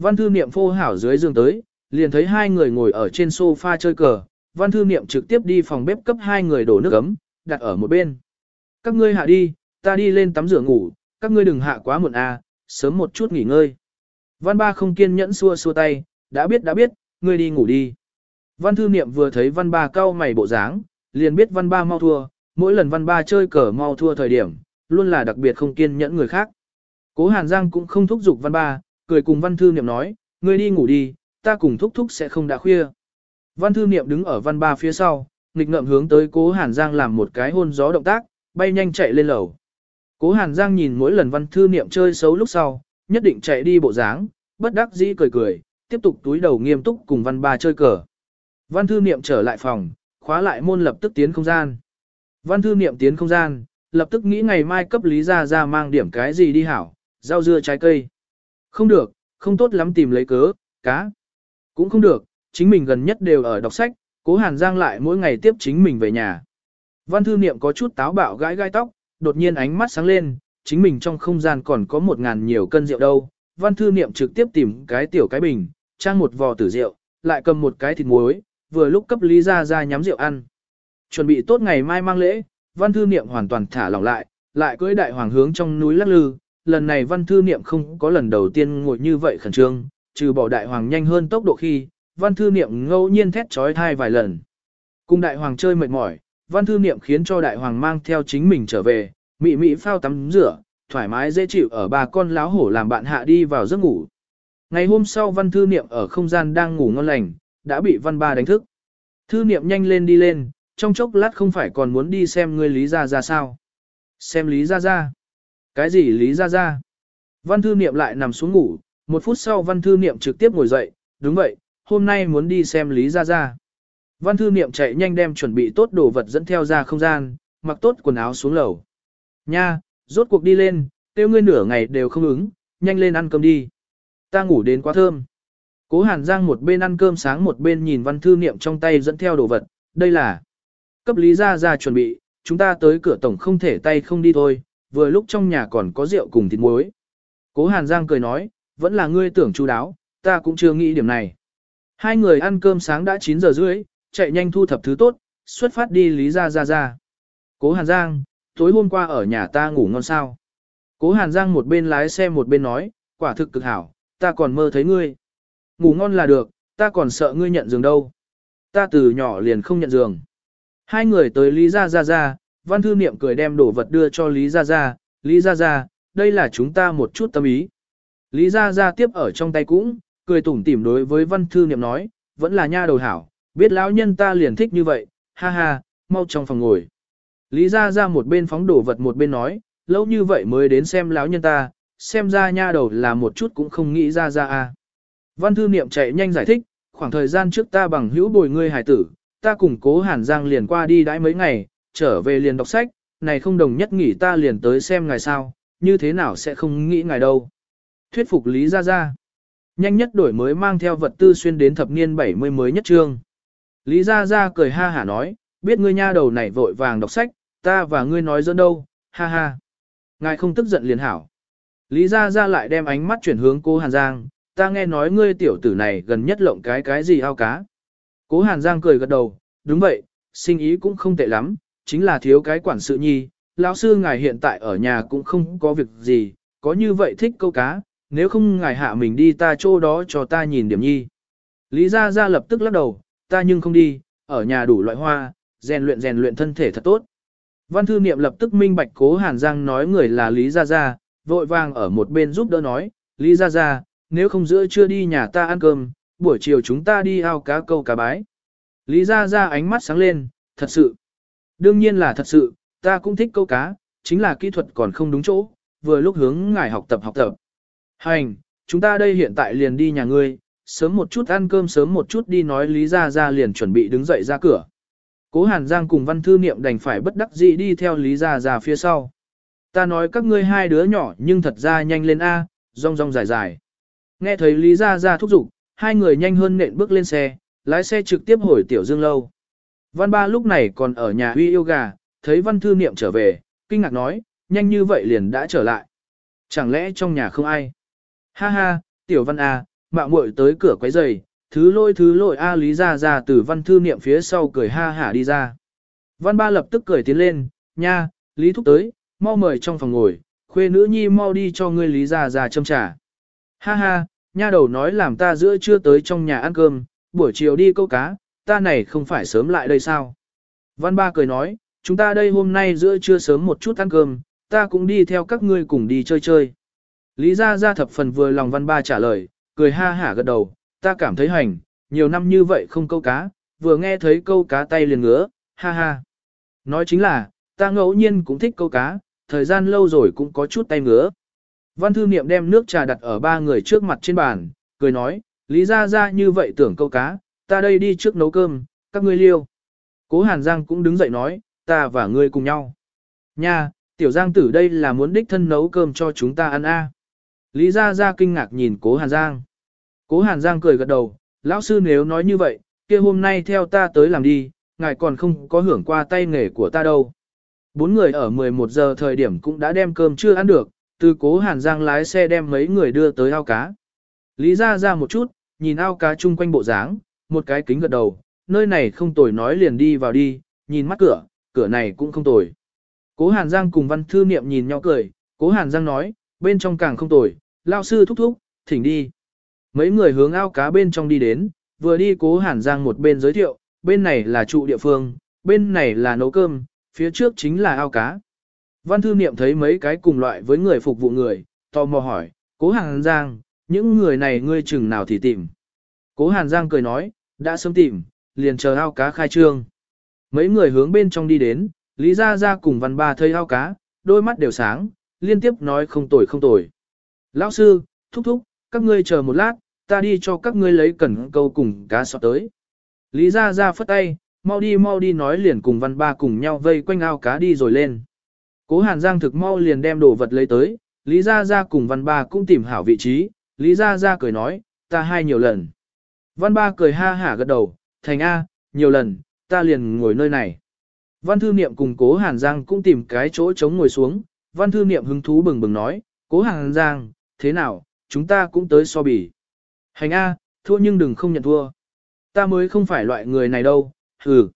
Speaker 1: Văn thư niệm phô hảo dưới giường tới, liền thấy hai người ngồi ở trên sofa chơi cờ, văn thư niệm trực tiếp đi phòng bếp cấp hai người đổ nước ấm, đặt ở một bên. Các ngươi hạ đi, ta đi lên tắm rửa ngủ, các ngươi đừng hạ quá muộn a, sớm một chút nghỉ ngơi. Văn ba không kiên nhẫn xua xua tay, đã biết đã biết, ngươi đi ngủ đi. Văn thư niệm vừa thấy văn ba cau mày bộ dáng, liền biết văn ba mau thua, mỗi lần văn ba chơi cờ mau thua thời điểm, luôn là đặc biệt không kiên nhẫn người khác. Cố Hàn Giang cũng không thúc giục văn ba, cười cùng văn thư niệm nói, ngươi đi ngủ đi, ta cùng thúc thúc sẽ không đã khuya. Văn thư niệm đứng ở văn ba phía sau, nghịch ngợm hướng tới cố Hàn Giang làm một cái hôn gió động tác, bay nhanh chạy lên lầu. Cố Hàn Giang nhìn mỗi lần văn thư niệm chơi xấu lúc sau, nhất định chạy đi bộ dáng, bất đắc dĩ cười cười, tiếp tục túi đầu nghiêm túc cùng văn ba chơi cờ. Văn thư niệm trở lại phòng, khóa lại môn lập tức tiến không gian. Văn thư niệm tiến không gian, lập tức nghĩ ngày mai cấp lý ra ra mang điểm cái gì đi hảo, rau dưa trái cây. Không được, không tốt lắm tìm lấy cớ, cá. Cũng không được, chính mình gần nhất đều ở đọc sách, cố Hàn Giang lại mỗi ngày tiếp chính mình về nhà. Văn thư niệm có chút táo bạo gãi gai tóc, đột nhiên ánh mắt sáng lên, chính mình trong không gian còn có một ngàn nhiều cân rượu đâu. Văn thư niệm trực tiếp tìm cái tiểu cái bình, trang một vò tử rượu, lại cầm một cái thịt muối, vừa lúc cấp Lý ra ra nhắm rượu ăn. Chuẩn bị tốt ngày mai mang lễ, văn thư niệm hoàn toàn thả lỏng lại, lại cưỡi đại hoàng hướng trong núi lắc lư. Lần này văn thư niệm không có lần đầu tiên ngồi như vậy khẩn trương, trừ bỏ đại hoàng nhanh hơn tốc độ khi, văn thư niệm ngẫu nhiên thét trói thai vài lần. Cùng đại hoàng chơi mệt mỏi, văn thư niệm khiến cho đại hoàng mang theo chính mình trở về, mị mị phao tắm rửa, thoải mái dễ chịu ở bà con láo hổ làm bạn hạ đi vào giấc ngủ. Ngày hôm sau văn thư niệm ở không gian đang ngủ ngon lành, đã bị văn ba đánh thức. Thư niệm nhanh lên đi lên, trong chốc lát không phải còn muốn đi xem ngươi Lý Gia Gia sao. Xem Lý Gia Gia. Cái gì Lý Gia Gia? Văn thư niệm lại nằm xuống ngủ, một phút sau văn thư niệm trực tiếp ngồi dậy, đúng vậy, hôm nay muốn đi xem Lý Gia Gia. Văn thư niệm chạy nhanh đem chuẩn bị tốt đồ vật dẫn theo ra không gian, mặc tốt quần áo xuống lầu. Nha, rốt cuộc đi lên, tiêu ngươi nửa ngày đều không ứng, nhanh lên ăn cơm đi. Ta ngủ đến quá thơm. Cố Hàn Giang một bên ăn cơm sáng một bên nhìn văn thư niệm trong tay dẫn theo đồ vật, đây là cấp lý gia gia chuẩn bị, chúng ta tới cửa tổng không thể tay không đi thôi, vừa lúc trong nhà còn có rượu cùng thịt muối. Cố Hàn Giang cười nói, vẫn là ngươi tưởng chu đáo, ta cũng chưa nghĩ điểm này. Hai người ăn cơm sáng đã 9 giờ rưỡi, chạy nhanh thu thập thứ tốt, xuất phát đi Lý Gia Gia Gia. Cố Hàn Giang, tối hôm qua ở nhà ta ngủ ngon sao. Cố Hàn Giang một bên lái xe một bên nói, quả thực cực hảo, ta còn mơ thấy ngươi. Ngủ ngon là được, ta còn sợ ngươi nhận giường đâu. Ta từ nhỏ liền không nhận giường. Hai người tới Lý Gia Gia Gia, văn thư niệm cười đem đồ vật đưa cho Lý Gia Gia, Lý Gia Gia, đây là chúng ta một chút tâm ý. Lý Gia Gia tiếp ở trong tay cũng, cười tủm tỉm đối với văn thư niệm nói, vẫn là nha đầu hảo, biết lão nhân ta liền thích như vậy, ha ha, mau trong phòng ngồi. Lý Gia Gia một bên phóng đồ vật một bên nói, lâu như vậy mới đến xem lão nhân ta, xem ra nha đầu là một chút cũng không nghĩ ra ra a. Văn thư niệm chạy nhanh giải thích, khoảng thời gian trước ta bằng hữu bồi ngươi hải tử, ta cùng cố Hàn Giang liền qua đi đãi mấy ngày, trở về liền đọc sách, này không đồng nhất nghỉ ta liền tới xem ngài sao, như thế nào sẽ không nghĩ ngài đâu. Thuyết phục Lý Gia Gia. Nhanh nhất đổi mới mang theo vật tư xuyên đến thập niên 70 mới nhất trương. Lý Gia Gia cười ha hả nói, biết ngươi nha đầu này vội vàng đọc sách, ta và ngươi nói dẫn đâu, ha ha. Ngài không tức giận liền hảo. Lý Gia Gia lại đem ánh mắt chuyển hướng cô Hàn Giang, ta nghe nói ngươi tiểu tử này gần nhất lộng cái cái gì ao cá. Cố Hàn Giang cười gật đầu, đúng vậy, sinh ý cũng không tệ lắm, chính là thiếu cái quản sự nhi, lão sư ngài hiện tại ở nhà cũng không có việc gì, có như vậy thích câu cá, nếu không ngài hạ mình đi ta chỗ đó cho ta nhìn điểm nhi. Lý Gia Gia lập tức lắc đầu, ta nhưng không đi, ở nhà đủ loại hoa, rèn luyện rèn luyện thân thể thật tốt. Văn thư niệm lập tức minh bạch cố Hàn Giang nói người là Lý Gia Gia, vội vàng ở một bên giúp đỡ nói, Lý Gia Gia, nếu không giữa chưa đi nhà ta ăn cơm, buổi chiều chúng ta đi ao cá câu cá bái. Lý Gia Gia ánh mắt sáng lên, thật sự. Đương nhiên là thật sự, ta cũng thích câu cá, chính là kỹ thuật còn không đúng chỗ, vừa lúc hướng ngài học tập học tập. Hành, chúng ta đây hiện tại liền đi nhà ngươi, sớm một chút ăn cơm sớm một chút đi nói Lý Gia Gia liền chuẩn bị đứng dậy ra cửa. Cố Hàn Giang cùng văn thư niệm đành phải bất đắc dĩ đi theo Lý Gia Gia phía sau. Ta nói các ngươi hai đứa nhỏ nhưng thật ra nhanh lên A, rong rong dài dài. Nghe thấy Lý Gia Gia thúc giục, hai người nhanh hơn nện bước lên xe, lái xe trực tiếp hồi tiểu dương lâu. Văn ba lúc này còn ở nhà huy yêu gà, thấy văn thư niệm trở về, kinh ngạc nói, nhanh như vậy liền đã trở lại. Chẳng lẽ trong nhà không ai? Ha ha, tiểu văn A, mạo muội tới cửa quấy giày, thứ lôi thứ lôi A lý ra ra từ văn thư niệm phía sau cười ha hả đi ra. Văn ba lập tức cười tiến lên, nha, lý thúc tới, mau mời trong phòng ngồi, khuê nữ nhi mau đi cho ngươi lý ra ra châm trà. Ha ha, nha đầu nói làm ta giữa trưa tới trong nhà ăn cơm, buổi chiều đi câu cá, ta này không phải sớm lại đây sao? Văn ba cười nói, chúng ta đây hôm nay giữa trưa sớm một chút ăn cơm, ta cũng đi theo các ngươi cùng đi chơi chơi. Lý Gia Gia thập phần vừa lòng văn ba trả lời, cười ha hả gật đầu, ta cảm thấy hành, nhiều năm như vậy không câu cá, vừa nghe thấy câu cá tay liền ngứa, ha ha. Nói chính là, ta ngẫu nhiên cũng thích câu cá, thời gian lâu rồi cũng có chút tay ngứa. Văn thư niệm đem nước trà đặt ở ba người trước mặt trên bàn, cười nói, Lý Gia Gia như vậy tưởng câu cá, ta đây đi trước nấu cơm, các ngươi liêu. Cố Hàn Giang cũng đứng dậy nói, ta và ngươi cùng nhau. Nha, tiểu Giang tử đây là muốn đích thân nấu cơm cho chúng ta ăn a. Lý Gia Gia kinh ngạc nhìn Cố Hàn Giang. Cố Hàn Giang cười gật đầu, lão sư nếu nói như vậy, kia hôm nay theo ta tới làm đi, ngài còn không có hưởng qua tay nghề của ta đâu. Bốn người ở 11 giờ thời điểm cũng đã đem cơm chưa ăn được, từ Cố Hàn Giang lái xe đem mấy người đưa tới ao cá. Lý Gia Gia một chút, nhìn ao cá chung quanh bộ dáng, một cái kính gật đầu, nơi này không tồi nói liền đi vào đi, nhìn mắt cửa, cửa này cũng không tồi. Cố Hàn Giang cùng Văn Thư Niệm nhìn nhau cười, Cố Hàn Giang nói, bên trong càng không tồi, lao sư thúc thúc, thỉnh đi. Mấy người hướng ao cá bên trong đi đến, vừa đi Cố Hàn Giang một bên giới thiệu, bên này là trụ địa phương, bên này là nấu cơm, phía trước chính là ao cá. Văn Thư Niệm thấy mấy cái cùng loại với người phục vụ người, tò mò hỏi, Cố Hàn Giang, những người này ngươi chừng nào thì tìm. Cố Hàn Giang cười nói, đã sớm tìm, liền chờ ao cá khai trương. Mấy người hướng bên trong đi đến, Lý Gia Gia cùng văn ba thấy ao cá, đôi mắt đều sáng, liên tiếp nói không tồi không tồi. Lão sư, thúc thúc, các ngươi chờ một lát, ta đi cho các ngươi lấy cần câu cùng cá sọt tới. Lý Gia Gia phất tay, mau đi mau đi nói liền cùng văn ba cùng nhau vây quanh ao cá đi rồi lên. Cố Hàn Giang thực mau liền đem đồ vật lấy tới, Lý Gia Gia cùng văn ba cũng tìm hảo vị trí, Lý Gia Gia cười nói, ta hai nhiều lần. Văn ba cười ha hả gật đầu, thành A, nhiều lần, ta liền ngồi nơi này. Văn thư niệm cùng cố Hàn Giang cũng tìm cái chỗ trống ngồi xuống, văn thư niệm hứng thú bừng bừng nói, cố Hàn Giang, thế nào, chúng ta cũng tới so bì. Hành A, thua nhưng đừng không nhận thua. Ta mới không phải loại người này đâu, hừ.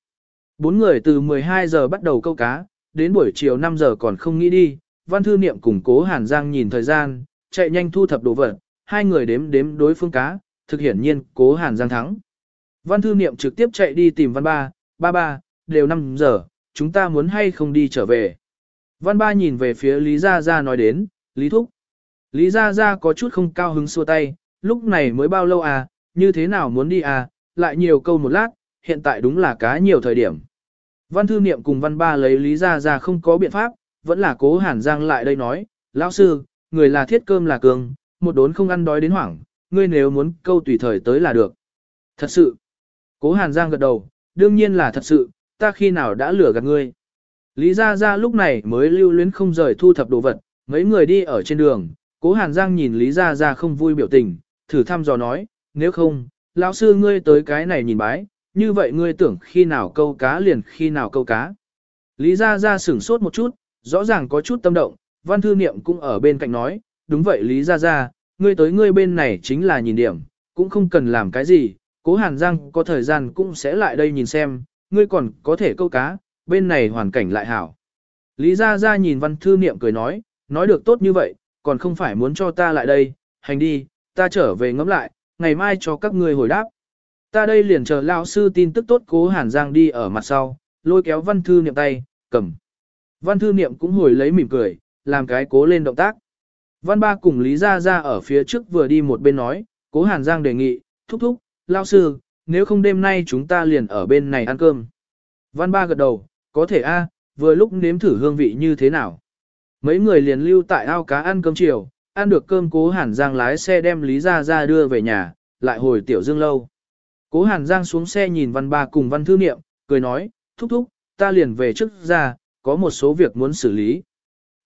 Speaker 1: Bốn người từ 12 giờ bắt đầu câu cá, đến buổi chiều 5 giờ còn không nghĩ đi, văn thư niệm cùng cố Hàn Giang nhìn thời gian, chạy nhanh thu thập đồ vật, hai người đếm đếm đối phương cá, thực hiển nhiên cố Hàn Giang thắng. Văn thư niệm trực tiếp chạy đi tìm văn ba, ba ba, đều 5 giờ, chúng ta muốn hay không đi trở về. Văn ba nhìn về phía Lý Gia Gia nói đến, Lý Thúc. Lý Gia Gia có chút không cao hứng xua tay, lúc này mới bao lâu à, như thế nào muốn đi à, lại nhiều câu một lát, hiện tại đúng là cá nhiều thời điểm. Văn thư niệm cùng văn ba lấy Lý Gia Gia không có biện pháp, vẫn là cố hàn giang lại đây nói, lão sư, người là thiết cơm là cường, một đốn không ăn đói đến hoảng, ngươi nếu muốn câu tùy thời tới là được. Thật sự. Cố hàn giang gật đầu, đương nhiên là thật sự, ta khi nào đã lừa gạt ngươi. Lý Gia Gia lúc này mới lưu luyến không rời thu thập đồ vật, mấy người đi ở trên đường, cố Hàn Giang nhìn Lý Gia Gia không vui biểu tình, thử thăm dò nói, nếu không, lão sư ngươi tới cái này nhìn bái, như vậy ngươi tưởng khi nào câu cá liền khi nào câu cá. Lý Gia Gia sửng sốt một chút, rõ ràng có chút tâm động, văn thư niệm cũng ở bên cạnh nói, đúng vậy Lý Gia Gia, ngươi tới ngươi bên này chính là nhìn điểm, cũng không cần làm cái gì, cố Hàn Giang có thời gian cũng sẽ lại đây nhìn xem, ngươi còn có thể câu cá, bên này hoàn cảnh lại hảo. Lý Gia Gia nhìn văn thư niệm cười nói, nói được tốt như vậy, còn không phải muốn cho ta lại đây, hành đi, ta trở về ngẫm lại, ngày mai cho các ngươi hồi đáp. Ta đây liền chờ lão sư tin tức tốt cố Hàn Giang đi ở mặt sau, lôi kéo văn thư niệm tay, cầm. Văn thư niệm cũng hồi lấy mỉm cười, làm cái cố lên động tác. Văn ba cùng Lý Gia Gia ở phía trước vừa đi một bên nói, cố Hàn Giang đề nghị, thúc thúc, lão sư, nếu không đêm nay chúng ta liền ở bên này ăn cơm. Văn ba gật đầu, có thể a, vừa lúc nếm thử hương vị như thế nào. Mấy người liền lưu tại ao cá ăn cơm chiều, ăn được cơm cố Hàn Giang lái xe đem Lý Gia Gia đưa về nhà, lại hồi tiểu dương lâu. Cố Hàn Giang xuống xe nhìn văn ba cùng văn thư niệm, cười nói, thúc thúc, ta liền về trước ra, có một số việc muốn xử lý.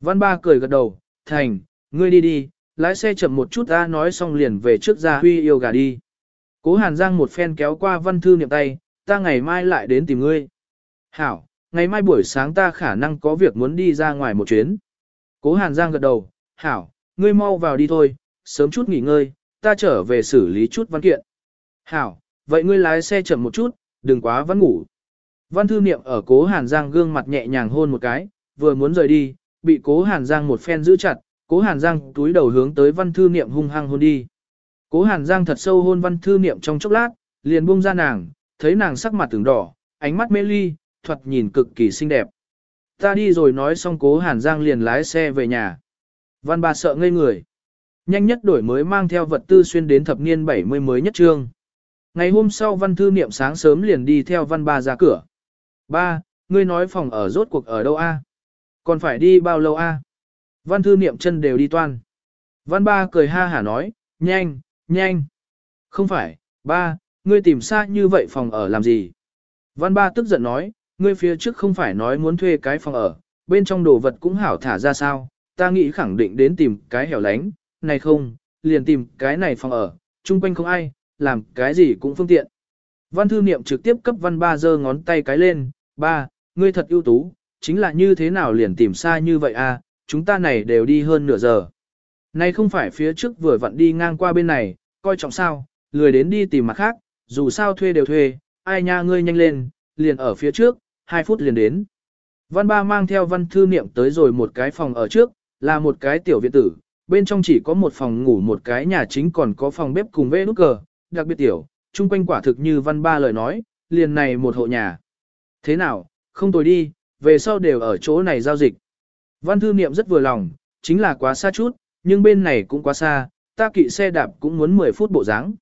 Speaker 1: Văn ba cười gật đầu, thành, ngươi đi đi, lái xe chậm một chút ta nói xong liền về trước ra huy yêu gà đi. Cố Hàn Giang một phen kéo qua văn thư niệm tay, ta ngày mai lại đến tìm ngươi. Hảo, ngày mai buổi sáng ta khả năng có việc muốn đi ra ngoài một chuyến. Cố Hàn Giang gật đầu, Hảo, ngươi mau vào đi thôi, sớm chút nghỉ ngơi, ta trở về xử lý chút văn kiện. Hảo, vậy ngươi lái xe chậm một chút, đừng quá vẫn ngủ. Văn thư niệm ở cố Hàn Giang gương mặt nhẹ nhàng hôn một cái, vừa muốn rời đi, bị cố Hàn Giang một phen giữ chặt, cố Hàn Giang túi đầu hướng tới văn thư niệm hung hăng hôn đi. Cố Hàn Giang thật sâu hôn văn thư niệm trong chốc lát, liền buông ra nàng, thấy nàng sắc mặt từng đỏ, ánh mắt mê ly, thuật nhìn cực kỳ xinh đẹp. Ta đi rồi nói xong cố Hàn Giang liền lái xe về nhà. Văn bà sợ ngây người. Nhanh nhất đổi mới mang theo vật tư xuyên đến thập niên 70 mới nhất trương. Ngày hôm sau văn thư niệm sáng sớm liền đi theo văn ba ra cửa. Ba, ngươi nói phòng ở rốt cuộc ở đâu a? Còn phải đi bao lâu a? Văn thư niệm chân đều đi toan. Văn ba cười ha hả nói, nhanh, nhanh. Không phải, ba, ngươi tìm xa như vậy phòng ở làm gì? Văn ba tức giận nói, ngươi phía trước không phải nói muốn thuê cái phòng ở, bên trong đồ vật cũng hảo thả ra sao, ta nghĩ khẳng định đến tìm cái hẻo lánh, này không, liền tìm cái này phòng ở, chung quanh không ai, làm cái gì cũng phương tiện. Văn thư niệm trực tiếp cấp văn ba giơ ngón tay cái lên, ba, ngươi thật ưu tú, chính là như thế nào liền tìm xa như vậy à, chúng ta này đều đi hơn nửa giờ. nay không phải phía trước vừa vặn đi ngang qua bên này, coi trọng sao, lười đến đi tìm mặt khác, dù sao thuê đều thuê, ai nha ngươi nhanh lên, liền ở phía trước, 2 phút liền đến. Văn ba mang theo văn thư niệm tới rồi một cái phòng ở trước, là một cái tiểu viện tử, bên trong chỉ có một phòng ngủ một cái nhà chính còn có phòng bếp cùng vê nút cờ, đặc biệt tiểu, chung quanh quả thực như văn ba lời nói, liền này một hộ nhà. Thế nào, không tồi đi, về sau đều ở chỗ này giao dịch. Văn thư niệm rất vừa lòng, chính là quá xa chút, nhưng bên này cũng quá xa, ta kỵ xe đạp cũng muốn 10 phút bộ dáng.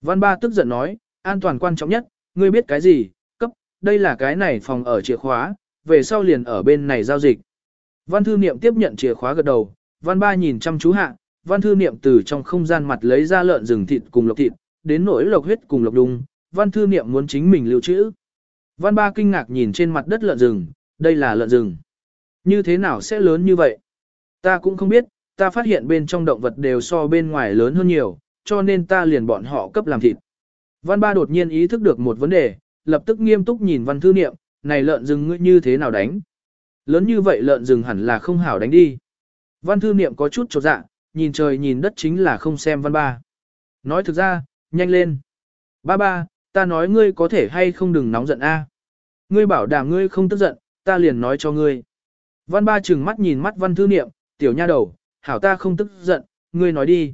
Speaker 1: Văn ba tức giận nói, an toàn quan trọng nhất, ngươi biết cái gì, cấp, đây là cái này phòng ở chìa khóa, về sau liền ở bên này giao dịch. Văn thư niệm tiếp nhận chìa khóa gật đầu, văn ba nhìn chăm chú hạ, văn thư niệm từ trong không gian mặt lấy ra lợn rừng thịt cùng lộc thịt, đến nỗi lộc huyết cùng lộc đung, văn thư niệm muốn chính mình lưu trữ. Văn ba kinh ngạc nhìn trên mặt đất lợn rừng, đây là lợn rừng. Như thế nào sẽ lớn như vậy? Ta cũng không biết, ta phát hiện bên trong động vật đều so bên ngoài lớn hơn nhiều, cho nên ta liền bọn họ cấp làm thịt. Văn ba đột nhiên ý thức được một vấn đề, lập tức nghiêm túc nhìn văn thư niệm, này lợn rừng ngươi như thế nào đánh? Lớn như vậy lợn rừng hẳn là không hảo đánh đi. Văn thư niệm có chút chột dạ, nhìn trời nhìn đất chính là không xem văn ba. Nói thực ra, nhanh lên. Ba ba, ta nói ngươi có thể hay không đừng nóng giận a. Ngươi bảo đảm ngươi không tức giận, ta liền nói cho ngươi. Văn ba chừng mắt nhìn mắt văn thư niệm, tiểu nha đầu, hảo ta không tức giận, ngươi nói đi.